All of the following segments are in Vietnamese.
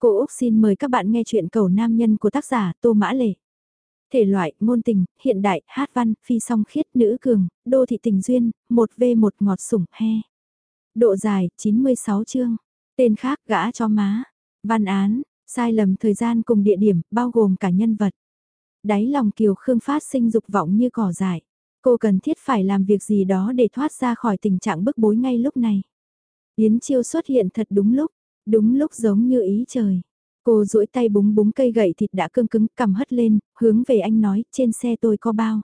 Cô Úc xin mời các bạn nghe chuyện cầu nam nhân của tác giả Tô Mã Lệ. Thể loại, ngôn tình, hiện đại, hát văn, phi song khiết, nữ cường, đô thị tình duyên, 1V1 ngọt sủng, he. Độ dài, 96 chương. Tên khác, gã cho má. Văn án, sai lầm thời gian cùng địa điểm, bao gồm cả nhân vật. Đáy lòng Kiều Khương phát sinh dục vọng như cỏ dại. Cô cần thiết phải làm việc gì đó để thoát ra khỏi tình trạng bức bối ngay lúc này. Yến Chiêu xuất hiện thật đúng lúc, đúng lúc giống như ý trời. Cô duỗi tay búng búng cây gậy thịt đã cương cứng cầm hất lên, hướng về anh nói, trên xe tôi có bao.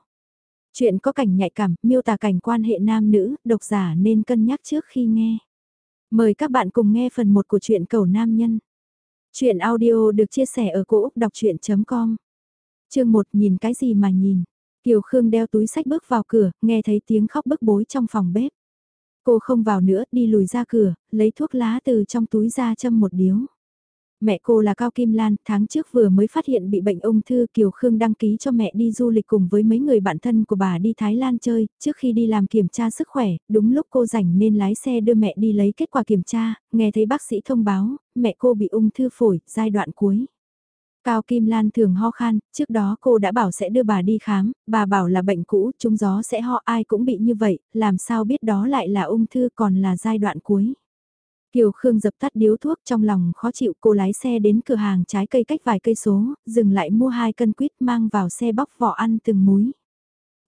Chuyện có cảnh nhạy cảm, miêu tả cảnh quan hệ nam nữ, độc giả nên cân nhắc trước khi nghe. Mời các bạn cùng nghe phần 1 của truyện cầu nam nhân. Chuyện audio được chia sẻ ở cỗ đọc chuyện.com Chương 1 nhìn cái gì mà nhìn. Kiều Khương đeo túi sách bước vào cửa, nghe thấy tiếng khóc bức bối trong phòng bếp. Cô không vào nữa, đi lùi ra cửa, lấy thuốc lá từ trong túi ra châm một điếu. Mẹ cô là Cao Kim Lan, tháng trước vừa mới phát hiện bị bệnh ung thư Kiều Khương đăng ký cho mẹ đi du lịch cùng với mấy người bạn thân của bà đi Thái Lan chơi, trước khi đi làm kiểm tra sức khỏe, đúng lúc cô rảnh nên lái xe đưa mẹ đi lấy kết quả kiểm tra, nghe thấy bác sĩ thông báo, mẹ cô bị ung thư phổi, giai đoạn cuối. Cao Kim Lan thường ho khan, trước đó cô đã bảo sẽ đưa bà đi khám, bà bảo là bệnh cũ, trúng gió sẽ ho ai cũng bị như vậy, làm sao biết đó lại là ung thư còn là giai đoạn cuối. Kiều Khương dập tắt điếu thuốc trong lòng khó chịu cô lái xe đến cửa hàng trái cây cách vài cây số, dừng lại mua hai cân quýt mang vào xe bóc vỏ ăn từng múi.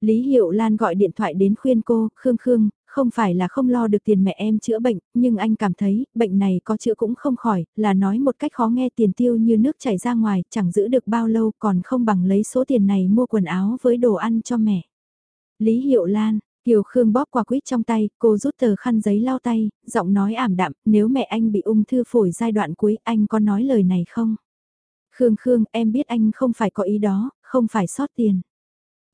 Lý Hiệu Lan gọi điện thoại đến khuyên cô, Khương Khương, không phải là không lo được tiền mẹ em chữa bệnh, nhưng anh cảm thấy, bệnh này có chữa cũng không khỏi, là nói một cách khó nghe tiền tiêu như nước chảy ra ngoài, chẳng giữ được bao lâu còn không bằng lấy số tiền này mua quần áo với đồ ăn cho mẹ. Lý Hiệu Lan, Kiều Khương bóp qua quýt trong tay, cô rút tờ khăn giấy lau tay, giọng nói ảm đạm, nếu mẹ anh bị ung thư phổi giai đoạn cuối anh có nói lời này không? Khương Khương, em biết anh không phải có ý đó, không phải sót tiền.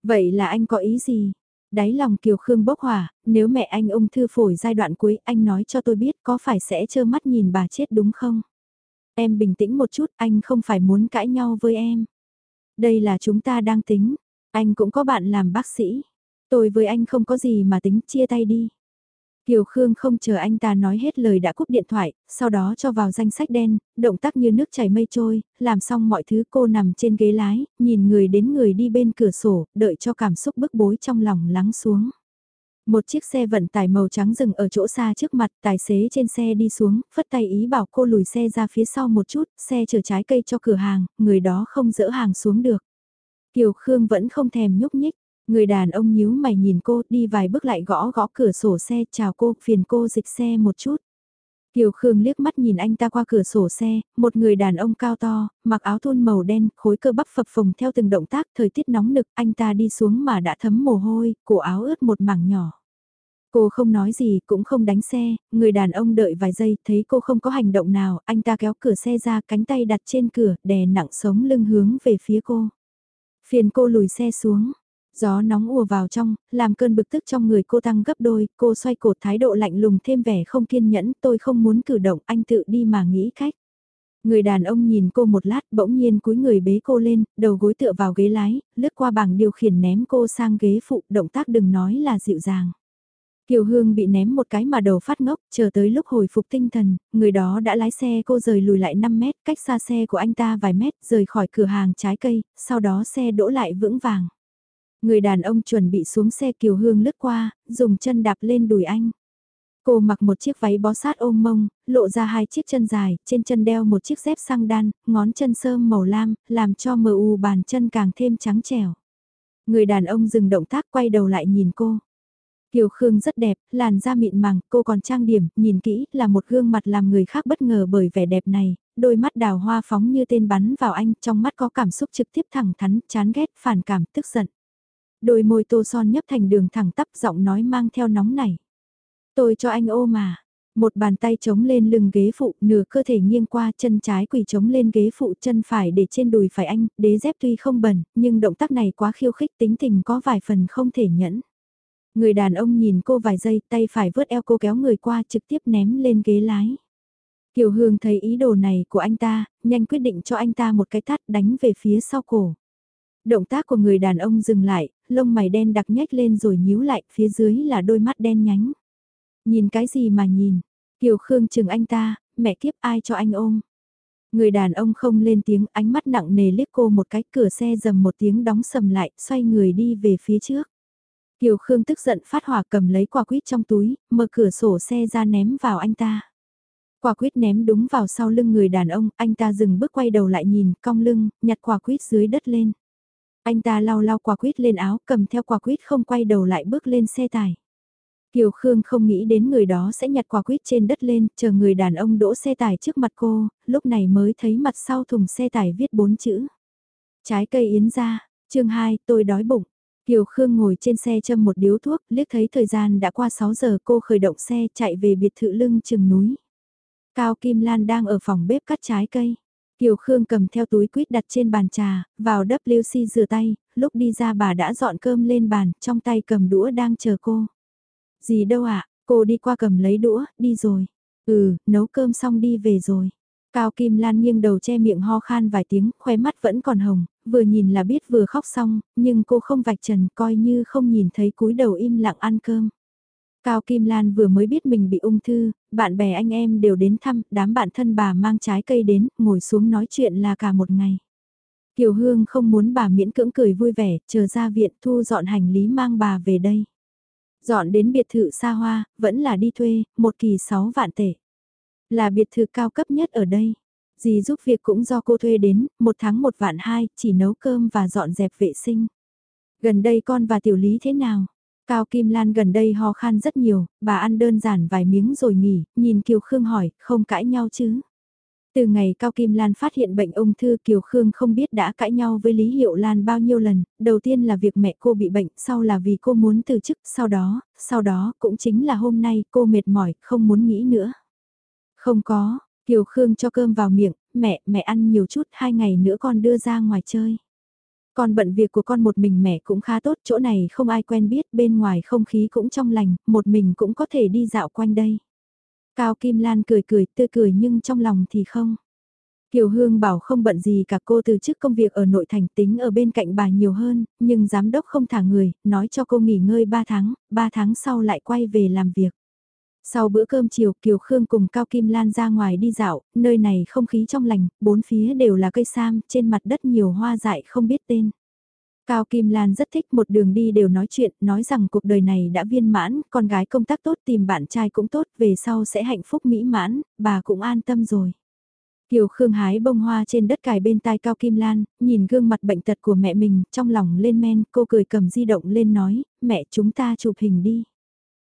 Vậy là anh có ý gì? Đáy lòng Kiều Khương bốc hỏa, nếu mẹ anh ung thư phổi giai đoạn cuối anh nói cho tôi biết có phải sẽ trơ mắt nhìn bà chết đúng không? Em bình tĩnh một chút, anh không phải muốn cãi nhau với em. Đây là chúng ta đang tính, anh cũng có bạn làm bác sĩ. Tôi với anh không có gì mà tính chia tay đi. Kiều Khương không chờ anh ta nói hết lời đã cúp điện thoại, sau đó cho vào danh sách đen, động tác như nước chảy mây trôi, làm xong mọi thứ cô nằm trên ghế lái, nhìn người đến người đi bên cửa sổ, đợi cho cảm xúc bức bối trong lòng lắng xuống. Một chiếc xe vận tải màu trắng dừng ở chỗ xa trước mặt, tài xế trên xe đi xuống, phất tay ý bảo cô lùi xe ra phía sau một chút, xe chở trái cây cho cửa hàng, người đó không dỡ hàng xuống được. Kiều Khương vẫn không thèm nhúc nhích, Người đàn ông nhíu mày nhìn cô đi vài bước lại gõ gõ cửa sổ xe chào cô phiền cô dịch xe một chút. Kiều Khương liếc mắt nhìn anh ta qua cửa sổ xe, một người đàn ông cao to, mặc áo thun màu đen, khối cơ bắp phập phồng theo từng động tác, thời tiết nóng nực, anh ta đi xuống mà đã thấm mồ hôi, cổ áo ướt một mảng nhỏ. Cô không nói gì, cũng không đánh xe, người đàn ông đợi vài giây, thấy cô không có hành động nào, anh ta kéo cửa xe ra, cánh tay đặt trên cửa, đè nặng sống lưng hướng về phía cô. Phiền cô lùi xe xuống, Gió nóng ùa vào trong, làm cơn bực tức trong người cô tăng gấp đôi, cô xoay cột thái độ lạnh lùng thêm vẻ không kiên nhẫn, tôi không muốn cử động, anh tự đi mà nghĩ cách. Người đàn ông nhìn cô một lát bỗng nhiên cúi người bế cô lên, đầu gối tựa vào ghế lái, lướt qua bảng điều khiển ném cô sang ghế phụ, động tác đừng nói là dịu dàng. Kiều Hương bị ném một cái mà đầu phát ngốc, chờ tới lúc hồi phục tinh thần, người đó đã lái xe cô rời lùi lại 5 mét, cách xa xe của anh ta vài mét, rời khỏi cửa hàng trái cây, sau đó xe đỗ lại vững vàng. Người đàn ông chuẩn bị xuống xe Kiều Hương lướt qua, dùng chân đạp lên đùi anh. Cô mặc một chiếc váy bó sát ôm mông, lộ ra hai chiếc chân dài, trên chân đeo một chiếc dép sang đan, ngón chân sơm màu lam, làm cho mờ u bàn chân càng thêm trắng trẻo. Người đàn ông dừng động tác quay đầu lại nhìn cô. Kiều Khương rất đẹp, làn da mịn màng, cô còn trang điểm, nhìn kỹ là một gương mặt làm người khác bất ngờ bởi vẻ đẹp này, đôi mắt đào hoa phóng như tên bắn vào anh, trong mắt có cảm xúc trực tiếp thẳng thắn, chán ghét, phản cảm, tức giận đôi môi tô son nhấp thành đường thẳng tắp giọng nói mang theo nóng này. Tôi cho anh ô mà. Một bàn tay chống lên lưng ghế phụ, nửa cơ thể nghiêng qua chân trái quỳ chống lên ghế phụ chân phải để trên đùi phải anh, đế dép tuy không bẩn, nhưng động tác này quá khiêu khích tính tình có vài phần không thể nhẫn. Người đàn ông nhìn cô vài giây tay phải vớt eo cô kéo người qua trực tiếp ném lên ghế lái. Kiều Hương thấy ý đồ này của anh ta, nhanh quyết định cho anh ta một cái tát đánh về phía sau cổ. Động tác của người đàn ông dừng lại, lông mày đen đặc nhếch lên rồi nhíu lại, phía dưới là đôi mắt đen nhánh. Nhìn cái gì mà nhìn? Kiều Khương chừng anh ta, mẹ kiếp ai cho anh ôm? Người đàn ông không lên tiếng ánh mắt nặng nề liếc cô một cái cửa xe dầm một tiếng đóng sầm lại, xoay người đi về phía trước. Kiều Khương tức giận phát hỏa cầm lấy quả quýt trong túi, mở cửa sổ xe ra ném vào anh ta. Quả quýt ném đúng vào sau lưng người đàn ông, anh ta dừng bước quay đầu lại nhìn, cong lưng, nhặt quả quýt dưới đất lên. Anh ta lau lau quả quýt lên áo, cầm theo quả quýt không quay đầu lại bước lên xe tải. Kiều Khương không nghĩ đến người đó sẽ nhặt quả quýt trên đất lên, chờ người đàn ông đỗ xe tải trước mặt cô, lúc này mới thấy mặt sau thùng xe tải viết bốn chữ. Trái cây yến ra, chương 2, tôi đói bụng. Kiều Khương ngồi trên xe châm một điếu thuốc, liếc thấy thời gian đã qua 6 giờ cô khởi động xe chạy về biệt thự lưng chừng núi. Cao Kim Lan đang ở phòng bếp cắt trái cây. Kiều Khương cầm theo túi quýt đặt trên bàn trà, vào WC rửa tay, lúc đi ra bà đã dọn cơm lên bàn, trong tay cầm đũa đang chờ cô. Gì đâu ạ, cô đi qua cầm lấy đũa, đi rồi. Ừ, nấu cơm xong đi về rồi. Cao Kim Lan nghiêng đầu che miệng ho khan vài tiếng, khóe mắt vẫn còn hồng, vừa nhìn là biết vừa khóc xong, nhưng cô không vạch trần coi như không nhìn thấy cúi đầu im lặng ăn cơm. Cao Kim Lan vừa mới biết mình bị ung thư, bạn bè anh em đều đến thăm, đám bạn thân bà mang trái cây đến, ngồi xuống nói chuyện là cả một ngày. Kiều Hương không muốn bà miễn cưỡng cười vui vẻ, chờ ra viện thu dọn hành lý mang bà về đây. Dọn đến biệt thự xa hoa, vẫn là đi thuê, một kỳ 6 vạn tệ. Là biệt thự cao cấp nhất ở đây. Dì giúp việc cũng do cô thuê đến, một tháng một vạn hai, chỉ nấu cơm và dọn dẹp vệ sinh. Gần đây con và tiểu lý thế nào? Cao Kim Lan gần đây ho khan rất nhiều, bà ăn đơn giản vài miếng rồi nghỉ, nhìn Kiều Khương hỏi, không cãi nhau chứ? Từ ngày Cao Kim Lan phát hiện bệnh ung thư Kiều Khương không biết đã cãi nhau với Lý Hiệu Lan bao nhiêu lần, đầu tiên là việc mẹ cô bị bệnh, sau là vì cô muốn từ chức, sau đó, sau đó cũng chính là hôm nay cô mệt mỏi, không muốn nghĩ nữa. Không có, Kiều Khương cho cơm vào miệng, mẹ, mẹ ăn nhiều chút, hai ngày nữa con đưa ra ngoài chơi. Con bận việc của con một mình mẹ cũng khá tốt, chỗ này không ai quen biết, bên ngoài không khí cũng trong lành, một mình cũng có thể đi dạo quanh đây. Cao Kim Lan cười cười, tươi cười nhưng trong lòng thì không. Kiều Hương bảo không bận gì cả cô từ chức công việc ở nội thành tính ở bên cạnh bà nhiều hơn, nhưng giám đốc không thả người, nói cho cô nghỉ ngơi 3 tháng, 3 tháng sau lại quay về làm việc. Sau bữa cơm chiều Kiều Khương cùng Cao Kim Lan ra ngoài đi dạo, nơi này không khí trong lành, bốn phía đều là cây sam, trên mặt đất nhiều hoa dại không biết tên. Cao Kim Lan rất thích một đường đi đều nói chuyện, nói rằng cuộc đời này đã viên mãn, con gái công tác tốt tìm bạn trai cũng tốt, về sau sẽ hạnh phúc mỹ mãn, bà cũng an tâm rồi. Kiều Khương hái bông hoa trên đất cài bên tai Cao Kim Lan, nhìn gương mặt bệnh tật của mẹ mình, trong lòng lên men, cô cười cầm di động lên nói, mẹ chúng ta chụp hình đi.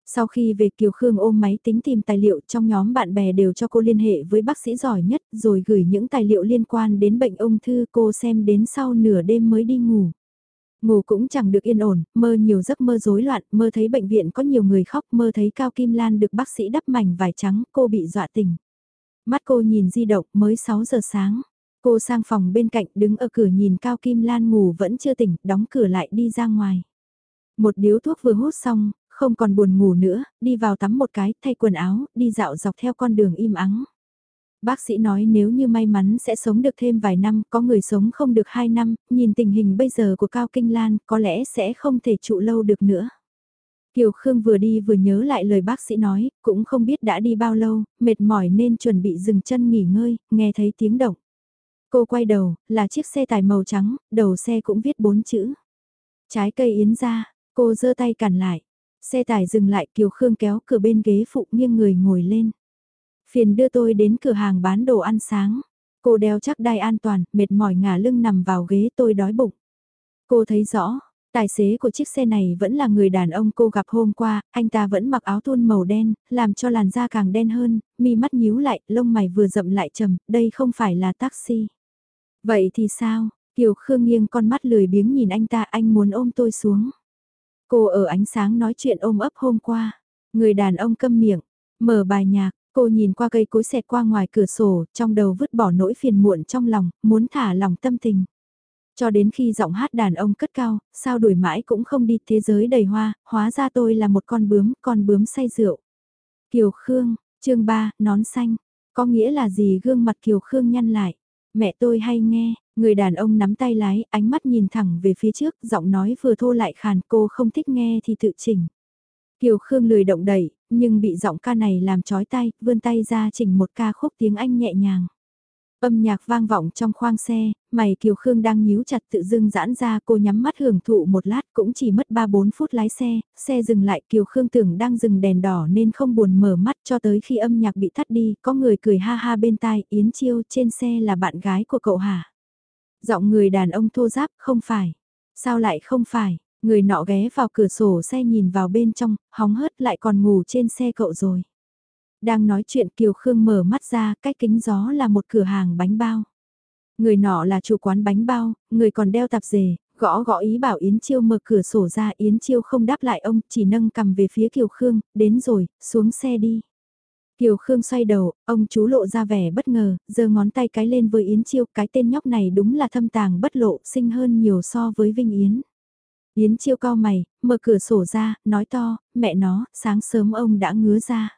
Sau khi về Kiều Khương ôm máy tính tìm tài liệu trong nhóm bạn bè đều cho cô liên hệ với bác sĩ giỏi nhất rồi gửi những tài liệu liên quan đến bệnh ung thư cô xem đến sau nửa đêm mới đi ngủ. Ngủ cũng chẳng được yên ổn, mơ nhiều giấc mơ rối loạn, mơ thấy bệnh viện có nhiều người khóc, mơ thấy Cao Kim Lan được bác sĩ đắp mảnh vải trắng, cô bị dọa tỉnh. Mắt cô nhìn di động mới 6 giờ sáng. Cô sang phòng bên cạnh đứng ở cửa nhìn Cao Kim Lan ngủ vẫn chưa tỉnh, đóng cửa lại đi ra ngoài. Một điếu thuốc vừa hút xong, không còn buồn ngủ nữa, đi vào tắm một cái, thay quần áo, đi dạo dọc theo con đường im ắng. Bác sĩ nói nếu như may mắn sẽ sống được thêm vài năm, có người sống không được 2 năm, nhìn tình hình bây giờ của Cao Kinh Lan có lẽ sẽ không thể trụ lâu được nữa. Kiều Khương vừa đi vừa nhớ lại lời bác sĩ nói, cũng không biết đã đi bao lâu, mệt mỏi nên chuẩn bị dừng chân nghỉ ngơi, nghe thấy tiếng động. Cô quay đầu, là chiếc xe tải màu trắng, đầu xe cũng viết bốn chữ. Trái cây yến ra, cô giơ tay cản lại. Xe tải dừng lại Kiều Khương kéo cửa bên ghế phụ nghiêng người ngồi lên. Phiền đưa tôi đến cửa hàng bán đồ ăn sáng. Cô đeo chắc đai an toàn, mệt mỏi ngả lưng nằm vào ghế tôi đói bụng. Cô thấy rõ, tài xế của chiếc xe này vẫn là người đàn ông cô gặp hôm qua, anh ta vẫn mặc áo thun màu đen, làm cho làn da càng đen hơn, mi mắt nhíu lại, lông mày vừa rậm lại trầm, đây không phải là taxi. Vậy thì sao? Kiều Khương nghiêng con mắt lười biếng nhìn anh ta, anh muốn ôm tôi xuống. Cô ở ánh sáng nói chuyện ôm ấp hôm qua. Người đàn ông câm miệng, mở bài nhạc, cô nhìn qua cây cối xẹt qua ngoài cửa sổ, trong đầu vứt bỏ nỗi phiền muộn trong lòng, muốn thả lòng tâm tình. Cho đến khi giọng hát đàn ông cất cao, sao đuổi mãi cũng không đi thế giới đầy hoa, hóa ra tôi là một con bướm, con bướm say rượu. Kiều Khương, chương 3, nón xanh, có nghĩa là gì gương mặt Kiều Khương nhăn lại. Mẹ tôi hay nghe, Người đàn ông nắm tay lái, ánh mắt nhìn thẳng về phía trước, giọng nói vừa thô lại khàn cô không thích nghe thì tự chỉnh. Kiều Khương lười động đẩy, nhưng bị giọng ca này làm chói tay, vươn tay ra chỉnh một ca khúc tiếng Anh nhẹ nhàng. Âm nhạc vang vọng trong khoang xe, mày Kiều Khương đang nhíu chặt tự dưng giãn ra cô nhắm mắt hưởng thụ một lát cũng chỉ mất 3-4 phút lái xe, xe dừng lại Kiều Khương tưởng đang dừng đèn đỏ nên không buồn mở mắt cho tới khi âm nhạc bị thắt đi, có người cười ha ha bên tai, Yến Chiêu trên xe là bạn gái của cậu hả? Giọng người đàn ông thô giáp, không phải. Sao lại không phải? Người nọ ghé vào cửa sổ xe nhìn vào bên trong, hóng hớt lại còn ngủ trên xe cậu rồi. Đang nói chuyện Kiều Khương mở mắt ra, cách kính gió là một cửa hàng bánh bao. Người nọ là chủ quán bánh bao, người còn đeo tạp dề, gõ gõ ý bảo Yến Chiêu mở cửa sổ ra, Yến Chiêu không đáp lại ông, chỉ nâng cầm về phía Kiều Khương, đến rồi, xuống xe đi. Kiều Khương xoay đầu, ông chú lộ ra vẻ bất ngờ, giơ ngón tay cái lên với Yến Chiêu, cái tên nhóc này đúng là thâm tàng bất lộ, xinh hơn nhiều so với Vinh Yến. Yến Chiêu cao mày, mở cửa sổ ra, nói to, mẹ nó, sáng sớm ông đã ngứa ra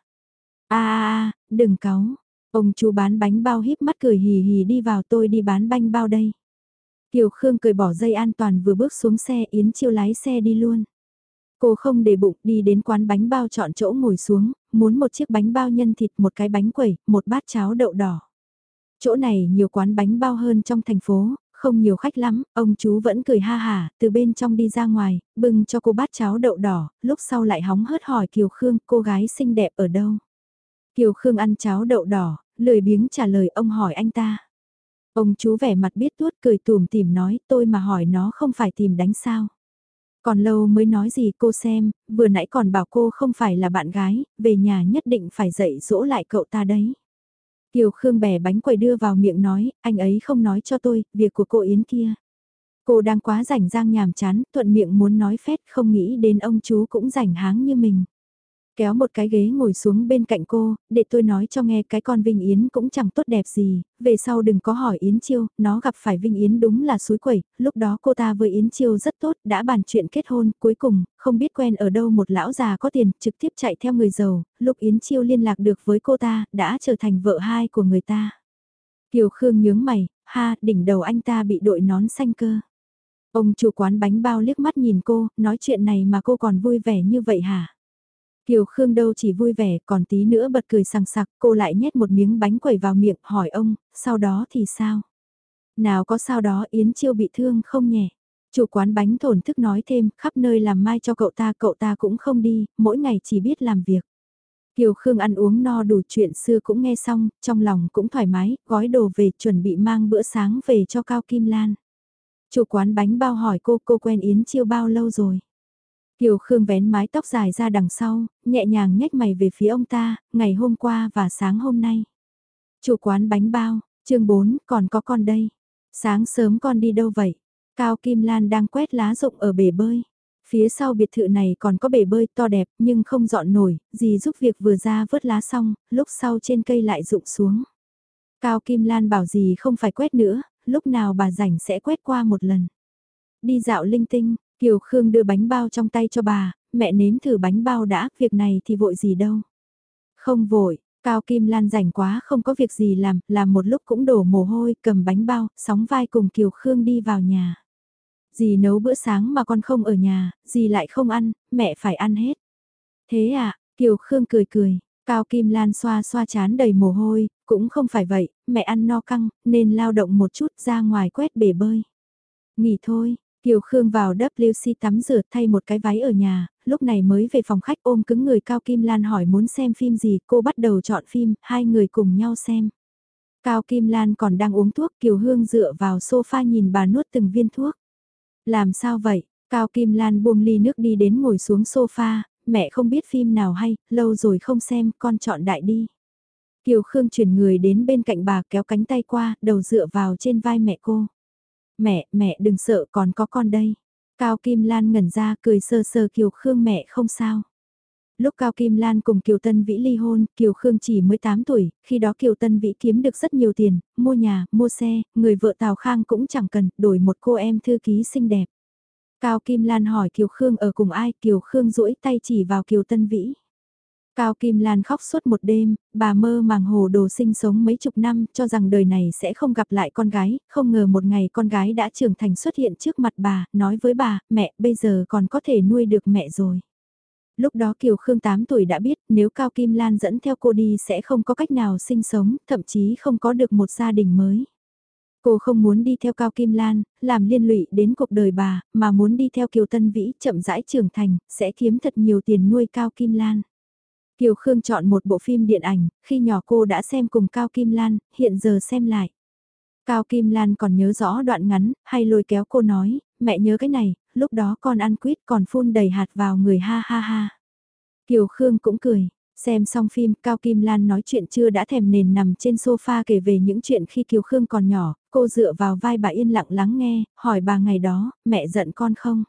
a a đừng cáu. Ông chú bán bánh bao híp mắt cười hì hì đi vào tôi đi bán bánh bao đây. Kiều Khương cười bỏ dây an toàn vừa bước xuống xe Yến Chiêu lái xe đi luôn. Cô không để bụng đi đến quán bánh bao chọn chỗ ngồi xuống, muốn một chiếc bánh bao nhân thịt, một cái bánh quẩy, một bát cháo đậu đỏ. Chỗ này nhiều quán bánh bao hơn trong thành phố, không nhiều khách lắm, ông chú vẫn cười ha hà, từ bên trong đi ra ngoài, bưng cho cô bát cháo đậu đỏ, lúc sau lại hóng hớt hỏi Kiều Khương cô gái xinh đẹp ở đâu. Kiều Khương ăn cháo đậu đỏ, lười biếng trả lời ông hỏi anh ta. Ông chú vẻ mặt biết tuốt cười tùm tìm nói tôi mà hỏi nó không phải tìm đánh sao. Còn lâu mới nói gì cô xem, vừa nãy còn bảo cô không phải là bạn gái, về nhà nhất định phải dạy dỗ lại cậu ta đấy. Kiều Khương bẻ bánh quầy đưa vào miệng nói, anh ấy không nói cho tôi, việc của cô Yến kia. Cô đang quá rảnh rang nhàm chán, thuận miệng muốn nói phét không nghĩ đến ông chú cũng rảnh háng như mình kéo một cái ghế ngồi xuống bên cạnh cô, để tôi nói cho nghe cái con Vinh Yến cũng chẳng tốt đẹp gì, về sau đừng có hỏi Yến Chiêu, nó gặp phải Vinh Yến đúng là suối quẩy, lúc đó cô ta với Yến Chiêu rất tốt, đã bàn chuyện kết hôn, cuối cùng, không biết quen ở đâu một lão già có tiền, trực tiếp chạy theo người giàu, lúc Yến Chiêu liên lạc được với cô ta, đã trở thành vợ hai của người ta. Kiều Khương nhướng mày, ha, đỉnh đầu anh ta bị đội nón xanh cơ. Ông chủ quán bánh bao liếc mắt nhìn cô, nói chuyện này mà cô còn vui vẻ như vậy hả? Kiều Khương đâu chỉ vui vẻ còn tí nữa bật cười sằng sặc cô lại nhét một miếng bánh quẩy vào miệng hỏi ông, sau đó thì sao? Nào có sao đó Yến Chiêu bị thương không nhẹ? Chủ quán bánh thổn thức nói thêm, khắp nơi làm mai cho cậu ta, cậu ta cũng không đi, mỗi ngày chỉ biết làm việc. Kiều Khương ăn uống no đủ chuyện xưa cũng nghe xong, trong lòng cũng thoải mái, gói đồ về chuẩn bị mang bữa sáng về cho Cao Kim Lan. Chủ quán bánh bao hỏi cô, cô quen Yến Chiêu bao lâu rồi? Kiều Khương vén mái tóc dài ra đằng sau, nhẹ nhàng nhếch mày về phía ông ta, ngày hôm qua và sáng hôm nay. Chủ quán bánh bao, chương 4, còn có con đây. Sáng sớm con đi đâu vậy? Cao Kim Lan đang quét lá rụng ở bể bơi. Phía sau biệt thự này còn có bể bơi to đẹp nhưng không dọn nổi, gì giúp việc vừa ra vớt lá xong, lúc sau trên cây lại rụng xuống. Cao Kim Lan bảo gì không phải quét nữa, lúc nào bà rảnh sẽ quét qua một lần. Đi dạo linh tinh, Kiều Khương đưa bánh bao trong tay cho bà, mẹ nếm thử bánh bao đã, việc này thì vội gì đâu. Không vội, Cao Kim Lan rảnh quá không có việc gì làm, làm một lúc cũng đổ mồ hôi, cầm bánh bao, sóng vai cùng Kiều Khương đi vào nhà. Dì nấu bữa sáng mà con không ở nhà, dì lại không ăn, mẹ phải ăn hết. Thế à, Kiều Khương cười cười, Cao Kim Lan xoa xoa chán đầy mồ hôi, cũng không phải vậy, mẹ ăn no căng, nên lao động một chút ra ngoài quét bể bơi. Nghỉ thôi, Kiều Khương vào WC tắm rửa thay một cái váy ở nhà, lúc này mới về phòng khách ôm cứng người Cao Kim Lan hỏi muốn xem phim gì, cô bắt đầu chọn phim, hai người cùng nhau xem. Cao Kim Lan còn đang uống thuốc, Kiều Hương dựa vào sofa nhìn bà nuốt từng viên thuốc. Làm sao vậy? Cao Kim Lan buông ly nước đi đến ngồi xuống sofa, mẹ không biết phim nào hay, lâu rồi không xem, con chọn đại đi. Kiều Khương chuyển người đến bên cạnh bà kéo cánh tay qua, đầu dựa vào trên vai mẹ cô. Mẹ, mẹ đừng sợ còn có con đây. Cao Kim Lan ngẩn ra cười sơ sơ Kiều Khương mẹ không sao. Lúc Cao Kim Lan cùng Kiều Tân Vĩ ly hôn, Kiều Khương chỉ mới 8 tuổi, khi đó Kiều Tân Vĩ kiếm được rất nhiều tiền, mua nhà, mua xe, người vợ Tào Khang cũng chẳng cần, đổi một cô em thư ký xinh đẹp. Cao Kim Lan hỏi Kiều Khương ở cùng ai, Kiều Khương duỗi tay chỉ vào Kiều Tân Vĩ. Cao Kim Lan khóc suốt một đêm, bà mơ màng hồ đồ sinh sống mấy chục năm cho rằng đời này sẽ không gặp lại con gái, không ngờ một ngày con gái đã trưởng thành xuất hiện trước mặt bà, nói với bà, mẹ bây giờ còn có thể nuôi được mẹ rồi. Lúc đó Kiều Khương 8 tuổi đã biết nếu Cao Kim Lan dẫn theo cô đi sẽ không có cách nào sinh sống, thậm chí không có được một gia đình mới. Cô không muốn đi theo Cao Kim Lan, làm liên lụy đến cuộc đời bà, mà muốn đi theo Kiều Tân Vĩ chậm rãi trưởng thành, sẽ kiếm thật nhiều tiền nuôi Cao Kim Lan. Kiều Khương chọn một bộ phim điện ảnh, khi nhỏ cô đã xem cùng Cao Kim Lan, hiện giờ xem lại. Cao Kim Lan còn nhớ rõ đoạn ngắn, hay lôi kéo cô nói, mẹ nhớ cái này, lúc đó con ăn quýt còn phun đầy hạt vào người ha ha ha. Kiều Khương cũng cười, xem xong phim Cao Kim Lan nói chuyện chưa đã thèm nền nằm trên sofa kể về những chuyện khi Kiều Khương còn nhỏ, cô dựa vào vai bà yên lặng lắng nghe, hỏi bà ngày đó, mẹ giận con không?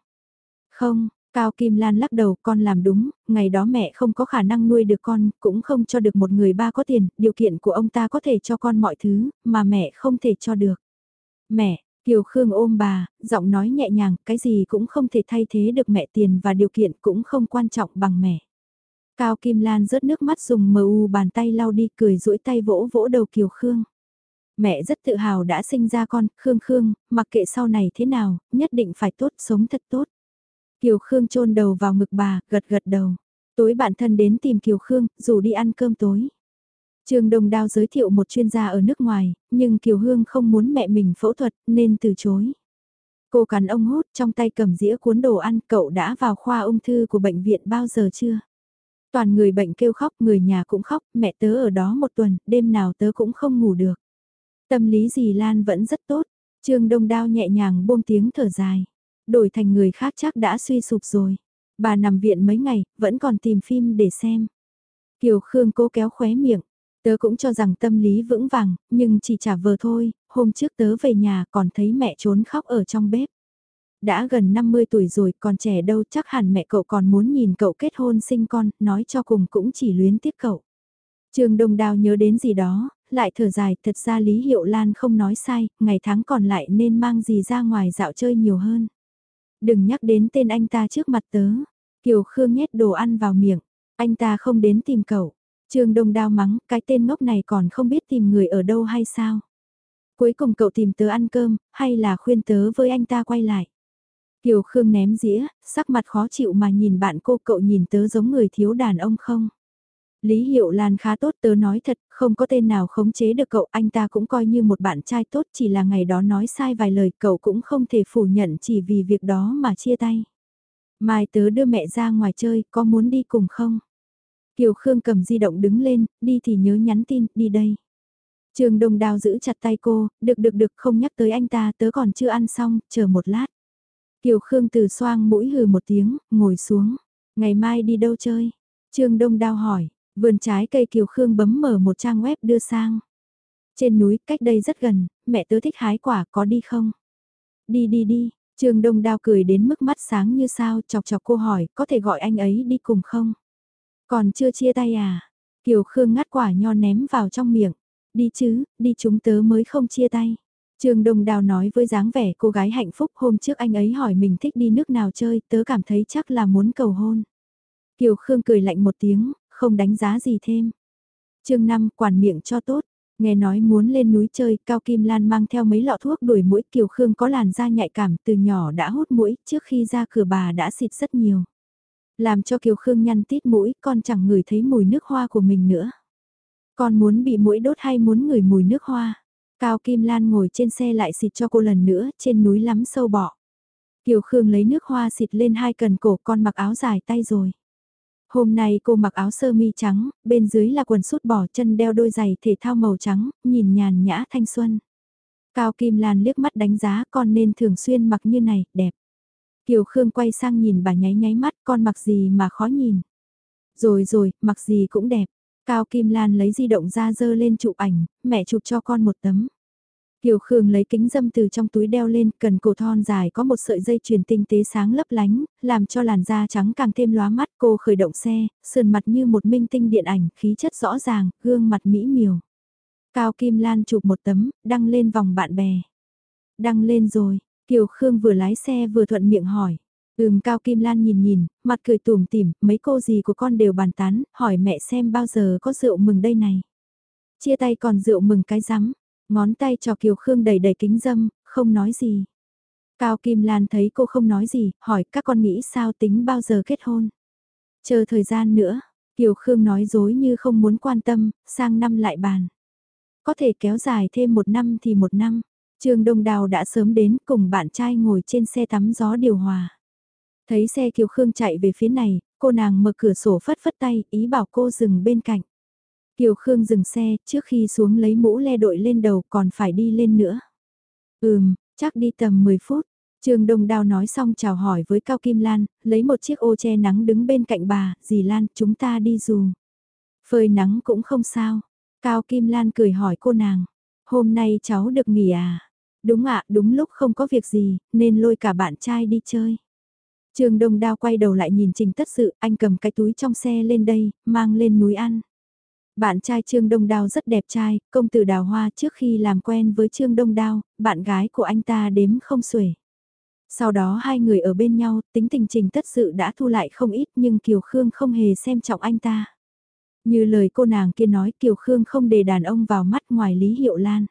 Không, Cao Kim Lan lắc đầu con làm đúng, ngày đó mẹ không có khả năng nuôi được con, cũng không cho được một người ba có tiền, điều kiện của ông ta có thể cho con mọi thứ, mà mẹ không thể cho được. Mẹ, Kiều Khương ôm bà, giọng nói nhẹ nhàng, cái gì cũng không thể thay thế được mẹ tiền và điều kiện cũng không quan trọng bằng mẹ. Cao Kim Lan rớt nước mắt dùng mờ u bàn tay lau đi cười duỗi tay vỗ vỗ đầu Kiều Khương. Mẹ rất tự hào đã sinh ra con, Khương Khương, mặc kệ sau này thế nào, nhất định phải tốt, sống thật tốt. Kiều Khương chôn đầu vào ngực bà, gật gật đầu. Tối bạn thân đến tìm Kiều Khương, dù đi ăn cơm tối. Trương Đông Đao giới thiệu một chuyên gia ở nước ngoài, nhưng Kiều Hương không muốn mẹ mình phẫu thuật nên từ chối. Cô cắn ông hút trong tay cầm dĩa cuốn đồ ăn cậu đã vào khoa ung thư của bệnh viện bao giờ chưa? Toàn người bệnh kêu khóc, người nhà cũng khóc, mẹ tớ ở đó một tuần, đêm nào tớ cũng không ngủ được. Tâm lý dì Lan vẫn rất tốt, Trương Đông Đao nhẹ nhàng buông tiếng thở dài. Đổi thành người khác chắc đã suy sụp rồi. Bà nằm viện mấy ngày, vẫn còn tìm phim để xem. Kiều Khương cố kéo khóe miệng. Tớ cũng cho rằng tâm lý vững vàng, nhưng chỉ trả vờ thôi, hôm trước tớ về nhà còn thấy mẹ trốn khóc ở trong bếp. Đã gần 50 tuổi rồi còn trẻ đâu chắc hẳn mẹ cậu còn muốn nhìn cậu kết hôn sinh con, nói cho cùng cũng chỉ luyến tiếc cậu. Trường Đông Đào nhớ đến gì đó, lại thở dài, thật ra Lý Hiệu Lan không nói sai, ngày tháng còn lại nên mang gì ra ngoài dạo chơi nhiều hơn. Đừng nhắc đến tên anh ta trước mặt tớ. Kiều Khương nhét đồ ăn vào miệng, anh ta không đến tìm cậu. Trương Đông Đao mắng, cái tên ngốc này còn không biết tìm người ở đâu hay sao? Cuối cùng cậu tìm tớ ăn cơm, hay là khuyên tớ với anh ta quay lại? Kiều Khương ném dĩa, sắc mặt khó chịu mà nhìn bạn cô cậu nhìn tớ giống người thiếu đàn ông không? Lý Hiệu Lan khá tốt tớ nói thật, không có tên nào khống chế được cậu, anh ta cũng coi như một bạn trai tốt chỉ là ngày đó nói sai vài lời cậu cũng không thể phủ nhận chỉ vì việc đó mà chia tay. Mai tớ đưa mẹ ra ngoài chơi, có muốn đi cùng không? Kiều Khương cầm di động đứng lên, đi thì nhớ nhắn tin, đi đây. Trường Đông Đào giữ chặt tay cô, được được được không nhắc tới anh ta tớ còn chưa ăn xong, chờ một lát. Kiều Khương từ xoang mũi hừ một tiếng, ngồi xuống. Ngày mai đi đâu chơi? Trương Đông Đao hỏi, vườn trái cây Kiều Khương bấm mở một trang web đưa sang. Trên núi, cách đây rất gần, mẹ tớ thích hái quả, có đi không? Đi đi đi, Trương Đông Đao cười đến mức mắt sáng như sao, chọc chọc cô hỏi, có thể gọi anh ấy đi cùng không? Còn chưa chia tay à? Kiều Khương ngắt quả nho ném vào trong miệng. Đi chứ, đi chúng tớ mới không chia tay. Trương Đông Đào nói với dáng vẻ cô gái hạnh phúc hôm trước anh ấy hỏi mình thích đi nước nào chơi, tớ cảm thấy chắc là muốn cầu hôn. Kiều Khương cười lạnh một tiếng, không đánh giá gì thêm. chương 5 quản miệng cho tốt, nghe nói muốn lên núi chơi, Cao Kim Lan mang theo mấy lọ thuốc đuổi mũi Kiều Khương có làn da nhạy cảm từ nhỏ đã hút mũi, trước khi ra cửa bà đã xịt rất nhiều. Làm cho Kiều Khương nhăn tít mũi, con chẳng ngửi thấy mùi nước hoa của mình nữa. Con muốn bị mũi đốt hay muốn ngửi mùi nước hoa? Cao Kim Lan ngồi trên xe lại xịt cho cô lần nữa, trên núi lắm sâu bọ. Kiều Khương lấy nước hoa xịt lên hai cần cổ con mặc áo dài tay rồi. Hôm nay cô mặc áo sơ mi trắng, bên dưới là quần sút bò chân đeo đôi giày thể thao màu trắng, nhìn nhàn nhã thanh xuân. Cao Kim Lan liếc mắt đánh giá con nên thường xuyên mặc như này, đẹp. Kiều Khương quay sang nhìn bà nháy nháy mắt con mặc gì mà khó nhìn. Rồi rồi, mặc gì cũng đẹp. Cao Kim Lan lấy di động ra dơ lên chụp ảnh, mẹ chụp cho con một tấm. Kiều Khương lấy kính dâm từ trong túi đeo lên, cần cổ thon dài có một sợi dây chuyền tinh tế sáng lấp lánh, làm cho làn da trắng càng thêm lóa mắt. Cô khởi động xe, sườn mặt như một minh tinh điện ảnh, khí chất rõ ràng, gương mặt mỹ miều. Cao Kim Lan chụp một tấm, đăng lên vòng bạn bè. Đăng lên rồi, Kiều Khương vừa lái xe vừa thuận miệng hỏi. Ừm Cao Kim Lan nhìn nhìn, mặt cười tủm tỉm, mấy cô gì của con đều bàn tán, hỏi mẹ xem bao giờ có rượu mừng đây này. Chia tay còn rượu mừng cái rắm, ngón tay cho Kiều Khương đầy đầy kính dâm, không nói gì. Cao Kim Lan thấy cô không nói gì, hỏi các con nghĩ sao tính bao giờ kết hôn. Chờ thời gian nữa, Kiều Khương nói dối như không muốn quan tâm, sang năm lại bàn. Có thể kéo dài thêm một năm thì một năm. Trương Đông Đào đã sớm đến cùng bạn trai ngồi trên xe tắm gió điều hòa. Thấy xe Kiều Khương chạy về phía này, cô nàng mở cửa sổ phất phất tay, ý bảo cô dừng bên cạnh. Kiều Khương dừng xe, trước khi xuống lấy mũ le đội lên đầu còn phải đi lên nữa. Ừm, chắc đi tầm 10 phút. Trương Đông Đao nói xong chào hỏi với Cao Kim Lan, lấy một chiếc ô che nắng đứng bên cạnh bà, dì Lan, chúng ta đi dù. Phơi nắng cũng không sao. Cao Kim Lan cười hỏi cô nàng, hôm nay cháu được nghỉ à? Đúng ạ, đúng lúc không có việc gì, nên lôi cả bạn trai đi chơi. Trương Đông Đao quay đầu lại nhìn Trình Tất Sự, anh cầm cái túi trong xe lên đây, mang lên núi ăn. Bạn trai Trương Đông Đao rất đẹp trai, công tử đào hoa trước khi làm quen với Trương Đông Đao, bạn gái của anh ta đếm không xuể. Sau đó hai người ở bên nhau, tính tình trình tất sự đã thu lại không ít nhưng Kiều Khương không hề xem trọng anh ta. Như lời cô nàng kia nói Kiều Khương không để đàn ông vào mắt ngoài Lý Hiệu Lan.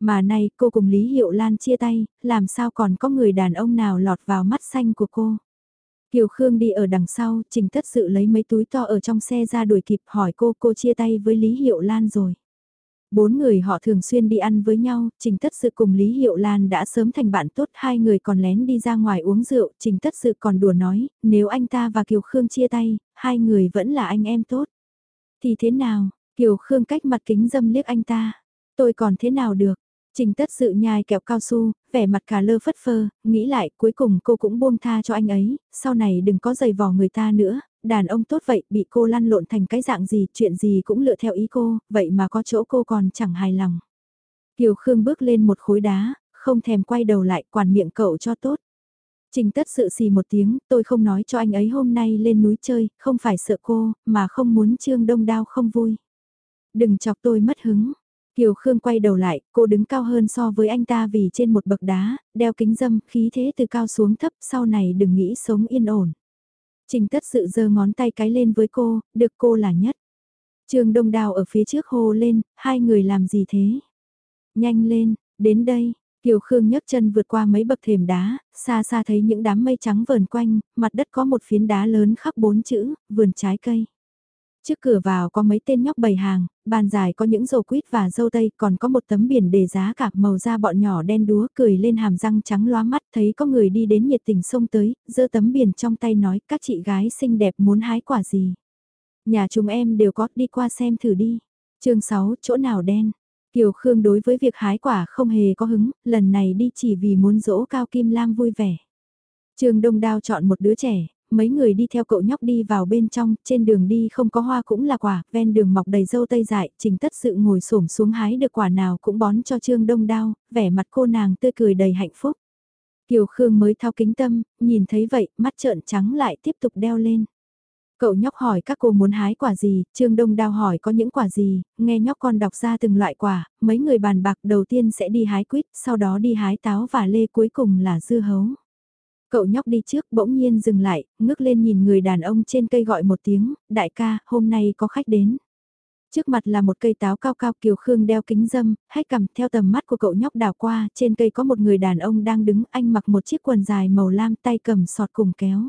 Mà nay cô cùng Lý Hiệu Lan chia tay, làm sao còn có người đàn ông nào lọt vào mắt xanh của cô. Kiều Khương đi ở đằng sau, Trình Tất Sự lấy mấy túi to ở trong xe ra đuổi kịp hỏi cô cô chia tay với Lý Hiệu Lan rồi. Bốn người họ thường xuyên đi ăn với nhau, Trình Tất Sự cùng Lý Hiệu Lan đã sớm thành bạn tốt, hai người còn lén đi ra ngoài uống rượu, Trình Tất Sự còn đùa nói, nếu anh ta và Kiều Khương chia tay, hai người vẫn là anh em tốt. Thì thế nào, Kiều Khương cách mặt kính dâm liếc anh ta, tôi còn thế nào được, Trình tất sự nhai kẹo cao su, vẻ mặt cả lơ phất phơ, nghĩ lại cuối cùng cô cũng buông tha cho anh ấy, sau này đừng có giày vò người ta nữa, đàn ông tốt vậy bị cô lăn lộn thành cái dạng gì, chuyện gì cũng lựa theo ý cô, vậy mà có chỗ cô còn chẳng hài lòng. Kiều Khương bước lên một khối đá, không thèm quay đầu lại quản miệng cậu cho tốt. Trình tất sự xì một tiếng, tôi không nói cho anh ấy hôm nay lên núi chơi, không phải sợ cô, mà không muốn Trương Đông Đao không vui. Đừng chọc tôi mất hứng, Kiều Khương quay đầu lại, cô đứng cao hơn so với anh ta vì trên một bậc đá, đeo kính dâm, khí thế từ cao xuống thấp, sau này đừng nghĩ sống yên ổn. Trình tất sự giơ ngón tay cái lên với cô, được cô là nhất. Trường Đông Đào ở phía trước hô lên, hai người làm gì thế? Nhanh lên, đến đây, Kiều Khương nhấc chân vượt qua mấy bậc thềm đá, xa xa thấy những đám mây trắng vờn quanh, mặt đất có một phiến đá lớn khắc bốn chữ, vườn trái cây. Trước cửa vào có mấy tên nhóc bày hàng, bàn dài có những dầu quýt và dâu tây, còn có một tấm biển đề giá cả màu da bọn nhỏ đen đúa cười lên hàm răng trắng loa mắt thấy có người đi đến nhiệt tình xông tới, giơ tấm biển trong tay nói các chị gái xinh đẹp muốn hái quả gì. Nhà chúng em đều có đi qua xem thử đi. chương 6 chỗ nào đen. Kiều Khương đối với việc hái quả không hề có hứng, lần này đi chỉ vì muốn dỗ Cao Kim Lam vui vẻ. Trường Đông Đao chọn một đứa trẻ, mấy người đi theo cậu nhóc đi vào bên trong, trên đường đi không có hoa cũng là quả, ven đường mọc đầy dâu tây dại, trình tất sự ngồi xổm xuống hái được quả nào cũng bón cho Trương Đông Đao, vẻ mặt cô nàng tươi cười đầy hạnh phúc. Kiều Khương mới thao kính tâm, nhìn thấy vậy, mắt trợn trắng lại tiếp tục đeo lên. Cậu nhóc hỏi các cô muốn hái quả gì, Trương Đông Đao hỏi có những quả gì, nghe nhóc con đọc ra từng loại quả, mấy người bàn bạc đầu tiên sẽ đi hái quýt, sau đó đi hái táo và lê cuối cùng là dưa hấu. Cậu nhóc đi trước bỗng nhiên dừng lại, ngước lên nhìn người đàn ông trên cây gọi một tiếng, đại ca, hôm nay có khách đến. Trước mặt là một cây táo cao cao kiều khương đeo kính dâm, hãy cầm theo tầm mắt của cậu nhóc đào qua, trên cây có một người đàn ông đang đứng, anh mặc một chiếc quần dài màu lam tay cầm sọt cùng kéo.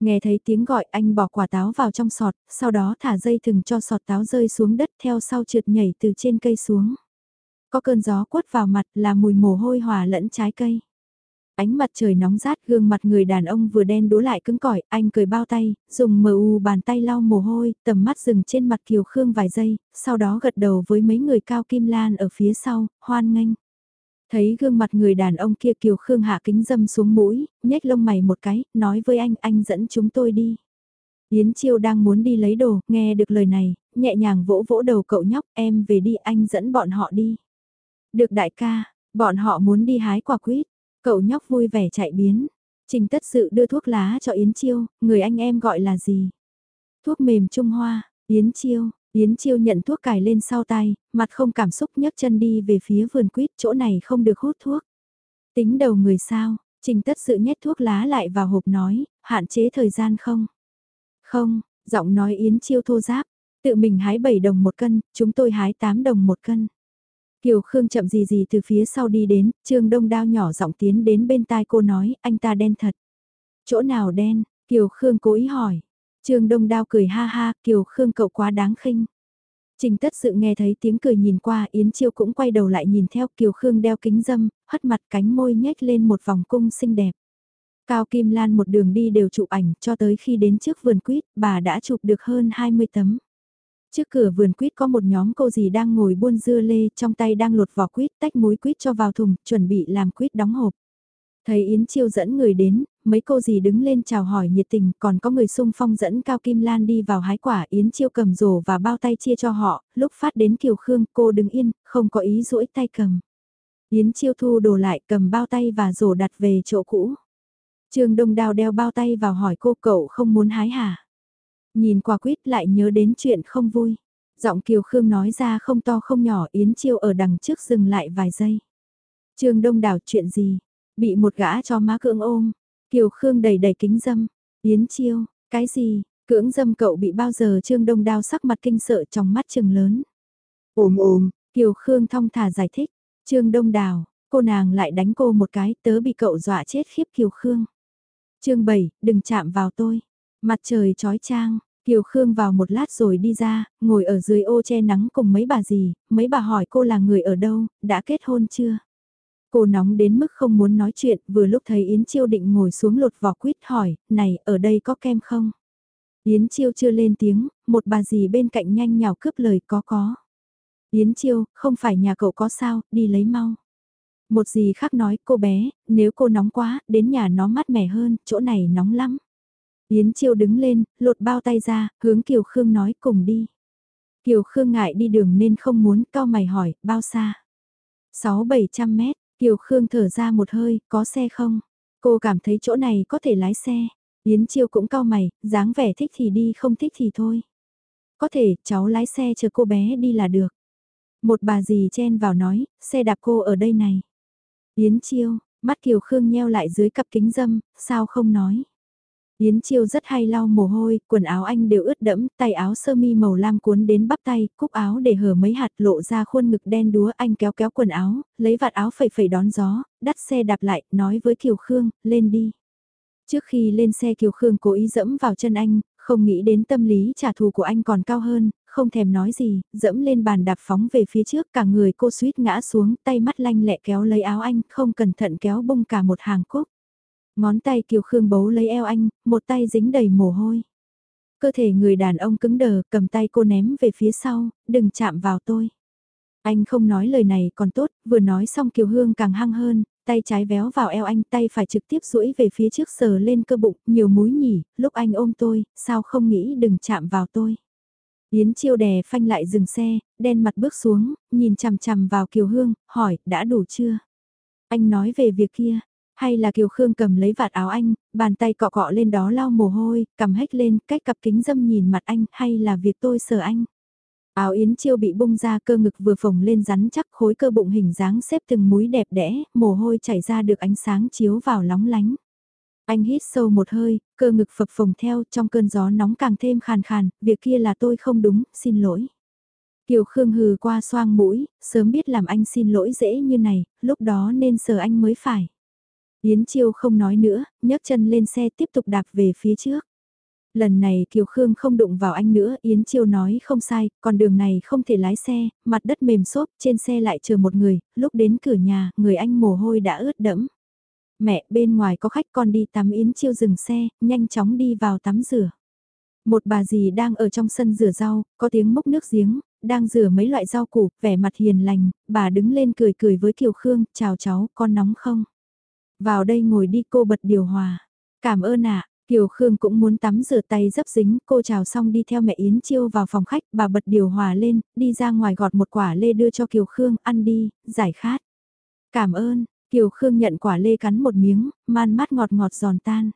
Nghe thấy tiếng gọi anh bỏ quả táo vào trong sọt, sau đó thả dây thừng cho sọt táo rơi xuống đất theo sau trượt nhảy từ trên cây xuống. Có cơn gió quất vào mặt là mùi mồ hôi hòa lẫn trái cây. Ánh mặt trời nóng rát gương mặt người đàn ông vừa đen đố lại cứng cỏi, anh cười bao tay, dùng mờ u bàn tay lau mồ hôi, tầm mắt dừng trên mặt Kiều Khương vài giây, sau đó gật đầu với mấy người cao kim lan ở phía sau, hoan nghênh. Thấy gương mặt người đàn ông kia Kiều Khương hạ kính dâm xuống mũi, nhếch lông mày một cái, nói với anh, anh dẫn chúng tôi đi. Yến Chiêu đang muốn đi lấy đồ, nghe được lời này, nhẹ nhàng vỗ vỗ đầu cậu nhóc, em về đi anh dẫn bọn họ đi. Được đại ca, bọn họ muốn đi hái quả quýt, Cậu nhóc vui vẻ chạy biến. Trình tất sự đưa thuốc lá cho Yến Chiêu, người anh em gọi là gì? Thuốc mềm Trung Hoa, Yến Chiêu. Yến Chiêu nhận thuốc cài lên sau tay, mặt không cảm xúc nhấc chân đi về phía vườn quýt, chỗ này không được hút thuốc. Tính đầu người sao, trình tất sự nhét thuốc lá lại vào hộp nói, hạn chế thời gian không? Không, giọng nói Yến Chiêu thô giáp, tự mình hái 7 đồng một cân, chúng tôi hái 8 đồng một cân. Kiều Khương chậm gì gì từ phía sau đi đến, Trương Đông Đao nhỏ giọng tiến đến bên tai cô nói, anh ta đen thật. Chỗ nào đen? Kiều Khương cố ý hỏi. Trương Đông Đao cười ha ha, Kiều Khương cậu quá đáng khinh. Trình tất sự nghe thấy tiếng cười nhìn qua, Yến Chiêu cũng quay đầu lại nhìn theo Kiều Khương đeo kính dâm, hất mặt cánh môi nhếch lên một vòng cung xinh đẹp. Cao Kim Lan một đường đi đều chụp ảnh cho tới khi đến trước vườn quýt, bà đã chụp được hơn 20 tấm. Trước cửa vườn quýt có một nhóm cô dì đang ngồi buôn dưa lê, trong tay đang lột vỏ quýt, tách muối quýt cho vào thùng, chuẩn bị làm quýt đóng hộp. Thấy Yến Chiêu dẫn người đến, mấy cô dì đứng lên chào hỏi nhiệt tình, còn có người sung phong dẫn Cao Kim Lan đi vào hái quả Yến Chiêu cầm rổ và bao tay chia cho họ, lúc phát đến Kiều Khương cô đứng yên, không có ý duỗi tay cầm. Yến Chiêu thu đồ lại cầm bao tay và rổ đặt về chỗ cũ. Trương Đông Đào đeo bao tay vào hỏi cô cậu không muốn hái hả? Nhìn qua quýt lại nhớ đến chuyện không vui. Giọng Kiều Khương nói ra không to không nhỏ Yến Chiêu ở đằng trước dừng lại vài giây. Trương Đông Đào chuyện gì? Bị một gã cho má cưỡng ôm. Kiều Khương đầy đầy kính dâm. Yến Chiêu, cái gì? Cưỡng dâm cậu bị bao giờ Trương Đông Đao sắc mặt kinh sợ trong mắt trừng lớn. Ôm ôm, Kiều Khương thong thả giải thích. Trương Đông Đào, cô nàng lại đánh cô một cái tớ bị cậu dọa chết khiếp Kiều Khương. chương 7, đừng chạm vào tôi. Mặt trời chói chang, Kiều Khương vào một lát rồi đi ra, ngồi ở dưới ô che nắng cùng mấy bà gì, mấy bà hỏi cô là người ở đâu, đã kết hôn chưa? Cô nóng đến mức không muốn nói chuyện, vừa lúc thấy Yến Chiêu định ngồi xuống lột vỏ quýt hỏi, này, ở đây có kem không? Yến Chiêu chưa lên tiếng, một bà dì bên cạnh nhanh nhào cướp lời có có. Yến Chiêu, không phải nhà cậu có sao, đi lấy mau. Một dì khác nói, cô bé, nếu cô nóng quá, đến nhà nó mát mẻ hơn, chỗ này nóng lắm. Yến Chiêu đứng lên, lột bao tay ra, hướng Kiều Khương nói cùng đi. Kiều Khương ngại đi đường nên không muốn, cao mày hỏi, bao xa? 6-700 mét, Kiều Khương thở ra một hơi, có xe không? Cô cảm thấy chỗ này có thể lái xe. Yến Chiêu cũng cao mày, dáng vẻ thích thì đi không thích thì thôi. Có thể, cháu lái xe chờ cô bé đi là được. Một bà dì chen vào nói, xe đạp cô ở đây này. Yến Chiêu, mắt Kiều Khương nheo lại dưới cặp kính dâm, sao không nói. Yến Chiêu rất hay lau mồ hôi, quần áo anh đều ướt đẫm, tay áo sơ mi màu lam cuốn đến bắp tay, cúc áo để hở mấy hạt lộ ra khuôn ngực đen đúa anh kéo kéo quần áo, lấy vạt áo phẩy phẩy đón gió, đắt xe đạp lại, nói với Kiều Khương, lên đi. Trước khi lên xe Kiều Khương cố ý dẫm vào chân anh, không nghĩ đến tâm lý trả thù của anh còn cao hơn, không thèm nói gì, dẫm lên bàn đạp phóng về phía trước cả người cô suýt ngã xuống, tay mắt lanh lẹ kéo lấy áo anh, không cẩn thận kéo bung cả một hàng cúc. Ngón tay Kiều Khương bấu lấy eo anh, một tay dính đầy mồ hôi. Cơ thể người đàn ông cứng đờ, cầm tay cô ném về phía sau, đừng chạm vào tôi. Anh không nói lời này còn tốt, vừa nói xong Kiều Hương càng hăng hơn, tay trái véo vào eo anh, tay phải trực tiếp duỗi về phía trước sờ lên cơ bụng, nhiều múi nhỉ, lúc anh ôm tôi, sao không nghĩ đừng chạm vào tôi. Yến chiêu đè phanh lại dừng xe, đen mặt bước xuống, nhìn chằm chằm vào Kiều Hương, hỏi, đã đủ chưa? Anh nói về việc kia, hay là Kiều Khương cầm lấy vạt áo anh, bàn tay cọ cọ lên đó lau mồ hôi, cầm hếch lên, cách cặp kính dâm nhìn mặt anh, hay là việc tôi sờ anh. Áo yến chiêu bị bung ra cơ ngực vừa phồng lên rắn chắc khối cơ bụng hình dáng xếp từng múi đẹp đẽ, mồ hôi chảy ra được ánh sáng chiếu vào lóng lánh. Anh hít sâu một hơi, cơ ngực phập phồng theo trong cơn gió nóng càng thêm khàn khàn, việc kia là tôi không đúng, xin lỗi. Kiều Khương hừ qua xoang mũi, sớm biết làm anh xin lỗi dễ như này, lúc đó nên sờ anh mới phải. Yến Chiêu không nói nữa, nhấc chân lên xe tiếp tục đạp về phía trước. Lần này Kiều Khương không đụng vào anh nữa, Yến Chiêu nói không sai, còn đường này không thể lái xe, mặt đất mềm xốp, trên xe lại chờ một người, lúc đến cửa nhà, người anh mồ hôi đã ướt đẫm. Mẹ, bên ngoài có khách con đi tắm Yến Chiêu dừng xe, nhanh chóng đi vào tắm rửa. Một bà dì đang ở trong sân rửa rau, có tiếng mốc nước giếng, đang rửa mấy loại rau củ, vẻ mặt hiền lành, bà đứng lên cười cười với Kiều Khương, chào cháu, con nóng không? Vào đây ngồi đi cô bật điều hòa. Cảm ơn ạ, Kiều Khương cũng muốn tắm rửa tay dấp dính, cô chào xong đi theo mẹ Yến Chiêu vào phòng khách, bà bật điều hòa lên, đi ra ngoài gọt một quả lê đưa cho Kiều Khương, ăn đi, giải khát. Cảm ơn, Kiều Khương nhận quả lê cắn một miếng, man mát ngọt ngọt giòn tan.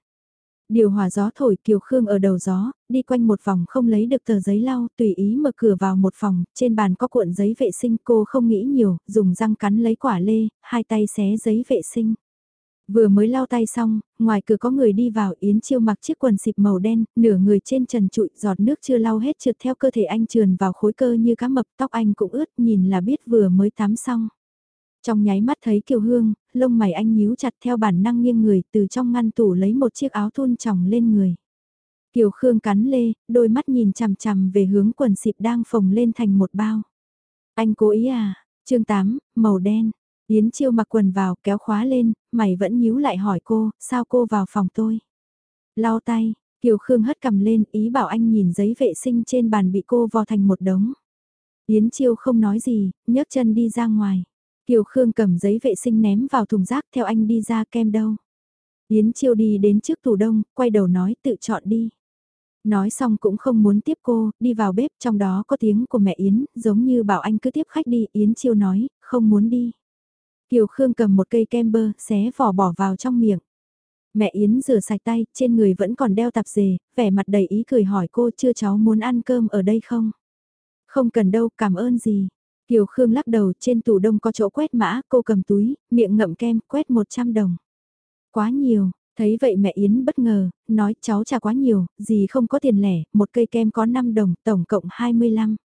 Điều hòa gió thổi Kiều Khương ở đầu gió, đi quanh một vòng không lấy được tờ giấy lau, tùy ý mở cửa vào một phòng, trên bàn có cuộn giấy vệ sinh cô không nghĩ nhiều, dùng răng cắn lấy quả lê, hai tay xé giấy vệ sinh. Vừa mới lau tay xong, ngoài cửa có người đi vào Yến Chiêu mặc chiếc quần xịp màu đen, nửa người trên trần trụi, giọt nước chưa lau hết trượt theo cơ thể anh trườn vào khối cơ như cá mập, tóc anh cũng ướt, nhìn là biết vừa mới tắm xong. Trong nháy mắt thấy Kiều Hương, lông mày anh nhíu chặt theo bản năng nghiêng người, từ trong ngăn tủ lấy một chiếc áo thun tròng lên người. Kiều Khương cắn lê, đôi mắt nhìn chằm chằm về hướng quần xịp đang phồng lên thành một bao. Anh cố ý à? chương 8, màu đen. Yến Chiêu mặc quần vào kéo khóa lên, mày vẫn nhíu lại hỏi cô, sao cô vào phòng tôi? Lau tay, Kiều Khương hất cầm lên ý bảo anh nhìn giấy vệ sinh trên bàn bị cô vò thành một đống. Yến Chiêu không nói gì, nhấc chân đi ra ngoài. Kiều Khương cầm giấy vệ sinh ném vào thùng rác theo anh đi ra kem đâu. Yến Chiêu đi đến trước tủ đông, quay đầu nói tự chọn đi. Nói xong cũng không muốn tiếp cô, đi vào bếp trong đó có tiếng của mẹ Yến, giống như bảo anh cứ tiếp khách đi, Yến Chiêu nói, không muốn đi. Kiều Khương cầm một cây kem bơ, xé vỏ bỏ vào trong miệng. Mẹ Yến rửa sạch tay, trên người vẫn còn đeo tạp dề, vẻ mặt đầy ý cười hỏi cô chưa cháu muốn ăn cơm ở đây không? Không cần đâu, cảm ơn gì. Kiều Khương lắc đầu trên tủ đông có chỗ quét mã, cô cầm túi, miệng ngậm kem, quét 100 đồng. Quá nhiều, thấy vậy mẹ Yến bất ngờ, nói cháu trả quá nhiều, gì không có tiền lẻ, một cây kem có 5 đồng, tổng cộng 25.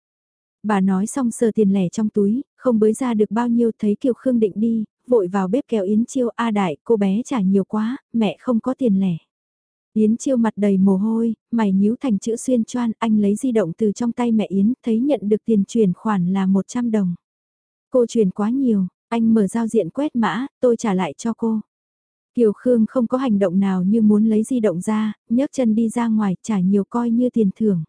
Bà nói xong sờ tiền lẻ trong túi, không bới ra được bao nhiêu thấy Kiều Khương định đi, vội vào bếp kéo Yến Chiêu A đại, cô bé trả nhiều quá, mẹ không có tiền lẻ. Yến Chiêu mặt đầy mồ hôi, mày nhíu thành chữ xuyên choan, anh lấy di động từ trong tay mẹ Yến, thấy nhận được tiền chuyển khoản là 100 đồng. Cô chuyển quá nhiều, anh mở giao diện quét mã, tôi trả lại cho cô. Kiều Khương không có hành động nào như muốn lấy di động ra, nhấc chân đi ra ngoài, trả nhiều coi như tiền thưởng.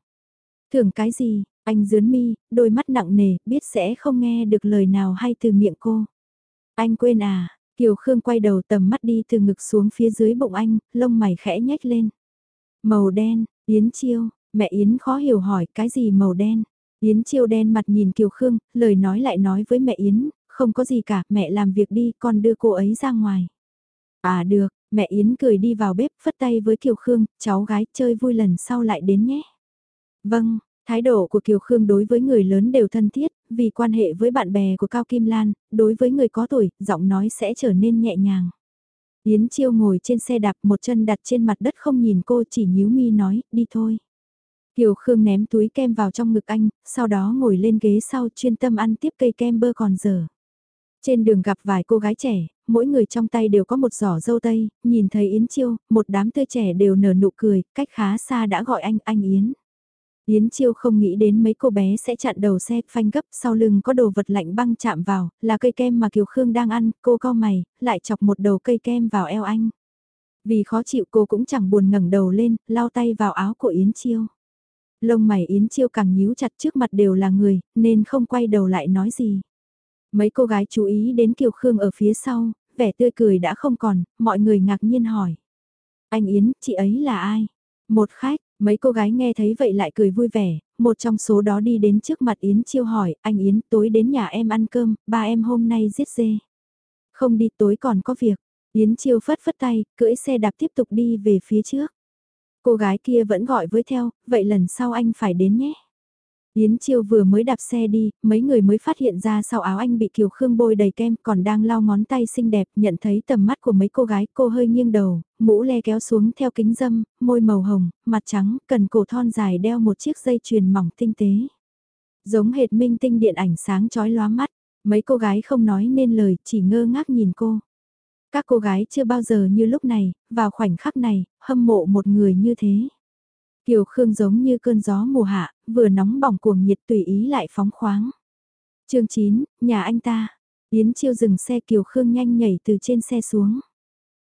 Thưởng cái gì, anh dướn mi, đôi mắt nặng nề, biết sẽ không nghe được lời nào hay từ miệng cô. Anh quên à, Kiều Khương quay đầu tầm mắt đi từ ngực xuống phía dưới bụng anh, lông mày khẽ nhếch lên. Màu đen, Yến Chiêu, mẹ Yến khó hiểu hỏi cái gì màu đen. Yến Chiêu đen mặt nhìn Kiều Khương, lời nói lại nói với mẹ Yến, không có gì cả, mẹ làm việc đi, con đưa cô ấy ra ngoài. À được, mẹ Yến cười đi vào bếp, phất tay với Kiều Khương, cháu gái chơi vui lần sau lại đến nhé. Vâng, Thái độ của Kiều Khương đối với người lớn đều thân thiết, vì quan hệ với bạn bè của Cao Kim Lan, đối với người có tuổi, giọng nói sẽ trở nên nhẹ nhàng. Yến Chiêu ngồi trên xe đạp một chân đặt trên mặt đất không nhìn cô chỉ nhíu mi nói, đi thôi. Kiều Khương ném túi kem vào trong ngực anh, sau đó ngồi lên ghế sau chuyên tâm ăn tiếp cây kem bơ còn dở. Trên đường gặp vài cô gái trẻ, mỗi người trong tay đều có một giỏ dâu tây, nhìn thấy Yến Chiêu, một đám tươi trẻ đều nở nụ cười, cách khá xa đã gọi anh, anh Yến. Yến Chiêu không nghĩ đến mấy cô bé sẽ chặn đầu xe phanh gấp sau lưng có đồ vật lạnh băng chạm vào, là cây kem mà Kiều Khương đang ăn, cô co mày, lại chọc một đầu cây kem vào eo anh. Vì khó chịu cô cũng chẳng buồn ngẩng đầu lên, lao tay vào áo của Yến Chiêu. Lông mày Yến Chiêu càng nhíu chặt trước mặt đều là người, nên không quay đầu lại nói gì. Mấy cô gái chú ý đến Kiều Khương ở phía sau, vẻ tươi cười đã không còn, mọi người ngạc nhiên hỏi. Anh Yến, chị ấy là ai? Một khách, Mấy cô gái nghe thấy vậy lại cười vui vẻ, một trong số đó đi đến trước mặt Yến Chiêu hỏi, anh Yến tối đến nhà em ăn cơm, ba em hôm nay giết dê. Không đi tối còn có việc, Yến Chiêu phất phất tay, cưỡi xe đạp tiếp tục đi về phía trước. Cô gái kia vẫn gọi với theo, vậy lần sau anh phải đến nhé. Yến Chiêu vừa mới đạp xe đi, mấy người mới phát hiện ra sau áo anh bị Kiều Khương bôi đầy kem còn đang lau ngón tay xinh đẹp nhận thấy tầm mắt của mấy cô gái cô hơi nghiêng đầu, mũ le kéo xuống theo kính dâm, môi màu hồng, mặt trắng, cần cổ thon dài đeo một chiếc dây chuyền mỏng tinh tế. Giống hệt minh tinh điện ảnh sáng chói lóa mắt, mấy cô gái không nói nên lời chỉ ngơ ngác nhìn cô. Các cô gái chưa bao giờ như lúc này, vào khoảnh khắc này, hâm mộ một người như thế. Kiều Khương giống như cơn gió mùa hạ, vừa nóng bỏng cuồng nhiệt tùy ý lại phóng khoáng. chương 9, nhà anh ta. Yến Chiêu dừng xe Kiều Khương nhanh nhảy từ trên xe xuống.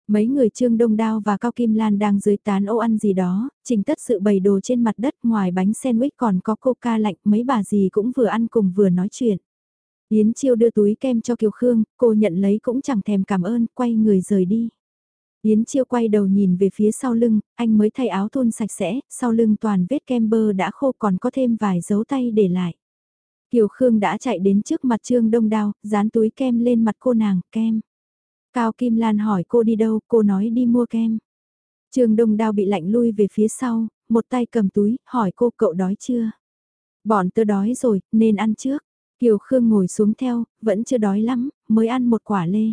Mấy người Trương Đông Đao và Cao Kim Lan đang dưới tán ô ăn gì đó, trình tất sự bày đồ trên mặt đất ngoài bánh sandwich còn có coca lạnh mấy bà gì cũng vừa ăn cùng vừa nói chuyện. Yến Chiêu đưa túi kem cho Kiều Khương, cô nhận lấy cũng chẳng thèm cảm ơn, quay người rời đi. Yến Chiêu quay đầu nhìn về phía sau lưng, anh mới thay áo thun sạch sẽ, sau lưng toàn vết kem bơ đã khô còn có thêm vài dấu tay để lại. Kiều Khương đã chạy đến trước mặt Trương Đông Đao, dán túi kem lên mặt cô nàng, kem. Cao Kim Lan hỏi cô đi đâu, cô nói đi mua kem. Trương Đông Đao bị lạnh lui về phía sau, một tay cầm túi, hỏi cô cậu đói chưa? Bọn tớ đói rồi, nên ăn trước. Kiều Khương ngồi xuống theo, vẫn chưa đói lắm, mới ăn một quả lê.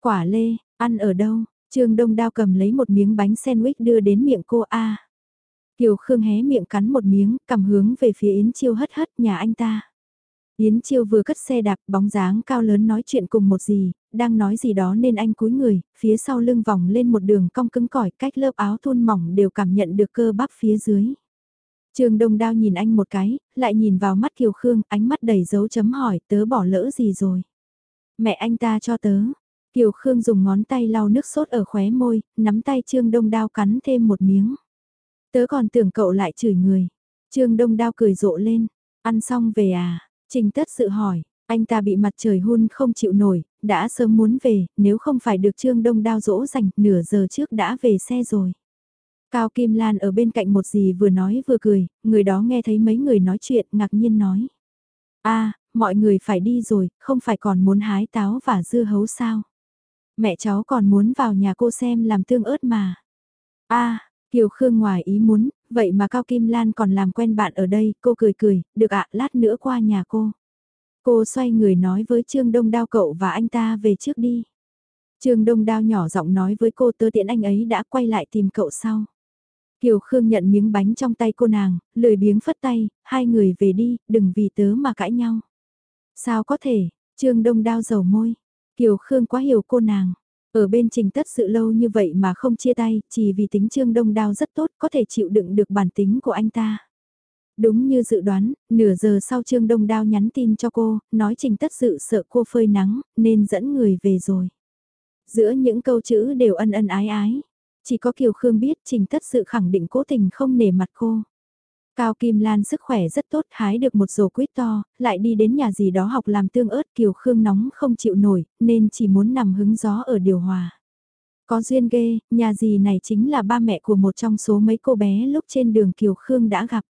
Quả lê, ăn ở đâu? Trương Đông Đao cầm lấy một miếng bánh sandwich đưa đến miệng cô A. Kiều Khương hé miệng cắn một miếng, cầm hướng về phía Yến Chiêu hất hất nhà anh ta. Yến Chiêu vừa cất xe đạp bóng dáng cao lớn nói chuyện cùng một gì, đang nói gì đó nên anh cúi người, phía sau lưng vòng lên một đường cong cứng cỏi cách lớp áo thun mỏng đều cảm nhận được cơ bắp phía dưới. Trương Đông Đao nhìn anh một cái, lại nhìn vào mắt Kiều Khương, ánh mắt đầy dấu chấm hỏi tớ bỏ lỡ gì rồi. Mẹ anh ta cho tớ. Kiều Khương dùng ngón tay lau nước sốt ở khóe môi, nắm tay Trương Đông Đao cắn thêm một miếng. Tớ còn tưởng cậu lại chửi người. Trương Đông Đao cười rộ lên. Ăn xong về à? Trình tất sự hỏi. Anh ta bị mặt trời hun không chịu nổi, đã sớm muốn về, nếu không phải được Trương Đông Đao dỗ dành, nửa giờ trước đã về xe rồi. Cao Kim Lan ở bên cạnh một gì vừa nói vừa cười, người đó nghe thấy mấy người nói chuyện ngạc nhiên nói. a mọi người phải đi rồi, không phải còn muốn hái táo và dưa hấu sao? Mẹ cháu còn muốn vào nhà cô xem làm tương ớt mà. a Kiều Khương ngoài ý muốn, vậy mà Cao Kim Lan còn làm quen bạn ở đây, cô cười cười, được ạ, lát nữa qua nhà cô. Cô xoay người nói với Trương Đông Đao cậu và anh ta về trước đi. Trương Đông Đao nhỏ giọng nói với cô tớ tiện anh ấy đã quay lại tìm cậu sau. Kiều Khương nhận miếng bánh trong tay cô nàng, lười biếng phất tay, hai người về đi, đừng vì tớ mà cãi nhau. Sao có thể, Trương Đông Đao dầu môi. Kiều Khương quá hiểu cô nàng. Ở bên trình tất sự lâu như vậy mà không chia tay, chỉ vì tính Trương Đông Đao rất tốt, có thể chịu đựng được bản tính của anh ta. Đúng như dự đoán, nửa giờ sau Trương Đông Đao nhắn tin cho cô, nói trình tất sự sợ cô phơi nắng, nên dẫn người về rồi. Giữa những câu chữ đều ân ân ái ái. Chỉ có Kiều Khương biết trình tất sự khẳng định cố tình không nể mặt cô. Cao Kim Lan sức khỏe rất tốt hái được một rổ quýt to, lại đi đến nhà gì đó học làm tương ớt Kiều Khương nóng không chịu nổi, nên chỉ muốn nằm hứng gió ở điều hòa. Có duyên ghê, nhà gì này chính là ba mẹ của một trong số mấy cô bé lúc trên đường Kiều Khương đã gặp.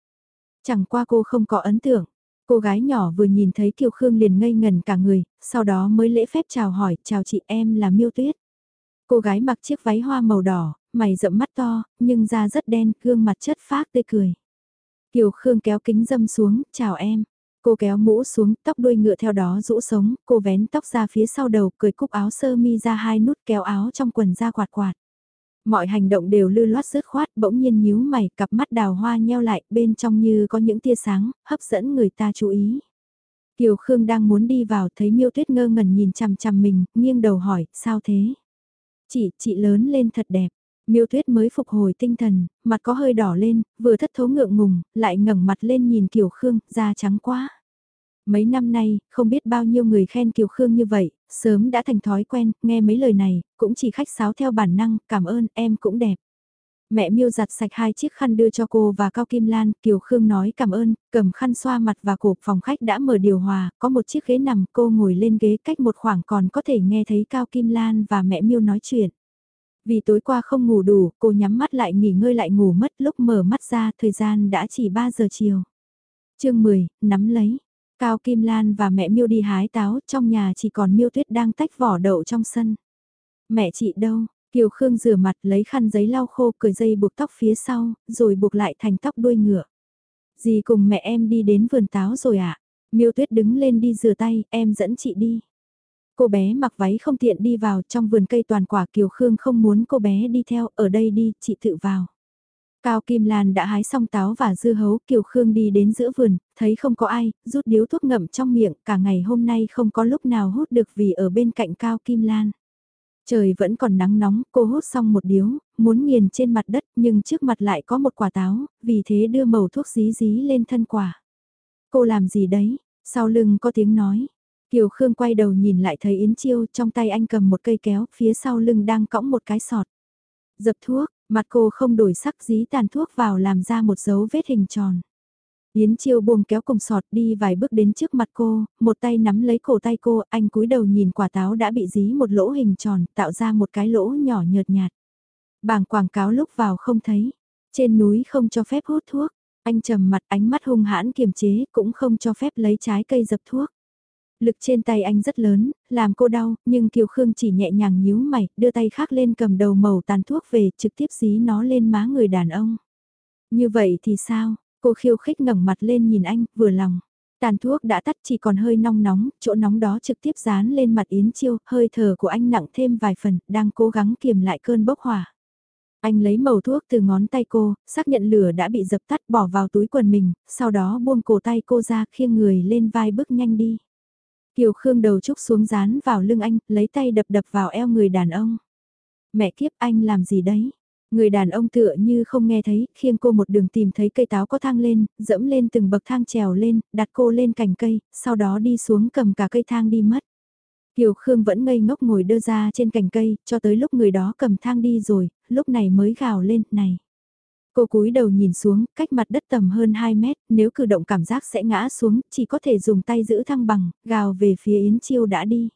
Chẳng qua cô không có ấn tượng. Cô gái nhỏ vừa nhìn thấy Kiều Khương liền ngây ngần cả người, sau đó mới lễ phép chào hỏi, chào chị em là Miêu Tuyết. Cô gái mặc chiếc váy hoa màu đỏ, mày rậm mắt to, nhưng da rất đen, gương mặt chất phác tươi cười. Kiều Khương kéo kính dâm xuống, chào em. Cô kéo mũ xuống, tóc đuôi ngựa theo đó rũ sống, cô vén tóc ra phía sau đầu, cười cúc áo sơ mi ra hai nút kéo áo trong quần ra quạt quạt. Mọi hành động đều lư loát rớt khoát, bỗng nhiên nhíu mày, cặp mắt đào hoa nheo lại, bên trong như có những tia sáng, hấp dẫn người ta chú ý. Kiều Khương đang muốn đi vào, thấy miêu tuyết ngơ ngẩn nhìn chằm chằm mình, nghiêng đầu hỏi, sao thế? Chị, chị lớn lên thật đẹp. Miêu Tuyết mới phục hồi tinh thần, mặt có hơi đỏ lên, vừa thất thố ngượng ngùng, lại ngẩng mặt lên nhìn Kiều Khương, da trắng quá. Mấy năm nay, không biết bao nhiêu người khen Kiều Khương như vậy, sớm đã thành thói quen, nghe mấy lời này, cũng chỉ khách sáo theo bản năng, cảm ơn, em cũng đẹp. Mẹ miêu giặt sạch hai chiếc khăn đưa cho cô và Cao Kim Lan, Kiều Khương nói cảm ơn, cầm khăn xoa mặt và cổ phòng khách đã mở điều hòa, có một chiếc ghế nằm, cô ngồi lên ghế cách một khoảng còn có thể nghe thấy Cao Kim Lan và mẹ miêu nói chuyện. Vì tối qua không ngủ đủ, cô nhắm mắt lại nghỉ ngơi lại ngủ mất lúc mở mắt ra thời gian đã chỉ 3 giờ chiều. chương 10, nắm lấy. Cao Kim Lan và mẹ Miêu đi hái táo, trong nhà chỉ còn Miêu Tuyết đang tách vỏ đậu trong sân. Mẹ chị đâu? Kiều Khương rửa mặt lấy khăn giấy lau khô cởi dây buộc tóc phía sau, rồi buộc lại thành tóc đuôi ngựa. Dì cùng mẹ em đi đến vườn táo rồi ạ. À? Miêu Tuyết đứng lên đi rửa tay, em dẫn chị đi. Cô bé mặc váy không tiện đi vào trong vườn cây toàn quả Kiều Khương không muốn cô bé đi theo, ở đây đi, chị tự vào. Cao Kim Lan đã hái xong táo và dưa hấu, Kiều Khương đi đến giữa vườn, thấy không có ai, rút điếu thuốc ngậm trong miệng, cả ngày hôm nay không có lúc nào hút được vì ở bên cạnh Cao Kim Lan. Trời vẫn còn nắng nóng, cô hút xong một điếu, muốn nghiền trên mặt đất nhưng trước mặt lại có một quả táo, vì thế đưa màu thuốc dí dí lên thân quả. Cô làm gì đấy? Sau lưng có tiếng nói. Kiều Khương quay đầu nhìn lại thấy Yến Chiêu trong tay anh cầm một cây kéo, phía sau lưng đang cõng một cái sọt. Dập thuốc, mặt cô không đổi sắc dí tàn thuốc vào làm ra một dấu vết hình tròn. Yến Chiêu buông kéo cùng sọt đi vài bước đến trước mặt cô, một tay nắm lấy cổ tay cô, anh cúi đầu nhìn quả táo đã bị dí một lỗ hình tròn, tạo ra một cái lỗ nhỏ nhợt nhạt. Bảng quảng cáo lúc vào không thấy, trên núi không cho phép hút thuốc, anh trầm mặt ánh mắt hung hãn kiềm chế cũng không cho phép lấy trái cây dập thuốc. Lực trên tay anh rất lớn, làm cô đau, nhưng Kiều Khương chỉ nhẹ nhàng nhíu mày, đưa tay khác lên cầm đầu màu tàn thuốc về trực tiếp dí nó lên má người đàn ông. Như vậy thì sao? Cô khiêu khích ngẩng mặt lên nhìn anh, vừa lòng. Tàn thuốc đã tắt chỉ còn hơi nóng nóng, chỗ nóng đó trực tiếp dán lên mặt Yến Chiêu, hơi thở của anh nặng thêm vài phần, đang cố gắng kiềm lại cơn bốc hỏa. Anh lấy màu thuốc từ ngón tay cô, xác nhận lửa đã bị dập tắt bỏ vào túi quần mình, sau đó buông cổ tay cô ra khiêng người lên vai bước nhanh đi. Kiều Khương đầu trúc xuống dán vào lưng anh, lấy tay đập đập vào eo người đàn ông. Mẹ kiếp anh làm gì đấy? Người đàn ông tựa như không nghe thấy, khiêng cô một đường tìm thấy cây táo có thang lên, dẫm lên từng bậc thang trèo lên, đặt cô lên cành cây, sau đó đi xuống cầm cả cây thang đi mất. Kiều Khương vẫn ngây ngốc ngồi đơ ra trên cành cây, cho tới lúc người đó cầm thang đi rồi, lúc này mới gào lên, này. Cô cúi đầu nhìn xuống, cách mặt đất tầm hơn 2 mét, nếu cử động cảm giác sẽ ngã xuống, chỉ có thể dùng tay giữ thăng bằng, gào về phía Yến Chiêu đã đi.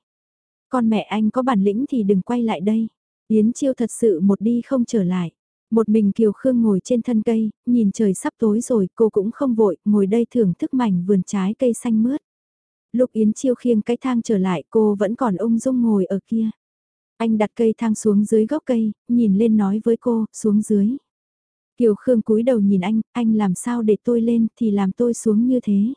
Con mẹ anh có bản lĩnh thì đừng quay lại đây. Yến Chiêu thật sự một đi không trở lại. Một mình Kiều Khương ngồi trên thân cây, nhìn trời sắp tối rồi, cô cũng không vội, ngồi đây thưởng thức mảnh vườn trái cây xanh mướt. Lúc Yến Chiêu khiêng cái thang trở lại cô vẫn còn ung dung ngồi ở kia. Anh đặt cây thang xuống dưới gốc cây, nhìn lên nói với cô, xuống dưới. Kiều Khương cúi đầu nhìn anh, anh làm sao để tôi lên thì làm tôi xuống như thế.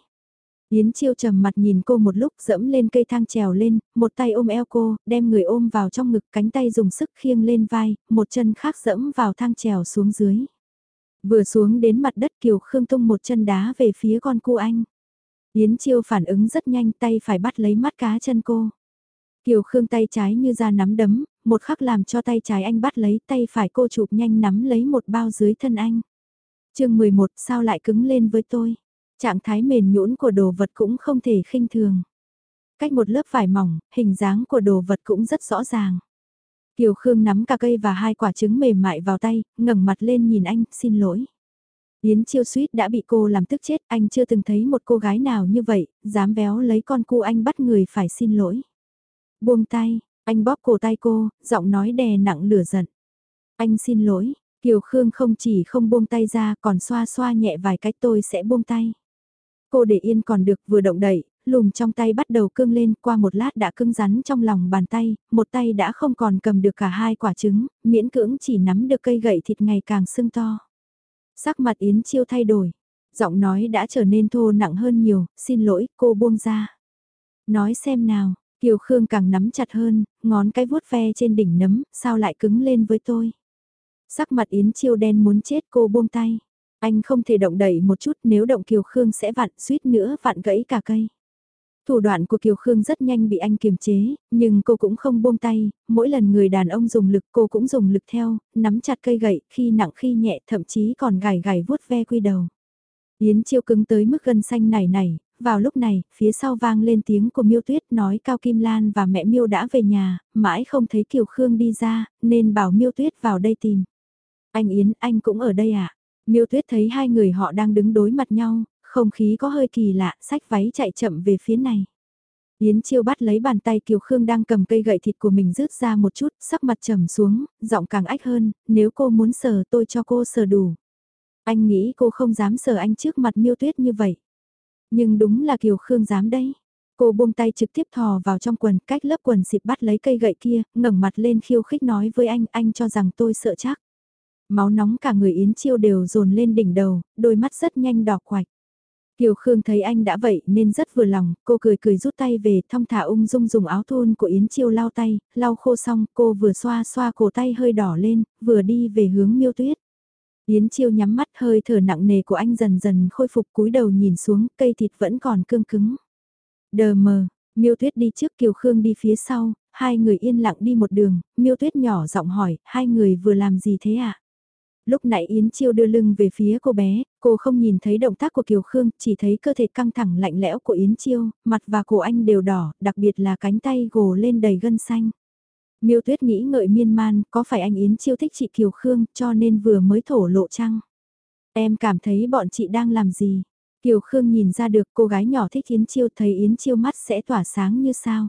Yến Chiêu trầm mặt nhìn cô một lúc dẫm lên cây thang trèo lên, một tay ôm eo cô, đem người ôm vào trong ngực cánh tay dùng sức khiêng lên vai, một chân khác dẫm vào thang trèo xuống dưới. Vừa xuống đến mặt đất Kiều Khương tung một chân đá về phía con cu anh. Yến Chiêu phản ứng rất nhanh tay phải bắt lấy mắt cá chân cô. Kiều Khương tay trái như ra nắm đấm, một khắc làm cho tay trái anh bắt lấy tay phải cô chụp nhanh nắm lấy một bao dưới thân anh. chương 11 sao lại cứng lên với tôi? Trạng thái mềm nhũn của đồ vật cũng không thể khinh thường. Cách một lớp vải mỏng, hình dáng của đồ vật cũng rất rõ ràng. Kiều Khương nắm cả cây và hai quả trứng mềm mại vào tay, ngẩng mặt lên nhìn anh, xin lỗi. Yến chiêu suýt đã bị cô làm tức chết, anh chưa từng thấy một cô gái nào như vậy, dám véo lấy con cu anh bắt người phải xin lỗi. Buông tay, anh bóp cổ tay cô, giọng nói đè nặng lửa giận. Anh xin lỗi, Kiều Khương không chỉ không buông tay ra còn xoa xoa nhẹ vài cái tôi sẽ buông tay. Cô để yên còn được vừa động đẩy, lùm trong tay bắt đầu cương lên qua một lát đã cứng rắn trong lòng bàn tay, một tay đã không còn cầm được cả hai quả trứng, miễn cưỡng chỉ nắm được cây gậy thịt ngày càng sưng to. Sắc mặt Yến Chiêu thay đổi, giọng nói đã trở nên thô nặng hơn nhiều, xin lỗi, cô buông ra. Nói xem nào, Kiều Khương càng nắm chặt hơn, ngón cái vuốt ve trên đỉnh nấm, sao lại cứng lên với tôi. Sắc mặt Yến Chiêu đen muốn chết cô buông tay. Anh không thể động đẩy một chút nếu động Kiều Khương sẽ vặn suýt nữa vặn gãy cả cây. Thủ đoạn của Kiều Khương rất nhanh bị anh kiềm chế, nhưng cô cũng không buông tay, mỗi lần người đàn ông dùng lực cô cũng dùng lực theo, nắm chặt cây gậy, khi nặng khi nhẹ thậm chí còn gảy gảy vuốt ve quy đầu. Yến chiêu cứng tới mức gân xanh này này, vào lúc này, phía sau vang lên tiếng của Miêu Tuyết nói Cao Kim Lan và mẹ Miêu đã về nhà, mãi không thấy Kiều Khương đi ra, nên bảo Miêu Tuyết vào đây tìm. Anh Yến, anh cũng ở đây à? Miêu Tuyết thấy hai người họ đang đứng đối mặt nhau, không khí có hơi kỳ lạ, sách váy chạy chậm về phía này. Yến Chiêu bắt lấy bàn tay Kiều Khương đang cầm cây gậy thịt của mình rứt ra một chút, sắc mặt trầm xuống, giọng càng ách hơn, nếu cô muốn sờ tôi cho cô sờ đủ. Anh nghĩ cô không dám sờ anh trước mặt miêu tuyết như vậy. Nhưng đúng là Kiều Khương dám đấy. Cô buông tay trực tiếp thò vào trong quần, cách lớp quần xịp bắt lấy cây gậy kia, ngẩng mặt lên khiêu khích nói với anh, anh cho rằng tôi sợ chắc. Máu nóng cả người Yến Chiêu đều dồn lên đỉnh đầu, đôi mắt rất nhanh đỏ quạch. Kiều Khương thấy anh đã vậy nên rất vừa lòng, cô cười cười rút tay về thong thả ung dung dùng áo thun của Yến Chiêu lau tay, lau khô xong cô vừa xoa xoa cổ tay hơi đỏ lên, vừa đi về hướng miêu tuyết. Yến Chiêu nhắm mắt hơi thở nặng nề của anh dần dần khôi phục cúi đầu nhìn xuống, cây thịt vẫn còn cương cứng. Đờ mờ, miêu tuyết đi trước Kiều Khương đi phía sau, hai người yên lặng đi một đường, miêu tuyết nhỏ giọng hỏi, hai người vừa làm gì thế ạ? À? lúc nãy Yến Chiêu đưa lưng về phía cô bé, cô không nhìn thấy động tác của Kiều Khương, chỉ thấy cơ thể căng thẳng lạnh lẽo của Yến Chiêu, mặt và cổ anh đều đỏ, đặc biệt là cánh tay gồ lên đầy gân xanh. Miêu Tuyết nghĩ ngợi miên man, có phải anh Yến Chiêu thích chị Kiều Khương, cho nên vừa mới thổ lộ chăng? Em cảm thấy bọn chị đang làm gì? Kiều Khương nhìn ra được cô gái nhỏ thích Yến Chiêu thấy Yến Chiêu mắt sẽ tỏa sáng như sao?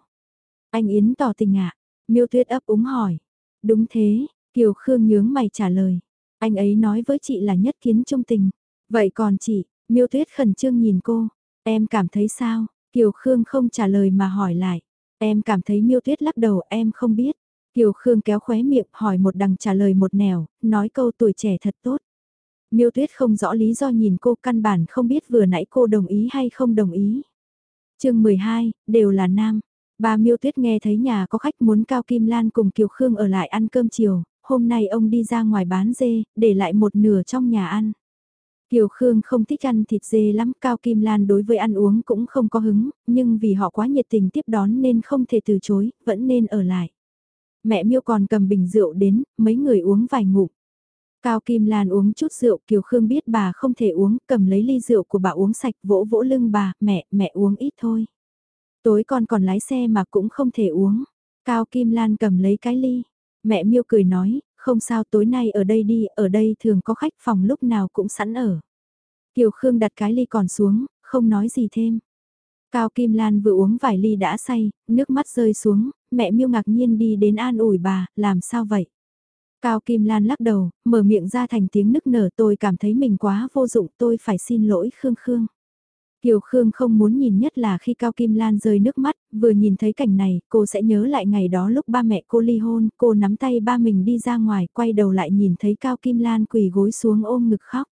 Anh Yến tỏ tình ạ? À? Miêu Tuyết ấp úng hỏi. Đúng thế, Kiều Khương nhướng mày trả lời. Anh ấy nói với chị là nhất kiến trung tình. Vậy còn chị, miêu tuyết khẩn trương nhìn cô. Em cảm thấy sao? Kiều Khương không trả lời mà hỏi lại. Em cảm thấy miêu tuyết lắc đầu em không biết. Kiều Khương kéo khóe miệng hỏi một đằng trả lời một nẻo, nói câu tuổi trẻ thật tốt. Miêu tuyết không rõ lý do nhìn cô căn bản không biết vừa nãy cô đồng ý hay không đồng ý. chương 12, đều là nam. Bà Miêu Tuyết nghe thấy nhà có khách muốn Cao Kim Lan cùng Kiều Khương ở lại ăn cơm chiều, hôm nay ông đi ra ngoài bán dê, để lại một nửa trong nhà ăn. Kiều Khương không thích ăn thịt dê lắm, Cao Kim Lan đối với ăn uống cũng không có hứng, nhưng vì họ quá nhiệt tình tiếp đón nên không thể từ chối, vẫn nên ở lại. Mẹ Miêu còn cầm bình rượu đến, mấy người uống vài ngụm. Cao Kim Lan uống chút rượu, Kiều Khương biết bà không thể uống, cầm lấy ly rượu của bà uống sạch, vỗ vỗ lưng bà, mẹ, mẹ uống ít thôi. Tối con còn lái xe mà cũng không thể uống. Cao Kim Lan cầm lấy cái ly. Mẹ Miêu cười nói, không sao tối nay ở đây đi, ở đây thường có khách phòng lúc nào cũng sẵn ở. Kiều Khương đặt cái ly còn xuống, không nói gì thêm. Cao Kim Lan vừa uống vài ly đã say, nước mắt rơi xuống, mẹ miêu ngạc nhiên đi đến an ủi bà, làm sao vậy? Cao Kim Lan lắc đầu, mở miệng ra thành tiếng nức nở tôi cảm thấy mình quá vô dụng tôi phải xin lỗi Khương Khương. Kiều Khương không muốn nhìn nhất là khi Cao Kim Lan rơi nước mắt, vừa nhìn thấy cảnh này, cô sẽ nhớ lại ngày đó lúc ba mẹ cô ly hôn, cô nắm tay ba mình đi ra ngoài, quay đầu lại nhìn thấy Cao Kim Lan quỳ gối xuống ôm ngực khóc.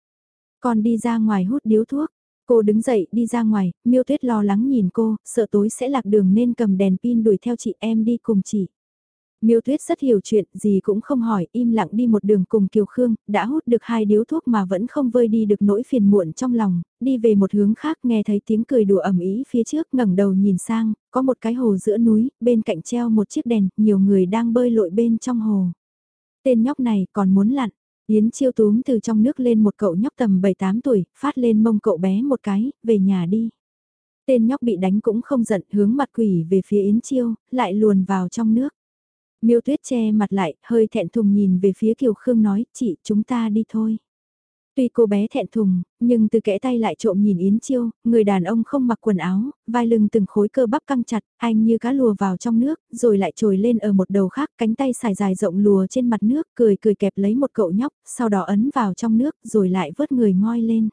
Còn đi ra ngoài hút điếu thuốc, cô đứng dậy đi ra ngoài, miêu tuyết lo lắng nhìn cô, sợ tối sẽ lạc đường nên cầm đèn pin đuổi theo chị em đi cùng chị. Miêu Tuyết rất hiểu chuyện, gì cũng không hỏi, im lặng đi một đường cùng Kiều Khương, đã hút được hai điếu thuốc mà vẫn không vơi đi được nỗi phiền muộn trong lòng, đi về một hướng khác nghe thấy tiếng cười đùa ẩm ý phía trước ngẩng đầu nhìn sang, có một cái hồ giữa núi, bên cạnh treo một chiếc đèn, nhiều người đang bơi lội bên trong hồ. Tên nhóc này còn muốn lặn, Yến chiêu túm từ trong nước lên một cậu nhóc tầm 7-8 tuổi, phát lên mông cậu bé một cái, về nhà đi. Tên nhóc bị đánh cũng không giận, hướng mặt quỷ về phía Yến chiêu, lại luồn vào trong nước. Miêu Tuyết che mặt lại, hơi thẹn thùng nhìn về phía Kiều Khương nói, chị, chúng ta đi thôi. Tuy cô bé thẹn thùng, nhưng từ kẽ tay lại trộm nhìn Yến Chiêu, người đàn ông không mặc quần áo, vai lưng từng khối cơ bắp căng chặt, anh như cá lùa vào trong nước, rồi lại trồi lên ở một đầu khác, cánh tay xài dài rộng lùa trên mặt nước, cười cười kẹp lấy một cậu nhóc, sau đó ấn vào trong nước, rồi lại vớt người ngoi lên.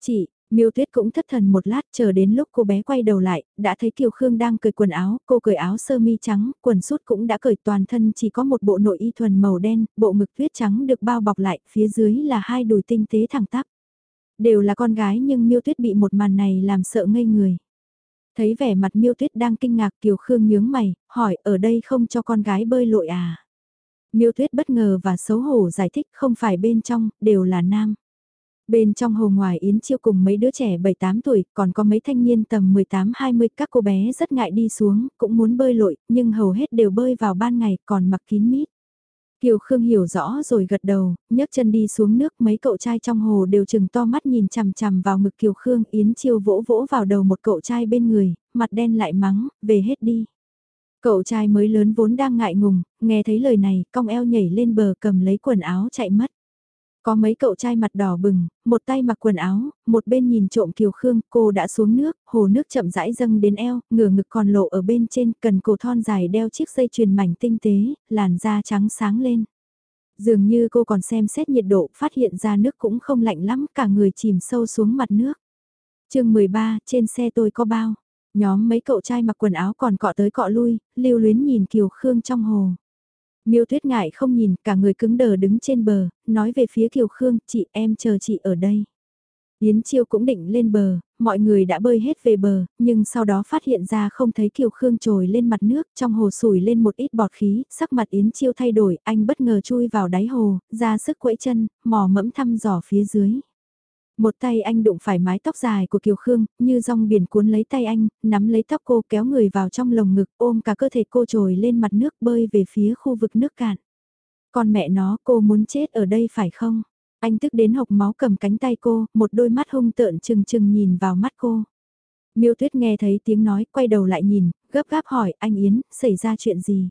Chị, Miêu Tuyết cũng thất thần một lát chờ đến lúc cô bé quay đầu lại, đã thấy Kiều Khương đang cởi quần áo, cô cởi áo sơ mi trắng, quần sút cũng đã cởi toàn thân chỉ có một bộ nội y thuần màu đen, bộ ngực tuyết trắng được bao bọc lại, phía dưới là hai đùi tinh tế thẳng tắp. Đều là con gái nhưng Miêu Tuyết bị một màn này làm sợ ngây người. Thấy vẻ mặt Miêu Tuyết đang kinh ngạc Kiều Khương nhướng mày, hỏi ở đây không cho con gái bơi lội à? Miêu Tuyết bất ngờ và xấu hổ giải thích không phải bên trong, đều là nam. Bên trong hồ ngoài Yến Chiêu cùng mấy đứa trẻ 7-8 tuổi, còn có mấy thanh niên tầm 18-20, các cô bé rất ngại đi xuống, cũng muốn bơi lội, nhưng hầu hết đều bơi vào ban ngày, còn mặc kín mít. Kiều Khương hiểu rõ rồi gật đầu, nhấc chân đi xuống nước, mấy cậu trai trong hồ đều chừng to mắt nhìn chằm chằm vào ngực Kiều Khương, Yến Chiêu vỗ vỗ vào đầu một cậu trai bên người, mặt đen lại mắng, về hết đi. Cậu trai mới lớn vốn đang ngại ngùng, nghe thấy lời này, cong eo nhảy lên bờ cầm lấy quần áo chạy mất. Có mấy cậu trai mặt đỏ bừng, một tay mặc quần áo, một bên nhìn trộm Kiều Khương, cô đã xuống nước, hồ nước chậm rãi dâng đến eo, ngửa ngực còn lộ ở bên trên, cần cổ thon dài đeo chiếc dây chuyền mảnh tinh tế, làn da trắng sáng lên. Dường như cô còn xem xét nhiệt độ, phát hiện ra nước cũng không lạnh lắm, cả người chìm sâu xuống mặt nước. chương 13, trên xe tôi có bao. Nhóm mấy cậu trai mặc quần áo còn cọ tới cọ lui, lưu luyến nhìn Kiều Khương trong hồ. Miêu Tuyết ngại không nhìn, cả người cứng đờ đứng trên bờ, nói về phía Kiều Khương, chị em chờ chị ở đây. Yến Chiêu cũng định lên bờ, mọi người đã bơi hết về bờ, nhưng sau đó phát hiện ra không thấy Kiều Khương trồi lên mặt nước, trong hồ sủi lên một ít bọt khí, sắc mặt Yến Chiêu thay đổi, anh bất ngờ chui vào đáy hồ, ra sức quẫy chân, mò mẫm thăm dò phía dưới. Một tay anh đụng phải mái tóc dài của Kiều Khương, như rong biển cuốn lấy tay anh, nắm lấy tóc cô kéo người vào trong lồng ngực ôm cả cơ thể cô trồi lên mặt nước bơi về phía khu vực nước cạn. Con mẹ nó cô muốn chết ở đây phải không? Anh tức đến hộc máu cầm cánh tay cô, một đôi mắt hung tợn chừng chừng nhìn vào mắt cô. Miêu Tuyết nghe thấy tiếng nói, quay đầu lại nhìn, gấp gáp hỏi, anh Yến, xảy ra chuyện gì?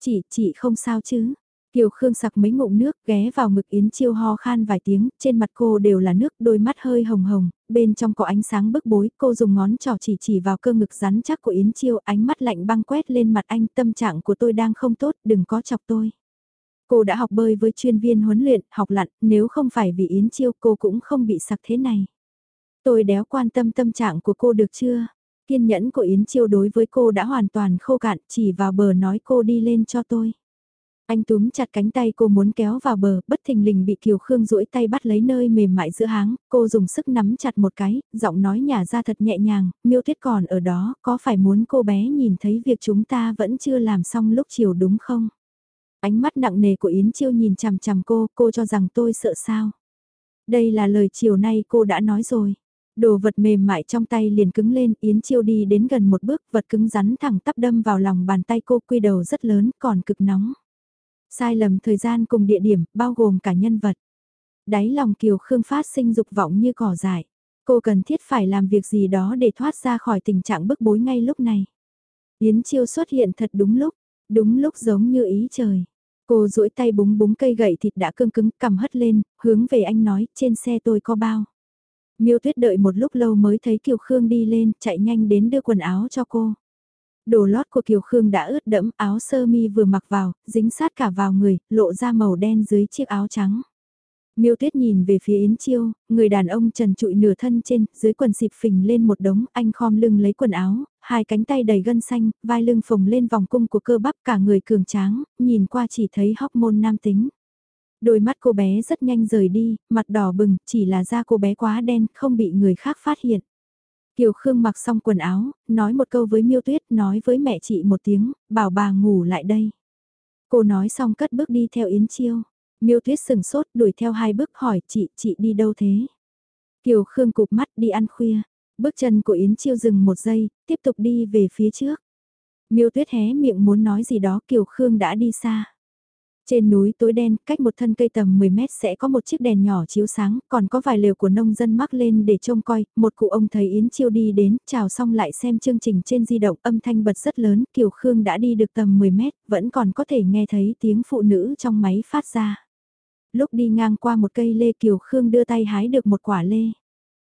Chị, chị không sao chứ? Kiều Khương sặc mấy ngụm nước ghé vào ngực Yến Chiêu ho khan vài tiếng, trên mặt cô đều là nước, đôi mắt hơi hồng hồng, bên trong có ánh sáng bức bối, cô dùng ngón trỏ chỉ chỉ vào cơ ngực rắn chắc của Yến Chiêu, ánh mắt lạnh băng quét lên mặt anh, tâm trạng của tôi đang không tốt, đừng có chọc tôi. Cô đã học bơi với chuyên viên huấn luyện, học lặn, nếu không phải vì Yến Chiêu cô cũng không bị sặc thế này. Tôi đéo quan tâm tâm trạng của cô được chưa? Kiên nhẫn của Yến Chiêu đối với cô đã hoàn toàn khô cạn, chỉ vào bờ nói cô đi lên cho tôi. Anh túm chặt cánh tay cô muốn kéo vào bờ, bất thình lình bị Kiều Khương duỗi tay bắt lấy nơi mềm mại giữa háng, cô dùng sức nắm chặt một cái, giọng nói nhả ra thật nhẹ nhàng, miêu tuyết còn ở đó, có phải muốn cô bé nhìn thấy việc chúng ta vẫn chưa làm xong lúc chiều đúng không? Ánh mắt nặng nề của Yến Chiêu nhìn chằm chằm cô, cô cho rằng tôi sợ sao? Đây là lời chiều nay cô đã nói rồi. Đồ vật mềm mại trong tay liền cứng lên, Yến Chiêu đi đến gần một bước, vật cứng rắn thẳng tắp đâm vào lòng bàn tay cô quy đầu rất lớn, còn cực nóng. Sai lầm thời gian cùng địa điểm, bao gồm cả nhân vật. Đáy lòng Kiều Khương phát sinh dục vọng như cỏ dại. Cô cần thiết phải làm việc gì đó để thoát ra khỏi tình trạng bức bối ngay lúc này. Yến Chiêu xuất hiện thật đúng lúc, đúng lúc giống như ý trời. Cô duỗi tay búng búng cây gậy thịt đã cương cứng cầm hất lên, hướng về anh nói, trên xe tôi có bao. Miêu Tuyết đợi một lúc lâu mới thấy Kiều Khương đi lên, chạy nhanh đến đưa quần áo cho cô. Đồ lót của Kiều Khương đã ướt đẫm, áo sơ mi vừa mặc vào, dính sát cả vào người, lộ ra màu đen dưới chiếc áo trắng. Miêu Tuyết nhìn về phía Yến Chiêu, người đàn ông trần trụi nửa thân trên, dưới quần xịp phình lên một đống, anh khom lưng lấy quần áo, hai cánh tay đầy gân xanh, vai lưng phồng lên vòng cung của cơ bắp cả người cường tráng, nhìn qua chỉ thấy hóc môn nam tính. Đôi mắt cô bé rất nhanh rời đi, mặt đỏ bừng, chỉ là da cô bé quá đen, không bị người khác phát hiện. Kiều Khương mặc xong quần áo, nói một câu với Miêu Tuyết, nói với mẹ chị một tiếng, bảo bà ngủ lại đây. Cô nói xong cất bước đi theo Yến Chiêu. Miêu Tuyết sừng sốt đuổi theo hai bước hỏi chị, chị đi đâu thế? Kiều Khương cụp mắt đi ăn khuya. Bước chân của Yến Chiêu dừng một giây, tiếp tục đi về phía trước. Miêu Tuyết hé miệng muốn nói gì đó Kiều Khương đã đi xa. Trên núi tối đen, cách một thân cây tầm 10 mét sẽ có một chiếc đèn nhỏ chiếu sáng, còn có vài lều của nông dân mắc lên để trông coi, một cụ ông thấy Yến Chiêu đi đến, chào xong lại xem chương trình trên di động, âm thanh bật rất lớn, Kiều Khương đã đi được tầm 10 mét, vẫn còn có thể nghe thấy tiếng phụ nữ trong máy phát ra. Lúc đi ngang qua một cây lê Kiều Khương đưa tay hái được một quả lê.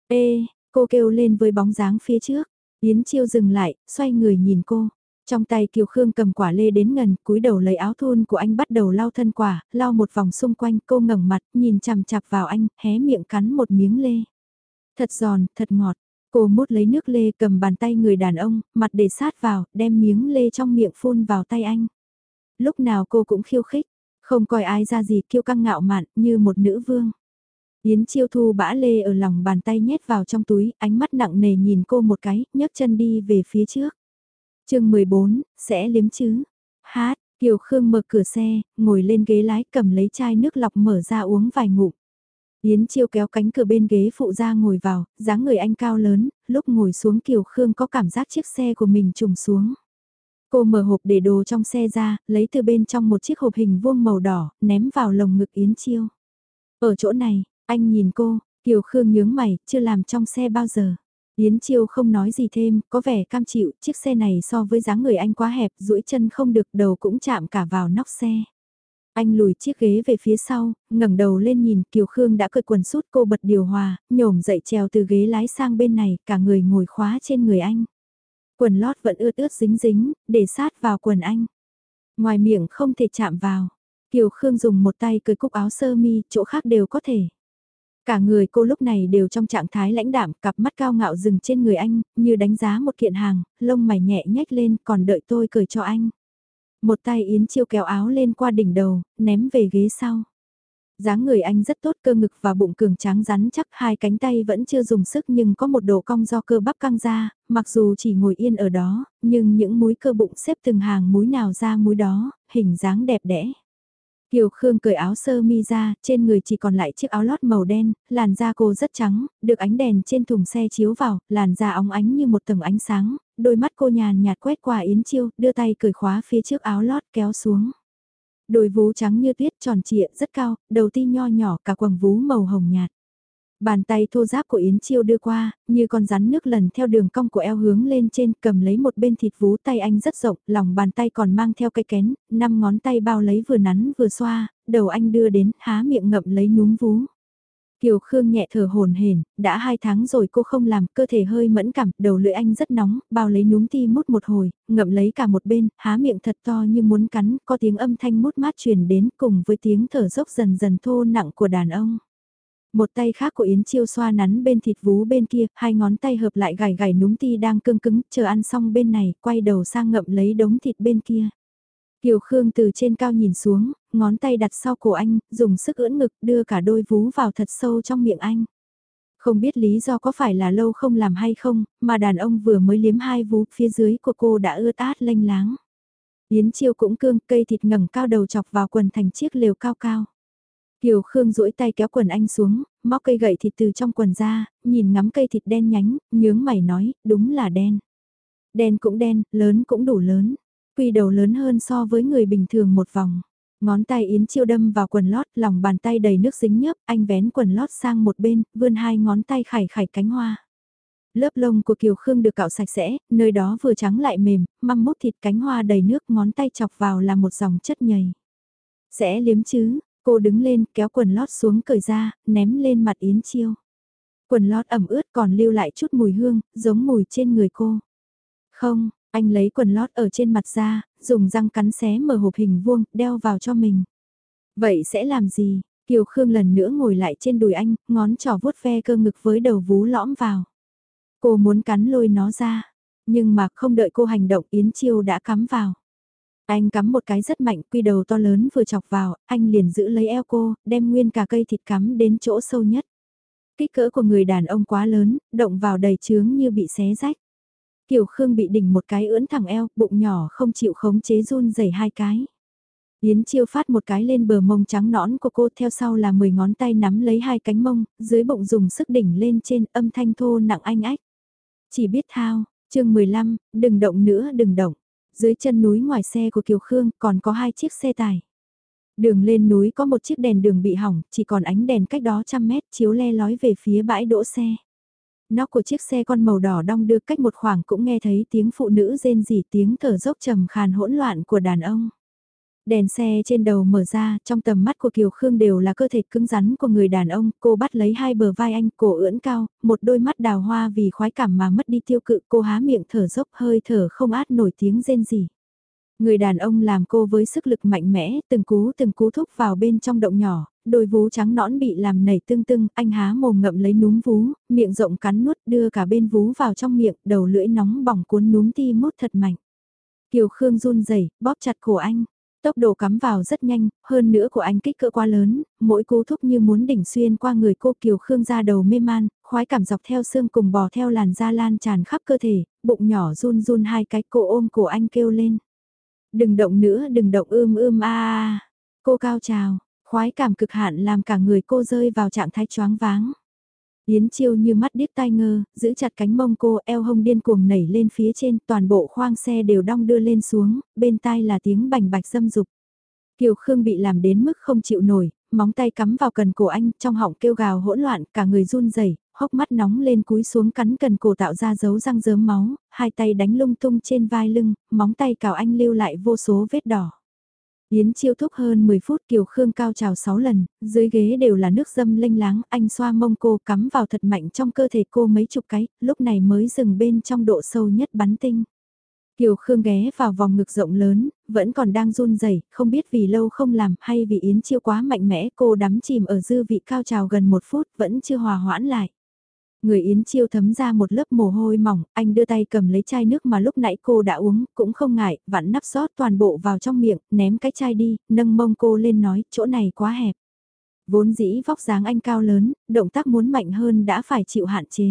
Ê, cô kêu lên với bóng dáng phía trước, Yến Chiêu dừng lại, xoay người nhìn cô. Trong tay Kiều Khương cầm quả lê đến gần, cúi đầu lấy áo thun của anh bắt đầu lau thân quả, lau một vòng xung quanh, cô ngẩng mặt, nhìn chằm chằm vào anh, hé miệng cắn một miếng lê. Thật giòn, thật ngọt. Cô mút lấy nước lê cầm bàn tay người đàn ông, mặt để sát vào, đem miếng lê trong miệng phun vào tay anh. Lúc nào cô cũng khiêu khích, không coi ai ra gì kiêu căng ngạo mạn như một nữ vương. Yến chiêu thu bã lê ở lòng bàn tay nhét vào trong túi, ánh mắt nặng nề nhìn cô một cái, nhấc chân đi về phía trước chương 14, sẽ liếm chứ. Hát, Kiều Khương mở cửa xe, ngồi lên ghế lái cầm lấy chai nước lọc mở ra uống vài ngụm. Yến Chiêu kéo cánh cửa bên ghế phụ ra ngồi vào, dáng người anh cao lớn, lúc ngồi xuống Kiều Khương có cảm giác chiếc xe của mình trùng xuống. Cô mở hộp để đồ trong xe ra, lấy từ bên trong một chiếc hộp hình vuông màu đỏ, ném vào lồng ngực Yến Chiêu. Ở chỗ này, anh nhìn cô, Kiều Khương nhướng mày, chưa làm trong xe bao giờ. Yến Chiêu không nói gì thêm, có vẻ cam chịu, chiếc xe này so với dáng người anh quá hẹp, duỗi chân không được, đầu cũng chạm cả vào nóc xe. Anh lùi chiếc ghế về phía sau, ngẩng đầu lên nhìn Kiều Khương đã cởi quần sút cô bật điều hòa, nhổm dậy trèo từ ghế lái sang bên này, cả người ngồi khóa trên người anh. Quần lót vẫn ướt ướt dính dính, để sát vào quần anh. Ngoài miệng không thể chạm vào. Kiều Khương dùng một tay cởi cúc áo sơ mi, chỗ khác đều có thể. Cả người cô lúc này đều trong trạng thái lãnh đạm, cặp mắt cao ngạo dừng trên người anh, như đánh giá một kiện hàng, lông mày nhẹ nhếch lên còn đợi tôi cười cho anh. Một tay Yến Chiêu kéo áo lên qua đỉnh đầu, ném về ghế sau. dáng người anh rất tốt cơ ngực và bụng cường tráng rắn chắc hai cánh tay vẫn chưa dùng sức nhưng có một độ cong do cơ bắp căng ra, mặc dù chỉ ngồi yên ở đó, nhưng những múi cơ bụng xếp từng hàng múi nào ra múi đó, hình dáng đẹp đẽ. Kiều Khương cởi áo sơ mi ra, trên người chỉ còn lại chiếc áo lót màu đen, làn da cô rất trắng, được ánh đèn trên thùng xe chiếu vào, làn da óng ánh như một tầng ánh sáng, đôi mắt cô nhàn nhạt quét qua Yến Chiêu, đưa tay cởi khóa phía trước áo lót kéo xuống. Đôi vú trắng như tuyết tròn trịa rất cao, đầu ti nho nhỏ cả quầng vú màu hồng nhạt. Bàn tay thô giáp của Yến Chiêu đưa qua, như con rắn nước lần theo đường cong của eo hướng lên trên cầm lấy một bên thịt vú tay anh rất rộng, lòng bàn tay còn mang theo cây kén, năm ngón tay bao lấy vừa nắn vừa xoa, đầu anh đưa đến, há miệng ngậm lấy núm vú. Kiều Khương nhẹ thở hồn hển, đã hai tháng rồi cô không làm, cơ thể hơi mẫn cảm, đầu lưỡi anh rất nóng, bao lấy núm ti mút một hồi, ngậm lấy cả một bên, há miệng thật to như muốn cắn, có tiếng âm thanh mút mát truyền đến cùng với tiếng thở dốc dần dần thô nặng của đàn ông. Một tay khác của Yến Chiêu xoa nắn bên thịt vú bên kia, hai ngón tay hợp lại gảy gảy núm ti đang cương cứng, chờ ăn xong bên này, quay đầu sang ngậm lấy đống thịt bên kia. Kiều Khương từ trên cao nhìn xuống, ngón tay đặt sau cổ anh, dùng sức ưỡn ngực đưa cả đôi vú vào thật sâu trong miệng anh. Không biết lý do có phải là lâu không làm hay không, mà đàn ông vừa mới liếm hai vú phía dưới của cô đã ưa tát lênh láng. Yến Chiêu cũng cương cây thịt ngẩng cao đầu chọc vào quần thành chiếc lều cao cao. Kiều Khương duỗi tay kéo quần anh xuống, móc cây gậy thịt từ trong quần ra, nhìn ngắm cây thịt đen nhánh, nhướng mày nói, đúng là đen. Đen cũng đen, lớn cũng đủ lớn. Quy đầu lớn hơn so với người bình thường một vòng. Ngón tay Yến Chiêu đâm vào quần lót, lòng bàn tay đầy nước dính nhớp, anh vén quần lót sang một bên, vươn hai ngón tay khải khải cánh hoa. Lớp lông của Kiều Khương được cạo sạch sẽ, nơi đó vừa trắng lại mềm, măm mốt thịt cánh hoa đầy nước ngón tay chọc vào là một dòng chất nhầy. Sẽ liếm chứ, cô đứng lên kéo quần lót xuống cởi ra, ném lên mặt Yến Chiêu. Quần lót ẩm ướt còn lưu lại chút mùi hương, giống mùi trên người cô. Không, anh lấy quần lót ở trên mặt ra, dùng răng cắn xé mở hộp hình vuông, đeo vào cho mình. Vậy sẽ làm gì? Kiều Khương lần nữa ngồi lại trên đùi anh, ngón trỏ vuốt ve cơ ngực với đầu vú lõm vào. Cô muốn cắn lôi nó ra, nhưng mà không đợi cô hành động Yến Chiêu đã cắm vào. Anh cắm một cái rất mạnh, quy đầu to lớn vừa chọc vào, anh liền giữ lấy eo cô, đem nguyên cả cây thịt cắm đến chỗ sâu nhất. Kích cỡ của người đàn ông quá lớn, động vào đầy trướng như bị xé rách. Kiều Khương bị đỉnh một cái ưỡn thẳng eo, bụng nhỏ không chịu khống chế run rẩy hai cái. Yến Chiêu phát một cái lên bờ mông trắng nõn của cô theo sau là 10 ngón tay nắm lấy hai cánh mông, dưới bụng dùng sức đỉnh lên trên âm thanh thô nặng anh ách. Chỉ biết thao, chương 15, đừng động nữa đừng động. Dưới chân núi ngoài xe của Kiều Khương còn có hai chiếc xe tải. Đường lên núi có một chiếc đèn đường bị hỏng, chỉ còn ánh đèn cách đó trăm mét chiếu le lói về phía bãi đỗ xe. Nóc của chiếc xe con màu đỏ đong đưa cách một khoảng cũng nghe thấy tiếng phụ nữ rên rỉ tiếng thở dốc trầm khàn hỗn loạn của đàn ông. Đèn xe trên đầu mở ra, trong tầm mắt của Kiều Khương đều là cơ thể cứng rắn của người đàn ông, cô bắt lấy hai bờ vai anh, cổ ưỡn cao, một đôi mắt đào hoa vì khoái cảm mà mất đi tiêu cự, cô há miệng thở dốc hơi thở không át nổi tiếng rên gì Người đàn ông làm cô với sức lực mạnh mẽ, từng cú từng cú thúc vào bên trong động nhỏ, đôi vú trắng nõn bị làm nảy tương tưng, anh há mồm ngậm lấy núm vú, miệng rộng cắn nuốt đưa cả bên vú vào trong miệng, đầu lưỡi nóng bỏng cuốn núm ti mút thật mạnh. Kiều Khương run rẩy bóp chặt cổ anh. Tốc độ cắm vào rất nhanh, hơn nữa của anh kích cỡ quá lớn, mỗi cú thúc như muốn đỉnh xuyên qua người cô Kiều Khương ra đầu mê man, khoái cảm dọc theo xương cùng bò theo làn da lan tràn khắp cơ thể, bụng nhỏ run run hai cái cô ôm cổ anh kêu lên. Đừng động nữa, đừng động ưm ưm a a. Cô cao trào, khoái cảm cực hạn làm cả người cô rơi vào trạng thái choáng váng. Yến chiêu như mắt điếc tai ngơ, giữ chặt cánh mông cô eo hông điên cuồng nảy lên phía trên, toàn bộ khoang xe đều đong đưa lên xuống, bên tai là tiếng bành bạch dâm dục. Kiều Khương bị làm đến mức không chịu nổi, móng tay cắm vào cần cổ anh, trong họng kêu gào hỗn loạn, cả người run rẩy, hốc mắt nóng lên cúi xuống cắn cần cổ tạo ra dấu răng rớm máu, hai tay đánh lung tung trên vai lưng, móng tay cào anh lưu lại vô số vết đỏ. Yến chiêu thúc hơn 10 phút Kiều Khương cao trào 6 lần, dưới ghế đều là nước dâm lênh láng, anh xoa mông cô cắm vào thật mạnh trong cơ thể cô mấy chục cái, lúc này mới dừng bên trong độ sâu nhất bắn tinh. Kiều Khương ghé vào vòng ngực rộng lớn, vẫn còn đang run rẩy, không biết vì lâu không làm hay vì Yến chiêu quá mạnh mẽ cô đắm chìm ở dư vị cao trào gần một phút vẫn chưa hòa hoãn lại. Người Yến Chiêu thấm ra một lớp mồ hôi mỏng, anh đưa tay cầm lấy chai nước mà lúc nãy cô đã uống, cũng không ngại, vặn nắp sót toàn bộ vào trong miệng, ném cái chai đi, nâng mông cô lên nói, chỗ này quá hẹp. Vốn dĩ vóc dáng anh cao lớn, động tác muốn mạnh hơn đã phải chịu hạn chế.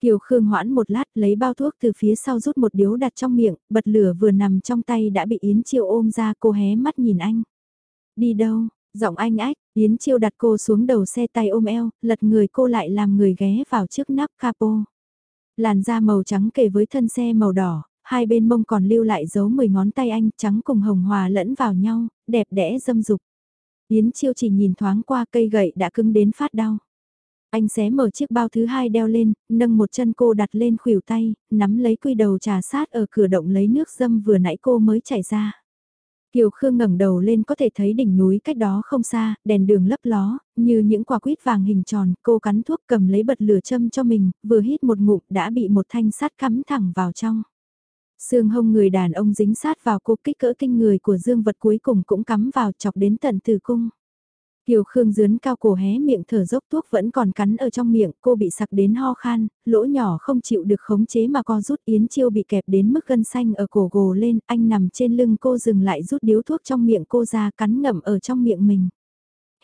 Kiều Khương hoãn một lát lấy bao thuốc từ phía sau rút một điếu đặt trong miệng, bật lửa vừa nằm trong tay đã bị Yến Chiêu ôm ra cô hé mắt nhìn anh. Đi đâu, giọng anh ách, Yến Chiêu đặt cô xuống đầu xe tay ôm eo, lật người cô lại làm người ghé vào trước nắp capo. Làn da màu trắng kề với thân xe màu đỏ, hai bên mông còn lưu lại dấu 10 ngón tay anh trắng cùng hồng hòa lẫn vào nhau, đẹp đẽ dâm dục. Yến Chiêu chỉ nhìn thoáng qua cây gậy đã cứng đến phát đau. Anh xé mở chiếc bao thứ hai đeo lên, nâng một chân cô đặt lên khuỷu tay, nắm lấy quy đầu trà sát ở cửa động lấy nước dâm vừa nãy cô mới chảy ra. Kiều Khương ngẩng đầu lên có thể thấy đỉnh núi cách đó không xa, đèn đường lấp ló, như những quả quýt vàng hình tròn, cô cắn thuốc cầm lấy bật lửa châm cho mình, vừa hít một ngụm đã bị một thanh sắt cắm thẳng vào trong. Xương hông người đàn ông dính sát vào cô kích cỡ kinh người của dương vật cuối cùng cũng cắm vào chọc đến tận tử cung. Kiều Khương dướn cao cổ hé miệng thở dốc thuốc vẫn còn cắn ở trong miệng, cô bị sặc đến ho khan, lỗ nhỏ không chịu được khống chế mà co rút Yến Chiêu bị kẹp đến mức gân xanh ở cổ gồ lên, anh nằm trên lưng cô dừng lại rút điếu thuốc trong miệng cô ra cắn ngậm ở trong miệng mình.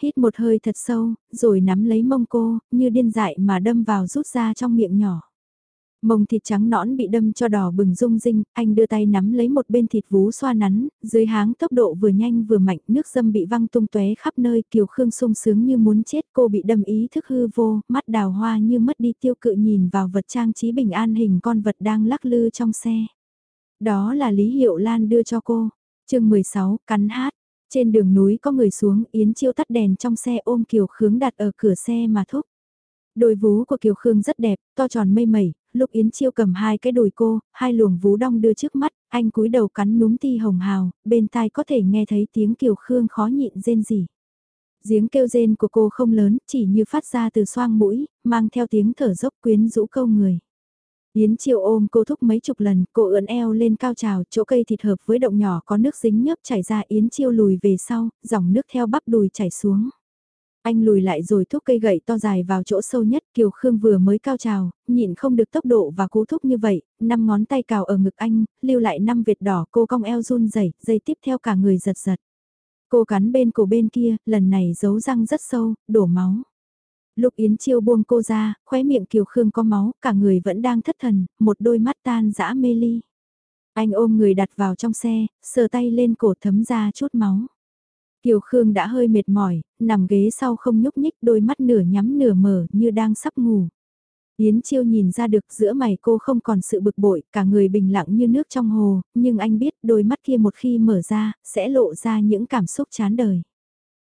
Hít một hơi thật sâu, rồi nắm lấy mông cô, như điên dại mà đâm vào rút ra trong miệng nhỏ. Mông thịt trắng nõn bị đâm cho đỏ bừng rung rinh, anh đưa tay nắm lấy một bên thịt vú xoa nắn, dưới háng tốc độ vừa nhanh vừa mạnh, nước dâm bị văng tung tóe khắp nơi, Kiều Khương sung sướng như muốn chết, cô bị đâm ý thức hư vô, mắt đào hoa như mất đi tiêu cự nhìn vào vật trang trí bình an hình con vật đang lắc lư trong xe. Đó là Lý Hiệu Lan đưa cho cô. chương 16, cắn hát. Trên đường núi có người xuống, Yến Chiêu tắt đèn trong xe ôm Kiều Khương đặt ở cửa xe mà thúc. Đôi vú của Kiều Khương rất đẹp, to tròn mây mẩy, lúc Yến Chiêu cầm hai cái đùi cô, hai luồng vú đong đưa trước mắt, anh cúi đầu cắn núm ti hồng hào, bên tai có thể nghe thấy tiếng Kiều Khương khó nhịn rên rỉ. Giếng kêu rên của cô không lớn, chỉ như phát ra từ xoang mũi, mang theo tiếng thở dốc quyến rũ câu người. Yến Chiêu ôm cô thúc mấy chục lần, cô ưỡn eo lên cao trào, chỗ cây thịt hợp với động nhỏ có nước dính nhớp chảy ra Yến Chiêu lùi về sau, dòng nước theo bắp đùi chảy xuống. Anh lùi lại rồi thúc cây gậy to dài vào chỗ sâu nhất, Kiều Khương vừa mới cao trào, nhịn không được tốc độ và cú thúc như vậy, năm ngón tay cào ở ngực anh, lưu lại năm vệt đỏ cô cong eo run rẩy, dây tiếp theo cả người giật giật. Cô cắn bên cổ bên kia, lần này giấu răng rất sâu, đổ máu. lục Yến Chiêu buông cô ra, khóe miệng Kiều Khương có máu, cả người vẫn đang thất thần, một đôi mắt tan dã mê ly. Anh ôm người đặt vào trong xe, sờ tay lên cổ thấm ra chút máu. Kiều Khương đã hơi mệt mỏi, nằm ghế sau không nhúc nhích đôi mắt nửa nhắm nửa mở như đang sắp ngủ. Yến Chiêu nhìn ra được giữa mày cô không còn sự bực bội, cả người bình lặng như nước trong hồ, nhưng anh biết đôi mắt kia một khi mở ra, sẽ lộ ra những cảm xúc chán đời.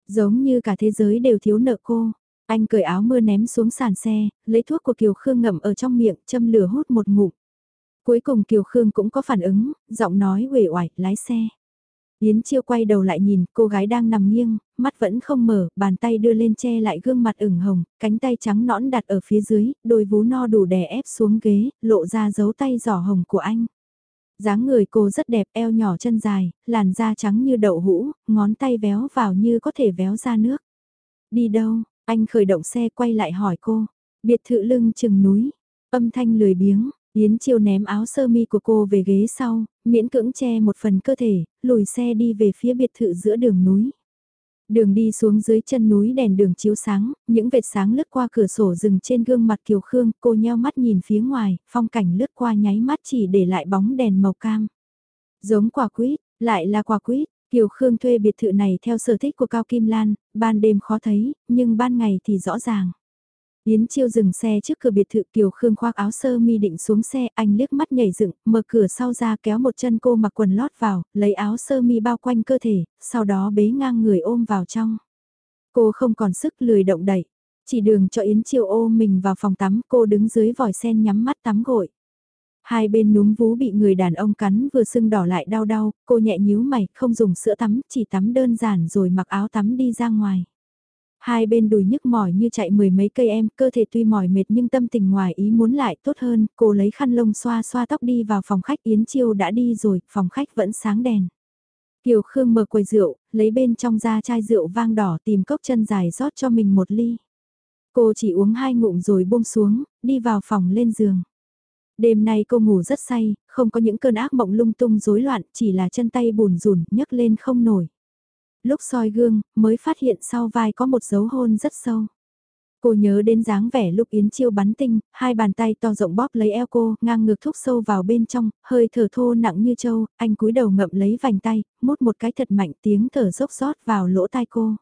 Giống như cả thế giới đều thiếu nợ cô. Anh cởi áo mưa ném xuống sàn xe, lấy thuốc của Kiều Khương ngậm ở trong miệng, châm lửa hút một ngụm. Cuối cùng Kiều Khương cũng có phản ứng, giọng nói uể oải, lái xe. Yến Chiêu quay đầu lại nhìn, cô gái đang nằm nghiêng, mắt vẫn không mở, bàn tay đưa lên che lại gương mặt ửng hồng, cánh tay trắng nõn đặt ở phía dưới, đôi vú no đủ đè ép xuống ghế, lộ ra dấu tay giỏ hồng của anh. dáng người cô rất đẹp, eo nhỏ chân dài, làn da trắng như đậu hũ, ngón tay véo vào như có thể véo ra nước. Đi đâu? Anh khởi động xe quay lại hỏi cô. Biệt thự lưng chừng núi, âm thanh lười biếng, Yến Chiêu ném áo sơ mi của cô về ghế sau, miễn cưỡng che một phần cơ thể, lùi xe đi về phía biệt thự giữa đường núi. Đường đi xuống dưới chân núi đèn đường chiếu sáng, những vệt sáng lướt qua cửa sổ rừng trên gương mặt Kiều Khương, cô nheo mắt nhìn phía ngoài, phong cảnh lướt qua nháy mắt chỉ để lại bóng đèn màu cam. Giống quả quýt, lại là quả quýt, Kiều Khương thuê biệt thự này theo sở thích của Cao Kim Lan, ban đêm khó thấy, nhưng ban ngày thì rõ ràng. Yến Chiêu dừng xe trước cửa biệt thự Kiều Khương khoác áo sơ mi định xuống xe, anh liếc mắt nhảy dựng, mở cửa sau ra kéo một chân cô mặc quần lót vào, lấy áo sơ mi bao quanh cơ thể, sau đó bế ngang người ôm vào trong. Cô không còn sức lười động đẩy, chỉ đường cho Yến Chiêu ôm mình vào phòng tắm, cô đứng dưới vòi sen nhắm mắt tắm gội. Hai bên núm vú bị người đàn ông cắn vừa sưng đỏ lại đau đau, cô nhẹ nhíu mày, không dùng sữa tắm, chỉ tắm đơn giản rồi mặc áo tắm đi ra ngoài. Hai bên đùi nhức mỏi như chạy mười mấy cây em, cơ thể tuy mỏi mệt nhưng tâm tình ngoài ý muốn lại tốt hơn, cô lấy khăn lông xoa xoa tóc đi vào phòng khách Yến Chiêu đã đi rồi, phòng khách vẫn sáng đèn. Kiều Khương mở quầy rượu, lấy bên trong ra chai rượu vang đỏ tìm cốc chân dài rót cho mình một ly. Cô chỉ uống hai ngụm rồi buông xuống, đi vào phòng lên giường. Đêm nay cô ngủ rất say, không có những cơn ác mộng lung tung rối loạn, chỉ là chân tay bùn rùn, nhấc lên không nổi lúc soi gương, mới phát hiện sau vai có một dấu hôn rất sâu. Cô nhớ đến dáng vẻ lúc Yến Chiêu bắn tinh, hai bàn tay to rộng bóp lấy eo cô, ngang ngược thúc sâu vào bên trong, hơi thở thô nặng như trâu, anh cúi đầu ngậm lấy vành tay, mút một cái thật mạnh tiếng thở dốc rót vào lỗ tai cô.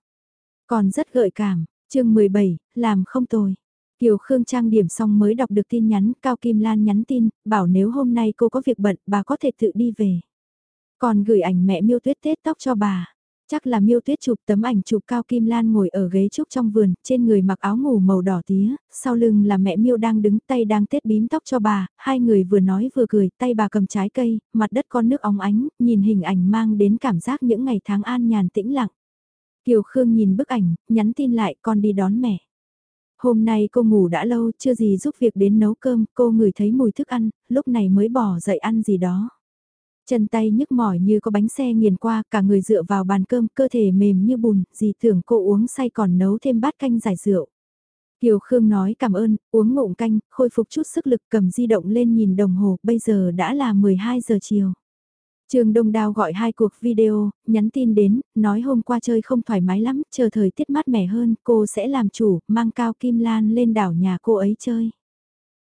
Còn rất gợi cảm, chương 17, làm không tồi. Kiều Khương trang điểm xong mới đọc được tin nhắn, Cao Kim Lan nhắn tin, bảo nếu hôm nay cô có việc bận, bà có thể tự đi về. Còn gửi ảnh mẹ miêu tuyết tết tóc cho bà. Chắc là miêu tuyết chụp tấm ảnh chụp cao kim lan ngồi ở ghế trúc trong vườn, trên người mặc áo ngủ màu đỏ tía, sau lưng là mẹ miêu đang đứng tay đang tết bím tóc cho bà, hai người vừa nói vừa cười, tay bà cầm trái cây, mặt đất con nước óng ánh, nhìn hình ảnh mang đến cảm giác những ngày tháng an nhàn tĩnh lặng. Kiều Khương nhìn bức ảnh, nhắn tin lại con đi đón mẹ. Hôm nay cô ngủ đã lâu, chưa gì giúp việc đến nấu cơm, cô ngửi thấy mùi thức ăn, lúc này mới bỏ dậy ăn gì đó. Chân tay nhức mỏi như có bánh xe nghiền qua, cả người dựa vào bàn cơm, cơ thể mềm như bùn, dì tưởng cô uống say còn nấu thêm bát canh giải rượu. Kiều Khương nói cảm ơn, uống ngụm canh, khôi phục chút sức lực cầm di động lên nhìn đồng hồ, bây giờ đã là 12 giờ chiều. Trường Đông Đào gọi hai cuộc video, nhắn tin đến, nói hôm qua chơi không thoải mái lắm, chờ thời tiết mát mẻ hơn, cô sẽ làm chủ, mang Cao Kim Lan lên đảo nhà cô ấy chơi.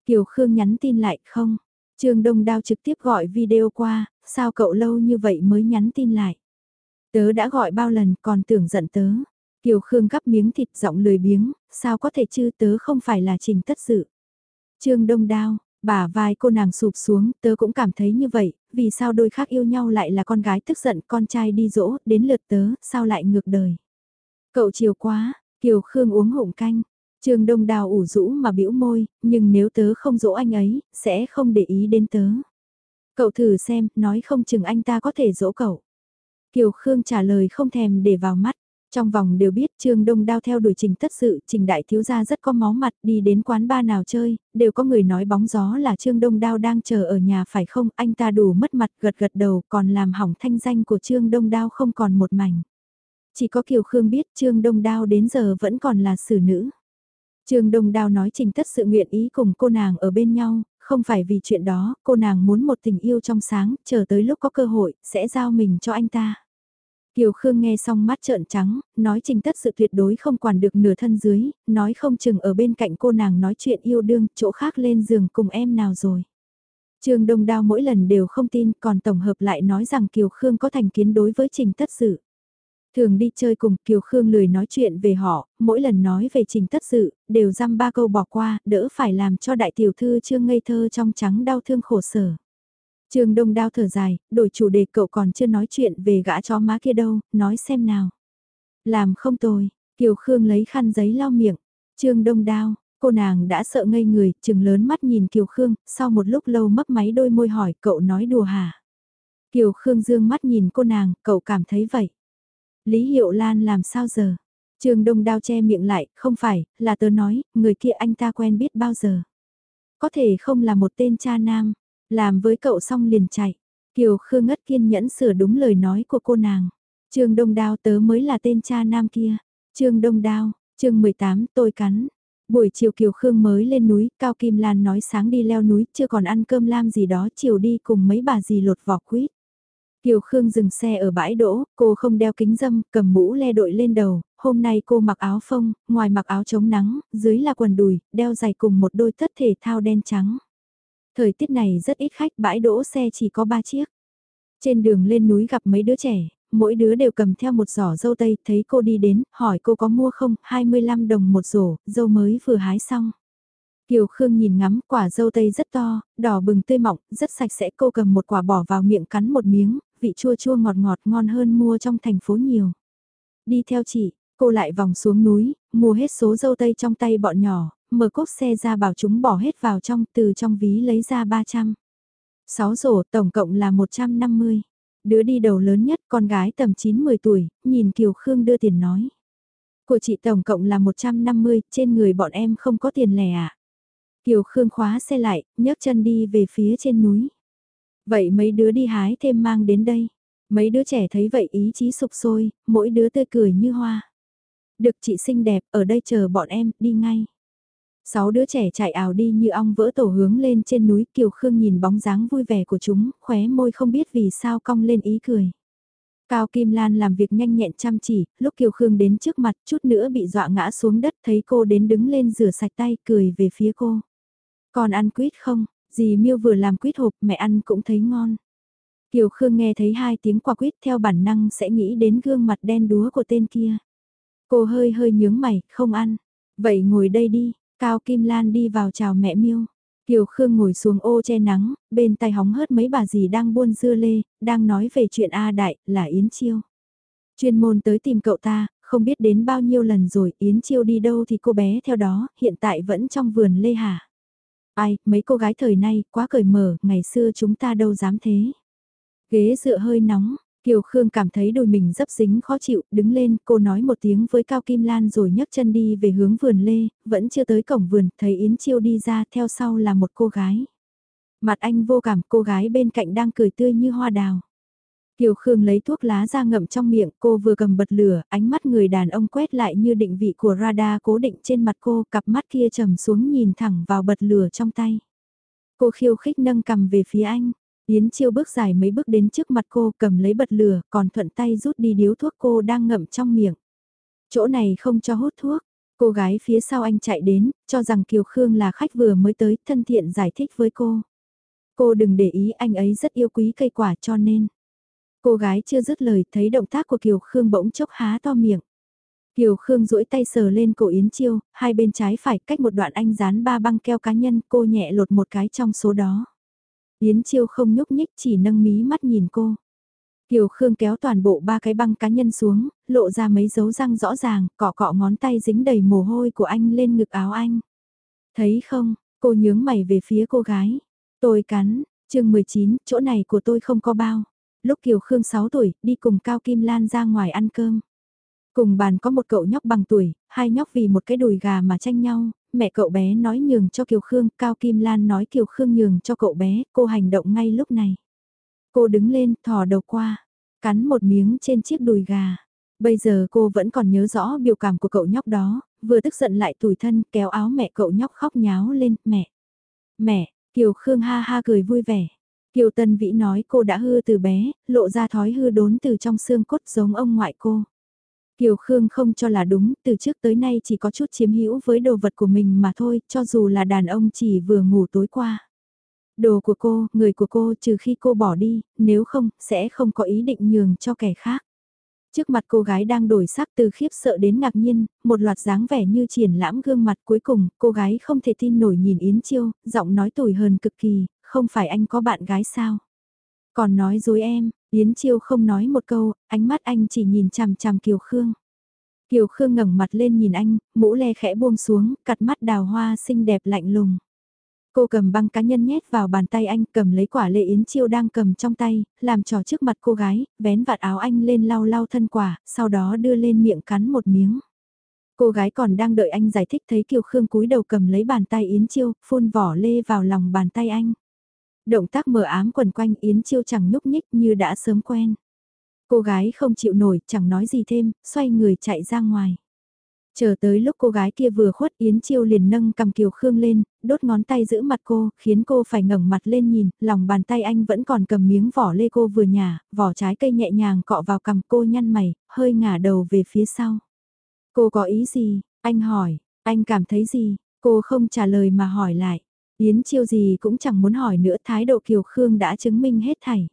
Kiều Khương nhắn tin lại không? Trương Đông Đao trực tiếp gọi video qua, sao cậu lâu như vậy mới nhắn tin lại? Tớ đã gọi bao lần còn tưởng giận tớ. Kiều Khương gắp miếng thịt giọng lười biếng, sao có thể chứ tớ không phải là trình tất sự. Trương Đông Đao, bả vai cô nàng sụp xuống, tớ cũng cảm thấy như vậy, vì sao đôi khác yêu nhau lại là con gái tức giận con trai đi dỗ, đến lượt tớ, sao lại ngược đời. Cậu chiều quá, Kiều Khương uống hổng canh, Trương Đông Đào ủ rũ mà bĩu môi, nhưng nếu tớ không dỗ anh ấy, sẽ không để ý đến tớ. Cậu thử xem, nói không chừng anh ta có thể dỗ cậu. Kiều Khương trả lời không thèm để vào mắt. Trong vòng đều biết Trương Đông Đao theo đuổi trình tất sự, trình đại thiếu gia rất có máu mặt, đi đến quán ba nào chơi, đều có người nói bóng gió là Trương Đông Đao đang chờ ở nhà phải không, anh ta đủ mất mặt gật gật đầu còn làm hỏng thanh danh của Trương Đông Đao không còn một mảnh. Chỉ có Kiều Khương biết Trương Đông Đao đến giờ vẫn còn là xử nữ. Trương Đông Đao nói trình tất sự nguyện ý cùng cô nàng ở bên nhau, không phải vì chuyện đó, cô nàng muốn một tình yêu trong sáng, chờ tới lúc có cơ hội, sẽ giao mình cho anh ta. Kiều Khương nghe xong mắt trợn trắng, nói trình tất sự tuyệt đối không quản được nửa thân dưới, nói không chừng ở bên cạnh cô nàng nói chuyện yêu đương, chỗ khác lên giường cùng em nào rồi. Trương Đông Đao mỗi lần đều không tin, còn tổng hợp lại nói rằng Kiều Khương có thành kiến đối với trình tất sự. Thường đi chơi cùng Kiều Khương lười nói chuyện về họ, mỗi lần nói về trình tất sự, đều dăm ba câu bỏ qua, đỡ phải làm cho đại tiểu thư trương ngây thơ trong trắng đau thương khổ sở. Trương Đông Đao thở dài, đổi chủ đề cậu còn chưa nói chuyện về gã chó má kia đâu, nói xem nào. Làm không tồi, Kiều Khương lấy khăn giấy lau miệng. Trương Đông Đao, cô nàng đã sợ ngây người, chừng lớn mắt nhìn Kiều Khương, sau một lúc lâu mấp máy đôi môi hỏi cậu nói đùa hả? Kiều Khương dương mắt nhìn cô nàng, cậu cảm thấy vậy. Lý Hiệu Lan làm sao giờ? Trương Đông Đao che miệng lại, không phải, là tớ nói, người kia anh ta quen biết bao giờ. Có thể không là một tên cha nam, làm với cậu xong liền chạy. Kiều Khương ngất kiên nhẫn sửa đúng lời nói của cô nàng. Trương Đông Đao tớ mới là tên cha nam kia. Trương Đông Đao, chương 18 tôi cắn. Buổi chiều Kiều Khương mới lên núi, Cao Kim Lan nói sáng đi leo núi, chưa còn ăn cơm lam gì đó, chiều đi cùng mấy bà dì lột vỏ quýt. Kiều Khương dừng xe ở bãi đỗ, cô không đeo kính dâm, cầm mũ le đội lên đầu, hôm nay cô mặc áo phông, ngoài mặc áo chống nắng, dưới là quần đùi, đeo giày cùng một đôi tất thể thao đen trắng. Thời tiết này rất ít khách, bãi đỗ xe chỉ có ba chiếc. Trên đường lên núi gặp mấy đứa trẻ, mỗi đứa đều cầm theo một giỏ dâu tây, thấy cô đi đến, hỏi cô có mua không, 25 đồng một rổ, dâu mới vừa hái xong. Kiều Khương nhìn ngắm quả dâu tây rất to, đỏ bừng tươi mọng, rất sạch sẽ cô cầm một quả bỏ vào miệng cắn một miếng, vị chua chua ngọt ngọt ngon hơn mua trong thành phố nhiều. Đi theo chị, cô lại vòng xuống núi, mua hết số dâu tây trong tay bọn nhỏ, mở cốp xe ra bảo chúng bỏ hết vào trong từ trong ví lấy ra 300. 6 rổ tổng cộng là 150. Đứa đi đầu lớn nhất con gái tầm 9-10 tuổi, nhìn Kiều Khương đưa tiền nói. Của chị tổng cộng là 150, trên người bọn em không có tiền lẻ à? Kiều Khương khóa xe lại, nhấc chân đi về phía trên núi. Vậy mấy đứa đi hái thêm mang đến đây. Mấy đứa trẻ thấy vậy ý chí sụp sôi, mỗi đứa tươi cười như hoa. Được chị xinh đẹp, ở đây chờ bọn em, đi ngay. Sáu đứa trẻ chạy ảo đi như ong vỡ tổ hướng lên trên núi Kiều Khương nhìn bóng dáng vui vẻ của chúng, khóe môi không biết vì sao cong lên ý cười. Cao Kim Lan làm việc nhanh nhẹn chăm chỉ, lúc Kiều Khương đến trước mặt chút nữa bị dọa ngã xuống đất thấy cô đến đứng lên rửa sạch tay cười về phía cô. Còn ăn quýt không? Dì Miêu vừa làm quýt hộp mẹ ăn cũng thấy ngon. Kiều Khương nghe thấy hai tiếng quả quýt theo bản năng sẽ nghĩ đến gương mặt đen đúa của tên kia. Cô hơi hơi nhướng mày, không ăn. Vậy ngồi đây đi, Cao Kim Lan đi vào chào mẹ Miêu. Kiều Khương ngồi xuống ô che nắng, bên tay hóng hớt mấy bà dì đang buôn dưa lê, đang nói về chuyện A Đại, là Yến Chiêu. Chuyên môn tới tìm cậu ta, không biết đến bao nhiêu lần rồi, Yến Chiêu đi đâu thì cô bé theo đó, hiện tại vẫn trong vườn lê hả. Ai, mấy cô gái thời nay, quá cởi mở, ngày xưa chúng ta đâu dám thế. Ghế dựa hơi nóng, Kiều Khương cảm thấy đôi mình dấp dính khó chịu, đứng lên, cô nói một tiếng với Cao Kim Lan rồi nhấc chân đi về hướng vườn lê, vẫn chưa tới cổng vườn, thấy Yến Chiêu đi ra, theo sau là một cô gái. Mặt anh vô cảm, cô gái bên cạnh đang cười tươi như hoa đào. Kiều Khương lấy thuốc lá ra ngậm trong miệng, cô vừa cầm bật lửa, ánh mắt người đàn ông quét lại như định vị của radar cố định trên mặt cô, cặp mắt kia trầm xuống nhìn thẳng vào bật lửa trong tay. Cô khiêu khích nâng cầm về phía anh, Yến Chiêu bước dài mấy bước đến trước mặt cô cầm lấy bật lửa, còn thuận tay rút đi điếu thuốc cô đang ngậm trong miệng. Chỗ này không cho hút thuốc, Cô gái phía sau anh chạy đến, cho rằng Kiều Khương là khách vừa mới tới, thân thiện giải thích với cô. Cô đừng để ý anh ấy rất yêu quý cây quả cho nên. Cô gái chưa dứt lời thấy động tác của Kiều Khương bỗng chốc há to miệng. Kiều Khương duỗi tay sờ lên cổ Yến Chiêu, hai bên trái phải cách một đoạn anh dán ba băng keo cá nhân cô nhẹ lột một cái trong số đó. Yến Chiêu không nhúc nhích chỉ nâng mí mắt nhìn cô. Kiều Khương kéo toàn bộ ba cái băng cá nhân xuống, lộ ra mấy dấu răng rõ ràng, cọ cọ ngón tay dính đầy mồ hôi của anh lên ngực áo anh. Thấy không, cô nhướng mày về phía cô gái. Tôi cắn, chương 19, chỗ này của tôi không có bao. Lúc Kiều Khương 6 tuổi, đi cùng Cao Kim Lan ra ngoài ăn cơm. Cùng bàn có một cậu nhóc bằng tuổi, hai nhóc vì một cái đùi gà mà tranh nhau, mẹ cậu bé nói nhường cho Kiều Khương, Cao Kim Lan nói Kiều Khương nhường cho cậu bé, cô hành động ngay lúc này. Cô đứng lên, thò đầu qua, cắn một miếng trên chiếc đùi gà. Bây giờ cô vẫn còn nhớ rõ biểu cảm của cậu nhóc đó, vừa tức giận lại tủi thân kéo áo mẹ cậu nhóc khóc nháo lên, mẹ. Mẹ, Kiều Khương ha ha cười vui vẻ. Kiều Tân Vĩ nói cô đã hư từ bé, lộ ra thói hư đốn từ trong xương cốt giống ông ngoại cô. Kiều Khương không cho là đúng, từ trước tới nay chỉ có chút chiếm hữu với đồ vật của mình mà thôi, cho dù là đàn ông chỉ vừa ngủ tối qua. Đồ của cô, người của cô trừ khi cô bỏ đi, nếu không, sẽ không có ý định nhường cho kẻ khác. Trước mặt cô gái đang đổi sắc từ khiếp sợ đến ngạc nhiên, một loạt dáng vẻ như triển lãm gương mặt cuối cùng, cô gái không thể tin nổi nhìn Yến Chiêu, giọng nói tủi hờn cực kỳ, không phải anh có bạn gái sao? Còn nói dối em, Yến Chiêu không nói một câu, ánh mắt anh chỉ nhìn chằm chằm Kiều Khương. Kiều Khương ngẩng mặt lên nhìn anh, mũ le khẽ buông xuống, cặt mắt đào hoa xinh đẹp lạnh lùng. Cô cầm băng cá nhân nhét vào bàn tay anh, cầm lấy quả lệ yến chiêu đang cầm trong tay, làm trò trước mặt cô gái, vén vạt áo anh lên lau lau thân quả, sau đó đưa lên miệng cắn một miếng. Cô gái còn đang đợi anh giải thích thấy Kiều Khương cúi đầu cầm lấy bàn tay Yến Chiêu, phun vỏ lê vào lòng bàn tay anh. Động tác mờ ám quần quanh Yến Chiêu chẳng nhúc nhích như đã sớm quen. Cô gái không chịu nổi, chẳng nói gì thêm, xoay người chạy ra ngoài. Chờ tới lúc cô gái kia vừa khuất Yến Chiêu liền nâng cầm Kiều Khương lên, đốt ngón tay giữ mặt cô, khiến cô phải ngẩng mặt lên nhìn, lòng bàn tay anh vẫn còn cầm miếng vỏ lê cô vừa nhả, vỏ trái cây nhẹ nhàng cọ vào cầm cô nhăn mày, hơi ngả đầu về phía sau. Cô có ý gì? Anh hỏi, anh cảm thấy gì? Cô không trả lời mà hỏi lại. Yến Chiêu gì cũng chẳng muốn hỏi nữa thái độ Kiều Khương đã chứng minh hết thảy.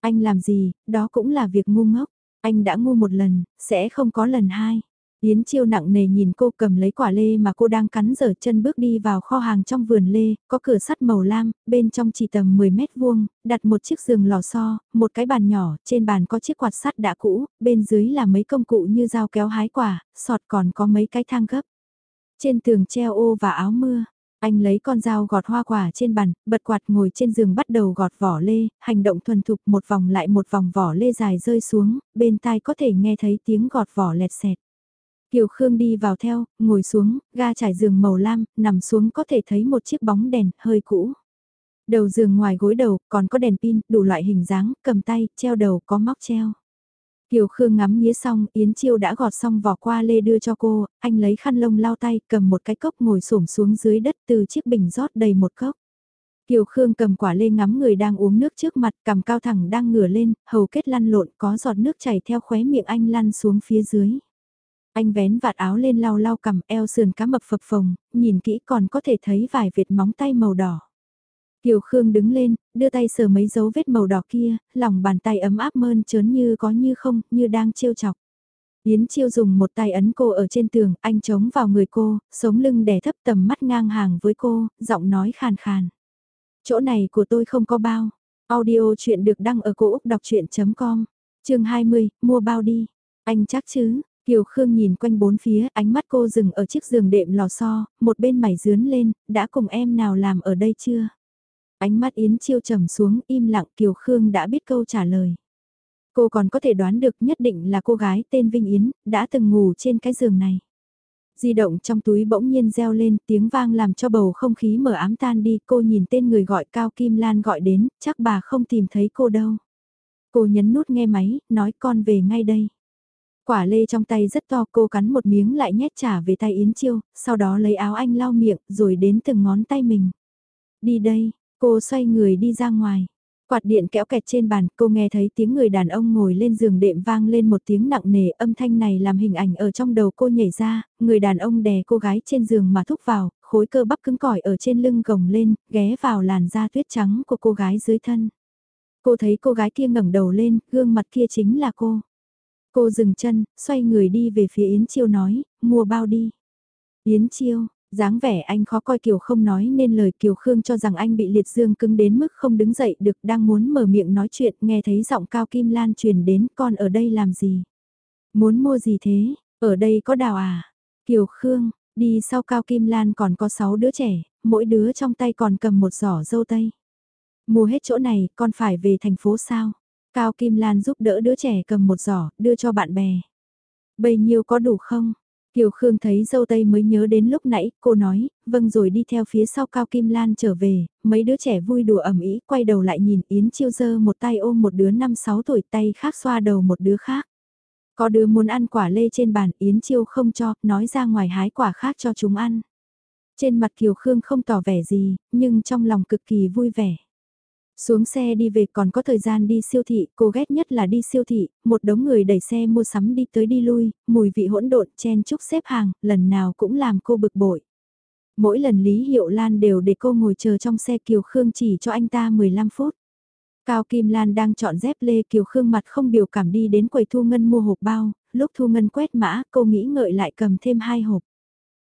Anh làm gì, đó cũng là việc ngu ngốc. Anh đã ngu một lần, sẽ không có lần hai. Yến Chiêu nặng nề nhìn cô cầm lấy quả lê mà cô đang cắn dở chân bước đi vào kho hàng trong vườn lê, có cửa sắt màu lam, bên trong chỉ tầm 10 mét vuông, đặt một chiếc giường lò xo, một cái bàn nhỏ, trên bàn có chiếc quạt sắt đã cũ, bên dưới là mấy công cụ như dao kéo hái quả, sọt còn có mấy cái thang gấp. Trên tường treo ô và áo mưa, anh lấy con dao gọt hoa quả trên bàn, bật quạt ngồi trên giường bắt đầu gọt vỏ lê, hành động thuần thục một vòng lại một vòng vỏ lê dài rơi xuống, bên tai có thể nghe thấy tiếng gọt vỏ lẹt xẹt. Kiều Khương đi vào theo, ngồi xuống, ga trải giường màu lam, nằm xuống có thể thấy một chiếc bóng đèn, hơi cũ. Đầu giường ngoài gối đầu, còn có đèn pin, đủ loại hình dáng, cầm tay, treo đầu, có móc treo. Kiều Khương ngắm nghĩa xong, Yến Chiêu đã gọt xong vỏ qua lê đưa cho cô, anh lấy khăn lông lau tay, cầm một cái cốc ngồi xổm xuống dưới đất từ chiếc bình rót đầy một cốc. Kiều Khương cầm quả lê ngắm người đang uống nước trước mặt, cầm cao thẳng đang ngửa lên, hầu kết lăn lộn, có giọt nước chảy theo khóe miệng anh lăn xuống phía dưới. Anh vén vạt áo lên lau lau cầm eo sườn cá mập phập phồng, nhìn kỹ còn có thể thấy vài vệt móng tay màu đỏ. Kiều Khương đứng lên, đưa tay sờ mấy dấu vết màu đỏ kia, lòng bàn tay ấm áp mơn trớn như có như không, như đang trêu chọc. Yến Chiêu dùng một tay ấn cô ở trên tường, anh chống vào người cô, sống lưng đè thấp tầm mắt ngang hàng với cô, giọng nói khàn khàn. Chỗ này của tôi không có bao. Audio chuyện được đăng ở cổ Úc đọc chuyện.com, chương 20, mua bao đi. Anh chắc chứ, Kiều Khương nhìn quanh bốn phía, ánh mắt cô dừng ở chiếc giường đệm lò xo, một bên mày dướn lên, đã cùng em nào làm ở đây chưa? Ánh mắt Yến Chiêu trầm xuống, im lặng Kiều Khương đã biết câu trả lời. Cô còn có thể đoán được nhất định là cô gái tên Vinh Yến, đã từng ngủ trên cái giường này. Di động trong túi bỗng nhiên reo lên, tiếng vang làm cho bầu không khí mở ám tan đi, cô nhìn tên người gọi Cao Kim Lan gọi đến, chắc bà không tìm thấy cô đâu. Cô nhấn nút nghe máy, nói con về ngay đây. Quả lê trong tay rất to cô cắn một miếng lại nhét trả về tay Yến Chiêu, sau đó lấy áo anh lau miệng rồi đến từng ngón tay mình. Đi đây, cô xoay người đi ra ngoài. Quạt điện kéo kẹt trên bàn, cô nghe thấy tiếng người đàn ông ngồi lên giường đệm vang lên một tiếng nặng nề âm thanh này làm hình ảnh ở trong đầu cô nhảy ra, người đàn ông đè cô gái trên giường mà thúc vào, khối cơ bắp cứng cỏi ở trên lưng gồng lên, ghé vào làn da tuyết trắng của cô gái dưới thân. Cô thấy cô gái kia ngẩng đầu lên, gương mặt kia chính là cô. Cô dừng chân, xoay người đi về phía Yến Chiêu nói, mua bao đi. Yến Chiêu, dáng vẻ anh khó coi Kiều không nói nên lời Kiều Khương cho rằng anh bị liệt dương cứng đến mức không đứng dậy được đang muốn mở miệng nói chuyện nghe thấy giọng cao kim lan truyền đến con ở đây làm gì. Muốn mua gì thế, ở đây có đào à? Kiều Khương, đi sau cao kim lan còn có 6 đứa trẻ, mỗi đứa trong tay còn cầm một giỏ dâu tây. Mua hết chỗ này, con phải về thành phố sao? Cao Kim Lan giúp đỡ đứa trẻ cầm một giỏ, đưa cho bạn bè. Bấy nhiêu có đủ không? Kiều Khương thấy dâu tây mới nhớ đến lúc nãy, cô nói, vâng rồi đi theo phía sau Cao Kim Lan trở về, mấy đứa trẻ vui đùa ẩm ý, quay đầu lại nhìn Yến Chiêu dơ một tay ôm một đứa 5-6 tuổi tay khác xoa đầu một đứa khác. Có đứa muốn ăn quả lê trên bàn, Yến Chiêu không cho, nói ra ngoài hái quả khác cho chúng ăn. Trên mặt Kiều Khương không tỏ vẻ gì, nhưng trong lòng cực kỳ vui vẻ. Xuống xe đi về còn có thời gian đi siêu thị, cô ghét nhất là đi siêu thị, một đống người đẩy xe mua sắm đi tới đi lui, mùi vị hỗn độn, chen chúc xếp hàng, lần nào cũng làm cô bực bội. Mỗi lần Lý Hiệu Lan đều để cô ngồi chờ trong xe Kiều Khương chỉ cho anh ta 15 phút. Cao Kim Lan đang chọn dép lê Kiều Khương mặt không biểu cảm đi đến quầy thu ngân mua hộp bao, lúc thu ngân quét mã cô nghĩ ngợi lại cầm thêm hai hộp.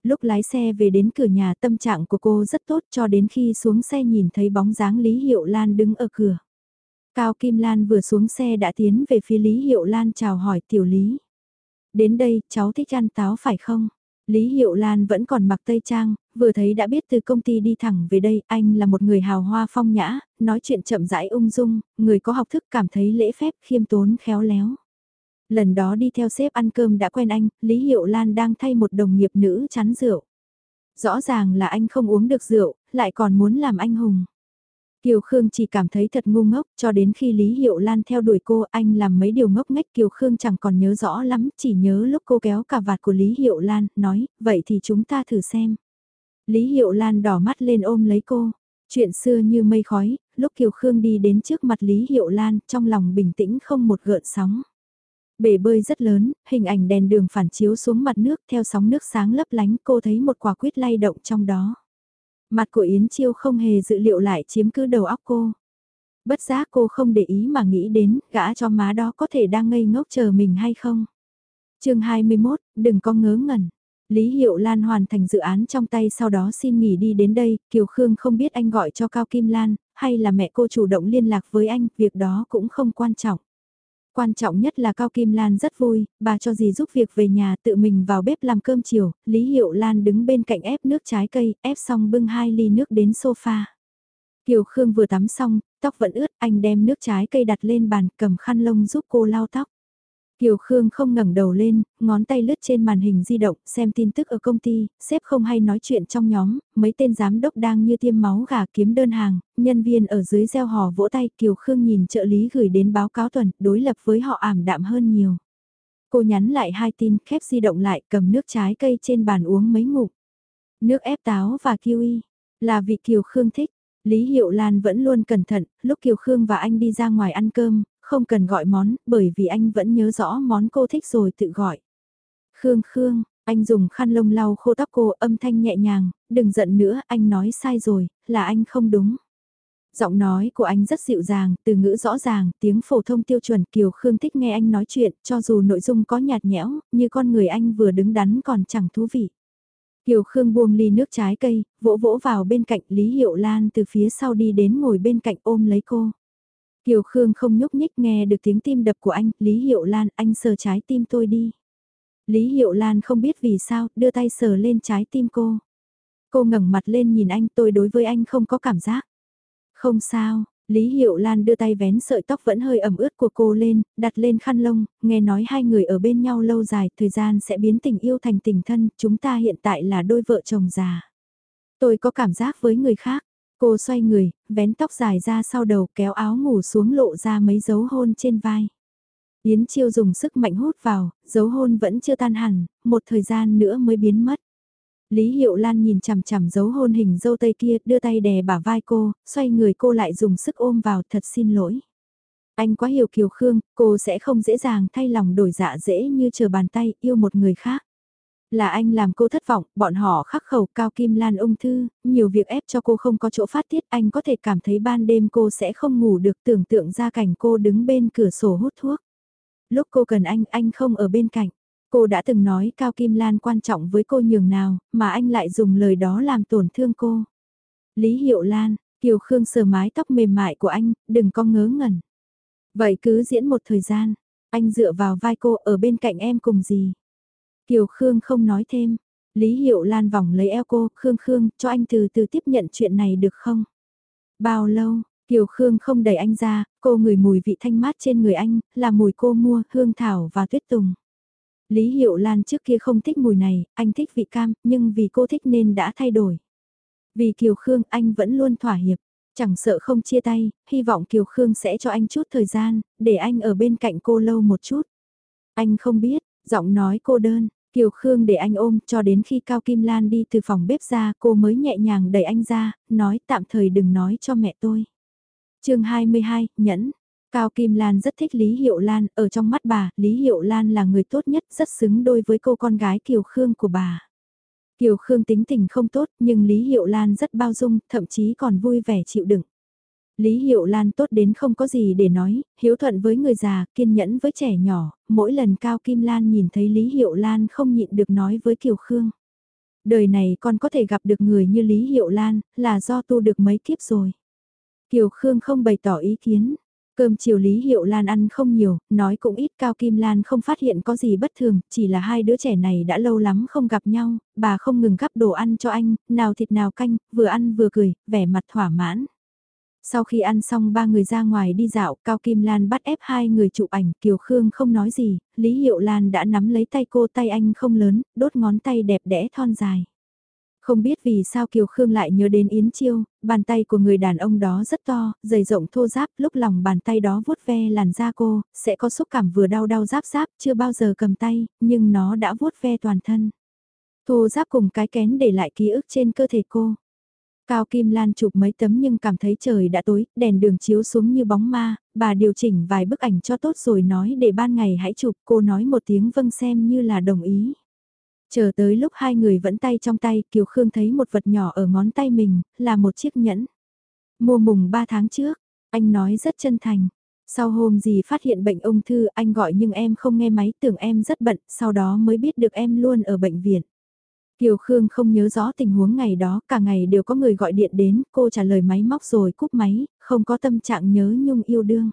Lúc lái xe về đến cửa nhà tâm trạng của cô rất tốt cho đến khi xuống xe nhìn thấy bóng dáng Lý Hiệu Lan đứng ở cửa. Cao Kim Lan vừa xuống xe đã tiến về phía Lý Hiệu Lan chào hỏi tiểu Lý. Đến đây, cháu thích ăn táo phải không? Lý Hiệu Lan vẫn còn mặc tây trang, vừa thấy đã biết từ công ty đi thẳng về đây, anh là một người hào hoa phong nhã, nói chuyện chậm rãi ung dung, người có học thức cảm thấy lễ phép khiêm tốn khéo léo. Lần đó đi theo sếp ăn cơm đã quen anh, Lý Hiệu Lan đang thay một đồng nghiệp nữ chắn rượu. Rõ ràng là anh không uống được rượu, lại còn muốn làm anh hùng. Kiều Khương chỉ cảm thấy thật ngu ngốc, cho đến khi Lý Hiệu Lan theo đuổi cô, anh làm mấy điều ngốc nghếch Kiều Khương chẳng còn nhớ rõ lắm, chỉ nhớ lúc cô kéo cà vạt của Lý Hiệu Lan, nói, vậy thì chúng ta thử xem. Lý Hiệu Lan đỏ mắt lên ôm lấy cô, chuyện xưa như mây khói, lúc Kiều Khương đi đến trước mặt Lý Hiệu Lan, trong lòng bình tĩnh không một gợn sóng. Bể bơi rất lớn, hình ảnh đèn đường phản chiếu xuống mặt nước theo sóng nước sáng lấp lánh cô thấy một quả quyết lay động trong đó. Mặt của Yến Chiêu không hề dự liệu lại chiếm cứ đầu óc cô. Bất giác cô không để ý mà nghĩ đến gã cho má đó có thể đang ngây ngốc chờ mình hay không. chương 21, đừng có ngớ ngẩn. Lý Hiệu Lan hoàn thành dự án trong tay sau đó xin nghỉ đi đến đây, Kiều Khương không biết anh gọi cho Cao Kim Lan, hay là mẹ cô chủ động liên lạc với anh, việc đó cũng không quan trọng. Quan trọng nhất là Cao Kim Lan rất vui, bà cho gì giúp việc về nhà tự mình vào bếp làm cơm chiều, Lý Hiệu Lan đứng bên cạnh ép nước trái cây, ép xong bưng hai ly nước đến sofa. Kiều Khương vừa tắm xong, tóc vẫn ướt, anh đem nước trái cây đặt lên bàn, cầm khăn lông giúp cô lau tóc. Kiều Khương không ngẩng đầu lên, ngón tay lướt trên màn hình di động, xem tin tức ở công ty, sếp không hay nói chuyện trong nhóm, mấy tên giám đốc đang như tiêm máu gà kiếm đơn hàng, nhân viên ở dưới gieo hò vỗ tay, Kiều Khương nhìn trợ lý gửi đến báo cáo tuần, đối lập với họ ảm đạm hơn nhiều. Cô nhắn lại hai tin, khép di động lại, cầm nước trái cây trên bàn uống mấy ngụm. Nước ép táo và kiwi, là vị Kiều Khương thích. Lý Hiệu Lan vẫn luôn cẩn thận, lúc Kiều Khương và anh đi ra ngoài ăn cơm, không cần gọi món, bởi vì anh vẫn nhớ rõ món cô thích rồi tự gọi. Khương Khương, anh dùng khăn lông lau khô tóc cô âm thanh nhẹ nhàng, đừng giận nữa, anh nói sai rồi, là anh không đúng. Giọng nói của anh rất dịu dàng, từ ngữ rõ ràng, tiếng phổ thông tiêu chuẩn Kiều Khương thích nghe anh nói chuyện, cho dù nội dung có nhạt nhẽo, như con người anh vừa đứng đắn còn chẳng thú vị. Kiều Khương buông ly nước trái cây, vỗ vỗ vào bên cạnh Lý Hiệu Lan từ phía sau đi đến ngồi bên cạnh ôm lấy cô. Kiều Khương không nhúc nhích nghe được tiếng tim đập của anh, Lý Hiệu Lan, anh sờ trái tim tôi đi. Lý Hiệu Lan không biết vì sao, đưa tay sờ lên trái tim cô. Cô ngẩng mặt lên nhìn anh, tôi đối với anh không có cảm giác. Không sao, Lý Hiệu Lan đưa tay vén sợi tóc vẫn hơi ẩm ướt của cô lên, đặt lên khăn lông, nghe nói hai người ở bên nhau lâu dài, thời gian sẽ biến tình yêu thành tình thân, chúng ta hiện tại là đôi vợ chồng già. Tôi có cảm giác với người khác, Cô xoay người, vén tóc dài ra sau đầu kéo áo ngủ xuống lộ ra mấy dấu hôn trên vai. Yến Chiêu dùng sức mạnh hút vào, dấu hôn vẫn chưa tan hẳn, một thời gian nữa mới biến mất. Lý Hiệu Lan nhìn chằm chằm dấu hôn hình dâu tây kia, đưa tay đè bả vai cô, xoay người cô lại dùng sức ôm vào, thật xin lỗi. Anh quá hiểu Kiều Khương, cô sẽ không dễ dàng thay lòng đổi dạ dễ như chờ bàn tay yêu một người khác. Là anh làm cô thất vọng, bọn họ khắc khẩu cao kim lan ung thư, nhiều việc ép cho cô không có chỗ phát tiết, anh có thể cảm thấy ban đêm cô sẽ không ngủ được tưởng tượng ra cảnh cô đứng bên cửa sổ hút thuốc. Lúc cô cần anh, anh không ở bên cạnh. Cô đã từng nói Cao Kim Lan quan trọng với cô nhường nào, mà anh lại dùng lời đó làm tổn thương cô. Lý Hiệu Lan, Kiều Khương sờ mái tóc mềm mại của anh, đừng có ngớ ngẩn. Vậy cứ diễn một thời gian, anh dựa vào vai cô ở bên cạnh em cùng gì. Kiều Khương không nói thêm. Lý Hiệu Lan vòng lấy eo cô, Khương Khương, cho anh từ từ tiếp nhận chuyện này được không? Bao lâu, Kiều Khương không đẩy anh ra, cô ngửi mùi vị thanh mát trên người anh, là mùi cô mua, hương thảo và tuyết tùng. Lý Hiệu Lan trước kia không thích mùi này, anh thích vị cam, nhưng vì cô thích nên đã thay đổi. Vì Kiều Khương anh vẫn luôn thỏa hiệp, chẳng sợ không chia tay, hy vọng Kiều Khương sẽ cho anh chút thời gian, để anh ở bên cạnh cô lâu một chút. Anh không biết, giọng nói cô đơn, Kiều Khương để anh ôm cho đến khi Cao Kim Lan đi từ phòng bếp ra cô mới nhẹ nhàng đẩy anh ra, nói tạm thời đừng nói cho mẹ tôi. chương 22, Nhẫn Cao Kim Lan rất thích Lý Hiệu Lan, ở trong mắt bà, Lý Hiệu Lan là người tốt nhất, rất xứng đôi với cô con gái Kiều Khương của bà. Kiều Khương tính tình không tốt, nhưng Lý Hiệu Lan rất bao dung, thậm chí còn vui vẻ chịu đựng. Lý Hiệu Lan tốt đến không có gì để nói, hiếu thuận với người già, kiên nhẫn với trẻ nhỏ, mỗi lần Cao Kim Lan nhìn thấy Lý Hiệu Lan không nhịn được nói với Kiều Khương. Đời này con có thể gặp được người như Lý Hiệu Lan, là do tu được mấy kiếp rồi. Kiều Khương không bày tỏ ý kiến. Cơm chiều Lý Hiệu Lan ăn không nhiều, nói cũng ít Cao Kim Lan không phát hiện có gì bất thường, chỉ là hai đứa trẻ này đã lâu lắm không gặp nhau, bà không ngừng gắp đồ ăn cho anh, nào thịt nào canh, vừa ăn vừa cười, vẻ mặt thỏa mãn. Sau khi ăn xong ba người ra ngoài đi dạo, Cao Kim Lan bắt ép hai người chụp ảnh, Kiều Khương không nói gì, Lý Hiệu Lan đã nắm lấy tay cô tay anh không lớn, đốt ngón tay đẹp đẽ thon dài. Không biết vì sao Kiều Khương lại nhớ đến Yến Chiêu, bàn tay của người đàn ông đó rất to, dày rộng thô giáp, lúc lòng bàn tay đó vuốt ve làn da cô, sẽ có xúc cảm vừa đau đau giáp giáp, chưa bao giờ cầm tay, nhưng nó đã vuốt ve toàn thân. Thô giáp cùng cái kén để lại ký ức trên cơ thể cô. Cao Kim Lan chụp mấy tấm nhưng cảm thấy trời đã tối, đèn đường chiếu xuống như bóng ma, bà điều chỉnh vài bức ảnh cho tốt rồi nói để ban ngày hãy chụp, cô nói một tiếng vâng xem như là đồng ý. Chờ tới lúc hai người vẫn tay trong tay, Kiều Khương thấy một vật nhỏ ở ngón tay mình, là một chiếc nhẫn. Mua mùng 3 tháng trước, anh nói rất chân thành. Sau hôm gì phát hiện bệnh ung thư anh gọi nhưng em không nghe máy tưởng em rất bận, sau đó mới biết được em luôn ở bệnh viện. Kiều Khương không nhớ rõ tình huống ngày đó, cả ngày đều có người gọi điện đến, cô trả lời máy móc rồi cúp máy, không có tâm trạng nhớ nhung yêu đương.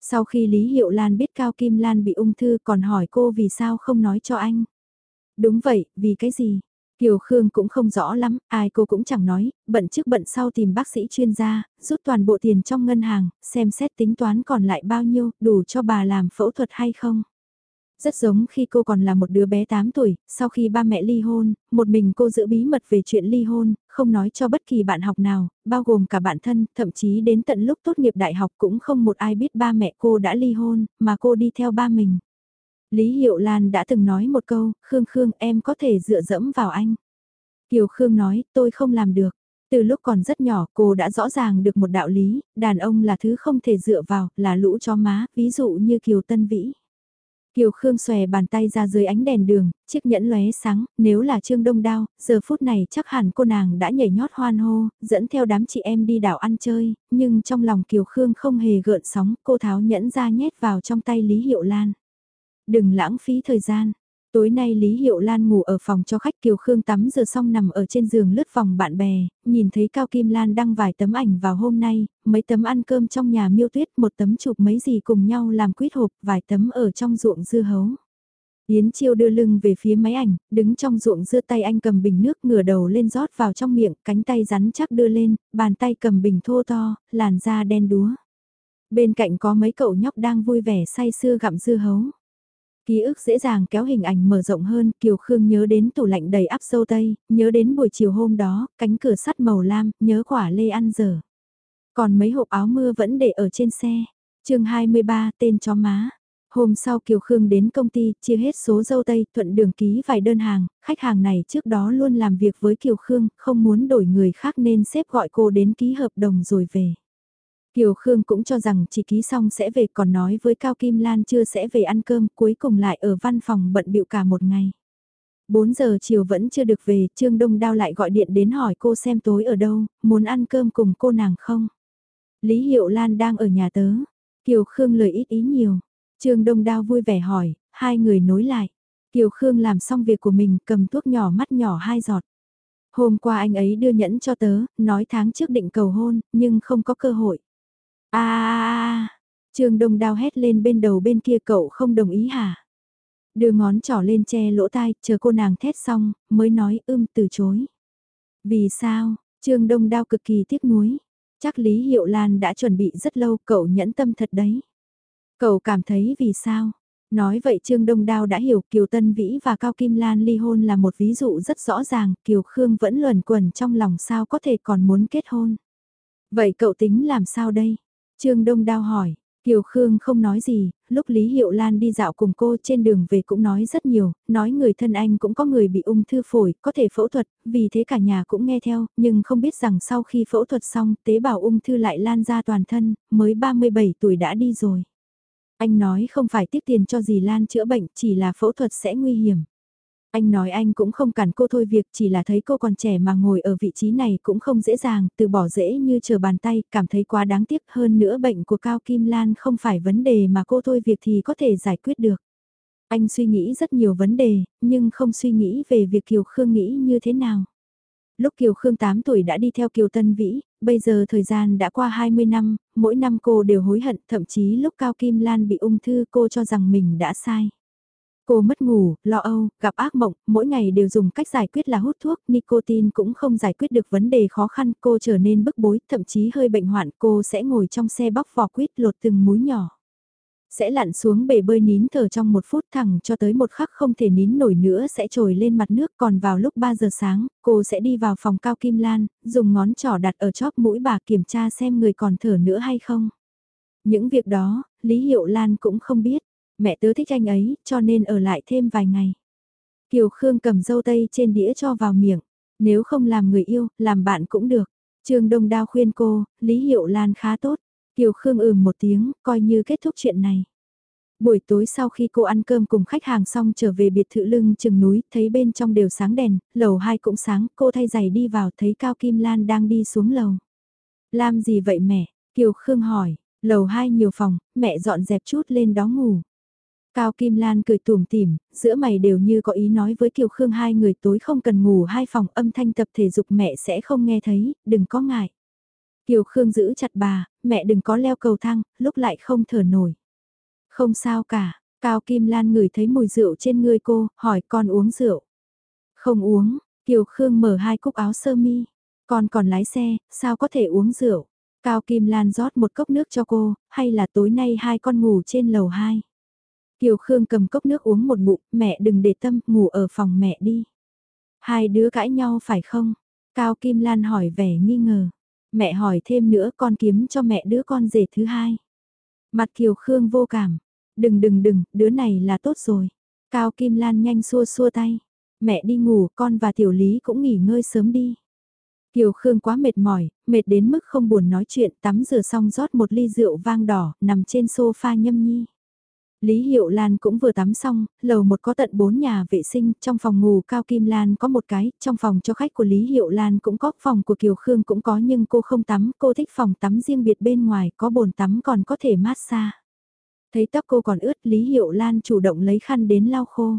Sau khi Lý Hiệu Lan biết Cao Kim Lan bị ung thư còn hỏi cô vì sao không nói cho anh. Đúng vậy, vì cái gì? Kiều Khương cũng không rõ lắm, ai cô cũng chẳng nói, bận trước bận sau tìm bác sĩ chuyên gia, rút toàn bộ tiền trong ngân hàng, xem xét tính toán còn lại bao nhiêu, đủ cho bà làm phẫu thuật hay không. Rất giống khi cô còn là một đứa bé 8 tuổi, sau khi ba mẹ ly hôn, một mình cô giữ bí mật về chuyện ly hôn, không nói cho bất kỳ bạn học nào, bao gồm cả bạn thân, thậm chí đến tận lúc tốt nghiệp đại học cũng không một ai biết ba mẹ cô đã ly hôn, mà cô đi theo ba mình. Lý Hiệu Lan đã từng nói một câu, Khương Khương em có thể dựa dẫm vào anh. Kiều Khương nói, tôi không làm được. Từ lúc còn rất nhỏ cô đã rõ ràng được một đạo lý, đàn ông là thứ không thể dựa vào, là lũ cho má, ví dụ như Kiều Tân Vĩ. Kiều Khương xòe bàn tay ra dưới ánh đèn đường, chiếc nhẫn lóe sáng, nếu là Trương Đông Đao, giờ phút này chắc hẳn cô nàng đã nhảy nhót hoan hô, dẫn theo đám chị em đi đảo ăn chơi, nhưng trong lòng Kiều Khương không hề gợn sóng, cô tháo nhẫn ra nhét vào trong tay Lý Hiệu Lan. Đừng lãng phí thời gian. Tối nay Lý Hiệu Lan ngủ ở phòng cho khách Kiều Khương tắm giờ xong nằm ở trên giường lướt vòng bạn bè, nhìn thấy Cao Kim Lan đăng vài tấm ảnh vào hôm nay, mấy tấm ăn cơm trong nhà miêu tuyết, một tấm chụp mấy gì cùng nhau làm quýt hộp, vài tấm ở trong ruộng dưa hấu. Yến Chiêu đưa lưng về phía máy ảnh, đứng trong ruộng dưa tay anh cầm bình nước ngửa đầu lên rót vào trong miệng, cánh tay rắn chắc đưa lên, bàn tay cầm bình thô to, làn da đen đúa. Bên cạnh có mấy cậu nhóc đang vui vẻ say sưa gặm dưa hấu. Ký ức dễ dàng kéo hình ảnh mở rộng hơn, Kiều Khương nhớ đến tủ lạnh đầy áp sâu tây, nhớ đến buổi chiều hôm đó, cánh cửa sắt màu lam, nhớ quả lê ăn dở. Còn mấy hộp áo mưa vẫn để ở trên xe. chương 23 tên chó má. Hôm sau Kiều Khương đến công ty, chia hết số dâu tây, thuận đường ký vài đơn hàng, khách hàng này trước đó luôn làm việc với Kiều Khương, không muốn đổi người khác nên xếp gọi cô đến ký hợp đồng rồi về. Kiều Khương cũng cho rằng chỉ ký xong sẽ về còn nói với Cao Kim Lan chưa sẽ về ăn cơm, cuối cùng lại ở văn phòng bận bịu cả một ngày. 4 giờ chiều vẫn chưa được về, Trương Đông Đao lại gọi điện đến hỏi cô xem tối ở đâu, muốn ăn cơm cùng cô nàng không? Lý Hiệu Lan đang ở nhà tớ. Kiều Khương lời ít ý nhiều. Trương Đông Đao vui vẻ hỏi, hai người nối lại. Kiều Khương làm xong việc của mình cầm thuốc nhỏ mắt nhỏ hai giọt. Hôm qua anh ấy đưa nhẫn cho tớ, nói tháng trước định cầu hôn, nhưng không có cơ hội. À, Trương Đông Đao hét lên bên đầu bên kia cậu không đồng ý hả? Đưa ngón trỏ lên che lỗ tai, chờ cô nàng thét xong, mới nói ưm từ chối. Vì sao? Trương Đông Đao cực kỳ tiếc nuối. Chắc Lý Hiệu Lan đã chuẩn bị rất lâu, cậu nhẫn tâm thật đấy. Cậu cảm thấy vì sao? Nói vậy Trương Đông Đao đã hiểu Kiều Tân Vĩ và Cao Kim Lan ly hôn là một ví dụ rất rõ ràng, Kiều Khương vẫn luẩn quẩn trong lòng sao có thể còn muốn kết hôn. Vậy cậu tính làm sao đây? Trương Đông Đao hỏi, Kiều Khương không nói gì, lúc Lý Hiệu Lan đi dạo cùng cô trên đường về cũng nói rất nhiều, nói người thân anh cũng có người bị ung thư phổi, có thể phẫu thuật, vì thế cả nhà cũng nghe theo, nhưng không biết rằng sau khi phẫu thuật xong, tế bào ung thư lại lan ra toàn thân, mới 37 tuổi đã đi rồi. Anh nói không phải tiếc tiền cho gì Lan chữa bệnh, chỉ là phẫu thuật sẽ nguy hiểm. Anh nói anh cũng không cản cô thôi việc chỉ là thấy cô còn trẻ mà ngồi ở vị trí này cũng không dễ dàng, từ bỏ dễ như chờ bàn tay, cảm thấy quá đáng tiếc hơn nữa bệnh của Cao Kim Lan không phải vấn đề mà cô thôi việc thì có thể giải quyết được. Anh suy nghĩ rất nhiều vấn đề, nhưng không suy nghĩ về việc Kiều Khương nghĩ như thế nào. Lúc Kiều Khương 8 tuổi đã đi theo Kiều Tân Vĩ, bây giờ thời gian đã qua 20 năm, mỗi năm cô đều hối hận, thậm chí lúc Cao Kim Lan bị ung thư cô cho rằng mình đã sai. Cô mất ngủ, lo âu, gặp ác mộng, mỗi ngày đều dùng cách giải quyết là hút thuốc, nicotine cũng không giải quyết được vấn đề khó khăn, cô trở nên bức bối, thậm chí hơi bệnh hoạn, cô sẽ ngồi trong xe bóc vỏ quýt lột từng múi nhỏ. Sẽ lặn xuống bể bơi nín thở trong một phút thẳng cho tới một khắc không thể nín nổi nữa sẽ trồi lên mặt nước còn vào lúc 3 giờ sáng, cô sẽ đi vào phòng cao kim lan, dùng ngón trỏ đặt ở chóp mũi bà kiểm tra xem người còn thở nữa hay không. Những việc đó, Lý Hiệu Lan cũng không biết mẹ tớ thích anh ấy, cho nên ở lại thêm vài ngày. Kiều Khương cầm dâu tây trên đĩa cho vào miệng, nếu không làm người yêu, làm bạn cũng được. Trương Đông Đao khuyên cô, Lý Hiệu Lan khá tốt. Kiều Khương ừm một tiếng, coi như kết thúc chuyện này. Buổi tối sau khi cô ăn cơm cùng khách hàng xong trở về biệt thự lưng chừng núi, thấy bên trong đều sáng đèn, lầu 2 cũng sáng, cô thay giày đi vào thấy Cao Kim Lan đang đi xuống lầu. Làm gì vậy mẹ? Kiều Khương hỏi, lầu 2 nhiều phòng, mẹ dọn dẹp chút lên đó ngủ. Cao Kim Lan cười tủm tỉm, giữa mày đều như có ý nói với Kiều Khương hai người tối không cần ngủ hai phòng âm thanh tập thể dục mẹ sẽ không nghe thấy, đừng có ngại. Kiều Khương giữ chặt bà, mẹ đừng có leo cầu thang, lúc lại không thở nổi. Không sao cả, Cao Kim Lan ngửi thấy mùi rượu trên người cô, hỏi con uống rượu. Không uống, Kiều Khương mở hai cúc áo sơ mi. Con còn lái xe, sao có thể uống rượu? Cao Kim Lan rót một cốc nước cho cô, hay là tối nay hai con ngủ trên lầu hai? Kiều Khương cầm cốc nước uống một bụng, mẹ đừng để tâm, ngủ ở phòng mẹ đi. Hai đứa cãi nhau phải không? Cao Kim Lan hỏi vẻ nghi ngờ. Mẹ hỏi thêm nữa con kiếm cho mẹ đứa con rể thứ hai. Mặt Kiều Khương vô cảm. Đừng đừng đừng, đứa này là tốt rồi. Cao Kim Lan nhanh xua xua tay. Mẹ đi ngủ, con và Tiểu Lý cũng nghỉ ngơi sớm đi. Kiều Khương quá mệt mỏi, mệt đến mức không buồn nói chuyện, tắm rửa xong rót một ly rượu vang đỏ, nằm trên sofa nhâm nhi. Lý Hiệu Lan cũng vừa tắm xong, lầu một có tận 4 nhà vệ sinh, trong phòng ngủ Cao Kim Lan có một cái, trong phòng cho khách của Lý Hiệu Lan cũng có, phòng của Kiều Khương cũng có nhưng cô không tắm, cô thích phòng tắm riêng biệt bên ngoài, có bồn tắm còn có thể mát xa. Thấy tóc cô còn ướt, Lý Hiệu Lan chủ động lấy khăn đến lau khô.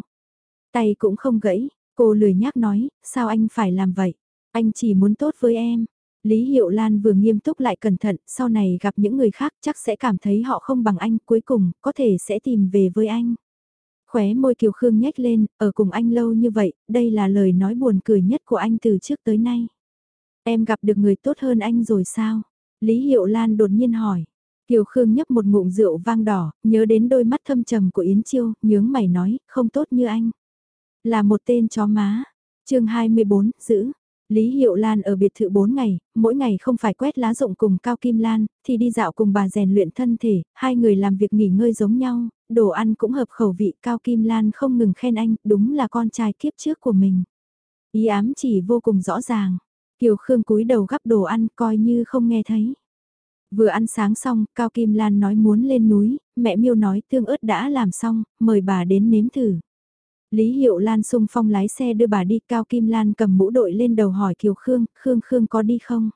Tay cũng không gãy, cô lười nhác nói, sao anh phải làm vậy? Anh chỉ muốn tốt với em. Lý Hiệu Lan vừa nghiêm túc lại cẩn thận, sau này gặp những người khác chắc sẽ cảm thấy họ không bằng anh, cuối cùng, có thể sẽ tìm về với anh. Khóe môi Kiều Khương nhếch lên, ở cùng anh lâu như vậy, đây là lời nói buồn cười nhất của anh từ trước tới nay. Em gặp được người tốt hơn anh rồi sao? Lý Hiệu Lan đột nhiên hỏi. Kiều Khương nhấp một ngụm rượu vang đỏ, nhớ đến đôi mắt thâm trầm của Yến Chiêu, nhướng mày nói, không tốt như anh. Là một tên chó má. chương 24, giữ. Lý Hiệu Lan ở biệt thự 4 ngày, mỗi ngày không phải quét lá rụng cùng Cao Kim Lan, thì đi dạo cùng bà rèn luyện thân thể, hai người làm việc nghỉ ngơi giống nhau, đồ ăn cũng hợp khẩu vị Cao Kim Lan không ngừng khen anh, đúng là con trai kiếp trước của mình. Ý ám chỉ vô cùng rõ ràng, Kiều Khương cúi đầu gắp đồ ăn coi như không nghe thấy. Vừa ăn sáng xong, Cao Kim Lan nói muốn lên núi, mẹ miêu nói tương ớt đã làm xong, mời bà đến nếm thử. Lý Hiệu Lan sung phong lái xe đưa bà đi, Cao Kim Lan cầm mũ đội lên đầu hỏi Kiều Khương, Khương Khương có đi không?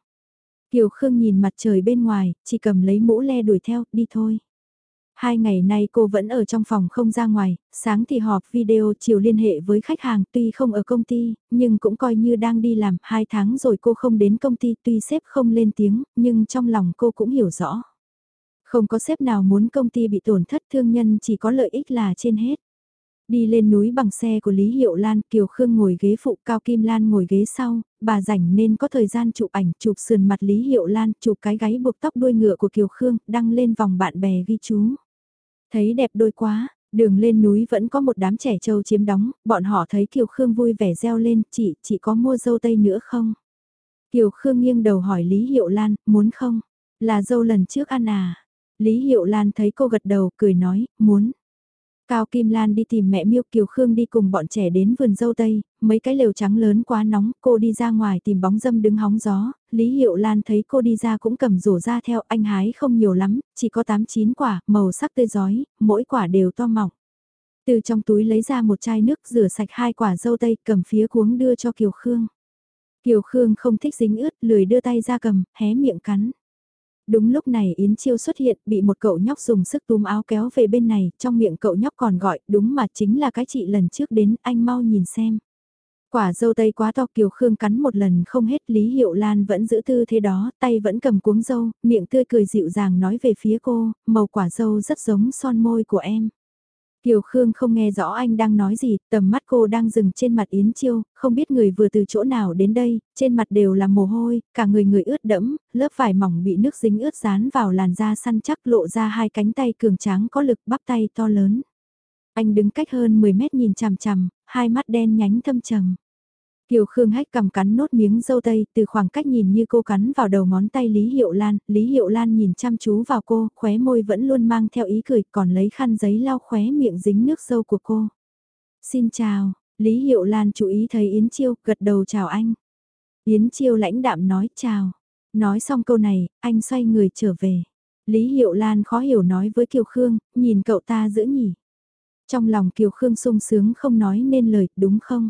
Kiều Khương nhìn mặt trời bên ngoài, chỉ cầm lấy mũ le đuổi theo, đi thôi. Hai ngày nay cô vẫn ở trong phòng không ra ngoài, sáng thì họp video chiều liên hệ với khách hàng tuy không ở công ty, nhưng cũng coi như đang đi làm, hai tháng rồi cô không đến công ty tuy sếp không lên tiếng, nhưng trong lòng cô cũng hiểu rõ. Không có sếp nào muốn công ty bị tổn thất thương nhân chỉ có lợi ích là trên hết. Đi lên núi bằng xe của Lý Hiệu Lan, Kiều Khương ngồi ghế phụ, Cao Kim Lan ngồi ghế sau, bà rảnh nên có thời gian chụp ảnh, chụp sườn mặt Lý Hiệu Lan, chụp cái gáy buộc tóc đuôi ngựa của Kiều Khương, đăng lên vòng bạn bè ghi chú. Thấy đẹp đôi quá, đường lên núi vẫn có một đám trẻ trâu chiếm đóng, bọn họ thấy Kiều Khương vui vẻ reo lên, chị, chị có mua dâu tây nữa không? Kiều Khương nghiêng đầu hỏi Lý Hiệu Lan, muốn không? Là dâu lần trước ăn à? Lý Hiệu Lan thấy cô gật đầu, cười nói, muốn. Cao Kim Lan đi tìm mẹ Miêu Kiều Khương đi cùng bọn trẻ đến vườn dâu tây, mấy cái lều trắng lớn quá nóng, cô đi ra ngoài tìm bóng dâm đứng hóng gió, Lý Hiệu Lan thấy cô đi ra cũng cầm rổ ra theo anh hái không nhiều lắm, chỉ có 8-9 quả, màu sắc tươi giói, mỗi quả đều to mỏng. Từ trong túi lấy ra một chai nước rửa sạch hai quả dâu tây cầm phía cuống đưa cho Kiều Khương. Kiều Khương không thích dính ướt, lười đưa tay ra cầm, hé miệng cắn. Đúng lúc này Yến Chiêu xuất hiện, bị một cậu nhóc dùng sức túm áo kéo về bên này, trong miệng cậu nhóc còn gọi, đúng mà chính là cái chị lần trước đến, anh mau nhìn xem. Quả dâu tây quá to Kiều Khương cắn một lần không hết Lý Hiệu Lan vẫn giữ tư thế đó, tay vẫn cầm cuống dâu, miệng tươi cười dịu dàng nói về phía cô, màu quả dâu rất giống son môi của em. Kiều Khương không nghe rõ anh đang nói gì, tầm mắt cô đang dừng trên mặt Yến Chiêu, không biết người vừa từ chỗ nào đến đây, trên mặt đều là mồ hôi, cả người người ướt đẫm, lớp vải mỏng bị nước dính ướt dán vào làn da săn chắc lộ ra hai cánh tay cường tráng có lực bắp tay to lớn. Anh đứng cách hơn 10 mét nhìn chằm chằm, hai mắt đen nhánh thâm trầm. Kiều Khương hách cầm cắn nốt miếng dâu tây từ khoảng cách nhìn như cô cắn vào đầu ngón tay Lý Hiệu Lan, Lý Hiệu Lan nhìn chăm chú vào cô, khóe môi vẫn luôn mang theo ý cười còn lấy khăn giấy lau khóe miệng dính nước dâu của cô. Xin chào, Lý Hiệu Lan chú ý thấy Yến Chiêu, gật đầu chào anh. Yến Chiêu lãnh đạm nói chào. Nói xong câu này, anh xoay người trở về. Lý Hiệu Lan khó hiểu nói với Kiều Khương, nhìn cậu ta giữ nhỉ. Trong lòng Kiều Khương sung sướng không nói nên lời, đúng không?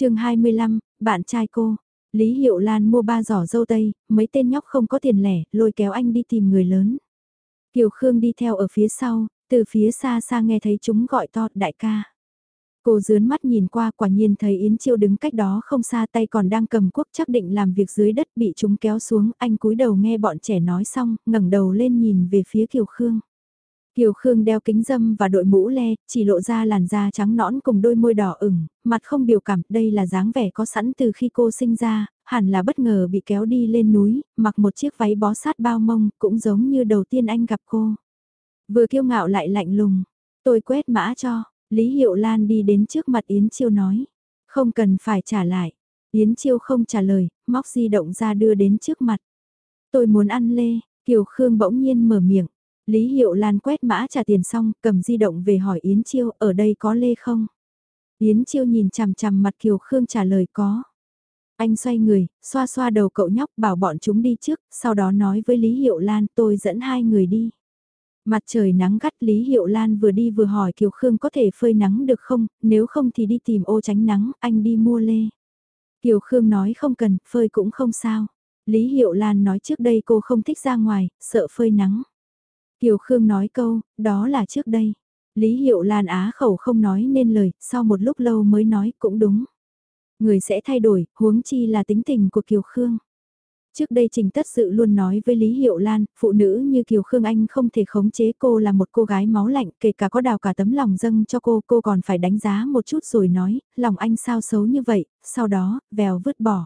Chương 25, bạn trai cô. Lý Hiệu Lan mua ba giỏ dâu tây, mấy tên nhóc không có tiền lẻ, lôi kéo anh đi tìm người lớn. Kiều Khương đi theo ở phía sau, từ phía xa xa nghe thấy chúng gọi to đại ca. Cô dướn mắt nhìn qua quả nhiên thấy Yến Chiêu đứng cách đó không xa tay còn đang cầm quốc chắc định làm việc dưới đất bị chúng kéo xuống. Anh cúi đầu nghe bọn trẻ nói xong, ngẩng đầu lên nhìn về phía Kiều Khương. Kiều Khương đeo kính dâm và đội mũ le, chỉ lộ ra làn da trắng nõn cùng đôi môi đỏ ửng, mặt không biểu cảm, đây là dáng vẻ có sẵn từ khi cô sinh ra, hẳn là bất ngờ bị kéo đi lên núi, mặc một chiếc váy bó sát bao mông, cũng giống như đầu tiên anh gặp cô. Vừa kiêu ngạo lại lạnh lùng, tôi quét mã cho, Lý Hiệu Lan đi đến trước mặt Yến Chiêu nói, không cần phải trả lại. Yến Chiêu không trả lời, móc di động ra đưa đến trước mặt. Tôi muốn ăn lê, Kiều Khương bỗng nhiên mở miệng. Lý Hiệu Lan quét mã trả tiền xong, cầm di động về hỏi Yến Chiêu, ở đây có lê không? Yến Chiêu nhìn chằm chằm mặt Kiều Khương trả lời có. Anh xoay người, xoa xoa đầu cậu nhóc bảo bọn chúng đi trước, sau đó nói với Lý Hiệu Lan tôi dẫn hai người đi. Mặt trời nắng gắt Lý Hiệu Lan vừa đi vừa hỏi Kiều Khương có thể phơi nắng được không, nếu không thì đi tìm ô tránh nắng, anh đi mua lê. Kiều Khương nói không cần, phơi cũng không sao. Lý Hiệu Lan nói trước đây cô không thích ra ngoài, sợ phơi nắng. Kiều Khương nói câu, đó là trước đây. Lý Hiệu Lan á khẩu không nói nên lời, sau một lúc lâu mới nói cũng đúng. Người sẽ thay đổi, huống chi là tính tình của Kiều Khương. Trước đây Trình Tất Sự luôn nói với Lý Hiệu Lan, phụ nữ như Kiều Khương Anh không thể khống chế cô là một cô gái máu lạnh, kể cả có đào cả tấm lòng dâng cho cô, cô còn phải đánh giá một chút rồi nói, lòng anh sao xấu như vậy, sau đó, vèo vứt bỏ.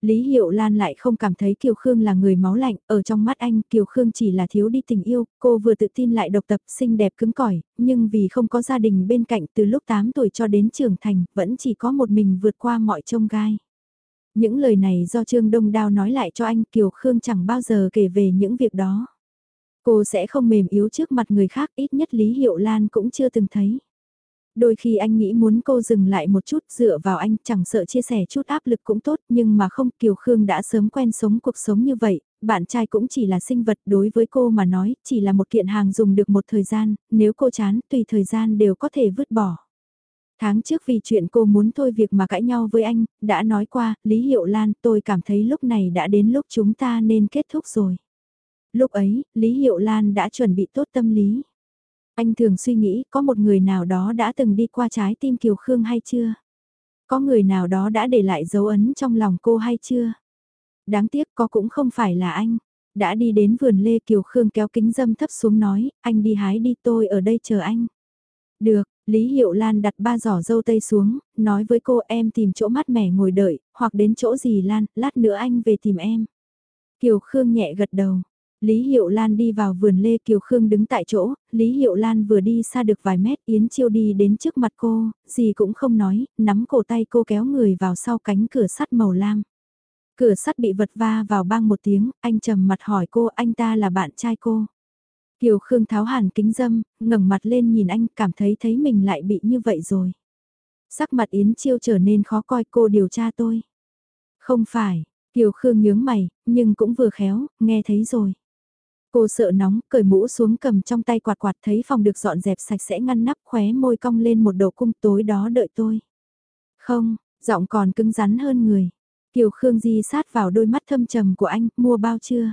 Lý Hiệu Lan lại không cảm thấy Kiều Khương là người máu lạnh, ở trong mắt anh Kiều Khương chỉ là thiếu đi tình yêu, cô vừa tự tin lại độc tập xinh đẹp cứng cỏi, nhưng vì không có gia đình bên cạnh từ lúc 8 tuổi cho đến trưởng thành, vẫn chỉ có một mình vượt qua mọi trông gai. Những lời này do Trương Đông Đao nói lại cho anh Kiều Khương chẳng bao giờ kể về những việc đó. Cô sẽ không mềm yếu trước mặt người khác ít nhất Lý Hiệu Lan cũng chưa từng thấy. Đôi khi anh nghĩ muốn cô dừng lại một chút dựa vào anh chẳng sợ chia sẻ chút áp lực cũng tốt nhưng mà không Kiều Khương đã sớm quen sống cuộc sống như vậy, bạn trai cũng chỉ là sinh vật đối với cô mà nói chỉ là một kiện hàng dùng được một thời gian, nếu cô chán tùy thời gian đều có thể vứt bỏ. Tháng trước vì chuyện cô muốn thôi việc mà cãi nhau với anh, đã nói qua, Lý Hiệu Lan tôi cảm thấy lúc này đã đến lúc chúng ta nên kết thúc rồi. Lúc ấy, Lý Hiệu Lan đã chuẩn bị tốt tâm lý. Anh thường suy nghĩ có một người nào đó đã từng đi qua trái tim Kiều Khương hay chưa? Có người nào đó đã để lại dấu ấn trong lòng cô hay chưa? Đáng tiếc có cũng không phải là anh. Đã đi đến vườn Lê Kiều Khương kéo kính dâm thấp xuống nói, anh đi hái đi tôi ở đây chờ anh. Được, Lý Hiệu Lan đặt ba giỏ dâu tây xuống, nói với cô em tìm chỗ mát mẻ ngồi đợi, hoặc đến chỗ gì Lan, lát nữa anh về tìm em. Kiều Khương nhẹ gật đầu, Lý Hiệu Lan đi vào vườn Lê Kiều Khương đứng tại chỗ, Lý Hiệu Lan vừa đi xa được vài mét Yến Chiêu đi đến trước mặt cô, gì cũng không nói, nắm cổ tay cô kéo người vào sau cánh cửa sắt màu lam. Cửa sắt bị vật va vào bang một tiếng, anh trầm mặt hỏi cô anh ta là bạn trai cô. Kiều Khương tháo hàn kính dâm, ngẩng mặt lên nhìn anh cảm thấy thấy mình lại bị như vậy rồi. Sắc mặt Yến Chiêu trở nên khó coi cô điều tra tôi. Không phải, Kiều Khương nhướng mày, nhưng cũng vừa khéo, nghe thấy rồi. Cô sợ nóng, cởi mũ xuống cầm trong tay quạt quạt thấy phòng được dọn dẹp sạch sẽ ngăn nắp khóe môi cong lên một đầu cung tối đó đợi tôi. Không, giọng còn cứng rắn hơn người. Kiều Khương Di sát vào đôi mắt thâm trầm của anh, mua bao chưa?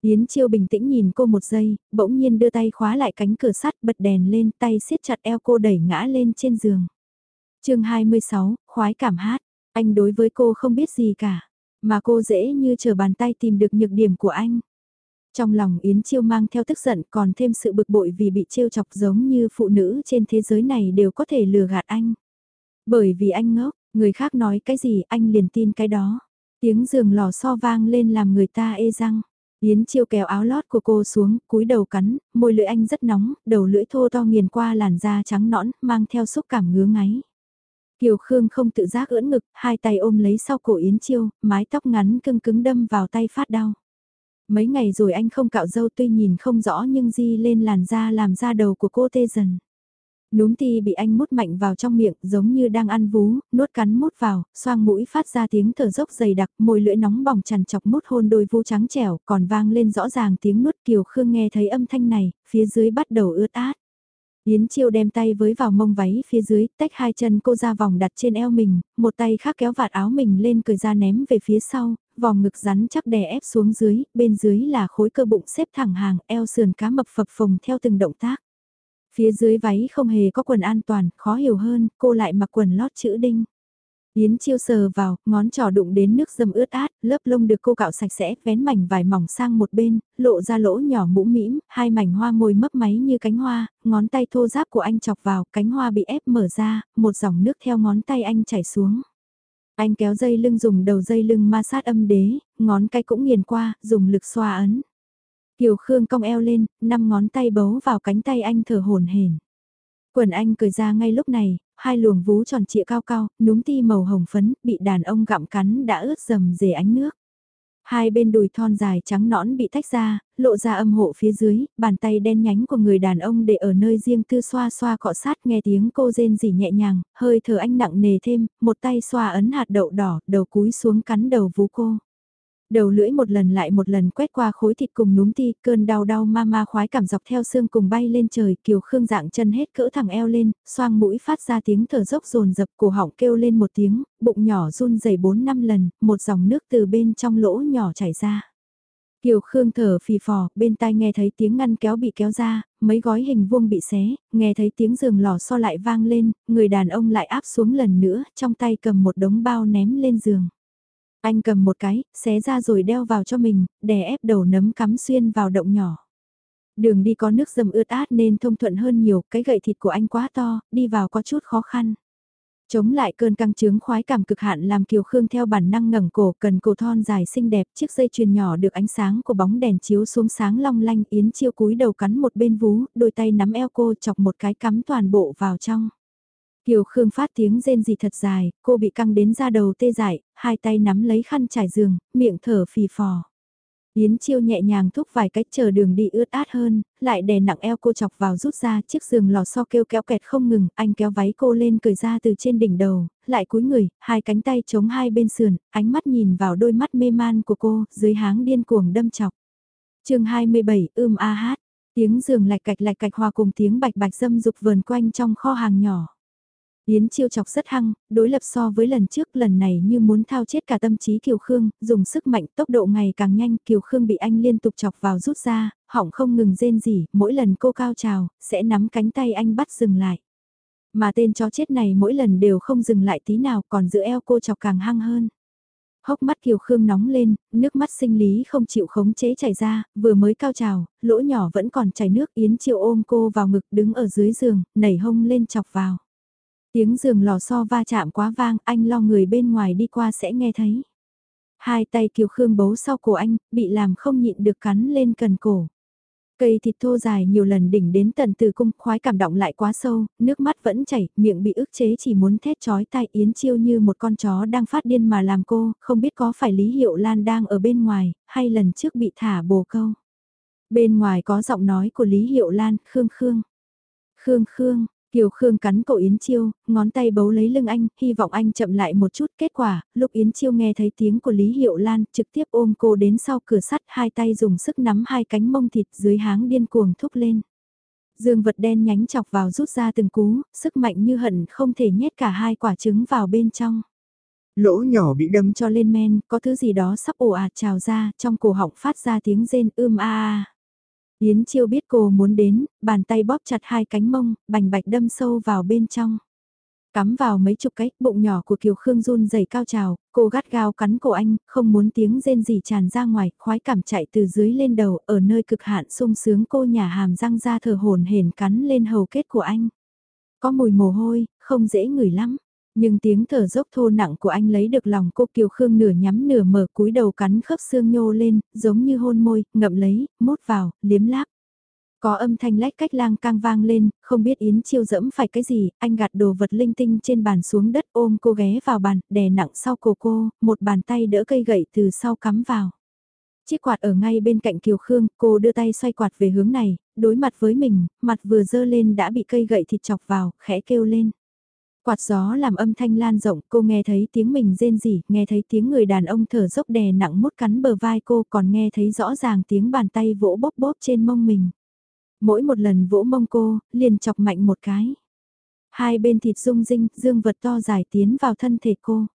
Yến Chiêu bình tĩnh nhìn cô một giây, bỗng nhiên đưa tay khóa lại cánh cửa sắt bật đèn lên tay siết chặt eo cô đẩy ngã lên trên giường. chương 26, khoái cảm hát, anh đối với cô không biết gì cả, mà cô dễ như chờ bàn tay tìm được nhược điểm của anh. Trong lòng Yến Chiêu mang theo tức giận còn thêm sự bực bội vì bị trêu chọc giống như phụ nữ trên thế giới này đều có thể lừa gạt anh. Bởi vì anh ngốc, người khác nói cái gì anh liền tin cái đó. Tiếng giường lò so vang lên làm người ta ê răng. Yến Chiêu kéo áo lót của cô xuống, cúi đầu cắn, môi lưỡi anh rất nóng, đầu lưỡi thô to nghiền qua làn da trắng nõn, mang theo xúc cảm ngứa ngáy. Kiều Khương không tự giác ưỡn ngực, hai tay ôm lấy sau cổ Yến Chiêu, mái tóc ngắn cưng cứng đâm vào tay phát đau. Mấy ngày rồi anh không cạo dâu tuy nhìn không rõ nhưng di lên làn da làm da đầu của cô tê dần. Núm ti bị anh mút mạnh vào trong miệng giống như đang ăn vú, nuốt cắn mút vào, xoang mũi phát ra tiếng thở dốc dày đặc, môi lưỡi nóng bỏng chằn chọc mút hôn đôi vú trắng trẻo, còn vang lên rõ ràng tiếng nuốt kiều khương nghe thấy âm thanh này, phía dưới bắt đầu ướt át. Yến Chiêu đem tay với vào mông váy phía dưới, tách hai chân cô ra vòng đặt trên eo mình, một tay khác kéo vạt áo mình lên cười ra ném về phía sau, vòng ngực rắn chắc đè ép xuống dưới, bên dưới là khối cơ bụng xếp thẳng hàng, eo sườn cá mập phập phồng theo từng động tác. Phía dưới váy không hề có quần an toàn, khó hiểu hơn, cô lại mặc quần lót chữ đinh. Yến chiêu sờ vào, ngón trỏ đụng đến nước dâm ướt át, lớp lông được cô cạo sạch sẽ, vén mảnh vải mỏng sang một bên, lộ ra lỗ nhỏ mũ mĩm, hai mảnh hoa môi mấp máy như cánh hoa, ngón tay thô giáp của anh chọc vào, cánh hoa bị ép mở ra, một dòng nước theo ngón tay anh chảy xuống. Anh kéo dây lưng dùng đầu dây lưng ma sát âm đế, ngón cái cũng nghiền qua, dùng lực xoa ấn. Kiều Khương cong eo lên, năm ngón tay bấu vào cánh tay anh thở hổn hển. Quần anh cười ra ngay lúc này, hai luồng vú tròn trịa cao cao, núm ti màu hồng phấn, bị đàn ông gặm cắn đã ướt dầm dề ánh nước. Hai bên đùi thon dài trắng nõn bị tách ra, lộ ra âm hộ phía dưới, bàn tay đen nhánh của người đàn ông để ở nơi riêng tư xoa xoa cọ sát nghe tiếng cô rên rỉ nhẹ nhàng, hơi thở anh nặng nề thêm, một tay xoa ấn hạt đậu đỏ, đầu cúi xuống cắn đầu vú cô. Đầu lưỡi một lần lại một lần quét qua khối thịt cùng núm ti, cơn đau đau ma ma khoái cảm dọc theo xương cùng bay lên trời, kiều khương dạng chân hết cỡ thẳng eo lên, xoang mũi phát ra tiếng thở dốc rồn dập cổ họng kêu lên một tiếng, bụng nhỏ run dày 4 năm lần, một dòng nước từ bên trong lỗ nhỏ chảy ra. Kiều Khương thở phì phò, bên tai nghe thấy tiếng ngăn kéo bị kéo ra, mấy gói hình vuông bị xé, nghe thấy tiếng giường lò so lại vang lên, người đàn ông lại áp xuống lần nữa, trong tay cầm một đống bao ném lên giường. Anh cầm một cái, xé ra rồi đeo vào cho mình, đè ép đầu nấm cắm xuyên vào động nhỏ. Đường đi có nước dầm ướt át nên thông thuận hơn nhiều, cái gậy thịt của anh quá to, đi vào có chút khó khăn. Chống lại cơn căng trướng khoái cảm cực hạn làm Kiều Khương theo bản năng ngẩng cổ cần cổ thon dài xinh đẹp chiếc dây chuyền nhỏ được ánh sáng của bóng đèn chiếu xuống sáng long lanh Yến chiêu cúi đầu cắn một bên vú, đôi tay nắm eo cô chọc một cái cắm toàn bộ vào trong. Kiều Khương phát tiếng rên gì thật dài, cô bị căng đến da đầu tê dại, hai tay nắm lấy khăn trải giường, miệng thở phì phò. Yến Chiêu nhẹ nhàng thúc vài cách chờ đường đi ướt át hơn, lại đè nặng eo cô chọc vào rút ra chiếc giường lò xo kêu kéo kẹt không ngừng, anh kéo váy cô lên cười ra từ trên đỉnh đầu, lại cúi người, hai cánh tay chống hai bên sườn, ánh mắt nhìn vào đôi mắt mê man của cô, dưới háng điên cuồng đâm chọc. chương 27 ưm a hát, tiếng giường lạch cạch lạch cạch hòa cùng tiếng bạch bạch dâm dục vờn quanh trong kho hàng nhỏ. Yến chiêu chọc rất hăng, đối lập so với lần trước lần này như muốn thao chết cả tâm trí Kiều Khương, dùng sức mạnh tốc độ ngày càng nhanh, Kiều Khương bị anh liên tục chọc vào rút ra, hỏng không ngừng rên gì, mỗi lần cô cao trào, sẽ nắm cánh tay anh bắt dừng lại. Mà tên chó chết này mỗi lần đều không dừng lại tí nào còn giữ eo cô chọc càng hăng hơn. Hốc mắt Kiều Khương nóng lên, nước mắt sinh lý không chịu khống chế chảy ra, vừa mới cao trào, lỗ nhỏ vẫn còn chảy nước Yến Chiêu ôm cô vào ngực đứng ở dưới giường, nảy hông lên chọc vào. Tiếng giường lò xo va chạm quá vang, anh lo người bên ngoài đi qua sẽ nghe thấy. Hai tay Kiều Khương bấu sau cổ anh, bị làm không nhịn được cắn lên cần cổ. Cây thịt thô dài nhiều lần đỉnh đến tận từ cung, khoái cảm động lại quá sâu, nước mắt vẫn chảy, miệng bị ức chế chỉ muốn thét chói tai yến chiêu như một con chó đang phát điên mà làm cô, không biết có phải Lý Hiệu Lan đang ở bên ngoài, hay lần trước bị thả bồ câu. Bên ngoài có giọng nói của Lý Hiệu Lan, Khương Khương. Khương Khương, Kiều Khương cắn cổ Yến Chiêu, ngón tay bấu lấy lưng anh, hy vọng anh chậm lại một chút. Kết quả, lúc Yến Chiêu nghe thấy tiếng của Lý Hiệu Lan, trực tiếp ôm cô đến sau cửa sắt, hai tay dùng sức nắm hai cánh mông thịt dưới háng điên cuồng thúc lên. Dương vật đen nhánh chọc vào rút ra từng cú, sức mạnh như hận không thể nhét cả hai quả trứng vào bên trong. Lỗ nhỏ bị đâm cho lên men, có thứ gì đó sắp ồ ạt trào ra, trong cổ họng phát ra tiếng rên ưm a a. Yến Chiêu biết cô muốn đến, bàn tay bóp chặt hai cánh mông, bành bạch đâm sâu vào bên trong. Cắm vào mấy chục cái, bụng nhỏ của Kiều Khương run dày cao trào, cô gắt gao cắn cổ anh, không muốn tiếng rên gì tràn ra ngoài, khoái cảm chạy từ dưới lên đầu, ở nơi cực hạn sung sướng cô nhả hàm răng ra thở hồn hển cắn lên hầu kết của anh. Có mùi mồ hôi, không dễ ngửi lắm. Nhưng tiếng thở dốc thô nặng của anh lấy được lòng cô Kiều Khương nửa nhắm nửa mở cúi đầu cắn khớp xương nhô lên, giống như hôn môi, ngậm lấy, mốt vào, liếm láp. Có âm thanh lách cách lang cang vang lên, không biết Yến chiêu dẫm phải cái gì, anh gạt đồ vật linh tinh trên bàn xuống đất ôm cô ghé vào bàn, đè nặng sau cổ cô, một bàn tay đỡ cây gậy từ sau cắm vào. Chiếc quạt ở ngay bên cạnh Kiều Khương, cô đưa tay xoay quạt về hướng này, đối mặt với mình, mặt vừa dơ lên đã bị cây gậy thịt chọc vào, khẽ kêu lên. Quạt gió làm âm thanh lan rộng, cô nghe thấy tiếng mình rên rỉ, nghe thấy tiếng người đàn ông thở dốc đè nặng mút cắn bờ vai cô còn nghe thấy rõ ràng tiếng bàn tay vỗ bóp bóp trên mông mình. Mỗi một lần vỗ mông cô, liền chọc mạnh một cái. Hai bên thịt rung rinh, dương vật to dài tiến vào thân thể cô.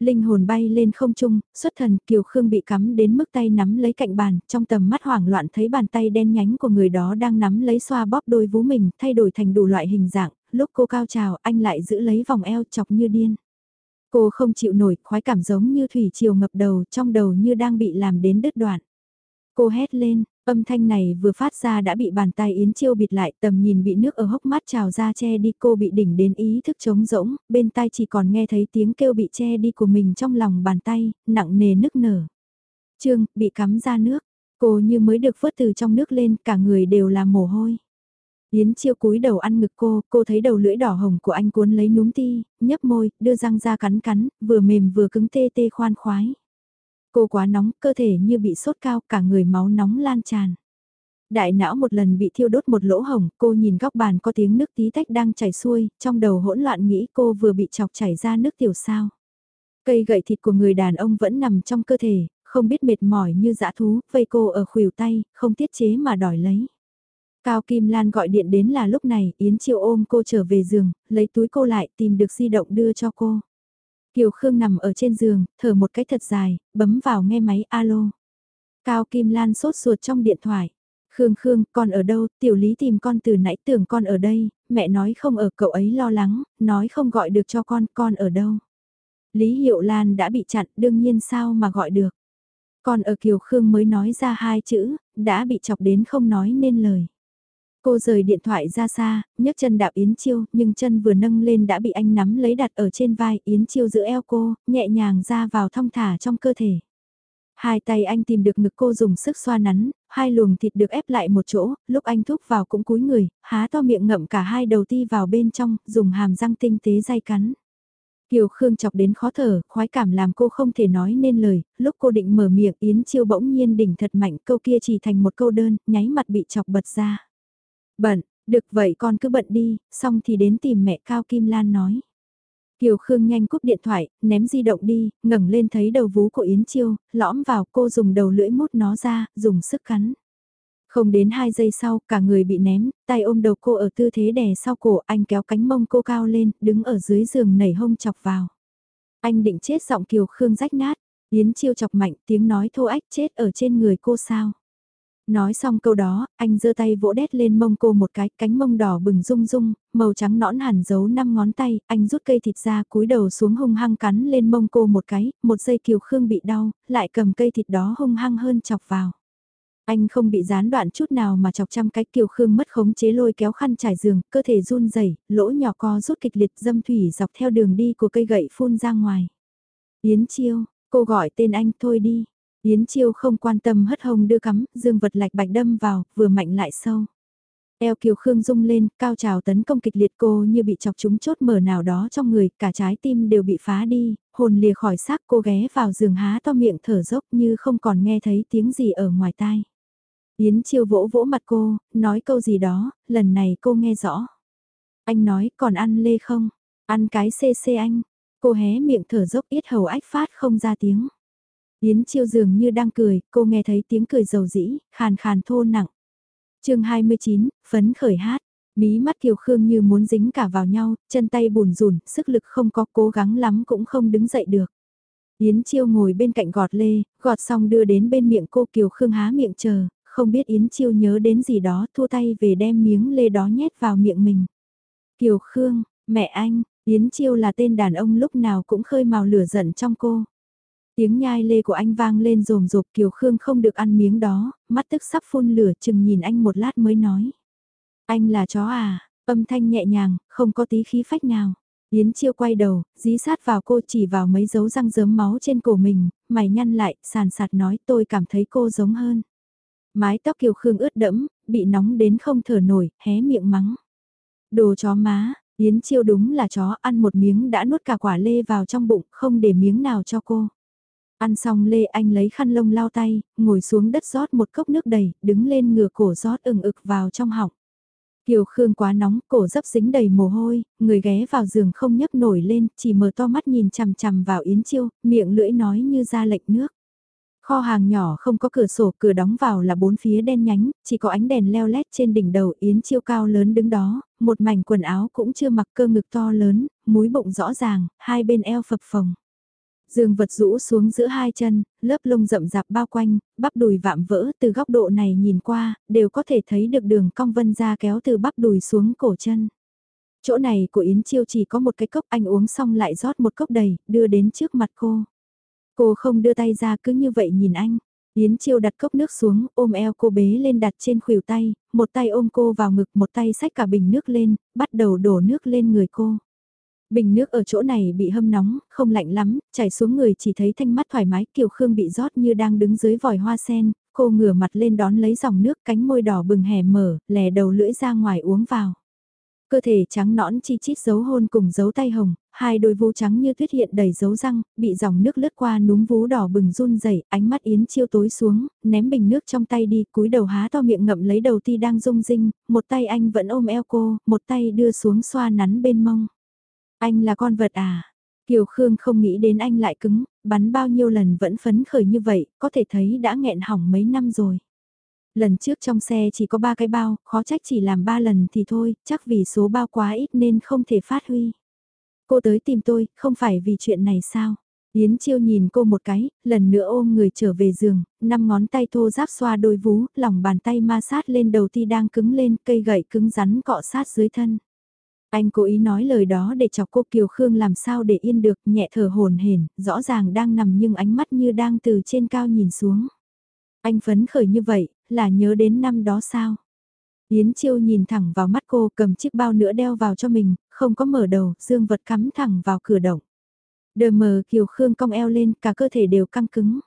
Linh hồn bay lên không trung, xuất thần Kiều Khương bị cắm đến mức tay nắm lấy cạnh bàn, trong tầm mắt hoảng loạn thấy bàn tay đen nhánh của người đó đang nắm lấy xoa bóp đôi vú mình, thay đổi thành đủ loại hình dạng, lúc cô cao trào anh lại giữ lấy vòng eo chọc như điên. Cô không chịu nổi, khoái cảm giống như thủy chiều ngập đầu, trong đầu như đang bị làm đến đứt đoạn. Cô hét lên, âm thanh này vừa phát ra đã bị bàn tay Yến Chiêu bịt lại, tầm nhìn bị nước ở hốc mắt trào ra che đi cô bị đỉnh đến ý thức trống rỗng, bên tai chỉ còn nghe thấy tiếng kêu bị che đi của mình trong lòng bàn tay, nặng nề nức nở. Trương, bị cắm ra nước, cô như mới được vớt từ trong nước lên, cả người đều là mồ hôi. Yến chiêu cúi đầu ăn ngực cô, cô thấy đầu lưỡi đỏ hồng của anh cuốn lấy núm ti, nhấp môi, đưa răng ra cắn cắn, vừa mềm vừa cứng tê tê khoan khoái. Cô quá nóng, cơ thể như bị sốt cao, cả người máu nóng lan tràn. Đại não một lần bị thiêu đốt một lỗ hồng, cô nhìn góc bàn có tiếng nước tí tách đang chảy xuôi, trong đầu hỗn loạn nghĩ cô vừa bị chọc chảy ra nước tiểu sao. Cây gậy thịt của người đàn ông vẫn nằm trong cơ thể, không biết mệt mỏi như dã thú, vây cô ở khuỷu tay, không tiết chế mà đòi lấy. Cao Kim Lan gọi điện đến là lúc này, Yến Triệu ôm cô trở về giường, lấy túi cô lại tìm được di động đưa cho cô. Kiều Khương nằm ở trên giường, thở một cái thật dài, bấm vào nghe máy alo. Cao Kim Lan sốt ruột trong điện thoại. Khương Khương, con ở đâu, tiểu lý tìm con từ nãy tưởng con ở đây, mẹ nói không ở cậu ấy lo lắng, nói không gọi được cho con, con ở đâu. Lý Hiệu Lan đã bị chặn, đương nhiên sao mà gọi được. Con ở Kiều Khương mới nói ra hai chữ, đã bị chọc đến không nói nên lời. Cô rời điện thoại ra xa, nhấc chân đạp Yến Chiêu, nhưng chân vừa nâng lên đã bị anh nắm lấy đặt ở trên vai, Yến Chiêu giữ eo cô, nhẹ nhàng ra vào thong thả trong cơ thể. Hai tay anh tìm được ngực cô dùng sức xoa nắn, hai luồng thịt được ép lại một chỗ, lúc anh thúc vào cũng cúi người, há to miệng ngậm cả hai đầu ti vào bên trong, dùng hàm răng tinh tế dai cắn. Kiều Khương chọc đến khó thở, khoái cảm làm cô không thể nói nên lời, lúc cô định mở miệng Yến Chiêu bỗng nhiên đỉnh thật mạnh câu kia chỉ thành một câu đơn, nháy mặt bị chọc bật ra. Bận, được vậy con cứ bận đi, xong thì đến tìm mẹ Cao Kim Lan nói. Kiều Khương nhanh cúp điện thoại, ném di động đi, ngẩng lên thấy đầu vú của Yến Chiêu, lõm vào cô dùng đầu lưỡi mút nó ra, dùng sức cắn. Không đến 2 giây sau, cả người bị ném, tay ôm đầu cô ở tư thế đè sau cổ, anh kéo cánh mông cô cao lên, đứng ở dưới giường nảy hông chọc vào. Anh định chết giọng Kiều Khương rách nát, Yến Chiêu chọc mạnh tiếng nói thô ách chết ở trên người cô sao. Nói xong câu đó, anh giơ tay vỗ đét lên mông cô một cái, cánh mông đỏ bừng rung rung, màu trắng nõn hẳn giấu năm ngón tay, anh rút cây thịt ra cúi đầu xuống hung hăng cắn lên mông cô một cái, một giây kiều khương bị đau, lại cầm cây thịt đó hung hăng hơn chọc vào. Anh không bị gián đoạn chút nào mà chọc trăm cái kiều khương mất khống chế lôi kéo khăn trải giường, cơ thể run rẩy lỗ nhỏ co rút kịch liệt dâm thủy dọc theo đường đi của cây gậy phun ra ngoài. Yến chiêu, cô gọi tên anh thôi đi, Yến Chiêu không quan tâm hất hông đưa cắm, dương vật lạch bạch đâm vào, vừa mạnh lại sâu. Eo Kiều Khương rung lên, cao trào tấn công kịch liệt cô như bị chọc trúng chốt mở nào đó trong người, cả trái tim đều bị phá đi, hồn lìa khỏi xác cô ghé vào giường há to miệng thở dốc như không còn nghe thấy tiếng gì ở ngoài tai. Yến Chiêu vỗ vỗ mặt cô, nói câu gì đó, lần này cô nghe rõ. Anh nói còn ăn lê không? Ăn cái xê xê anh. Cô hé miệng thở dốc ít hầu ách phát không ra tiếng. Yến Chiêu dường như đang cười, cô nghe thấy tiếng cười dầu dĩ, khàn khàn thô nặng. chương 29, phấn khởi hát. Mí mắt Kiều Khương như muốn dính cả vào nhau, chân tay bùn rùn, sức lực không có cố gắng lắm cũng không đứng dậy được. Yến Chiêu ngồi bên cạnh gọt lê, gọt xong đưa đến bên miệng cô Kiều Khương há miệng chờ, không biết Yến Chiêu nhớ đến gì đó thua tay về đem miếng lê đó nhét vào miệng mình. Kiều Khương, mẹ anh, Yến Chiêu là tên đàn ông lúc nào cũng khơi màu lửa giận trong cô. Tiếng nhai lê của anh vang lên rồm rộp Kiều Khương không được ăn miếng đó, mắt tức sắp phun lửa chừng nhìn anh một lát mới nói. Anh là chó à, âm thanh nhẹ nhàng, không có tí khí phách nào. Yến Chiêu quay đầu, dí sát vào cô chỉ vào mấy dấu răng rớm máu trên cổ mình, mày nhăn lại, sàn sạt nói tôi cảm thấy cô giống hơn. Mái tóc Kiều Khương ướt đẫm, bị nóng đến không thở nổi, hé miệng mắng. Đồ chó má, Yến Chiêu đúng là chó ăn một miếng đã nuốt cả quả lê vào trong bụng, không để miếng nào cho cô. Ăn xong Lê Anh lấy khăn lông lau tay, ngồi xuống đất rót một cốc nước đầy, đứng lên ngửa cổ rót ừng ực vào trong họng. Kiều Khương quá nóng, cổ dấp dính đầy mồ hôi, người ghé vào giường không nhấc nổi lên, chỉ mở to mắt nhìn chằm chằm vào Yến Chiêu, miệng lưỡi nói như ra lệnh nước. Kho hàng nhỏ không có cửa sổ, cửa đóng vào là bốn phía đen nhánh, chỉ có ánh đèn leo lét trên đỉnh đầu Yến Chiêu cao lớn đứng đó, một mảnh quần áo cũng chưa mặc cơ ngực to lớn, múi bụng rõ ràng, hai bên eo phập phồng. Dương vật rũ xuống giữa hai chân, lớp lông rậm rạp bao quanh, bắp đùi vạm vỡ từ góc độ này nhìn qua, đều có thể thấy được đường cong vân ra kéo từ bắp đùi xuống cổ chân. Chỗ này của Yến Chiêu chỉ có một cái cốc anh uống xong lại rót một cốc đầy, đưa đến trước mặt cô. Cô không đưa tay ra cứ như vậy nhìn anh. Yến Chiêu đặt cốc nước xuống, ôm eo cô bế lên đặt trên khuỷu tay, một tay ôm cô vào ngực, một tay xách cả bình nước lên, bắt đầu đổ nước lên người cô. Bình nước ở chỗ này bị hâm nóng, không lạnh lắm, chảy xuống người chỉ thấy thanh mắt thoải mái, Kiều Khương bị rót như đang đứng dưới vòi hoa sen, cô ngửa mặt lên đón lấy dòng nước cánh môi đỏ bừng hẻ mở, lè đầu lưỡi ra ngoài uống vào. Cơ thể trắng nõn chi chít dấu hôn cùng dấu tay hồng, hai đôi vú trắng như tuyết hiện đầy dấu răng, bị dòng nước lướt qua núm vú đỏ bừng run rẩy, ánh mắt Yến Chiêu tối xuống, ném bình nước trong tay đi, cúi đầu há to miệng ngậm lấy đầu ti đang rung rinh, một tay anh vẫn ôm eo cô, một tay đưa xuống xoa nắn bên mông. Anh là con vật à? Kiều Khương không nghĩ đến anh lại cứng, bắn bao nhiêu lần vẫn phấn khởi như vậy, có thể thấy đã nghẹn hỏng mấy năm rồi. Lần trước trong xe chỉ có ba cái bao, khó trách chỉ làm ba lần thì thôi, chắc vì số bao quá ít nên không thể phát huy. Cô tới tìm tôi, không phải vì chuyện này sao? Yến Chiêu nhìn cô một cái, lần nữa ôm người trở về giường, năm ngón tay thô giáp xoa đôi vú, lòng bàn tay ma sát lên đầu ti đang cứng lên, cây gậy cứng rắn cọ sát dưới thân. Anh cố ý nói lời đó để chọc cô Kiều Khương làm sao để yên được, nhẹ thở hồn hển, rõ ràng đang nằm nhưng ánh mắt như đang từ trên cao nhìn xuống. Anh phấn khởi như vậy, là nhớ đến năm đó sao? Yến Chiêu nhìn thẳng vào mắt cô cầm chiếc bao nữa đeo vào cho mình, không có mở đầu, dương vật cắm thẳng vào cửa động. Đờ mờ Kiều Khương cong eo lên, cả cơ thể đều căng cứng.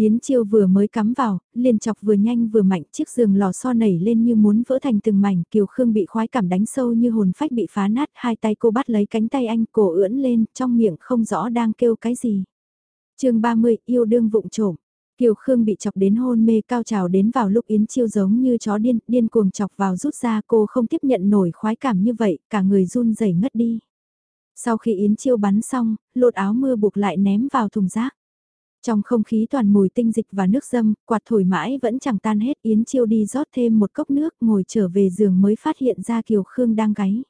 Yến Chiêu vừa mới cắm vào, liền chọc vừa nhanh vừa mạnh, chiếc giường lò xo nảy lên như muốn vỡ thành từng mảnh, Kiều Khương bị khoái cảm đánh sâu như hồn phách bị phá nát, hai tay cô bắt lấy cánh tay anh, cổ ưỡn lên, trong miệng không rõ đang kêu cái gì. chương 30, yêu đương vụng trộm. Kiều Khương bị chọc đến hôn mê cao trào đến vào lúc Yến Chiêu giống như chó điên, điên cuồng chọc vào rút ra cô không tiếp nhận nổi khoái cảm như vậy, cả người run rẩy ngất đi. Sau khi Yến Chiêu bắn xong, lột áo mưa buộc lại ném vào thùng rác. Trong không khí toàn mùi tinh dịch và nước dâm, quạt thổi mãi vẫn chẳng tan hết Yến Chiêu đi rót thêm một cốc nước ngồi trở về giường mới phát hiện ra Kiều Khương đang gáy.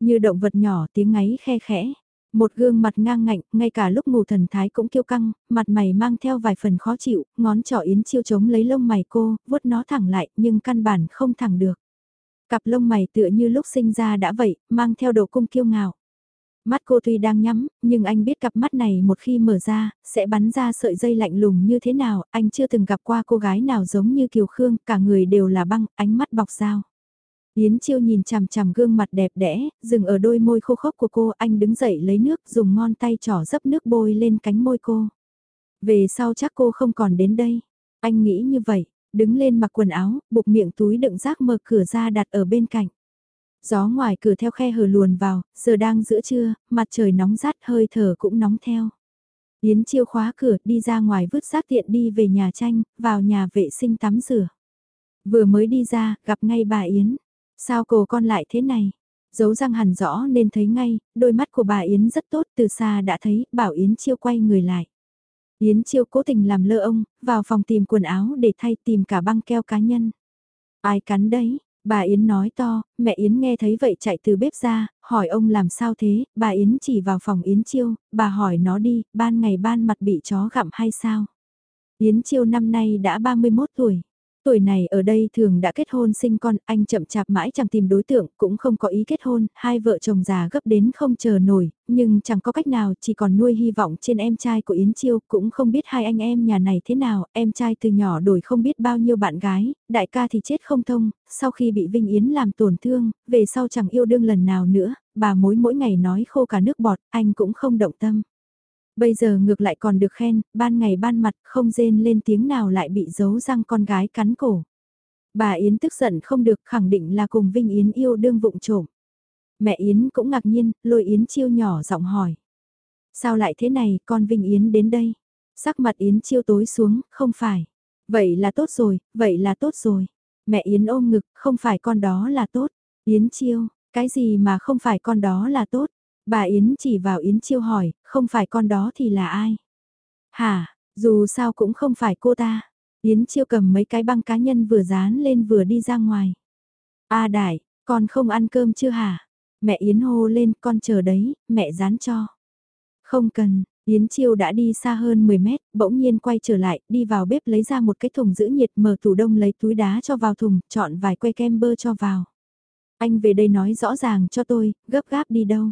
Như động vật nhỏ tiếng ngáy khe khẽ. Một gương mặt ngang ngạnh, ngay cả lúc ngủ thần thái cũng kiêu căng, mặt mày mang theo vài phần khó chịu, ngón trỏ Yến Chiêu chống lấy lông mày cô, vuốt nó thẳng lại, nhưng căn bản không thẳng được. Cặp lông mày tựa như lúc sinh ra đã vậy, mang theo độ cung kiêu ngạo. Mắt cô tuy đang nhắm, nhưng anh biết cặp mắt này một khi mở ra, sẽ bắn ra sợi dây lạnh lùng như thế nào, anh chưa từng gặp qua cô gái nào giống như Kiều Khương, cả người đều là băng, ánh mắt bọc dao. Yến Chiêu nhìn chằm chằm gương mặt đẹp đẽ, dừng ở đôi môi khô khốc của cô, anh đứng dậy lấy nước, dùng ngón tay trỏ dấp nước bôi lên cánh môi cô. Về sau chắc cô không còn đến đây. Anh nghĩ như vậy, đứng lên mặc quần áo, buộc miệng túi đựng rác mở cửa ra đặt ở bên cạnh. Gió ngoài cửa theo khe hở luồn vào, giờ đang giữa trưa, mặt trời nóng rát hơi thở cũng nóng theo. Yến chiêu khóa cửa đi ra ngoài vứt xác tiện đi về nhà tranh, vào nhà vệ sinh tắm rửa. Vừa mới đi ra, gặp ngay bà Yến. Sao cô con lại thế này? Dấu răng hẳn rõ nên thấy ngay, đôi mắt của bà Yến rất tốt từ xa đã thấy, bảo Yến chiêu quay người lại. Yến chiêu cố tình làm lơ ông, vào phòng tìm quần áo để thay tìm cả băng keo cá nhân. Ai cắn đấy, Bà Yến nói to, mẹ Yến nghe thấy vậy chạy từ bếp ra, hỏi ông làm sao thế, bà Yến chỉ vào phòng Yến Chiêu, bà hỏi nó đi, ban ngày ban mặt bị chó gặm hay sao? Yến Chiêu năm nay đã 31 tuổi. Tuổi này ở đây thường đã kết hôn sinh con, anh chậm chạp mãi chẳng tìm đối tượng, cũng không có ý kết hôn, hai vợ chồng già gấp đến không chờ nổi, nhưng chẳng có cách nào, chỉ còn nuôi hy vọng trên em trai của Yến Chiêu, cũng không biết hai anh em nhà này thế nào, em trai từ nhỏ đổi không biết bao nhiêu bạn gái, đại ca thì chết không thông, sau khi bị Vinh Yến làm tổn thương, về sau chẳng yêu đương lần nào nữa, bà mối mỗi ngày nói khô cả nước bọt, anh cũng không động tâm. Bây giờ ngược lại còn được khen, ban ngày ban mặt không rên lên tiếng nào lại bị giấu răng con gái cắn cổ. Bà Yến tức giận không được khẳng định là cùng Vinh Yến yêu đương vụng trộm. Mẹ Yến cũng ngạc nhiên, lôi Yến chiêu nhỏ giọng hỏi. Sao lại thế này, con Vinh Yến đến đây? Sắc mặt Yến chiêu tối xuống, không phải. Vậy là tốt rồi, vậy là tốt rồi. Mẹ Yến ôm ngực, không phải con đó là tốt. Yến chiêu, cái gì mà không phải con đó là tốt? Bà Yến chỉ vào Yến Chiêu hỏi, không phải con đó thì là ai? Hả, dù sao cũng không phải cô ta. Yến Chiêu cầm mấy cái băng cá nhân vừa dán lên vừa đi ra ngoài. A đại, con không ăn cơm chưa hả? Mẹ Yến hô lên, con chờ đấy, mẹ dán cho. Không cần, Yến Chiêu đã đi xa hơn 10 mét, bỗng nhiên quay trở lại, đi vào bếp lấy ra một cái thùng giữ nhiệt mở tủ đông lấy túi đá cho vào thùng, chọn vài que kem bơ cho vào. Anh về đây nói rõ ràng cho tôi, gấp gáp đi đâu.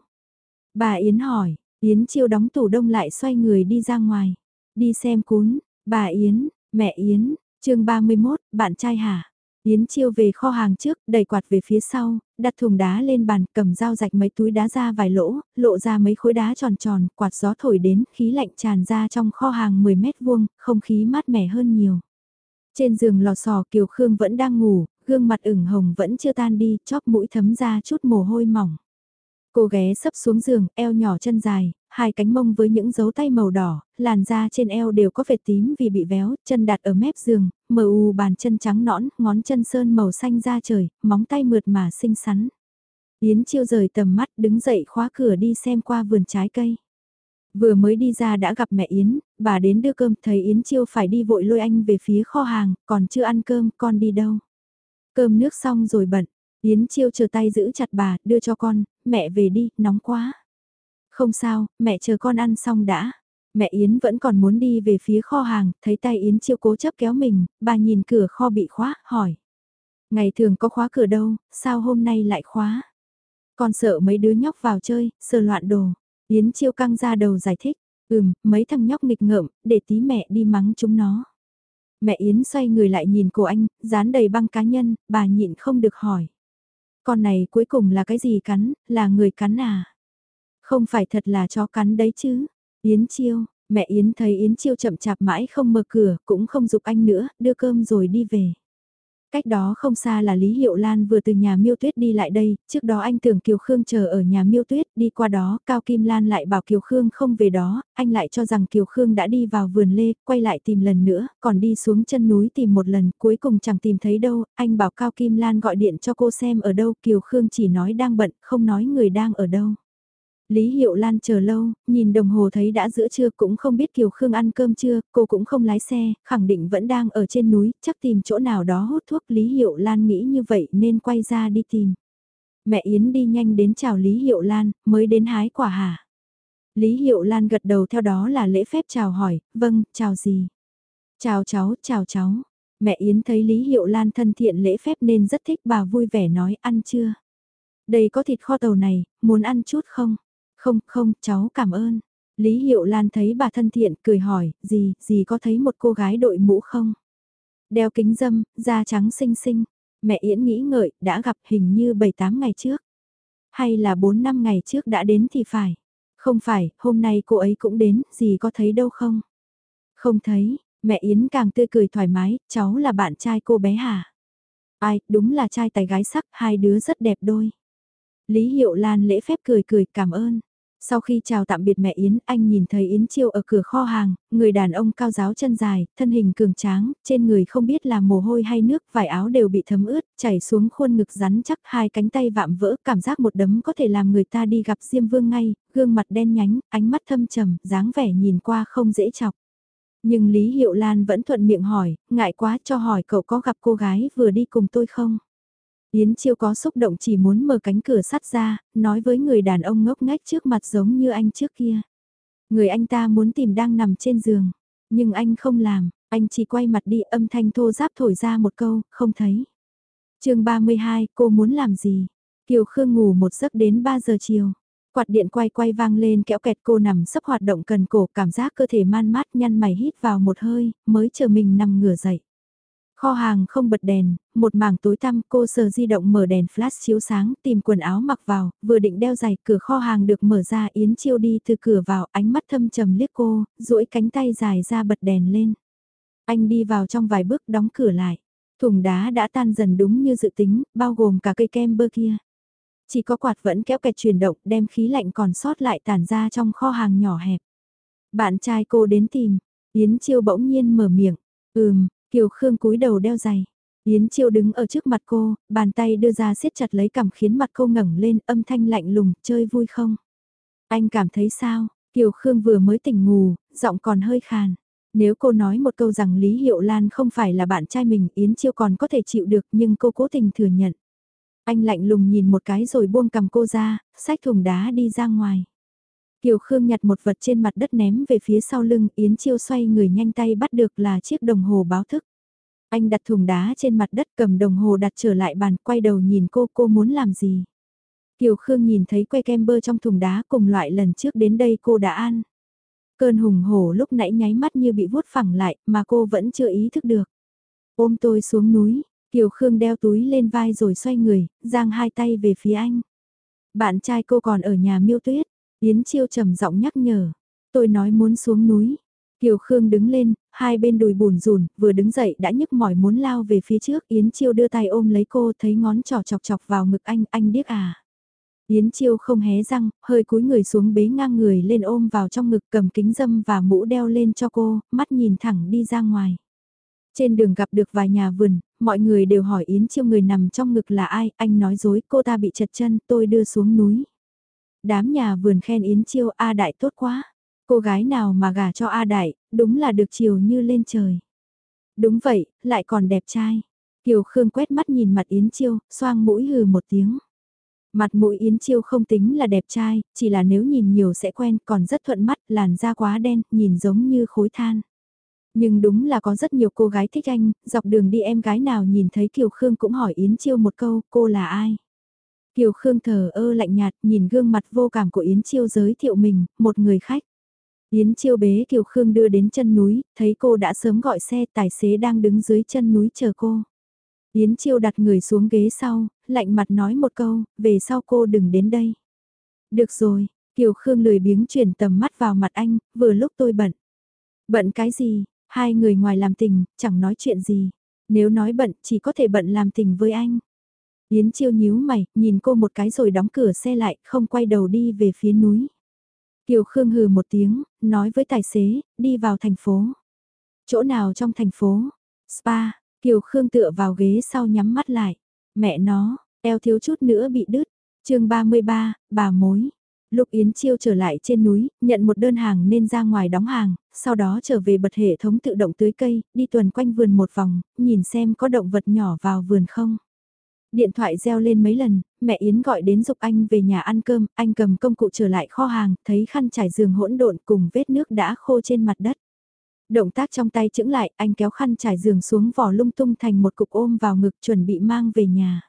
Bà Yến hỏi, Yến chiêu đóng tủ đông lại xoay người đi ra ngoài. Đi xem cún, bà Yến, mẹ Yến, chương 31, bạn trai hả? Yến chiêu về kho hàng trước, đẩy quạt về phía sau, đặt thùng đá lên bàn, cầm dao rạch mấy túi đá ra vài lỗ, lộ ra mấy khối đá tròn tròn, quạt gió thổi đến, khí lạnh tràn ra trong kho hàng 10 mét vuông, không khí mát mẻ hơn nhiều. Trên giường lò sò Kiều Khương vẫn đang ngủ, gương mặt ửng hồng vẫn chưa tan đi, chóp mũi thấm ra chút mồ hôi mỏng. Cô ghé sấp xuống giường, eo nhỏ chân dài, hai cánh mông với những dấu tay màu đỏ, làn da trên eo đều có vệt tím vì bị véo, chân đặt ở mép giường, mờ u bàn chân trắng nõn, ngón chân sơn màu xanh da trời, móng tay mượt mà xinh xắn. Yến chiêu rời tầm mắt đứng dậy khóa cửa đi xem qua vườn trái cây. Vừa mới đi ra đã gặp mẹ Yến, bà đến đưa cơm thấy Yến chiêu phải đi vội lôi anh về phía kho hàng, còn chưa ăn cơm, con đi đâu. Cơm nước xong rồi bận, Yến Chiêu chờ tay giữ chặt bà, đưa cho con, mẹ về đi, nóng quá. Không sao, mẹ chờ con ăn xong đã. Mẹ Yến vẫn còn muốn đi về phía kho hàng, thấy tay Yến Chiêu cố chấp kéo mình, bà nhìn cửa kho bị khóa, hỏi. Ngày thường có khóa cửa đâu, sao hôm nay lại khóa? Con sợ mấy đứa nhóc vào chơi, sờ loạn đồ. Yến Chiêu căng ra đầu giải thích. Ừm, mấy thằng nhóc nghịch ngợm, để tí mẹ đi mắng chúng nó. Mẹ Yến xoay người lại nhìn cô anh, dán đầy băng cá nhân, bà nhịn không được hỏi. Con này cuối cùng là cái gì cắn, là người cắn à? Không phải thật là chó cắn đấy chứ. Yến chiêu, Mẹ Yến thấy Yến Chiêu chậm chạp mãi không mở cửa, cũng không dục anh nữa, đưa cơm rồi đi về. Cách đó không xa là Lý Hiệu Lan vừa từ nhà miêu tuyết đi lại đây, trước đó anh tưởng Kiều Khương chờ ở nhà miêu tuyết, đi qua đó, Cao Kim Lan lại bảo Kiều Khương không về đó, anh lại cho rằng Kiều Khương đã đi vào vườn lê, quay lại tìm lần nữa, còn đi xuống chân núi tìm một lần, cuối cùng chẳng tìm thấy đâu, anh bảo Cao Kim Lan gọi điện cho cô xem ở đâu, Kiều Khương chỉ nói đang bận, không nói người đang ở đâu. Lý Hiệu Lan chờ lâu, nhìn đồng hồ thấy đã giữa trưa cũng không biết Kiều Khương ăn cơm chưa, cô cũng không lái xe, khẳng định vẫn đang ở trên núi, chắc tìm chỗ nào đó hút thuốc Lý Hiệu Lan nghĩ như vậy nên quay ra đi tìm. Mẹ Yến đi nhanh đến chào Lý Hiệu Lan, mới đến hái quả hả? Lý Hiệu Lan gật đầu theo đó là lễ phép chào hỏi, vâng, chào gì? Chào cháu, chào cháu. Mẹ Yến thấy Lý Hiệu Lan thân thiện lễ phép nên rất thích bà vui vẻ nói ăn chưa? Đây có thịt kho tàu này, muốn ăn chút không? Không, không, cháu cảm ơn. Lý Hiệu Lan thấy bà thân thiện, cười hỏi, gì, gì có thấy một cô gái đội mũ không? Đeo kính dâm, da trắng xinh xinh. Mẹ Yến nghĩ ngợi, đã gặp hình như 7-8 ngày trước. Hay là 4-5 ngày trước đã đến thì phải. Không phải, hôm nay cô ấy cũng đến, gì có thấy đâu không? Không thấy, mẹ Yến càng tươi cười thoải mái, cháu là bạn trai cô bé hả? Ai, đúng là trai tài gái sắc, hai đứa rất đẹp đôi. Lý Hiệu Lan lễ phép cười cười cảm ơn. Sau khi chào tạm biệt mẹ Yến, anh nhìn thấy Yến Chiêu ở cửa kho hàng, người đàn ông cao giáo chân dài, thân hình cường tráng, trên người không biết là mồ hôi hay nước, vải áo đều bị thấm ướt, chảy xuống khuôn ngực rắn chắc hai cánh tay vạm vỡ, cảm giác một đấm có thể làm người ta đi gặp Diêm Vương ngay, gương mặt đen nhánh, ánh mắt thâm trầm, dáng vẻ nhìn qua không dễ chọc. Nhưng Lý Hiệu Lan vẫn thuận miệng hỏi, ngại quá cho hỏi cậu có gặp cô gái vừa đi cùng tôi không? Yến Chiêu có xúc động chỉ muốn mở cánh cửa sắt ra, nói với người đàn ông ngốc nghếch trước mặt giống như anh trước kia. Người anh ta muốn tìm đang nằm trên giường, nhưng anh không làm, anh chỉ quay mặt đi âm thanh thô giáp thổi ra một câu, không thấy. chương 32, cô muốn làm gì? Kiều Khương ngủ một giấc đến 3 giờ chiều. Quạt điện quay quay vang lên kéo kẹt cô nằm sấp hoạt động cần cổ cảm giác cơ thể man mát nhăn mày hít vào một hơi, mới chờ mình nằm ngửa dậy. Kho hàng không bật đèn, một mảng tối tăm cô sờ di động mở đèn flash chiếu sáng tìm quần áo mặc vào, vừa định đeo giày cửa kho hàng được mở ra Yến Chiêu đi từ cửa vào ánh mắt thâm trầm liếc cô, duỗi cánh tay dài ra bật đèn lên. Anh đi vào trong vài bước đóng cửa lại. Thùng đá đã tan dần đúng như dự tính, bao gồm cả cây kem bơ kia. Chỉ có quạt vẫn kéo kẹt chuyển động đem khí lạnh còn sót lại tản ra trong kho hàng nhỏ hẹp. Bạn trai cô đến tìm, Yến Chiêu bỗng nhiên mở miệng, ừm, Kiều Khương cúi đầu đeo giày. Yến Chiêu đứng ở trước mặt cô, bàn tay đưa ra siết chặt lấy cằm khiến mặt cô ngẩng lên âm thanh lạnh lùng, chơi vui không? Anh cảm thấy sao? Kiều Khương vừa mới tỉnh ngủ, giọng còn hơi khàn. Nếu cô nói một câu rằng Lý Hiệu Lan không phải là bạn trai mình, Yến Chiêu còn có thể chịu được nhưng cô cố tình thừa nhận. Anh lạnh lùng nhìn một cái rồi buông cầm cô ra, xách thùng đá đi ra ngoài. Kiều Khương nhặt một vật trên mặt đất ném về phía sau lưng, Yến Chiêu xoay người nhanh tay bắt được là chiếc đồng hồ báo thức. Anh đặt thùng đá trên mặt đất cầm đồng hồ đặt trở lại bàn, quay đầu nhìn cô, cô muốn làm gì? Kiều Khương nhìn thấy que kem bơ trong thùng đá cùng loại lần trước đến đây cô đã ăn. Cơn hùng hổ lúc nãy nháy mắt như bị vuốt phẳng lại mà cô vẫn chưa ý thức được. Ôm tôi xuống núi, Kiều Khương đeo túi lên vai rồi xoay người, giang hai tay về phía anh. Bạn trai cô còn ở nhà miêu tuyết, Yến Chiêu trầm giọng nhắc nhở. Tôi nói muốn xuống núi. Kiều Khương đứng lên, hai bên đùi bùn rùn, vừa đứng dậy đã nhức mỏi muốn lao về phía trước. Yến Chiêu đưa tay ôm lấy cô thấy ngón trỏ chọc chọc vào ngực anh, anh điếc à. Yến Chiêu không hé răng, hơi cúi người xuống bế ngang người lên ôm vào trong ngực cầm kính dâm và mũ đeo lên cho cô, mắt nhìn thẳng đi ra ngoài. Trên đường gặp được vài nhà vườn, mọi người đều hỏi Yến Chiêu người nằm trong ngực là ai, anh nói dối cô ta bị chật chân, tôi đưa xuống núi. Đám nhà vườn khen Yến Chiêu A Đại tốt quá. Cô gái nào mà gả cho A Đại, đúng là được chiều như lên trời. Đúng vậy, lại còn đẹp trai. Kiều Khương quét mắt nhìn mặt Yến Chiêu, xoang mũi hừ một tiếng. Mặt mũi Yến Chiêu không tính là đẹp trai, chỉ là nếu nhìn nhiều sẽ quen, còn rất thuận mắt, làn da quá đen, nhìn giống như khối than. Nhưng đúng là có rất nhiều cô gái thích anh, dọc đường đi em gái nào nhìn thấy Kiều Khương cũng hỏi Yến Chiêu một câu, cô là ai? Kiều Khương thờ ơ lạnh nhạt nhìn gương mặt vô cảm của Yến Chiêu giới thiệu mình, một người khách. Yến Chiêu bế Kiều Khương đưa đến chân núi, thấy cô đã sớm gọi xe tài xế đang đứng dưới chân núi chờ cô. Yến Chiêu đặt người xuống ghế sau, lạnh mặt nói một câu, về sau cô đừng đến đây. Được rồi, Kiều Khương lười biếng chuyển tầm mắt vào mặt anh, vừa lúc tôi bận. Bận cái gì, hai người ngoài làm tình, chẳng nói chuyện gì. Nếu nói bận, chỉ có thể bận làm tình với anh. Yến Chiêu nhíu mày, nhìn cô một cái rồi đóng cửa xe lại, không quay đầu đi về phía núi. Kiều Khương hừ một tiếng, nói với tài xế, đi vào thành phố. Chỗ nào trong thành phố? Spa, Kiều Khương tựa vào ghế sau nhắm mắt lại. Mẹ nó, eo thiếu chút nữa bị đứt. chương 33, bà mối. Lúc Yến Chiêu trở lại trên núi, nhận một đơn hàng nên ra ngoài đóng hàng, sau đó trở về bật hệ thống tự động tưới cây, đi tuần quanh vườn một vòng, nhìn xem có động vật nhỏ vào vườn không. Điện thoại reo lên mấy lần, mẹ Yến gọi đến dục anh về nhà ăn cơm, anh cầm công cụ trở lại kho hàng, thấy khăn trải giường hỗn độn cùng vết nước đã khô trên mặt đất. Động tác trong tay chững lại, anh kéo khăn trải giường xuống vỏ lung tung thành một cục ôm vào ngực chuẩn bị mang về nhà.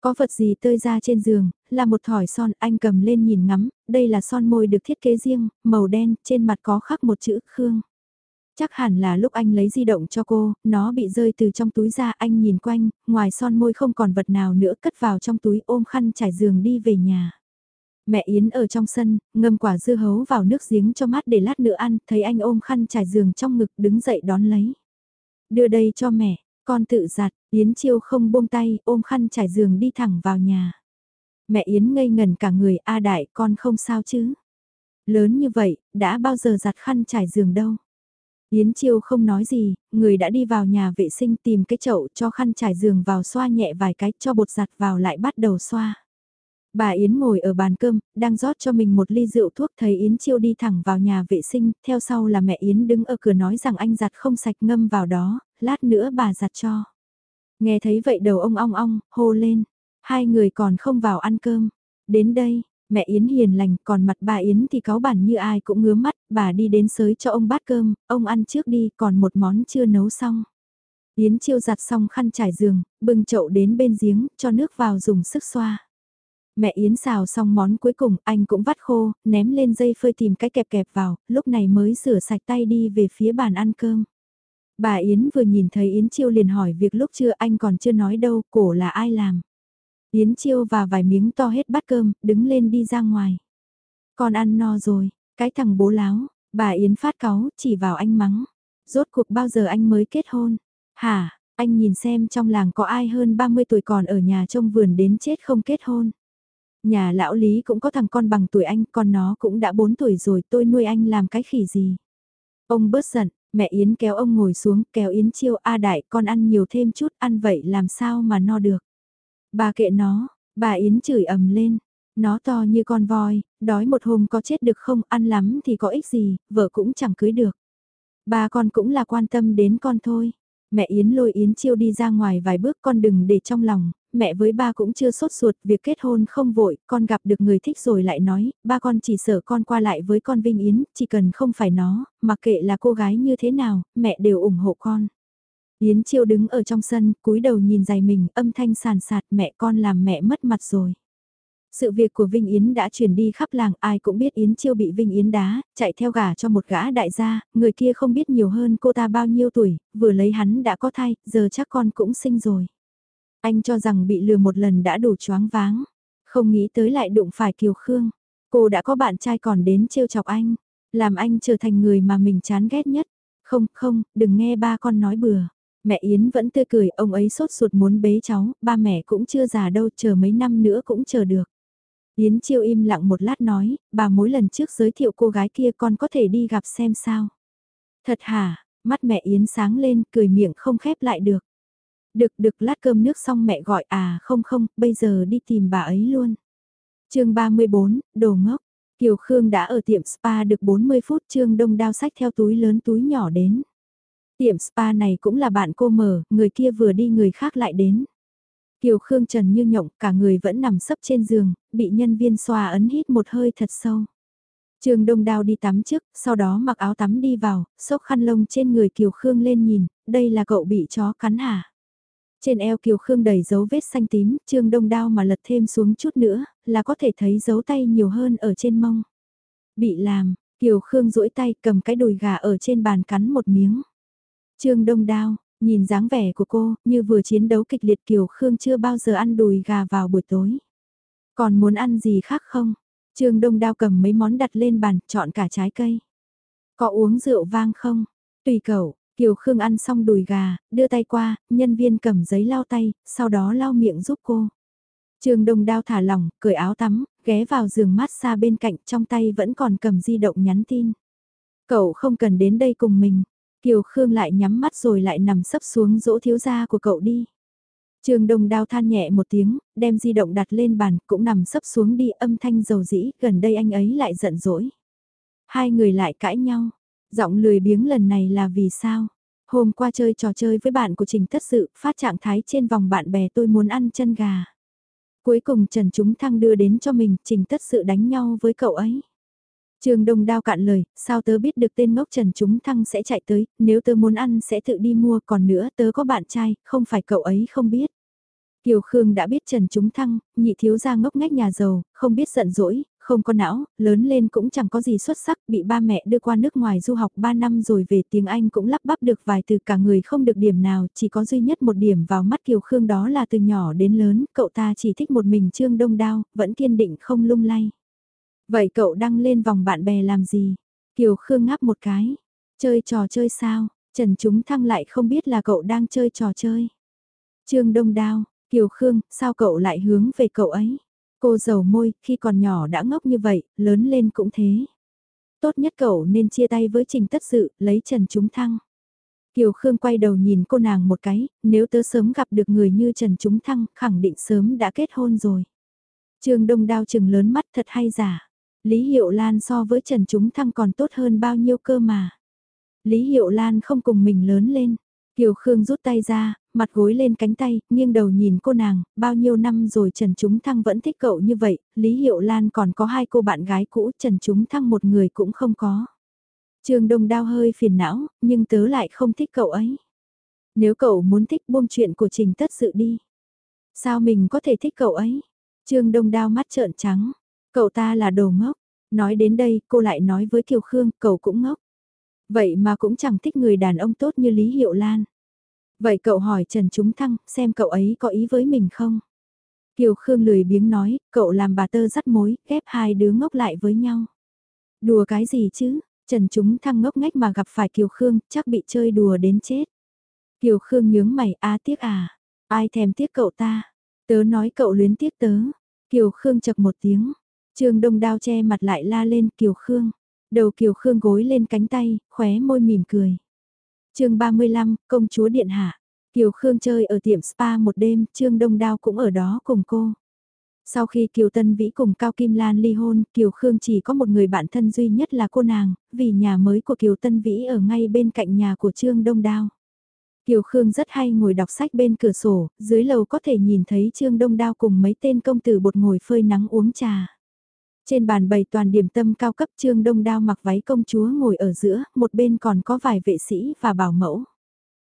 Có vật gì tơi ra trên giường, là một thỏi son, anh cầm lên nhìn ngắm, đây là son môi được thiết kế riêng, màu đen, trên mặt có khắc một chữ Khương. Chắc hẳn là lúc anh lấy di động cho cô, nó bị rơi từ trong túi ra anh nhìn quanh, ngoài son môi không còn vật nào nữa cất vào trong túi ôm khăn trải giường đi về nhà. Mẹ Yến ở trong sân, ngâm quả dưa hấu vào nước giếng cho mát để lát nữa ăn, thấy anh ôm khăn trải giường trong ngực đứng dậy đón lấy. Đưa đây cho mẹ, con tự giặt, Yến Chiêu không buông tay, ôm khăn trải giường đi thẳng vào nhà. Mẹ Yến ngây ngần cả người, A đại, con không sao chứ? Lớn như vậy, đã bao giờ giặt khăn trải giường đâu? Yến Chiêu không nói gì, người đã đi vào nhà vệ sinh tìm cái chậu cho khăn trải giường vào xoa nhẹ vài cái cho bột giặt vào lại bắt đầu xoa. Bà Yến ngồi ở bàn cơm, đang rót cho mình một ly rượu thuốc thấy Yến Chiêu đi thẳng vào nhà vệ sinh, theo sau là mẹ Yến đứng ở cửa nói rằng anh giặt không sạch ngâm vào đó, lát nữa bà giặt cho. Nghe thấy vậy đầu ông ong ong, hô lên, hai người còn không vào ăn cơm, đến đây, Mẹ Yến hiền lành, còn mặt bà Yến thì cáo bản như ai cũng ngứa mắt, bà đi đến sới cho ông bát cơm, ông ăn trước đi, còn một món chưa nấu xong. Yến chiêu giặt xong khăn trải giường, bưng chậu đến bên giếng, cho nước vào dùng sức xoa. Mẹ Yến xào xong món cuối cùng, anh cũng vắt khô, ném lên dây phơi tìm cái kẹp kẹp vào, lúc này mới rửa sạch tay đi về phía bàn ăn cơm. Bà Yến vừa nhìn thấy Yến Chiêu liền hỏi việc lúc trưa anh còn chưa nói đâu, cổ là ai làm. Yến Chiêu và vài miếng to hết bát cơm, đứng lên đi ra ngoài. Con ăn no rồi, cái thằng bố láo, bà Yến phát cáu, chỉ vào anh mắng. Rốt cuộc bao giờ anh mới kết hôn? Hả, anh nhìn xem trong làng có ai hơn 30 tuổi còn ở nhà trông vườn đến chết không kết hôn. Nhà lão Lý cũng có thằng con bằng tuổi anh, con nó cũng đã 4 tuổi rồi, tôi nuôi anh làm cái khỉ gì. Ông bớt giận, mẹ Yến kéo ông ngồi xuống, kéo Yến chiêu A đại, con ăn nhiều thêm chút, ăn vậy làm sao mà no được. Bà kệ nó, bà Yến chửi ầm lên. Nó to như con voi, đói một hôm có chết được không, ăn lắm thì có ích gì, vợ cũng chẳng cưới được. Bà con cũng là quan tâm đến con thôi. Mẹ Yến lôi Yến chiêu đi ra ngoài vài bước con đừng để trong lòng, mẹ với ba cũng chưa sốt ruột, việc kết hôn không vội, con gặp được người thích rồi lại nói, ba con chỉ sợ con qua lại với con Vinh Yến, chỉ cần không phải nó, mặc kệ là cô gái như thế nào, mẹ đều ủng hộ con. Yến Chiêu đứng ở trong sân, cúi đầu nhìn giày mình, âm thanh sàn sạt mẹ con làm mẹ mất mặt rồi. Sự việc của Vinh Yến đã truyền đi khắp làng, ai cũng biết Yến Chiêu bị Vinh Yến đá, chạy theo gà cho một gã đại gia, người kia không biết nhiều hơn cô ta bao nhiêu tuổi, vừa lấy hắn đã có thai, giờ chắc con cũng sinh rồi. Anh cho rằng bị lừa một lần đã đủ choáng váng, không nghĩ tới lại đụng phải Kiều Khương. Cô đã có bạn trai còn đến trêu chọc anh, làm anh trở thành người mà mình chán ghét nhất. Không, không, đừng nghe ba con nói bừa. Mẹ Yến vẫn tươi cười, ông ấy sốt ruột muốn bế cháu, ba mẹ cũng chưa già đâu, chờ mấy năm nữa cũng chờ được. Yến chiêu im lặng một lát nói, bà mối lần trước giới thiệu cô gái kia con có thể đi gặp xem sao. Thật hả, mắt mẹ Yến sáng lên, cười miệng không khép lại được. Được được lát cơm nước xong mẹ gọi à không không, bây giờ đi tìm bà ấy luôn. chương 34, đồ ngốc. Kiều Khương đã ở tiệm spa được 40 phút Trương Đông đao sách theo túi lớn túi nhỏ đến. Tiệm spa này cũng là bạn cô mở, người kia vừa đi người khác lại đến. Kiều Khương Trần như nhộng, cả người vẫn nằm sấp trên giường, bị nhân viên xoa ấn hít một hơi thật sâu. Trường Đông Đao đi tắm trước, sau đó mặc áo tắm đi vào, xốc khăn lông trên người Kiều Khương lên nhìn, đây là cậu bị chó cắn hả? Trên eo Kiều Khương đầy dấu vết xanh tím, Trương Đông Đao mà lật thêm xuống chút nữa, là có thể thấy dấu tay nhiều hơn ở trên mông. Bị làm, Kiều Khương duỗi tay cầm cái đùi gà ở trên bàn cắn một miếng. Trương Đông Đao, nhìn dáng vẻ của cô, như vừa chiến đấu kịch liệt Kiều Khương chưa bao giờ ăn đùi gà vào buổi tối. Còn muốn ăn gì khác không? Trương Đông Đao cầm mấy món đặt lên bàn, chọn cả trái cây. Có uống rượu vang không? Tùy cậu, Kiều Khương ăn xong đùi gà, đưa tay qua, nhân viên cầm giấy lau tay, sau đó lau miệng giúp cô. Trương Đông Đao thả lỏng, cởi áo tắm, ghé vào giường mát xa bên cạnh, trong tay vẫn còn cầm di động nhắn tin. Cậu không cần đến đây cùng mình. Kiều Khương lại nhắm mắt rồi lại nằm sấp xuống dỗ thiếu gia của cậu đi. Trường Đông Đao than nhẹ một tiếng, đem di động đặt lên bàn, cũng nằm sấp xuống đi âm thanh dầu dĩ, gần đây anh ấy lại giận dỗi. Hai người lại cãi nhau, giọng lười biếng lần này là vì sao? Hôm qua chơi trò chơi với bạn của Trình Tất Sự, phát trạng thái trên vòng bạn bè tôi muốn ăn chân gà. Cuối cùng Trần Chúng Thăng đưa đến cho mình, Trình Tất Sự đánh nhau với cậu ấy. Trương Đông Đao cạn lời, sao tớ biết được tên ngốc Trần Chúng Thăng sẽ chạy tới, nếu tớ muốn ăn sẽ tự đi mua, còn nữa tớ có bạn trai, không phải cậu ấy không biết. Kiều Khương đã biết Trần Chúng Thăng, nhị thiếu gia ngốc ngách nhà giàu, không biết giận dỗi, không có não, lớn lên cũng chẳng có gì xuất sắc, bị ba mẹ đưa qua nước ngoài du học 3 năm rồi về tiếng Anh cũng lắp bắp được vài từ cả người không được điểm nào, chỉ có duy nhất một điểm vào mắt Kiều Khương đó là từ nhỏ đến lớn, cậu ta chỉ thích một mình Trương Đông Đao, vẫn kiên định không lung lay. Vậy cậu đăng lên vòng bạn bè làm gì? Kiều Khương ngáp một cái. Chơi trò chơi sao? Trần Chúng Thăng lại không biết là cậu đang chơi trò chơi. Trương Đông Đao, Kiều Khương, sao cậu lại hướng về cậu ấy? Cô giàu môi, khi còn nhỏ đã ngốc như vậy, lớn lên cũng thế. Tốt nhất cậu nên chia tay với Trình Tất Sự, lấy Trần Chúng Thăng. Kiều Khương quay đầu nhìn cô nàng một cái, nếu tớ sớm gặp được người như Trần Chúng Thăng, khẳng định sớm đã kết hôn rồi. Trương Đông Đao chừng lớn mắt thật hay giả. Lý Hiệu Lan so với Trần Chúng Thăng còn tốt hơn bao nhiêu cơ mà. Lý Hiệu Lan không cùng mình lớn lên. Kiều Khương rút tay ra, mặt gối lên cánh tay, nghiêng đầu nhìn cô nàng, bao nhiêu năm rồi Trần Chúng Thăng vẫn thích cậu như vậy, Lý Hiệu Lan còn có hai cô bạn gái cũ, Trần Chúng Thăng một người cũng không có. Trường Đông Đao hơi phiền não, nhưng tớ lại không thích cậu ấy. Nếu cậu muốn thích buông chuyện của Trình Tất Sự đi. Sao mình có thể thích cậu ấy? Trương Đông Đao mắt trợn trắng. Cậu ta là đồ ngốc. Nói đến đây, cô lại nói với Kiều Khương, cậu cũng ngốc. Vậy mà cũng chẳng thích người đàn ông tốt như Lý Hiệu Lan. Vậy cậu hỏi Trần Chúng Thăng, xem cậu ấy có ý với mình không? Kiều Khương lười biếng nói, cậu làm bà tơ dắt mối, ghép hai đứa ngốc lại với nhau. Đùa cái gì chứ? Trần Chúng Thăng ngốc ngách mà gặp phải Kiều Khương, chắc bị chơi đùa đến chết. Kiều Khương nhướng mày, a tiếc à? Ai thèm tiếc cậu ta? Tớ nói cậu luyến tiếc tớ. Kiều Khương chật một tiếng. Trương Đông Đao che mặt lại la lên Kiều Khương. Đầu Kiều Khương gối lên cánh tay, khóe môi mỉm cười. chương 35, công chúa Điện Hạ. Kiều Khương chơi ở tiệm spa một đêm, Trương Đông Đao cũng ở đó cùng cô. Sau khi Kiều Tân Vĩ cùng Cao Kim Lan ly hôn, Kiều Khương chỉ có một người bạn thân duy nhất là cô nàng, vì nhà mới của Kiều Tân Vĩ ở ngay bên cạnh nhà của Trương Đông Đao. Kiều Khương rất hay ngồi đọc sách bên cửa sổ, dưới lầu có thể nhìn thấy Trương Đông Đao cùng mấy tên công tử bột ngồi phơi nắng uống trà. Trên bàn bày toàn điểm tâm cao cấp Trương Đông Đao mặc váy công chúa ngồi ở giữa, một bên còn có vài vệ sĩ và bảo mẫu.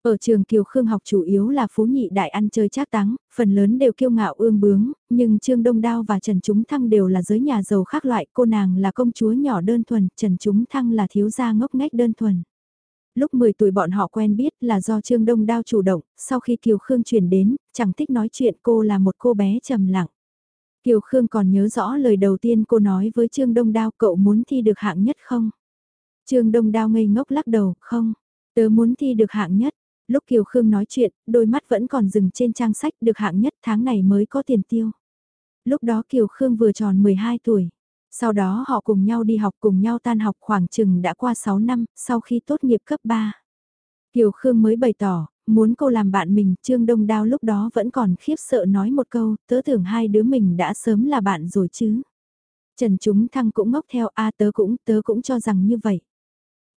Ở trường Kiều Khương học chủ yếu là phú nhị đại ăn chơi trác táng, phần lớn đều kiêu ngạo ương bướng, nhưng Trương Đông Đao và Trần Chúng Thăng đều là giới nhà giàu khác loại, cô nàng là công chúa nhỏ đơn thuần, Trần Chúng Thăng là thiếu gia ngốc nghếch đơn thuần. Lúc 10 tuổi bọn họ quen biết là do Trương Đông Đao chủ động, sau khi Kiều Khương chuyển đến, chẳng thích nói chuyện cô là một cô bé trầm lặng. Kiều Khương còn nhớ rõ lời đầu tiên cô nói với Trương Đông Đao cậu muốn thi được hạng nhất không? Trương Đông Đao ngây ngốc lắc đầu, không, tớ muốn thi được hạng nhất. Lúc Kiều Khương nói chuyện, đôi mắt vẫn còn dừng trên trang sách được hạng nhất tháng này mới có tiền tiêu. Lúc đó Kiều Khương vừa tròn 12 tuổi. Sau đó họ cùng nhau đi học cùng nhau tan học khoảng chừng đã qua 6 năm sau khi tốt nghiệp cấp 3. Kiều Khương mới bày tỏ, muốn cô làm bạn mình, Trương Đông Đao lúc đó vẫn còn khiếp sợ nói một câu, tớ tưởng hai đứa mình đã sớm là bạn rồi chứ. Trần Chúng Thăng cũng ngốc theo, a tớ cũng, tớ cũng cho rằng như vậy.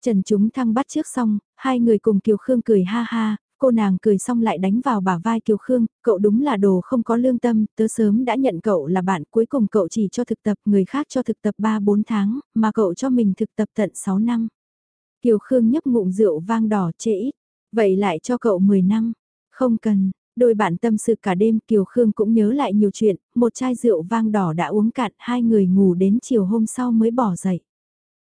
Trần Chúng Thăng bắt trước xong, hai người cùng Kiều Khương cười ha ha, cô nàng cười xong lại đánh vào bả vai Kiều Khương, cậu đúng là đồ không có lương tâm, tớ sớm đã nhận cậu là bạn, cuối cùng cậu chỉ cho thực tập, người khác cho thực tập 3-4 tháng, mà cậu cho mình thực tập tận 6 năm. Kiều Khương nhấp ngụm rượu vang đỏ chê ít, vậy lại cho cậu 10 năm, không cần. Đôi bạn tâm sự cả đêm Kiều Khương cũng nhớ lại nhiều chuyện, một chai rượu vang đỏ đã uống cạn, hai người ngủ đến chiều hôm sau mới bỏ dậy.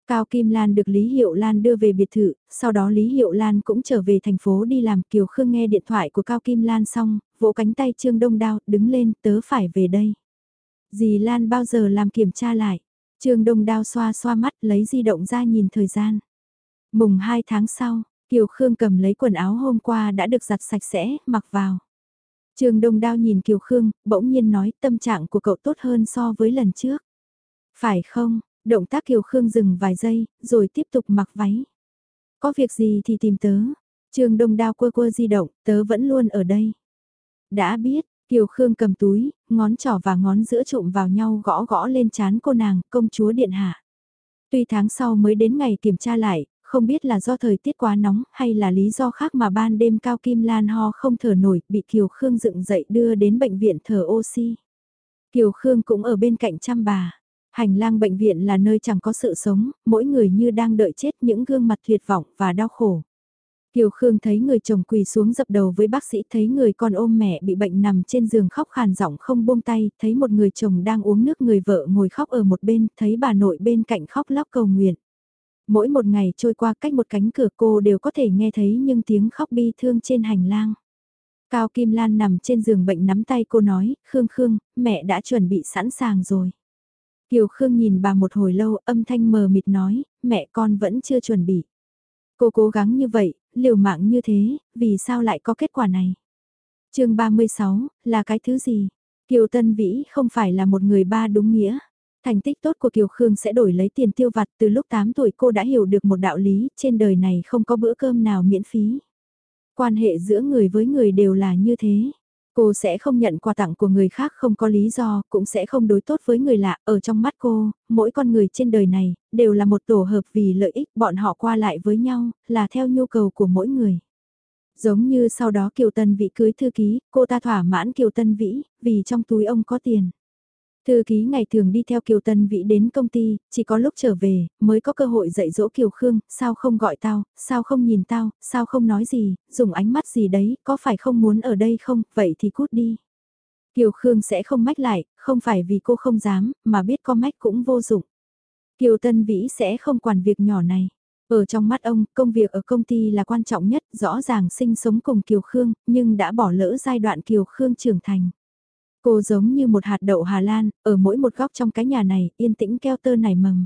Cao Kim Lan được Lý Hiệu Lan đưa về biệt thự, sau đó Lý Hiệu Lan cũng trở về thành phố đi làm Kiều Khương nghe điện thoại của Cao Kim Lan xong, vỗ cánh tay Trương Đông Đao, đứng lên, tớ phải về đây. Dì Lan bao giờ làm kiểm tra lại? Trương Đông Đao xoa xoa mắt lấy di động ra nhìn thời gian. Mùng 2 tháng sau, Kiều Khương cầm lấy quần áo hôm qua đã được giặt sạch sẽ, mặc vào. Trường Đông Đao nhìn Kiều Khương, bỗng nhiên nói tâm trạng của cậu tốt hơn so với lần trước. Phải không, động tác Kiều Khương dừng vài giây, rồi tiếp tục mặc váy. Có việc gì thì tìm tớ. Trường Đông Đao quơ quơ di động, tớ vẫn luôn ở đây. Đã biết, Kiều Khương cầm túi, ngón trỏ và ngón giữa trụm vào nhau gõ gõ lên chán cô nàng, công chúa điện hạ. Tuy tháng sau mới đến ngày kiểm tra lại, không biết là do thời tiết quá nóng hay là lý do khác mà ban đêm Cao Kim Lan ho không thở nổi, bị Kiều Khương dựng dậy đưa đến bệnh viện thở oxy. Kiều Khương cũng ở bên cạnh chăm bà. Hành lang bệnh viện là nơi chẳng có sự sống, mỗi người như đang đợi chết những gương mặt tuyệt vọng và đau khổ. Kiều Khương thấy người chồng quỳ xuống dập đầu với bác sĩ, thấy người con ôm mẹ bị bệnh nằm trên giường khóc khàn giọng không buông tay, thấy một người chồng đang uống nước người vợ ngồi khóc ở một bên, thấy bà nội bên cạnh khóc lóc cầu nguyện. Mỗi một ngày trôi qua cách một cánh cửa cô đều có thể nghe thấy những tiếng khóc bi thương trên hành lang. Cao Kim Lan nằm trên giường bệnh nắm tay cô nói, Khương Khương, mẹ đã chuẩn bị sẵn sàng rồi. Kiều Khương nhìn bà một hồi lâu âm thanh mờ mịt nói, mẹ con vẫn chưa chuẩn bị. Cô cố gắng như vậy, liều mạng như thế, vì sao lại có kết quả này? chương 36, là cái thứ gì? Kiều Tân Vĩ không phải là một người ba đúng nghĩa. Thành tích tốt của Kiều Khương sẽ đổi lấy tiền tiêu vặt từ lúc 8 tuổi cô đã hiểu được một đạo lý, trên đời này không có bữa cơm nào miễn phí. Quan hệ giữa người với người đều là như thế. Cô sẽ không nhận quà tặng của người khác không có lý do, cũng sẽ không đối tốt với người lạ. Ở trong mắt cô, mỗi con người trên đời này, đều là một tổ hợp vì lợi ích bọn họ qua lại với nhau, là theo nhu cầu của mỗi người. Giống như sau đó Kiều Tân Vĩ cưới thư ký, cô ta thỏa mãn Kiều Tân Vĩ, vì trong túi ông có tiền. Thư ký ngày thường đi theo Kiều Tân Vĩ đến công ty, chỉ có lúc trở về, mới có cơ hội dạy dỗ Kiều Khương, sao không gọi tao, sao không nhìn tao, sao không nói gì, dùng ánh mắt gì đấy, có phải không muốn ở đây không, vậy thì cút đi. Kiều Khương sẽ không mách lại, không phải vì cô không dám, mà biết có mách cũng vô dụng. Kiều Tân Vĩ sẽ không quản việc nhỏ này. Ở trong mắt ông, công việc ở công ty là quan trọng nhất, rõ ràng sinh sống cùng Kiều Khương, nhưng đã bỏ lỡ giai đoạn Kiều Khương trưởng thành. Cô giống như một hạt đậu Hà Lan, ở mỗi một góc trong cái nhà này, yên tĩnh keo tơ nảy mầm.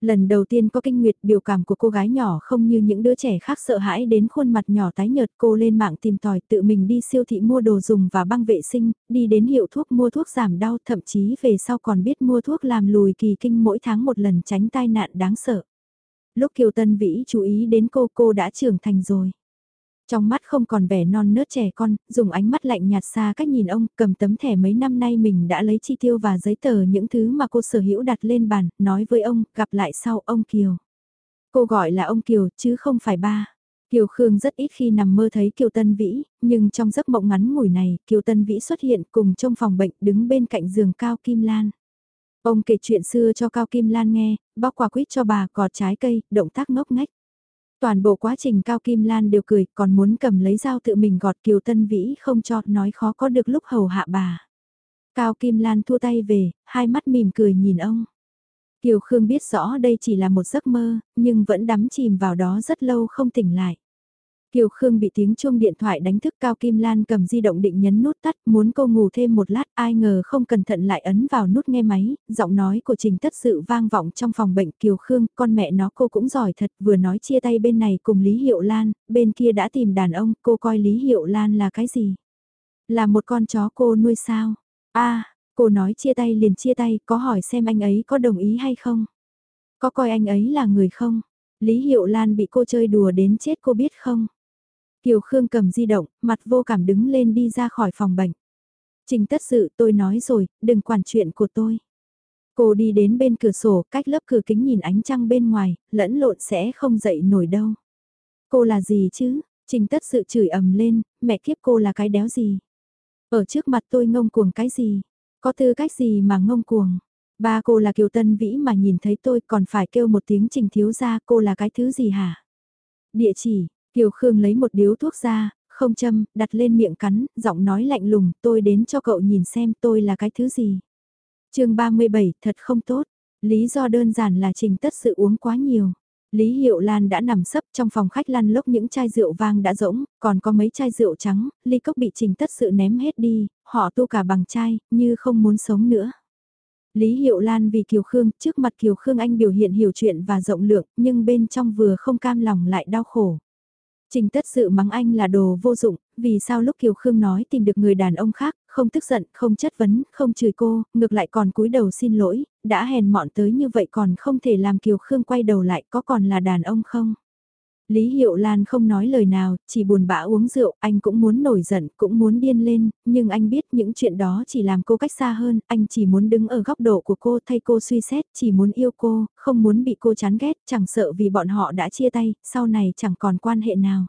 Lần đầu tiên có kinh nguyệt biểu cảm của cô gái nhỏ không như những đứa trẻ khác sợ hãi đến khuôn mặt nhỏ tái nhợt cô lên mạng tìm tòi tự mình đi siêu thị mua đồ dùng và băng vệ sinh, đi đến hiệu thuốc mua thuốc giảm đau thậm chí về sau còn biết mua thuốc làm lùi kỳ kinh mỗi tháng một lần tránh tai nạn đáng sợ. Lúc Kiều Tân Vĩ chú ý đến cô cô đã trưởng thành rồi. Trong mắt không còn vẻ non nớt trẻ con, dùng ánh mắt lạnh nhạt xa cách nhìn ông, cầm tấm thẻ mấy năm nay mình đã lấy chi tiêu và giấy tờ những thứ mà cô sở hữu đặt lên bàn, nói với ông, gặp lại sau ông Kiều. Cô gọi là ông Kiều, chứ không phải ba. Kiều Khương rất ít khi nằm mơ thấy Kiều Tân Vĩ, nhưng trong giấc mộng ngắn ngủi này, Kiều Tân Vĩ xuất hiện cùng trong phòng bệnh đứng bên cạnh giường Cao Kim Lan. Ông kể chuyện xưa cho Cao Kim Lan nghe, bóc quả quýt cho bà, cọt trái cây, động tác ngốc ngách. Toàn bộ quá trình Cao Kim Lan đều cười, còn muốn cầm lấy dao tự mình gọt Kiều Tân Vĩ không cho, nói khó có được lúc hầu hạ bà. Cao Kim Lan thua tay về, hai mắt mỉm cười nhìn ông. Kiều Khương biết rõ đây chỉ là một giấc mơ, nhưng vẫn đắm chìm vào đó rất lâu không tỉnh lại. Kiều Khương bị tiếng chuông điện thoại đánh thức Cao Kim Lan cầm di động định nhấn nút tắt, muốn cô ngủ thêm một lát, ai ngờ không cẩn thận lại ấn vào nút nghe máy, giọng nói của Trình Tất Sự vang vọng trong phòng bệnh Kiều Khương, con mẹ nó cô cũng giỏi thật, vừa nói chia tay bên này cùng Lý Hiệu Lan, bên kia đã tìm đàn ông, cô coi Lý Hiệu Lan là cái gì? Là một con chó cô nuôi sao? a cô nói chia tay liền chia tay, có hỏi xem anh ấy có đồng ý hay không? Có coi anh ấy là người không? Lý Hiệu Lan bị cô chơi đùa đến chết cô biết không? Kiều Khương cầm di động, mặt vô cảm đứng lên đi ra khỏi phòng bệnh. Trình tất sự tôi nói rồi, đừng quản chuyện của tôi. Cô đi đến bên cửa sổ, cách lớp cửa kính nhìn ánh trăng bên ngoài, lẫn lộn sẽ không dậy nổi đâu. Cô là gì chứ? Trình tất sự chửi ầm lên, mẹ kiếp cô là cái đéo gì? Ở trước mặt tôi ngông cuồng cái gì? Có tư cách gì mà ngông cuồng? Ba cô là Kiều Tân Vĩ mà nhìn thấy tôi còn phải kêu một tiếng trình thiếu ra cô là cái thứ gì hả? Địa chỉ, Kiều Khương lấy một điếu thuốc ra, không châm, đặt lên miệng cắn, giọng nói lạnh lùng, tôi đến cho cậu nhìn xem tôi là cái thứ gì. chương 37, thật không tốt. Lý do đơn giản là trình tất sự uống quá nhiều. Lý Hiệu Lan đã nằm sấp trong phòng khách lăn lốc những chai rượu vang đã rỗng, còn có mấy chai rượu trắng, ly cốc bị trình tất sự ném hết đi, họ tu cả bằng chai, như không muốn sống nữa. Lý Hiệu Lan vì Kiều Khương, trước mặt Kiều Khương Anh biểu hiện hiểu chuyện và rộng lượng, nhưng bên trong vừa không cam lòng lại đau khổ. Trình tất sự mắng anh là đồ vô dụng, vì sao lúc Kiều Khương nói tìm được người đàn ông khác, không tức giận, không chất vấn, không chửi cô, ngược lại còn cúi đầu xin lỗi, đã hèn mọn tới như vậy còn không thể làm Kiều Khương quay đầu lại có còn là đàn ông không? Lý Hiệu Lan không nói lời nào, chỉ buồn bã uống rượu, anh cũng muốn nổi giận, cũng muốn điên lên, nhưng anh biết những chuyện đó chỉ làm cô cách xa hơn, anh chỉ muốn đứng ở góc độ của cô thay cô suy xét, chỉ muốn yêu cô, không muốn bị cô chán ghét, chẳng sợ vì bọn họ đã chia tay, sau này chẳng còn quan hệ nào.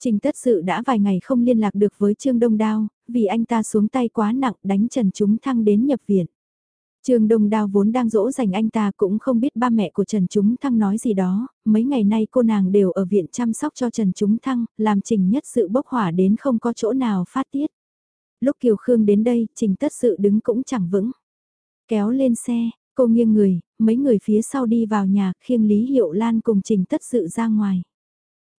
Trình tất sự đã vài ngày không liên lạc được với Trương Đông Đao, vì anh ta xuống tay quá nặng đánh Trần Chúng Thăng đến nhập viện. Trương Đông Đao vốn đang dỗ dành anh ta cũng không biết ba mẹ của Trần Chúng Thăng nói gì đó, mấy ngày nay cô nàng đều ở viện chăm sóc cho Trần Chúng Thăng, làm Trình nhất sự bốc hỏa đến không có chỗ nào phát tiết. Lúc Kiều Khương đến đây, Trình tất sự đứng cũng chẳng vững. Kéo lên xe, cô nghiêng người, mấy người phía sau đi vào nhà, khiêng Lý Hiệu Lan cùng Trình tất sự ra ngoài.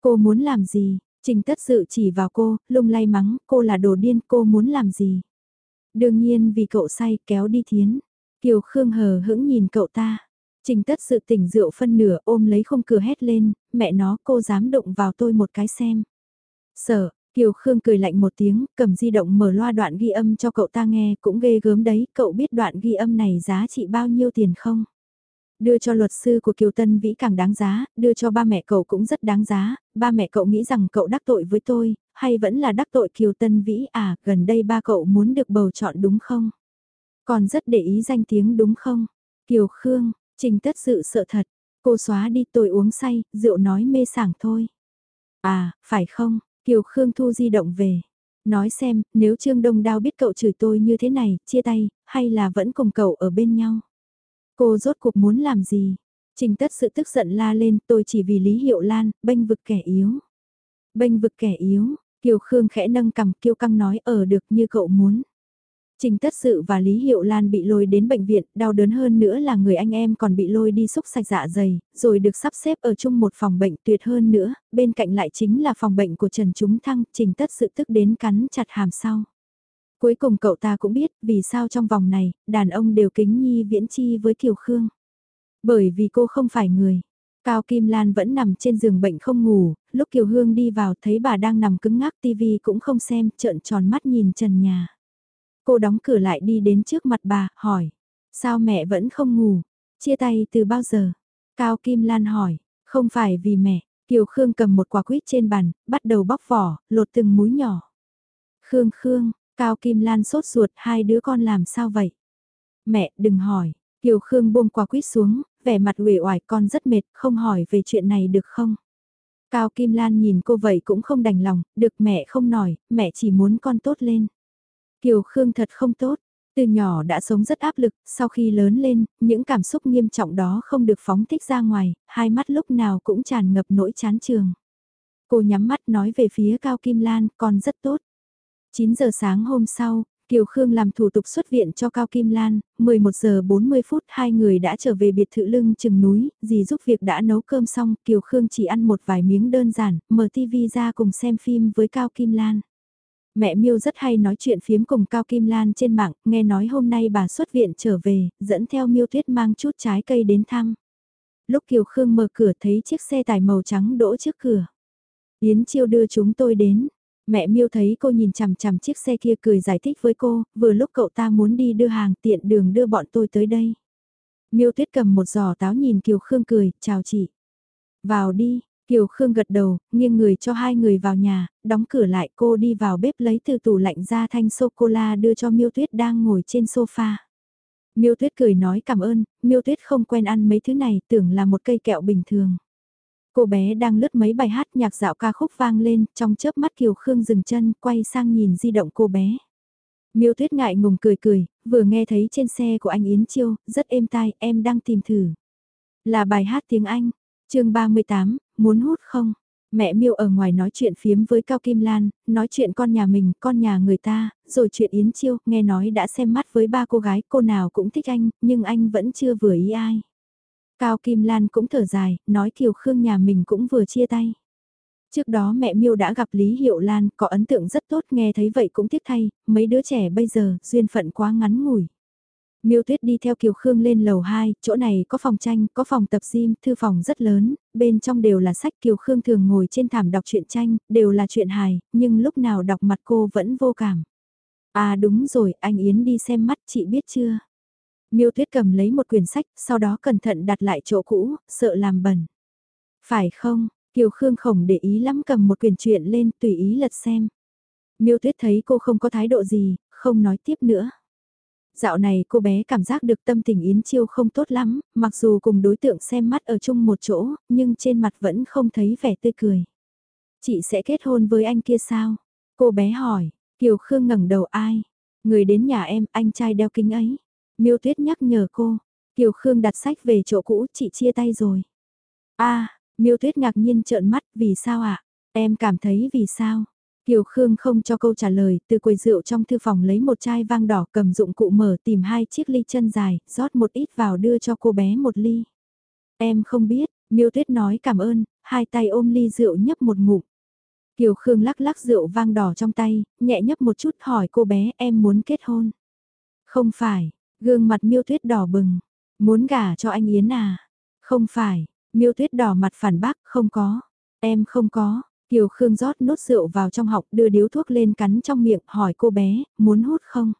Cô muốn làm gì? Trình tất sự chỉ vào cô, lung lay mắng, cô là đồ điên, cô muốn làm gì? Đương nhiên vì cậu say kéo đi thiến. Kiều Khương hờ hững nhìn cậu ta. Trình tất sự tỉnh rượu phân nửa ôm lấy không cửa hét lên, mẹ nó cô dám động vào tôi một cái xem. Sợ, Kiều Khương cười lạnh một tiếng, cầm di động mở loa đoạn ghi âm cho cậu ta nghe cũng ghê gớm đấy, cậu biết đoạn ghi âm này giá trị bao nhiêu tiền không? Đưa cho luật sư của Kiều Tân Vĩ càng đáng giá, đưa cho ba mẹ cậu cũng rất đáng giá, ba mẹ cậu nghĩ rằng cậu đắc tội với tôi, hay vẫn là đắc tội Kiều Tân Vĩ à, gần đây ba cậu muốn được bầu chọn đúng không? Còn rất để ý danh tiếng đúng không? Kiều Khương, trình tất sự sợ thật, cô xóa đi tôi uống say, rượu nói mê sảng thôi. À, phải không, Kiều Khương thu di động về. Nói xem, nếu Trương Đông Đao biết cậu chửi tôi như thế này, chia tay, hay là vẫn cùng cậu ở bên nhau? Cô rốt cuộc muốn làm gì? Trình tất sự tức giận la lên, tôi chỉ vì Lý Hiệu Lan, bênh vực kẻ yếu. Bênh vực kẻ yếu, Kiều Khương khẽ nâng cầm kiêu căng nói ở được như cậu muốn. Trình Tất Sự và Lý Hiệu Lan bị lôi đến bệnh viện, đau đớn hơn nữa là người anh em còn bị lôi đi xúc sạch dạ dày, rồi được sắp xếp ở chung một phòng bệnh tuyệt hơn nữa, bên cạnh lại chính là phòng bệnh của Trần Trúng Thăng, Trình Tất Sự tức đến cắn chặt hàm sau. Cuối cùng cậu ta cũng biết vì sao trong vòng này, đàn ông đều kính nhi viễn chi với Kiều Khương. Bởi vì cô không phải người. Cao Kim Lan vẫn nằm trên giường bệnh không ngủ, lúc Kiều Hương đi vào thấy bà đang nằm cứng ngắc tivi cũng không xem, trợn tròn mắt nhìn trần nhà. Cô đóng cửa lại đi đến trước mặt bà, hỏi. Sao mẹ vẫn không ngủ? Chia tay từ bao giờ? Cao Kim Lan hỏi. Không phải vì mẹ. Kiều Khương cầm một quả quýt trên bàn, bắt đầu bóc vỏ, lột từng múi nhỏ. Khương Khương, Cao Kim Lan sốt ruột hai đứa con làm sao vậy? Mẹ, đừng hỏi. Kiều Khương buông quả quýt xuống, vẻ mặt uể oải con rất mệt, không hỏi về chuyện này được không? Cao Kim Lan nhìn cô vậy cũng không đành lòng, được mẹ không nói, mẹ chỉ muốn con tốt lên. Kiều Khương thật không tốt, từ nhỏ đã sống rất áp lực, sau khi lớn lên, những cảm xúc nghiêm trọng đó không được phóng thích ra ngoài, hai mắt lúc nào cũng tràn ngập nỗi chán trường. Cô nhắm mắt nói về phía Cao Kim Lan, con rất tốt. 9 giờ sáng hôm sau, Kiều Khương làm thủ tục xuất viện cho Cao Kim Lan, 11 giờ 40 phút hai người đã trở về biệt thự lưng chừng núi, dì giúp việc đã nấu cơm xong, Kiều Khương chỉ ăn một vài miếng đơn giản, mở tivi ra cùng xem phim với Cao Kim Lan. Mẹ Miêu rất hay nói chuyện phiếm cùng Cao Kim Lan trên mạng, nghe nói hôm nay bà xuất viện trở về, dẫn theo Miêu Tuyết mang chút trái cây đến thăm. Lúc Kiều Khương mở cửa thấy chiếc xe tải màu trắng đỗ trước cửa. Yến Chiêu đưa chúng tôi đến. Mẹ Miêu thấy cô nhìn chằm chằm chiếc xe kia cười giải thích với cô, vừa lúc cậu ta muốn đi đưa hàng tiện đường đưa bọn tôi tới đây. Miêu Tuyết cầm một giò táo nhìn Kiều Khương cười, chào chị. Vào đi, Kiều Khương gật đầu, nghiêng người cho hai người vào nhà, đóng cửa lại cô đi vào bếp lấy từ tủ lạnh ra thanh sô-cô-la đưa cho Miêu Tuyết đang ngồi trên sofa. Miêu Tuyết cười nói cảm ơn, Miêu Tuyết không quen ăn mấy thứ này, tưởng là một cây kẹo bình thường. Cô bé đang lướt mấy bài hát nhạc dạo ca khúc vang lên, trong chớp mắt Kiều Khương dừng chân, quay sang nhìn di động cô bé. Miêu Tuyết ngại ngùng cười cười, vừa nghe thấy trên xe của anh Yến Chiêu, rất êm tai, em đang tìm thử. Là bài hát tiếng Anh, chương 38, muốn hút không? Mẹ Miêu ở ngoài nói chuyện phiếm với Cao Kim Lan, nói chuyện con nhà mình, con nhà người ta, rồi chuyện Yến Chiêu, nghe nói đã xem mắt với ba cô gái, cô nào cũng thích anh, nhưng anh vẫn chưa vừa ý ai. Cao Kim Lan cũng thở dài, nói Kiều Khương nhà mình cũng vừa chia tay. Trước đó mẹ Miêu đã gặp Lý Hiệu Lan, có ấn tượng rất tốt nghe thấy vậy cũng tiếc thay, mấy đứa trẻ bây giờ, duyên phận quá ngắn ngủi. Miêu Tuyết đi theo Kiều Khương lên lầu 2, chỗ này có phòng tranh, có phòng tập gym, thư phòng rất lớn, bên trong đều là sách Kiều Khương thường ngồi trên thảm đọc truyện tranh, đều là chuyện hài, nhưng lúc nào đọc mặt cô vẫn vô cảm. À đúng rồi, anh Yến đi xem mắt chị biết chưa? Miêu Tuyết cầm lấy một quyển sách, sau đó cẩn thận đặt lại chỗ cũ, sợ làm bẩn. Phải không, Kiều Khương khổng để ý lắm cầm một quyển truyện lên tùy ý lật xem. Miêu Tuyết thấy cô không có thái độ gì, không nói tiếp nữa. Dạo này cô bé cảm giác được tâm tình Yến Chiêu không tốt lắm, mặc dù cùng đối tượng xem mắt ở chung một chỗ, nhưng trên mặt vẫn không thấy vẻ tươi cười. Chị sẽ kết hôn với anh kia sao? Cô bé hỏi, Kiều Khương ngẩng đầu ai? Người đến nhà em, anh trai đeo kính ấy. Miêu Tuyết nhắc nhở cô. Kiều Khương đặt sách về chỗ cũ, chị chia tay rồi. a Miêu Tuyết ngạc nhiên trợn mắt, vì sao ạ? Em cảm thấy vì sao? Kiều Khương không cho câu trả lời, từ quầy rượu trong thư phòng lấy một chai vang đỏ cầm dụng cụ mở tìm hai chiếc ly chân dài, rót một ít vào đưa cho cô bé một ly. Em không biết, Miêu Tuyết nói cảm ơn, hai tay ôm ly rượu nhấp một ngụm. Kiều Khương lắc lắc rượu vang đỏ trong tay, nhẹ nhấp một chút hỏi cô bé em muốn kết hôn. Không phải, gương mặt Miêu Tuyết đỏ bừng, muốn gả cho anh Yến à? Không phải, Miêu Tuyết đỏ mặt phản bác, không có, em không có, Kiều Khương rót nốt rượu vào trong học đưa điếu thuốc lên cắn trong miệng hỏi cô bé, muốn hút không?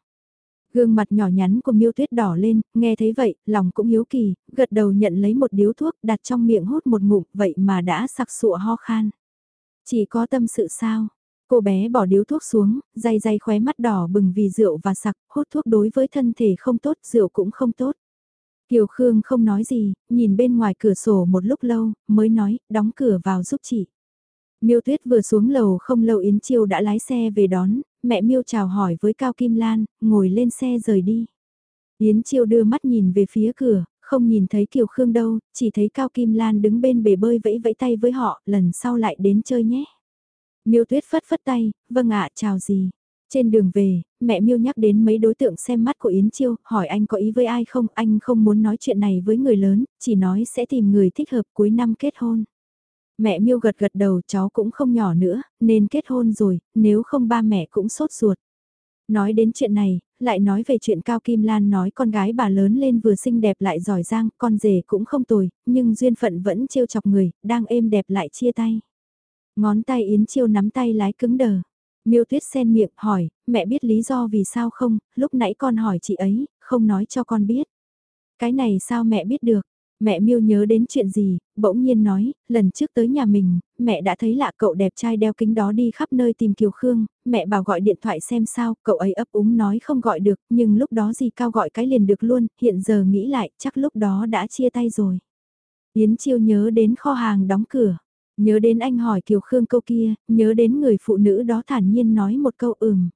Gương mặt nhỏ nhắn của miêu tuyết đỏ lên, nghe thấy vậy, lòng cũng hiếu kỳ, gật đầu nhận lấy một điếu thuốc đặt trong miệng hút một ngụm vậy mà đã sặc sụa ho khan. Chỉ có tâm sự sao? Cô bé bỏ điếu thuốc xuống, day day khóe mắt đỏ bừng vì rượu và sặc, hút thuốc đối với thân thể không tốt, rượu cũng không tốt. Kiều Khương không nói gì, nhìn bên ngoài cửa sổ một lúc lâu, mới nói, đóng cửa vào giúp chị. Miêu Tuyết vừa xuống lầu không lâu Yến Chiêu đã lái xe về đón, mẹ Miêu chào hỏi với Cao Kim Lan, ngồi lên xe rời đi. Yến Chiêu đưa mắt nhìn về phía cửa, không nhìn thấy Kiều Khương đâu, chỉ thấy Cao Kim Lan đứng bên bể bơi vẫy vẫy tay với họ, lần sau lại đến chơi nhé. Miêu Tuyết phất phất tay, vâng ạ, chào gì. Trên đường về, mẹ Miêu nhắc đến mấy đối tượng xem mắt của Yến Chiêu, hỏi anh có ý với ai không, anh không muốn nói chuyện này với người lớn, chỉ nói sẽ tìm người thích hợp cuối năm kết hôn. Mẹ miêu gật gật đầu cháu cũng không nhỏ nữa, nên kết hôn rồi, nếu không ba mẹ cũng sốt ruột. Nói đến chuyện này, lại nói về chuyện Cao Kim Lan nói con gái bà lớn lên vừa xinh đẹp lại giỏi giang, con rể cũng không tồi, nhưng duyên phận vẫn trêu chọc người, đang êm đẹp lại chia tay. Ngón tay Yến Chiêu nắm tay lái cứng đờ. Miêu Tuyết sen miệng hỏi, mẹ biết lý do vì sao không, lúc nãy con hỏi chị ấy, không nói cho con biết. Cái này sao mẹ biết được, Mẹ miêu nhớ đến chuyện gì, bỗng nhiên nói, lần trước tới nhà mình, mẹ đã thấy lạ cậu đẹp trai đeo kính đó đi khắp nơi tìm Kiều Khương, mẹ bảo gọi điện thoại xem sao, cậu ấy ấp úng nói không gọi được, nhưng lúc đó gì cao gọi cái liền được luôn, hiện giờ nghĩ lại, chắc lúc đó đã chia tay rồi. Yến Chiêu nhớ đến kho hàng đóng cửa, nhớ đến anh hỏi Kiều Khương câu kia, nhớ đến người phụ nữ đó thản nhiên nói một câu ừm.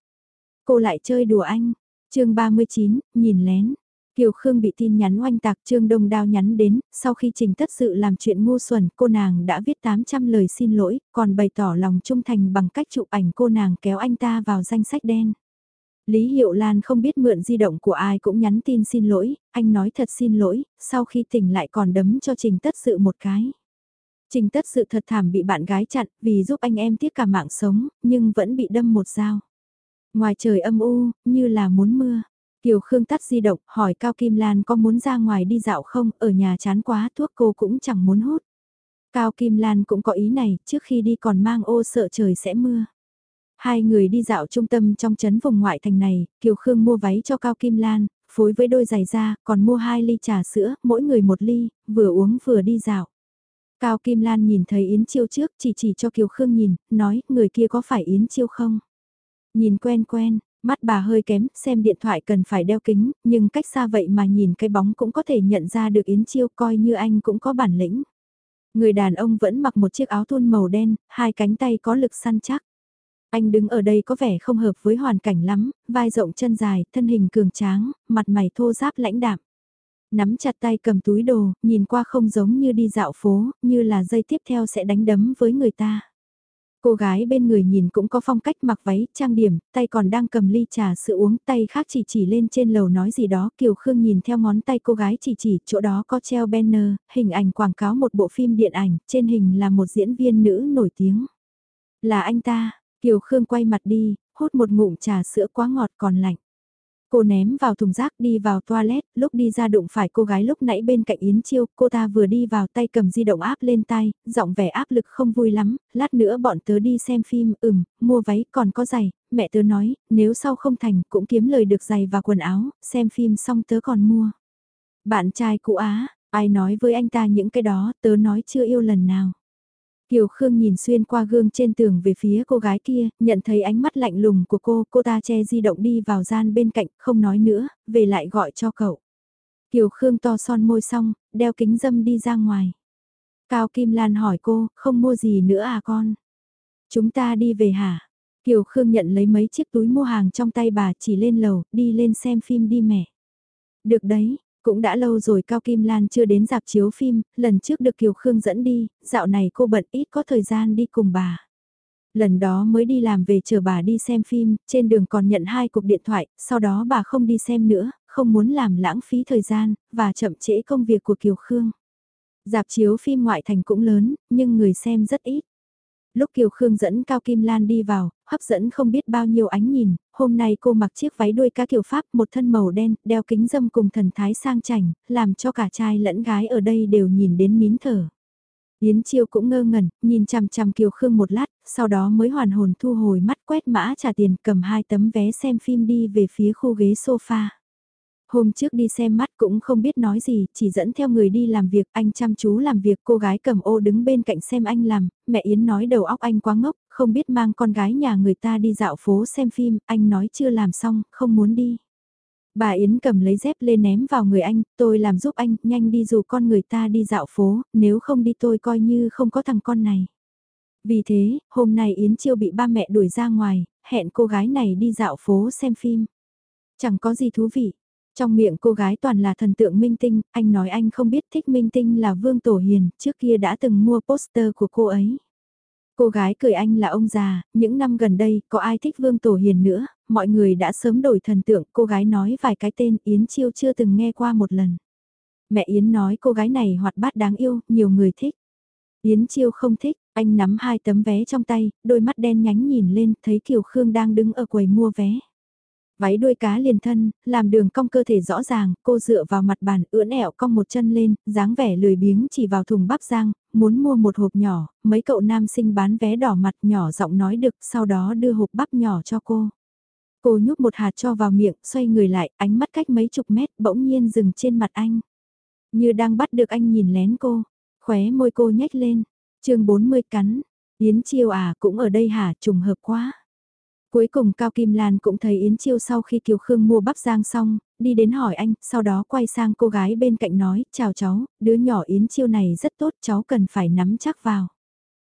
Cô lại chơi đùa anh, chương 39, nhìn lén. Kiều Khương bị tin nhắn oanh tạc Trương Đông Đao nhắn đến, sau khi trình tất sự làm chuyện ngu xuẩn, cô nàng đã viết 800 lời xin lỗi, còn bày tỏ lòng trung thành bằng cách chụp ảnh cô nàng kéo anh ta vào danh sách đen. Lý Hiệu Lan không biết mượn di động của ai cũng nhắn tin xin lỗi, anh nói thật xin lỗi, sau khi tỉnh lại còn đấm cho trình tất sự một cái. Trình tất sự thật thảm bị bạn gái chặn vì giúp anh em tiếc cả mạng sống, nhưng vẫn bị đâm một dao. Ngoài trời âm u, như là muốn mưa. Kiều Khương tắt di động, hỏi Cao Kim Lan có muốn ra ngoài đi dạo không, ở nhà chán quá thuốc cô cũng chẳng muốn hút. Cao Kim Lan cũng có ý này, trước khi đi còn mang ô sợ trời sẽ mưa. Hai người đi dạo trung tâm trong chấn vùng ngoại thành này, Kiều Khương mua váy cho Cao Kim Lan, phối với đôi giày da, còn mua hai ly trà sữa, mỗi người một ly, vừa uống vừa đi dạo. Cao Kim Lan nhìn thấy Yến Chiêu trước, chỉ chỉ cho Kiều Khương nhìn, nói, người kia có phải Yến Chiêu không? Nhìn quen quen, Mắt bà hơi kém, xem điện thoại cần phải đeo kính, nhưng cách xa vậy mà nhìn cái bóng cũng có thể nhận ra được Yến Chiêu coi như anh cũng có bản lĩnh. Người đàn ông vẫn mặc một chiếc áo thun màu đen, hai cánh tay có lực săn chắc. Anh đứng ở đây có vẻ không hợp với hoàn cảnh lắm, vai rộng chân dài, thân hình cường tráng, mặt mày thô ráp lãnh đạm. Nắm chặt tay cầm túi đồ, nhìn qua không giống như đi dạo phố, như là dây tiếp theo sẽ đánh đấm với người ta. Cô gái bên người nhìn cũng có phong cách mặc váy, trang điểm, tay còn đang cầm ly trà sữa uống, tay khác chỉ chỉ lên trên lầu nói gì đó. Kiều Khương nhìn theo ngón tay cô gái chỉ chỉ, chỗ đó có treo banner, hình ảnh quảng cáo một bộ phim điện ảnh, trên hình là một diễn viên nữ nổi tiếng. Là anh ta, Kiều Khương quay mặt đi, hút một ngụm trà sữa quá ngọt còn lạnh. Cô ném vào thùng rác đi vào toilet, lúc đi ra đụng phải cô gái lúc nãy bên cạnh Yến Chiêu, cô ta vừa đi vào tay cầm di động áp lên tay, giọng vẻ áp lực không vui lắm, lát nữa bọn tớ đi xem phim, ừm, mua váy còn có giày, mẹ tớ nói, nếu sau không thành cũng kiếm lời được giày và quần áo, xem phim xong tớ còn mua. Bạn trai cũ Á, ai nói với anh ta những cái đó, tớ nói chưa yêu lần nào. Kiều Khương nhìn xuyên qua gương trên tường về phía cô gái kia, nhận thấy ánh mắt lạnh lùng của cô, cô ta che di động đi vào gian bên cạnh, không nói nữa, về lại gọi cho cậu. Kiều Khương to son môi xong, đeo kính dâm đi ra ngoài. Cao Kim Lan hỏi cô, không mua gì nữa à con? Chúng ta đi về hả? Kiều Khương nhận lấy mấy chiếc túi mua hàng trong tay bà chỉ lên lầu, đi lên xem phim đi mẹ. Được đấy, cũng đã lâu rồi Cao Kim Lan chưa đến dạp chiếu phim, lần trước được Kiều Khương dẫn đi, dạo này cô bận ít có thời gian đi cùng bà. Lần đó mới đi làm về chờ bà đi xem phim, trên đường còn nhận hai cuộc điện thoại, sau đó bà không đi xem nữa, không muốn làm lãng phí thời gian, và chậm trễ công việc của Kiều Khương. Dạp chiếu phim ngoại thành cũng lớn, nhưng người xem rất ít. Lúc Kiều Khương dẫn Cao Kim Lan đi vào, hấp dẫn không biết bao nhiêu ánh nhìn, hôm nay cô mặc chiếc váy đuôi cá kiểu Pháp một thân màu đen, đeo kính dâm cùng thần thái sang chảnh, làm cho cả trai lẫn gái ở đây đều nhìn đến nín thở. Yến Chiêu cũng ngơ ngẩn, nhìn chằm chằm Kiều Khương một lát, sau đó mới hoàn hồn thu hồi mắt quét mã trả tiền cầm hai tấm vé xem phim đi về phía khu ghế sofa. Hôm trước đi xem mắt cũng không biết nói gì, chỉ dẫn theo người đi làm việc, anh chăm chú làm việc, cô gái cầm ô đứng bên cạnh xem anh làm, mẹ Yến nói đầu óc anh quá ngốc, không biết mang con gái nhà người ta đi dạo phố xem phim, anh nói chưa làm xong, không muốn đi. Bà Yến cầm lấy dép lên ném vào người anh, tôi làm giúp anh, nhanh đi dù con người ta đi dạo phố, nếu không đi tôi coi như không có thằng con này. Vì thế, hôm nay Yến Chiêu bị ba mẹ đuổi ra ngoài, hẹn cô gái này đi dạo phố xem phim. Chẳng có gì thú vị, trong miệng cô gái toàn là thần tượng minh tinh, anh nói anh không biết thích minh tinh là Vương Tổ Hiền, trước kia đã từng mua poster của cô ấy. Cô gái cười anh là ông già, những năm gần đây có ai thích Vương Tổ Hiền nữa, mọi người đã sớm đổi thần tượng, cô gái nói vài cái tên Yến Chiêu chưa từng nghe qua một lần. Mẹ Yến nói cô gái này hoạt bát đáng yêu, nhiều người thích. Yến Chiêu không thích, anh nắm hai tấm vé trong tay, đôi mắt đen nhánh nhìn lên, thấy Kiều Khương đang đứng ở quầy mua vé. Váy đuôi cá liền thân, làm đường cong cơ thể rõ ràng, cô dựa vào mặt bàn ưỡn ẹo cong một chân lên, dáng vẻ lười biếng chỉ vào thùng bắp rang muốn mua một hộp nhỏ, mấy cậu nam sinh bán vé đỏ mặt nhỏ giọng nói được, sau đó đưa hộp bắp nhỏ cho cô. Cô nhúc một hạt cho vào miệng, xoay người lại, ánh mắt cách mấy chục mét, bỗng nhiên dừng trên mặt anh. Như đang bắt được anh nhìn lén cô, khóe môi cô nhếch lên, chương 40 cắn, Yến Chiêu à cũng ở đây hả, trùng hợp quá. Cuối cùng Cao Kim Lan cũng thấy Yến Chiêu sau khi Kiều Khương mua bắp giang xong, đi đến hỏi anh, sau đó quay sang cô gái bên cạnh nói, chào cháu, đứa nhỏ Yến Chiêu này rất tốt, cháu cần phải nắm chắc vào.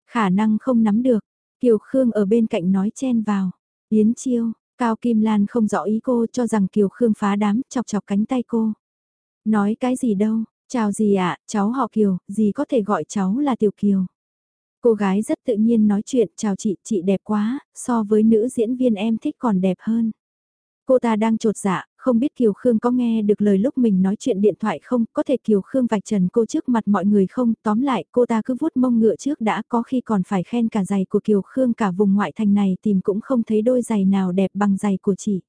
Khả năng không nắm được, Kiều Khương ở bên cạnh nói chen vào. Yến Chiêu, Cao Kim Lan không rõ ý cô cho rằng Kiều Khương phá đám, chọc chọc cánh tay cô. Nói cái gì đâu, chào gì ạ, cháu họ Kiều, gì có thể gọi cháu là Tiểu Kiều. Cô gái rất tự nhiên nói chuyện, chào chị, chị đẹp quá, so với nữ diễn viên em thích còn đẹp hơn. Cô ta đang trột dạ, không biết Kiều Khương có nghe được lời lúc mình nói chuyện điện thoại không, có thể Kiều Khương vạch trần cô trước mặt mọi người không, tóm lại cô ta cứ vuốt mông ngựa trước đã có khi còn phải khen cả giày của Kiều Khương cả vùng ngoại thành này tìm cũng không thấy đôi giày nào đẹp bằng giày của chị.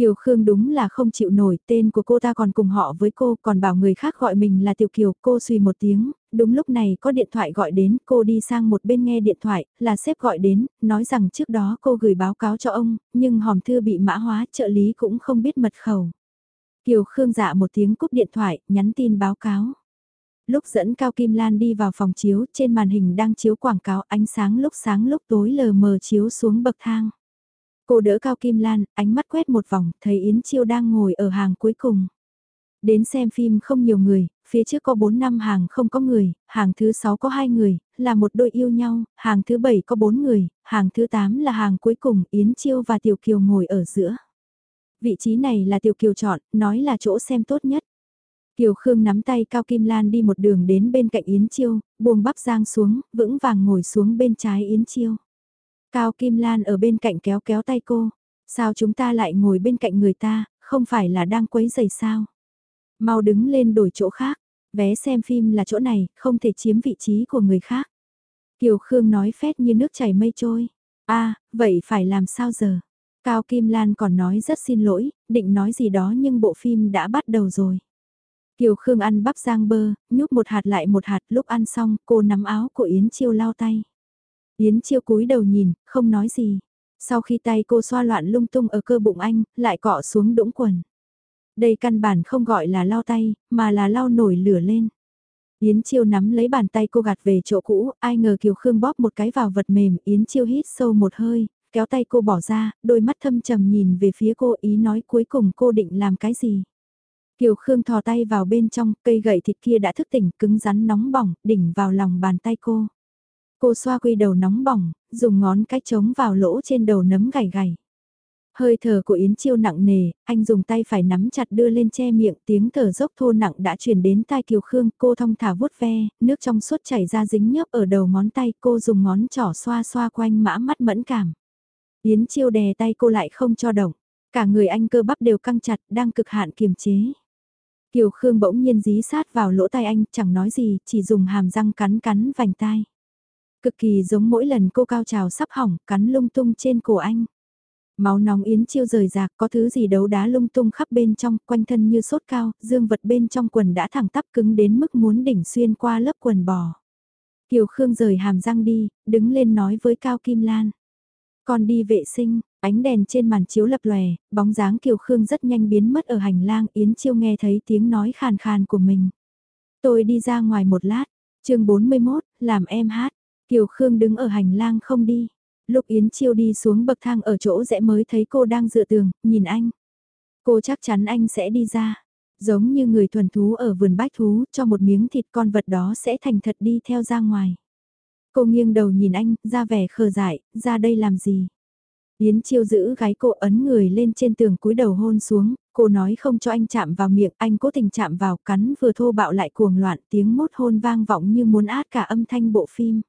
Kiều Khương đúng là không chịu nổi, tên của cô ta còn cùng họ với cô, còn bảo người khác gọi mình là Tiểu Kiều, cô suy một tiếng, đúng lúc này có điện thoại gọi đến, cô đi sang một bên nghe điện thoại, là sếp gọi đến, nói rằng trước đó cô gửi báo cáo cho ông, nhưng hòm thư bị mã hóa, trợ lý cũng không biết mật khẩu. Kiều Khương dạ một tiếng cúp điện thoại, nhắn tin báo cáo. Lúc dẫn Cao Kim Lan đi vào phòng chiếu, trên màn hình đang chiếu quảng cáo ánh sáng lúc sáng lúc tối lờ mờ chiếu xuống bậc thang. Cô đỡ Cao Kim Lan, ánh mắt quét một vòng, thấy Yến Chiêu đang ngồi ở hàng cuối cùng. Đến xem phim không nhiều người, phía trước có 4 năm hàng không có người, hàng thứ 6 có 2 người, là một đôi yêu nhau, hàng thứ 7 có 4 người, hàng thứ 8 là hàng cuối cùng, Yến Chiêu và Tiểu Kiều ngồi ở giữa. Vị trí này là Tiểu Kiều chọn, nói là chỗ xem tốt nhất. Kiều Khương nắm tay Cao Kim Lan đi một đường đến bên cạnh Yến Chiêu, buông bắp giang xuống, vững vàng ngồi xuống bên trái Yến Chiêu. Cao Kim Lan ở bên cạnh kéo kéo tay cô. Sao chúng ta lại ngồi bên cạnh người ta, không phải là đang quấy giày sao? Mau đứng lên đổi chỗ khác, vé xem phim là chỗ này, không thể chiếm vị trí của người khác. Kiều Khương nói phét như nước chảy mây trôi. a à, vậy phải làm sao giờ? Cao Kim Lan còn nói rất xin lỗi, định nói gì đó nhưng bộ phim đã bắt đầu rồi. Kiều Khương ăn bắp rang bơ, nhúc một hạt lại một hạt lúc ăn xong cô nắm áo của Yến Chiêu lao tay. Yến Chiêu cúi đầu nhìn, không nói gì. Sau khi tay cô xoa loạn lung tung ở cơ bụng anh, lại cọ xuống đũng quần. Đây căn bản không gọi là lau tay, mà là lau nổi lửa lên. Yến Chiêu nắm lấy bàn tay cô gạt về chỗ cũ, ai ngờ Kiều Khương bóp một cái vào vật mềm, Yến Chiêu hít sâu một hơi, kéo tay cô bỏ ra, đôi mắt thâm trầm nhìn về phía cô ý nói cuối cùng cô định làm cái gì. Kiều Khương thò tay vào bên trong, cây gậy thịt kia đã thức tỉnh cứng rắn nóng bỏng, đỉnh vào lòng bàn tay cô. Cô xoa quy đầu nóng bỏng, dùng ngón cái trống vào lỗ trên đầu nấm gảy gảy. Hơi thở của Yến Chiêu nặng nề, anh dùng tay phải nắm chặt đưa lên che miệng, tiếng thở dốc thô nặng đã truyền đến tai Kiều Khương, cô thong thả vuốt ve, nước trong suốt chảy ra dính nhớp ở đầu ngón tay, cô dùng ngón trỏ xoa xoa quanh mã mắt mẫn cảm. Yến Chiêu đè tay cô lại không cho động, cả người anh cơ bắp đều căng chặt, đang cực hạn kiềm chế. Kiều Khương bỗng nhiên dí sát vào lỗ tai anh, chẳng nói gì, chỉ dùng hàm răng cắn cắn vành tai. Cực kỳ giống mỗi lần cô cao trào sắp hỏng, cắn lung tung trên cổ anh. Máu nóng yến chiêu rời rạc, có thứ gì đấu đá lung tung khắp bên trong, quanh thân như sốt cao, dương vật bên trong quần đã thẳng tắp cứng đến mức muốn đỉnh xuyên qua lớp quần bò. Kiều Khương rời hàm răng đi, đứng lên nói với Cao Kim Lan. Con đi vệ sinh, ánh đèn trên màn chiếu lập lòe, bóng dáng Kiều Khương rất nhanh biến mất ở hành lang, Yến Chiêu nghe thấy tiếng nói khàn khàn của mình. Tôi đi ra ngoài một lát, chương 41, làm em hát. Kiều Khương đứng ở hành lang không đi. Lúc Yến Chiêu đi xuống bậc thang ở chỗ rẽ mới thấy cô đang dựa tường, nhìn anh. Cô chắc chắn anh sẽ đi ra. Giống như người thuần thú ở vườn bách thú, cho một miếng thịt con vật đó sẽ thành thật đi theo ra ngoài. Cô nghiêng đầu nhìn anh, ra vẻ khờ dại, ra đây làm gì? Yến Chiêu giữ gái cô ấn người lên trên tường cúi đầu hôn xuống, cô nói không cho anh chạm vào miệng, anh cố tình chạm vào, cắn vừa thô bạo lại cuồng loạn, tiếng mốt hôn vang vọng như muốn át cả âm thanh bộ phim.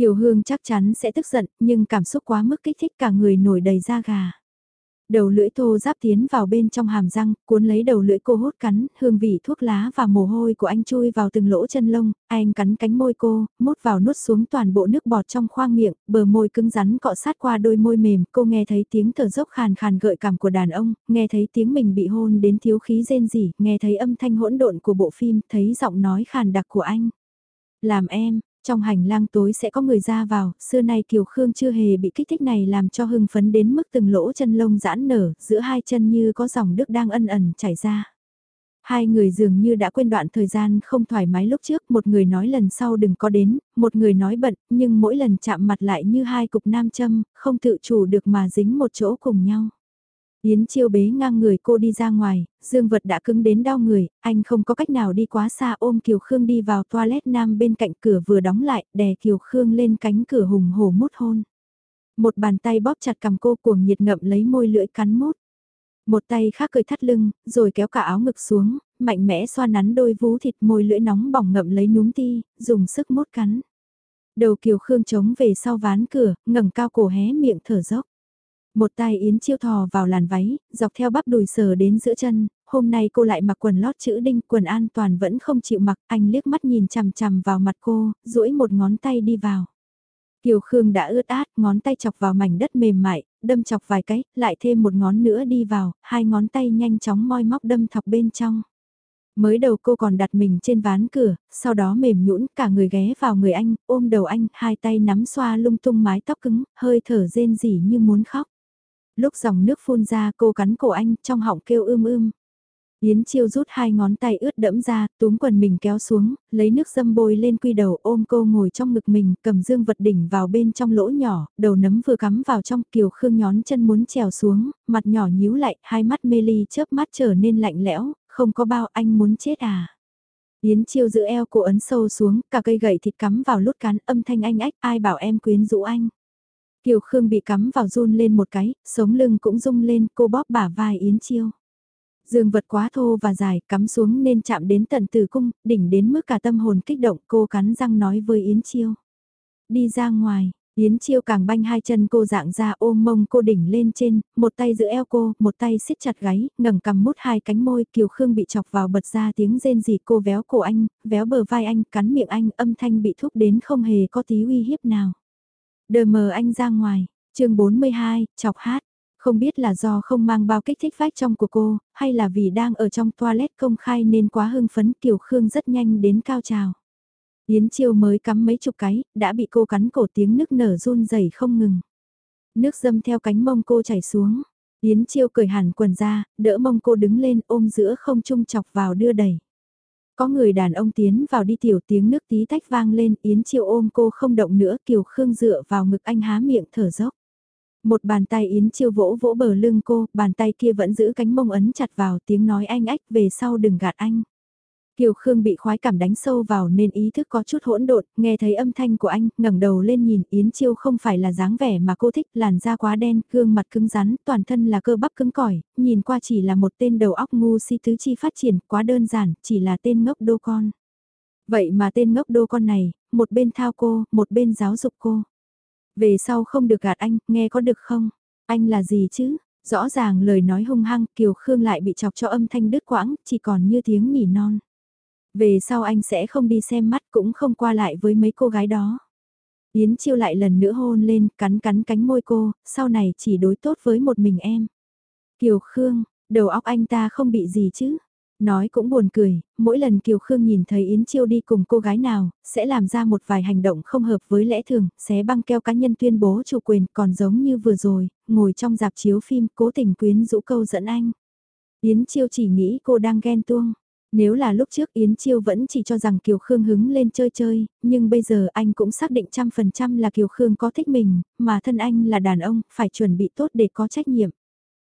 Kiều Hương chắc chắn sẽ tức giận, nhưng cảm xúc quá mức kích thích cả người nổi đầy da gà. Đầu lưỡi thô giáp tiến vào bên trong hàm răng, cuốn lấy đầu lưỡi cô hút cắn, hương vị thuốc lá và mồ hôi của anh chui vào từng lỗ chân lông, anh cắn cánh môi cô, mút vào nuốt xuống toàn bộ nước bọt trong khoang miệng, bờ môi cứng rắn cọ sát qua đôi môi mềm, cô nghe thấy tiếng thở dốc khàn khàn gợi cảm của đàn ông, nghe thấy tiếng mình bị hôn đến thiếu khí rên rỉ, nghe thấy âm thanh hỗn độn của bộ phim, thấy giọng nói khàn đặc của anh. Làm em, trong hành lang tối sẽ có người ra vào, xưa nay Kiều Khương chưa hề bị kích thích này làm cho hưng phấn đến mức từng lỗ chân lông giãn nở, giữa hai chân như có dòng nước đang ân ẩn chảy ra. Hai người dường như đã quên đoạn thời gian không thoải mái lúc trước, một người nói lần sau đừng có đến, một người nói bận, nhưng mỗi lần chạm mặt lại như hai cục nam châm, không tự chủ được mà dính một chỗ cùng nhau. Yến chiêu bế ngang người cô đi ra ngoài, dương vật đã cứng đến đau người, anh không có cách nào đi quá xa ôm Kiều Khương đi vào toilet nam bên cạnh cửa vừa đóng lại, đè Kiều Khương lên cánh cửa hùng hổ mút hôn. Một bàn tay bóp chặt cầm cô cuồng nhiệt ngậm lấy môi lưỡi cắn mút. Một tay khác cười thắt lưng, rồi kéo cả áo ngực xuống, mạnh mẽ xoa nắn đôi vú thịt môi lưỡi nóng bỏng ngậm lấy núm ti, dùng sức mút cắn. Đầu Kiều Khương chống về sau ván cửa, ngẩng cao cổ hé miệng thở dốc. Một tay Yến chiêu thò vào làn váy, dọc theo bắp đùi sờ đến giữa chân, hôm nay cô lại mặc quần lót chữ đinh, quần an toàn vẫn không chịu mặc, anh liếc mắt nhìn chằm chằm vào mặt cô, duỗi một ngón tay đi vào. Kiều Khương đã ướt át, ngón tay chọc vào mảnh đất mềm mại, đâm chọc vài cái, lại thêm một ngón nữa đi vào, hai ngón tay nhanh chóng moi móc đâm thọc bên trong. Mới đầu cô còn đặt mình trên ván cửa, sau đó mềm nhũn cả người ghé vào người anh, ôm đầu anh, hai tay nắm xoa lung tung mái tóc cứng, hơi thở rên rỉ như muốn khóc. Lúc dòng nước phun ra cô cắn cổ anh trong họng kêu ưm ưm. Yến Chiêu rút hai ngón tay ướt đẫm ra, túm quần mình kéo xuống, lấy nước dâm bôi lên quy đầu ôm cô ngồi trong ngực mình, cầm dương vật đỉnh vào bên trong lỗ nhỏ, đầu nấm vừa cắm vào trong kiều khương nhón chân muốn trèo xuống, mặt nhỏ nhíu lại, hai mắt mê ly chớp mắt trở nên lạnh lẽo, không có bao anh muốn chết à. Yến Chiêu giữ eo cô ấn sâu xuống, cả cây gậy thịt cắm vào lút cán âm thanh anh ách, ai bảo em quyến rũ anh. Kiều Khương bị cắm vào run lên một cái, sống lưng cũng rung lên, cô bóp bả vai Yến Chiêu. Dương vật quá thô và dài, cắm xuống nên chạm đến tận tử cung, đỉnh đến mức cả tâm hồn kích động, cô cắn răng nói với Yến Chiêu. Đi ra ngoài, Yến Chiêu càng banh hai chân cô dạng ra ôm mông cô đỉnh lên trên, một tay giữ eo cô, một tay siết chặt gáy, ngẩng cầm mút hai cánh môi, Kiều Khương bị chọc vào bật ra tiếng rên rỉ cô véo cổ anh, véo bờ vai anh, cắn miệng anh, âm thanh bị thúc đến không hề có tí uy hiếp nào. Đờ mờ anh ra ngoài, chương 42, chọc hát. Không biết là do không mang bao kích thích vách trong của cô, hay là vì đang ở trong toilet công khai nên quá hưng phấn Kiều Khương rất nhanh đến cao trào. Yến Chiêu mới cắm mấy chục cái, đã bị cô cắn cổ tiếng nước nở run rẩy không ngừng. Nước dâm theo cánh mông cô chảy xuống. Yến Chiêu cởi hẳn quần ra, đỡ mông cô đứng lên ôm giữa không trung chọc vào đưa đẩy. Có người đàn ông tiến vào đi tiểu tiếng nước tí tách vang lên, Yến Chiêu ôm cô không động nữa, Kiều Khương dựa vào ngực anh há miệng thở dốc. Một bàn tay Yến Chiêu vỗ vỗ bờ lưng cô, bàn tay kia vẫn giữ cánh mông ấn chặt vào tiếng nói anh ách về sau đừng gạt anh. Kiều Khương bị khoái cảm đánh sâu vào nên ý thức có chút hỗn độn, nghe thấy âm thanh của anh, ngẩng đầu lên nhìn Yến Chiêu không phải là dáng vẻ mà cô thích, làn da quá đen, gương mặt cứng rắn, toàn thân là cơ bắp cứng cỏi, nhìn qua chỉ là một tên đầu óc ngu si tứ chi phát triển, quá đơn giản, chỉ là tên ngốc đô con. Vậy mà tên ngốc đô con này, một bên thao cô, một bên giáo dục cô. Về sau không được gạt anh, nghe có được không? Anh là gì chứ? Rõ ràng lời nói hung hăng, Kiều Khương lại bị chọc cho âm thanh đứt quãng, chỉ còn như tiếng nỉ non. Về sau anh sẽ không đi xem mắt cũng không qua lại với mấy cô gái đó. Yến chiêu lại lần nữa hôn lên, cắn cắn cánh môi cô, sau này chỉ đối tốt với một mình em. Kiều Khương, đầu óc anh ta không bị gì chứ. Nói cũng buồn cười, mỗi lần Kiều Khương nhìn thấy Yến Chiêu đi cùng cô gái nào, sẽ làm ra một vài hành động không hợp với lẽ thường, xé băng keo cá nhân tuyên bố chủ quyền còn giống như vừa rồi, ngồi trong dạp chiếu phim cố tình quyến rũ câu dẫn anh. Yến Chiêu chỉ nghĩ cô đang ghen tuông. Nếu là lúc trước Yến Chiêu vẫn chỉ cho rằng Kiều Khương hứng lên chơi chơi, nhưng bây giờ anh cũng xác định trăm phần trăm là Kiều Khương có thích mình, mà thân anh là đàn ông, phải chuẩn bị tốt để có trách nhiệm.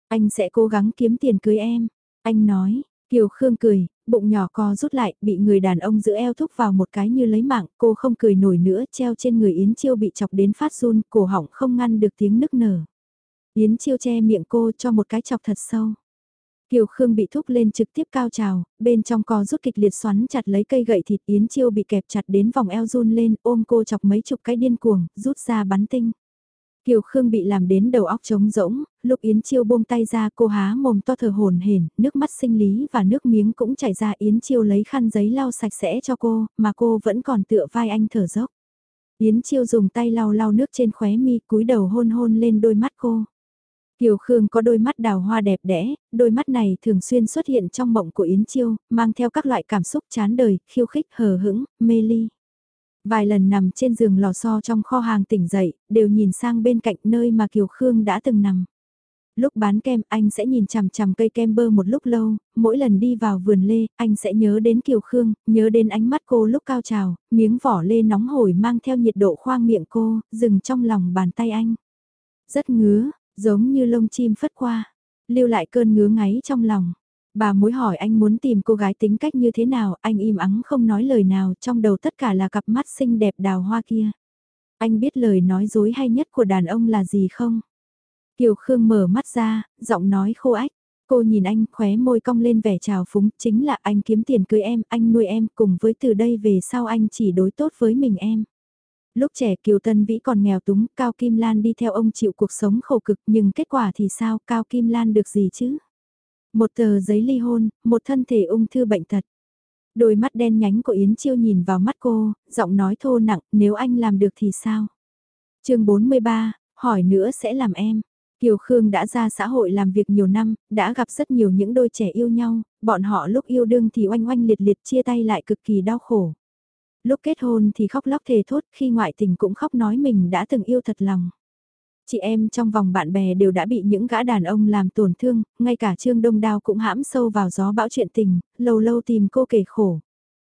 Anh sẽ cố gắng kiếm tiền cưới em. Anh nói, Kiều Khương cười, bụng nhỏ co rút lại, bị người đàn ông giữ eo thúc vào một cái như lấy mạng, cô không cười nổi nữa, treo trên người Yến Chiêu bị chọc đến phát run, cổ họng không ngăn được tiếng nức nở. Yến Chiêu che miệng cô cho một cái chọc thật sâu. Kiều Khương bị thúc lên trực tiếp cao trào, bên trong co rút kịch liệt xoắn chặt lấy cây gậy thịt Yến Chiêu bị kẹp chặt đến vòng eo run lên ôm cô chọc mấy chục cái điên cuồng, rút ra bắn tinh. Kiều Khương bị làm đến đầu óc trống rỗng, lúc Yến Chiêu buông tay ra cô há mồm to thở hồn hển, nước mắt sinh lý và nước miếng cũng chảy ra Yến Chiêu lấy khăn giấy lau sạch sẽ cho cô, mà cô vẫn còn tựa vai anh thở dốc. Yến Chiêu dùng tay lau lau nước trên khóe mi cúi đầu hôn hôn lên đôi mắt cô. Kiều Khương có đôi mắt đào hoa đẹp đẽ, đôi mắt này thường xuyên xuất hiện trong mộng của Yến Chiêu, mang theo các loại cảm xúc chán đời, khiêu khích, hờ hững, mê ly. Vài lần nằm trên giường lò xo trong kho hàng tỉnh dậy, đều nhìn sang bên cạnh nơi mà Kiều Khương đã từng nằm. Lúc bán kem anh sẽ nhìn chằm chằm cây kem bơ một lúc lâu, mỗi lần đi vào vườn lê, anh sẽ nhớ đến Kiều Khương, nhớ đến ánh mắt cô lúc cao trào, miếng vỏ lê nóng hổi mang theo nhiệt độ khoang miệng cô, dừng trong lòng bàn tay anh. Rất ngứa, giống như lông chim phất qua, lưu lại cơn ngứa ngáy trong lòng. Bà mối hỏi anh muốn tìm cô gái tính cách như thế nào, anh im ắng không nói lời nào, trong đầu tất cả là cặp mắt xinh đẹp đào hoa kia. Anh biết lời nói dối hay nhất của đàn ông là gì không? Kiều Khương mở mắt ra, giọng nói khô ách. Cô nhìn anh khóe môi cong lên vẻ trào phúng, chính là anh kiếm tiền cưới em, anh nuôi em, cùng với từ đây về sau anh chỉ đối tốt với mình em. Lúc trẻ Kiều Tân Vĩ còn nghèo túng, Cao Kim Lan đi theo ông chịu cuộc sống khổ cực nhưng kết quả thì sao, Cao Kim Lan được gì chứ? Một tờ giấy ly hôn, một thân thể ung thư bệnh tật. Đôi mắt đen nhánh của Yến Chiêu nhìn vào mắt cô, giọng nói thô nặng, nếu anh làm được thì sao? chương 43, hỏi nữa sẽ làm em. Kiều Khương đã ra xã hội làm việc nhiều năm, đã gặp rất nhiều những đôi trẻ yêu nhau, bọn họ lúc yêu đương thì oanh oanh liệt liệt chia tay lại cực kỳ đau khổ. Lúc kết hôn thì khóc lóc thề thốt, khi ngoại tình cũng khóc nói mình đã từng yêu thật lòng. Chị em trong vòng bạn bè đều đã bị những gã đàn ông làm tổn thương, ngay cả Trương Đông Đao cũng hãm sâu vào gió bão chuyện tình, lâu lâu tìm cô kể khổ.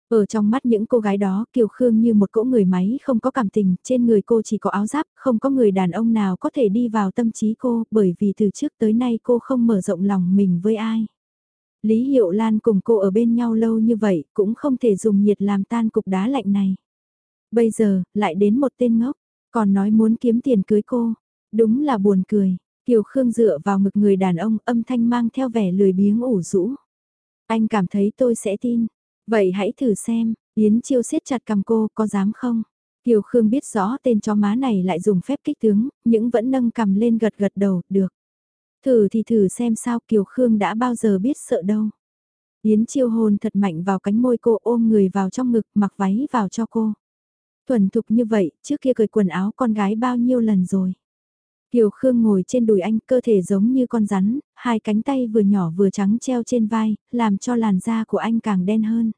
Ở trong mắt những cô gái đó, Kiều Khương như một cỗ người máy không có cảm tình, trên người cô chỉ có áo giáp, không có người đàn ông nào có thể đi vào tâm trí cô, bởi vì từ trước tới nay cô không mở rộng lòng mình với ai. Lý Hiệu Lan cùng cô ở bên nhau lâu như vậy, cũng không thể dùng nhiệt làm tan cục đá lạnh này. Bây giờ, lại đến một tên ngốc, còn nói muốn kiếm tiền cưới cô. Đúng là buồn cười, Kiều Khương dựa vào ngực người đàn ông âm thanh mang theo vẻ lười biếng ủ rũ. Anh cảm thấy tôi sẽ tin. Vậy hãy thử xem, Yến Chiêu siết chặt cầm cô, có dám không? Kiều Khương biết rõ tên chó má này lại dùng phép kích tướng, nhưng vẫn nâng cầm lên gật gật đầu, được. Thử thì thử xem sao Kiều Khương đã bao giờ biết sợ đâu. Yến chiêu hồn thật mạnh vào cánh môi cô ôm người vào trong ngực mặc váy vào cho cô. Thuần thục như vậy, trước kia cởi quần áo con gái bao nhiêu lần rồi. Kiều Khương ngồi trên đùi anh, cơ thể giống như con rắn, hai cánh tay vừa nhỏ vừa trắng treo trên vai, làm cho làn da của anh càng đen hơn.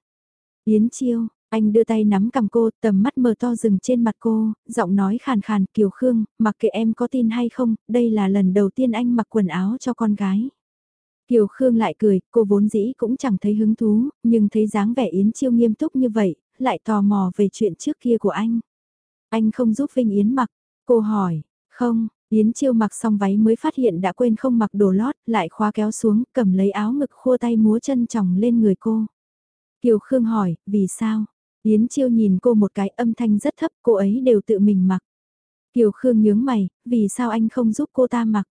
Yến Chiêu, anh đưa tay nắm cầm cô, tầm mắt mờ to rừng trên mặt cô, giọng nói khàn khàn, Kiều Khương, mặc kệ em có tin hay không, đây là lần đầu tiên anh mặc quần áo cho con gái. Kiều Khương lại cười, cô vốn dĩ cũng chẳng thấy hứng thú, nhưng thấy dáng vẻ Yến Chiêu nghiêm túc như vậy, lại tò mò về chuyện trước kia của anh. Anh không giúp Vinh Yến mặc, cô hỏi, không, Yến Chiêu mặc xong váy mới phát hiện đã quên không mặc đồ lót, lại khóa kéo xuống, cầm lấy áo ngực khua tay múa chân tròng lên người cô. Kiều Khương hỏi, vì sao? Yến Chiêu nhìn cô một cái âm thanh rất thấp, cô ấy đều tự mình mặc. Kiều Khương nhướng mày, vì sao anh không giúp cô ta mặc?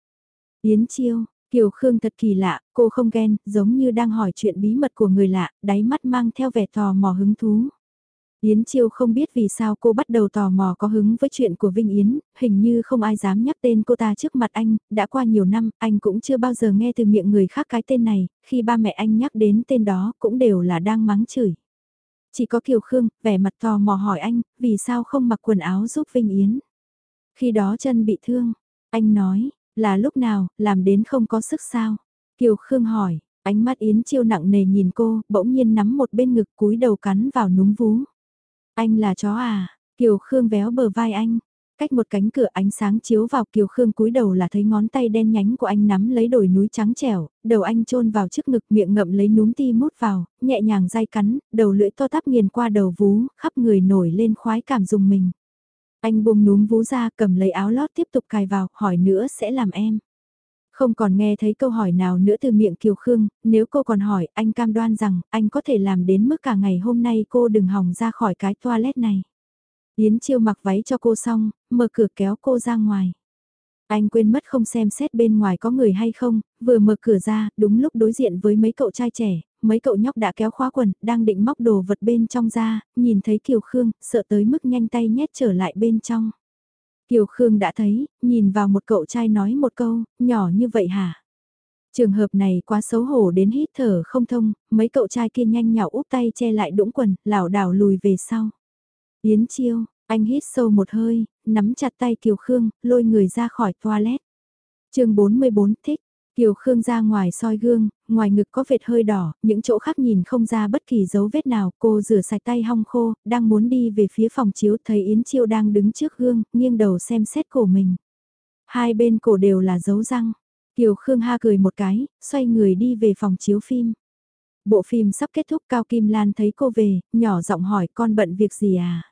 Yến Chiêu, Kiều Khương thật kỳ lạ, cô không ghen, giống như đang hỏi chuyện bí mật của người lạ, đáy mắt mang theo vẻ tò mò hứng thú. Yến Chiêu không biết vì sao cô bắt đầu tò mò có hứng với chuyện của Vinh Yến, hình như không ai dám nhắc tên cô ta trước mặt anh, đã qua nhiều năm, anh cũng chưa bao giờ nghe từ miệng người khác cái tên này, khi ba mẹ anh nhắc đến tên đó cũng đều là đang mắng chửi. Chỉ có Kiều Khương, vẻ mặt tò mò hỏi anh, vì sao không mặc quần áo giúp Vinh Yến. Khi đó chân bị thương, anh nói, là lúc nào, làm đến không có sức sao. Kiều Khương hỏi, ánh mắt Yến Chiêu nặng nề nhìn cô, bỗng nhiên nắm một bên ngực cúi đầu cắn vào núm vú. Anh là chó à? Kiều Khương véo bờ vai anh. Cách một cánh cửa ánh sáng chiếu vào Kiều Khương cúi đầu là thấy ngón tay đen nhánh của anh nắm lấy đồi núi trắng trẻo, đầu anh chôn vào trước ngực miệng ngậm lấy núm ti mút vào, nhẹ nhàng dai cắn, đầu lưỡi to tắp nghiền qua đầu vú, khắp người nổi lên khoái cảm dùng mình. Anh buông núm vú ra cầm lấy áo lót tiếp tục cài vào, hỏi nữa sẽ làm em. Không còn nghe thấy câu hỏi nào nữa từ miệng Kiều Khương, nếu cô còn hỏi, anh cam đoan rằng, anh có thể làm đến mức cả ngày hôm nay cô đừng hòng ra khỏi cái toilet này. Yến Chiêu mặc váy cho cô xong, mở cửa kéo cô ra ngoài. Anh quên mất không xem xét bên ngoài có người hay không, vừa mở cửa ra, đúng lúc đối diện với mấy cậu trai trẻ, mấy cậu nhóc đã kéo khóa quần, đang định móc đồ vật bên trong ra, nhìn thấy Kiều Khương, sợ tới mức nhanh tay nhét trở lại bên trong. Kiều Khương đã thấy, nhìn vào một cậu trai nói một câu, nhỏ như vậy hả? Trường hợp này quá xấu hổ đến hít thở không thông, mấy cậu trai kia nhanh nhào úp tay che lại đũng quần, lảo đảo lùi về sau. Yến chiêu, anh hít sâu một hơi, nắm chặt tay Kiều Khương, lôi người ra khỏi toilet. chương 44 thích, Kiều Khương ra ngoài soi gương, ngoài ngực có vệt hơi đỏ, những chỗ khác nhìn không ra bất kỳ dấu vết nào, cô rửa sạch tay hong khô, đang muốn đi về phía phòng chiếu thấy Yến Chiêu đang đứng trước gương, nghiêng đầu xem xét cổ mình. Hai bên cổ đều là dấu răng. Kiều Khương ha cười một cái, xoay người đi về phòng chiếu phim. Bộ phim sắp kết thúc Cao Kim Lan thấy cô về, nhỏ giọng hỏi con bận việc gì à?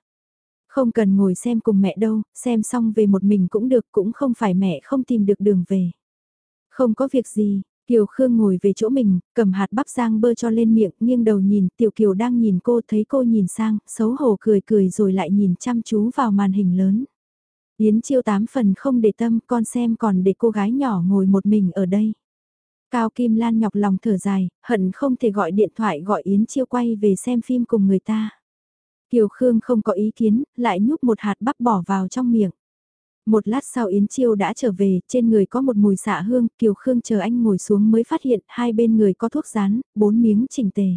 Không cần ngồi xem cùng mẹ đâu, xem xong về một mình cũng được, cũng không phải mẹ không tìm được đường về. Không có việc gì, Kiều Khương ngồi về chỗ mình, cầm hạt bắp rang bơ cho lên miệng, nghiêng đầu nhìn, Tiểu Kiều đang nhìn cô, thấy cô nhìn sang, xấu hổ cười cười rồi lại nhìn chăm chú vào màn hình lớn. Yến chiêu tám phần không để tâm, con xem còn để cô gái nhỏ ngồi một mình ở đây. Cao Kim Lan nhọc lòng thở dài, hận không thể gọi điện thoại gọi Yến chiêu quay về xem phim cùng người ta. Kiều Khương không có ý kiến, lại nhúc một hạt bắp bỏ vào trong miệng. Một lát sau Yến Chiêu đã trở về, trên người có một mùi xạ hương, Kiều Khương chờ anh ngồi xuống mới phát hiện hai bên người có thuốc rán, bốn miếng chỉnh tề.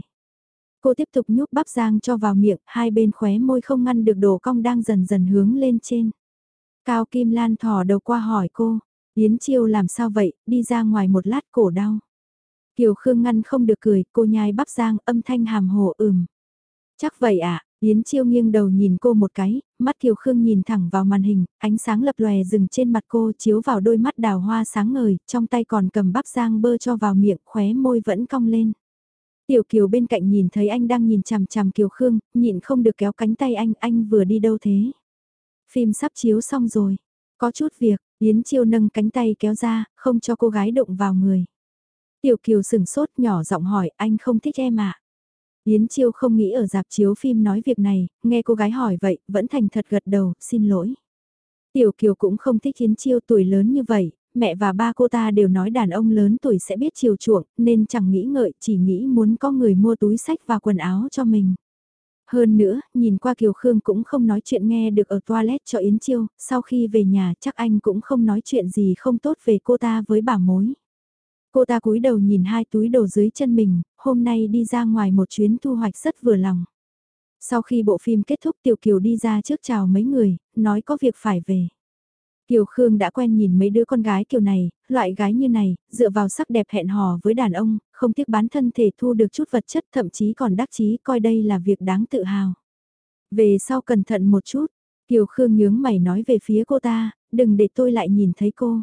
Cô tiếp tục nhúc bắp rang cho vào miệng, hai bên khóe môi không ngăn được đồ cong đang dần dần hướng lên trên. Cao Kim Lan thò đầu qua hỏi cô, Yến Chiêu làm sao vậy, đi ra ngoài một lát cổ đau. Kiều Khương ngăn không được cười, cô nhai bắp rang âm thanh hàm hồ ừm. Chắc vậy ạ, à, Yến Chiêu nghiêng đầu nhìn cô một cái, mắt Kiều Khương nhìn thẳng vào màn hình, ánh sáng lập lòe dừng trên mặt cô chiếu vào đôi mắt đào hoa sáng ngời, trong tay còn cầm bắp rang bơ cho vào miệng, khóe môi vẫn cong lên. Tiểu Kiều bên cạnh nhìn thấy anh đang nhìn chằm chằm Kiều Khương, nhịn không được kéo cánh tay anh, anh vừa đi đâu thế? Phim sắp chiếu xong rồi, có chút việc, Yến Chiêu nâng cánh tay kéo ra, không cho cô gái động vào người. Tiểu Kiều sừng sốt nhỏ giọng hỏi, anh không thích em ạ? Yến Chiêu không nghĩ ở dạp chiếu phim nói việc này, nghe cô gái hỏi vậy, vẫn thành thật gật đầu, xin lỗi. Tiểu Kiều cũng không thích Yến Chiêu tuổi lớn như vậy, mẹ và ba cô ta đều nói đàn ông lớn tuổi sẽ biết chiều chuộng, nên chẳng nghĩ ngợi, chỉ nghĩ muốn có người mua túi sách và quần áo cho mình. Hơn nữa, nhìn qua Kiều Khương cũng không nói chuyện nghe được ở toilet cho Yến Chiêu, sau khi về nhà chắc anh cũng không nói chuyện gì không tốt về cô ta với bà mối. Cô ta cúi đầu nhìn hai túi đồ dưới chân mình, hôm nay đi ra ngoài một chuyến thu hoạch rất vừa lòng. Sau khi bộ phim kết thúc Tiểu Kiều đi ra trước chào mấy người, nói có việc phải về. Kiều Khương đã quen nhìn mấy đứa con gái kiểu này, loại gái như này, dựa vào sắc đẹp hẹn hò với đàn ông, không tiếc bán thân thể thu được chút vật chất thậm chí còn đắc chí coi đây là việc đáng tự hào. Về sau cẩn thận một chút, Kiều Khương nhướng mày nói về phía cô ta, đừng để tôi lại nhìn thấy cô.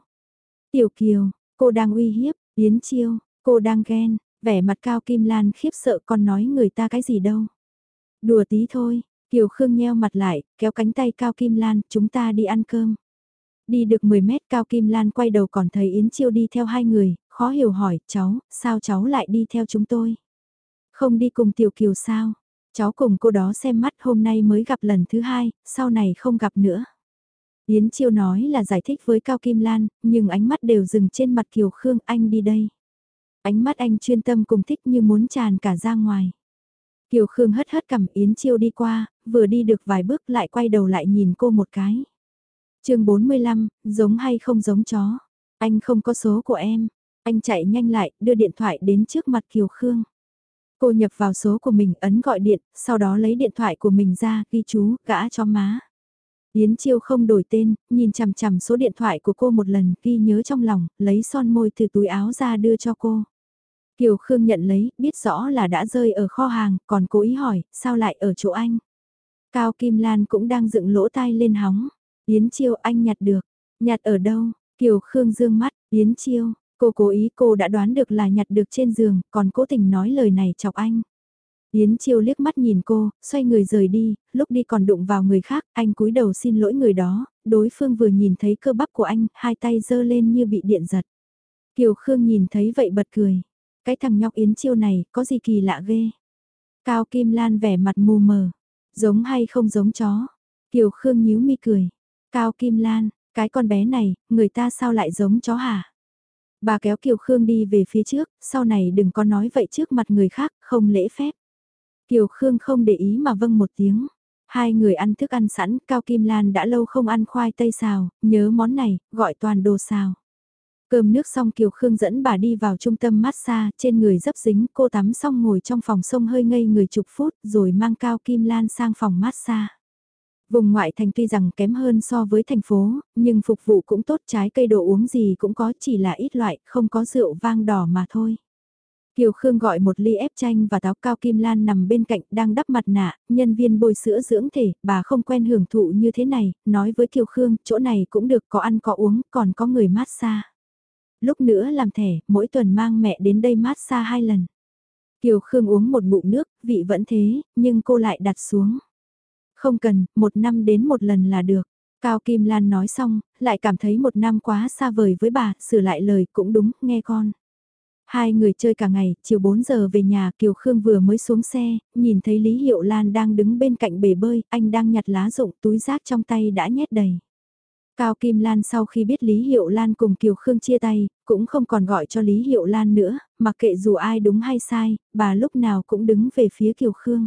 Tiểu Kiều, cô đang uy hiếp, Yến Chiêu, cô đang ghen, vẻ mặt Cao Kim Lan khiếp sợ còn nói người ta cái gì đâu. Đùa tí thôi, Kiều Khương nheo mặt lại, kéo cánh tay Cao Kim Lan, chúng ta đi ăn cơm. Đi được 10 mét Cao Kim Lan quay đầu còn thấy Yến Chiêu đi theo hai người, khó hiểu hỏi, cháu, sao cháu lại đi theo chúng tôi? Không đi cùng Tiểu Kiều sao? Cháu cùng cô đó xem mắt hôm nay mới gặp lần thứ hai, sau này không gặp nữa. Yến Chiêu nói là giải thích với Cao Kim Lan, nhưng ánh mắt đều dừng trên mặt Kiều Khương anh đi đây. Ánh mắt anh chuyên tâm cùng thích như muốn tràn cả ra ngoài. Kiều Khương hất hất cầm Yến Chiêu đi qua, vừa đi được vài bước lại quay đầu lại nhìn cô một cái. chương 45, giống hay không giống chó. Anh không có số của em. Anh chạy nhanh lại, đưa điện thoại đến trước mặt Kiều Khương. Cô nhập vào số của mình ấn gọi điện, sau đó lấy điện thoại của mình ra, ghi chú, gã cho má. Yến Chiêu không đổi tên, nhìn chằm chằm số điện thoại của cô một lần, ghi nhớ trong lòng, lấy son môi từ túi áo ra đưa cho cô. Kiều Khương nhận lấy, biết rõ là đã rơi ở kho hàng, còn cố ý hỏi, sao lại ở chỗ anh? Cao Kim Lan cũng đang dựng lỗ tai lên hóng. Yến Chiêu anh nhặt được. Nhặt ở đâu? Kiều Khương dương mắt, Yến Chiêu, cô cố ý cô đã đoán được là nhặt được trên giường, còn cố tình nói lời này chọc anh. Yến Chiêu liếc mắt nhìn cô, xoay người rời đi, lúc đi còn đụng vào người khác, anh cúi đầu xin lỗi người đó, đối phương vừa nhìn thấy cơ bắp của anh, hai tay giơ lên như bị điện giật. Kiều Khương nhìn thấy vậy bật cười. Cái thằng nhóc Yến Chiêu này, có gì kỳ lạ ghê. Cao Kim Lan vẻ mặt mù mờ, giống hay không giống chó. Kiều Khương nhíu mi cười. Cao Kim Lan, cái con bé này, người ta sao lại giống chó hả? Bà kéo Kiều Khương đi về phía trước, sau này đừng có nói vậy trước mặt người khác, không lễ phép. Kiều Khương không để ý mà vâng một tiếng. Hai người ăn thức ăn sẵn, Cao Kim Lan đã lâu không ăn khoai tây xào, nhớ món này, gọi toàn đồ xào. Cơm nước xong Kiều Khương dẫn bà đi vào trung tâm massage, trên người dấp dính, cô tắm xong ngồi trong phòng sông hơi ngây người chục phút, rồi mang Cao Kim Lan sang phòng massage. Vùng ngoại thành tuy rằng kém hơn so với thành phố, nhưng phục vụ cũng tốt trái cây đồ uống gì cũng có chỉ là ít loại, không có rượu vang đỏ mà thôi. Kiều Khương gọi một ly ép chanh và táo cao kim lan nằm bên cạnh đang đắp mặt nạ, nhân viên bôi sữa dưỡng thể, bà không quen hưởng thụ như thế này, nói với Kiều Khương, chỗ này cũng được có ăn có uống, còn có người mát xa. Lúc nữa làm thẻ, mỗi tuần mang mẹ đến đây mát xa hai lần. Kiều Khương uống một bụng nước, vị vẫn thế, nhưng cô lại đặt xuống. Không cần, một năm đến một lần là được. Cao Kim Lan nói xong, lại cảm thấy một năm quá xa vời với bà, sửa lại lời cũng đúng, nghe con. Hai người chơi cả ngày, chiều 4 giờ về nhà Kiều Khương vừa mới xuống xe, nhìn thấy Lý Hiệu Lan đang đứng bên cạnh bể bơi, anh đang nhặt lá rụng túi rác trong tay đã nhét đầy. Cao Kim Lan sau khi biết Lý Hiệu Lan cùng Kiều Khương chia tay, cũng không còn gọi cho Lý Hiệu Lan nữa, mặc kệ dù ai đúng hay sai, bà lúc nào cũng đứng về phía Kiều Khương.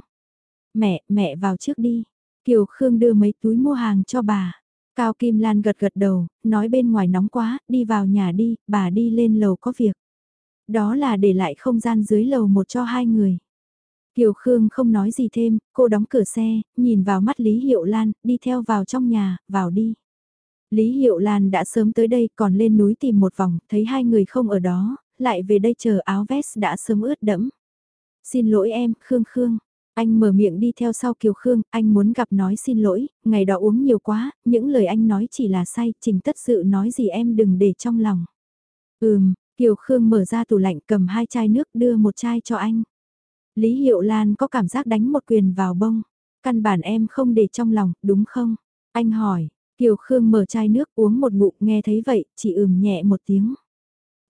Mẹ, mẹ vào trước đi. Kiều Khương đưa mấy túi mua hàng cho bà. Cao Kim Lan gật gật đầu, nói bên ngoài nóng quá, đi vào nhà đi, bà đi lên lầu có việc. Đó là để lại không gian dưới lầu một cho hai người. Kiều Khương không nói gì thêm, cô đóng cửa xe, nhìn vào mắt Lý Hiệu Lan, đi theo vào trong nhà, vào đi. Lý Hiệu Lan đã sớm tới đây còn lên núi tìm một vòng, thấy hai người không ở đó, lại về đây chờ áo vest đã sớm ướt đẫm. Xin lỗi em, Khương Khương. Anh mở miệng đi theo sau Kiều Khương, anh muốn gặp nói xin lỗi, ngày đó uống nhiều quá, những lời anh nói chỉ là sai, trình tất sự nói gì em đừng để trong lòng. Ừm, Kiều Khương mở ra tủ lạnh cầm hai chai nước đưa một chai cho anh. Lý Hiệu Lan có cảm giác đánh một quyền vào bông. Căn bản em không để trong lòng, đúng không? Anh hỏi, Kiều Khương mở chai nước uống một ngụm nghe thấy vậy, chỉ ừm nhẹ một tiếng.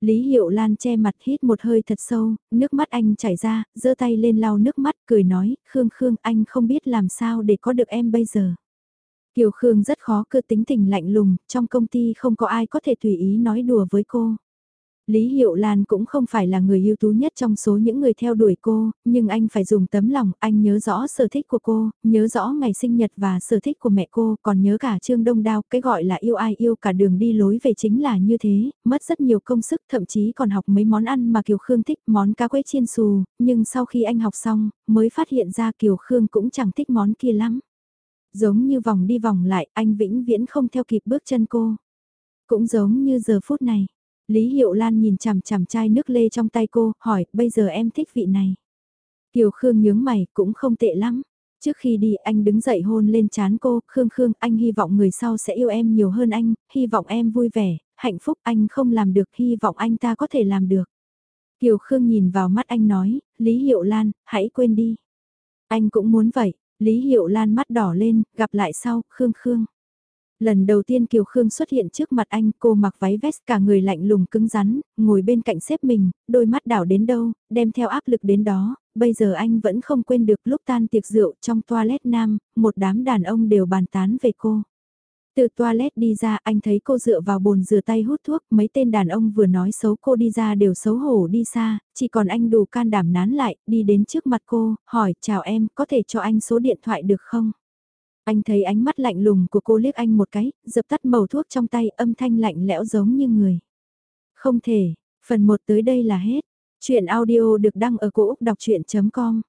Lý Hiệu Lan che mặt hít một hơi thật sâu, nước mắt anh chảy ra, giơ tay lên lau nước mắt, cười nói, Khương Khương anh không biết làm sao để có được em bây giờ. Kiều Khương rất khó cơ tính tình lạnh lùng, trong công ty không có ai có thể tùy ý nói đùa với cô. Lý Hiệu Lan cũng không phải là người ưu tú nhất trong số những người theo đuổi cô, nhưng anh phải dùng tấm lòng, anh nhớ rõ sở thích của cô, nhớ rõ ngày sinh nhật và sở thích của mẹ cô, còn nhớ cả Trương Đông Đao, cái gọi là yêu ai yêu cả đường đi lối về chính là như thế, mất rất nhiều công sức, thậm chí còn học mấy món ăn mà Kiều Khương thích, món cá quế chiên xù, nhưng sau khi anh học xong, mới phát hiện ra Kiều Khương cũng chẳng thích món kia lắm. Giống như vòng đi vòng lại, anh vĩnh viễn không theo kịp bước chân cô. Cũng giống như giờ phút này. Lý Hiệu Lan nhìn chằm chằm chai nước lê trong tay cô, hỏi, bây giờ em thích vị này. Kiều Khương nhướng mày, cũng không tệ lắm. Trước khi đi anh đứng dậy hôn lên chán cô, Khương Khương, anh hy vọng người sau sẽ yêu em nhiều hơn anh, hy vọng em vui vẻ, hạnh phúc anh không làm được, hy vọng anh ta có thể làm được. Kiều Khương nhìn vào mắt anh nói, Lý Hiệu Lan, hãy quên đi. Anh cũng muốn vậy, Lý Hiệu Lan mắt đỏ lên, gặp lại sau, Khương Khương. Lần đầu tiên Kiều Khương xuất hiện trước mặt anh, cô mặc váy vest cả người lạnh lùng cứng rắn, ngồi bên cạnh xếp mình, đôi mắt đảo đến đâu, đem theo áp lực đến đó, bây giờ anh vẫn không quên được lúc tan tiệc rượu trong toilet nam, một đám đàn ông đều bàn tán về cô. Từ toilet đi ra anh thấy cô dựa vào bồn rửa tay hút thuốc, mấy tên đàn ông vừa nói xấu cô đi ra đều xấu hổ đi xa, chỉ còn anh đủ can đảm nán lại, đi đến trước mặt cô, hỏi chào em, có thể cho anh số điện thoại được không? Anh thấy ánh mắt lạnh lùng của cô liếc anh một cái, dập tắt màu thuốc trong tay âm thanh lạnh lẽo giống như người. Không thể, phần 1 tới đây là hết. Chuyện audio được đăng ở cổ Úc đọc chuyện.com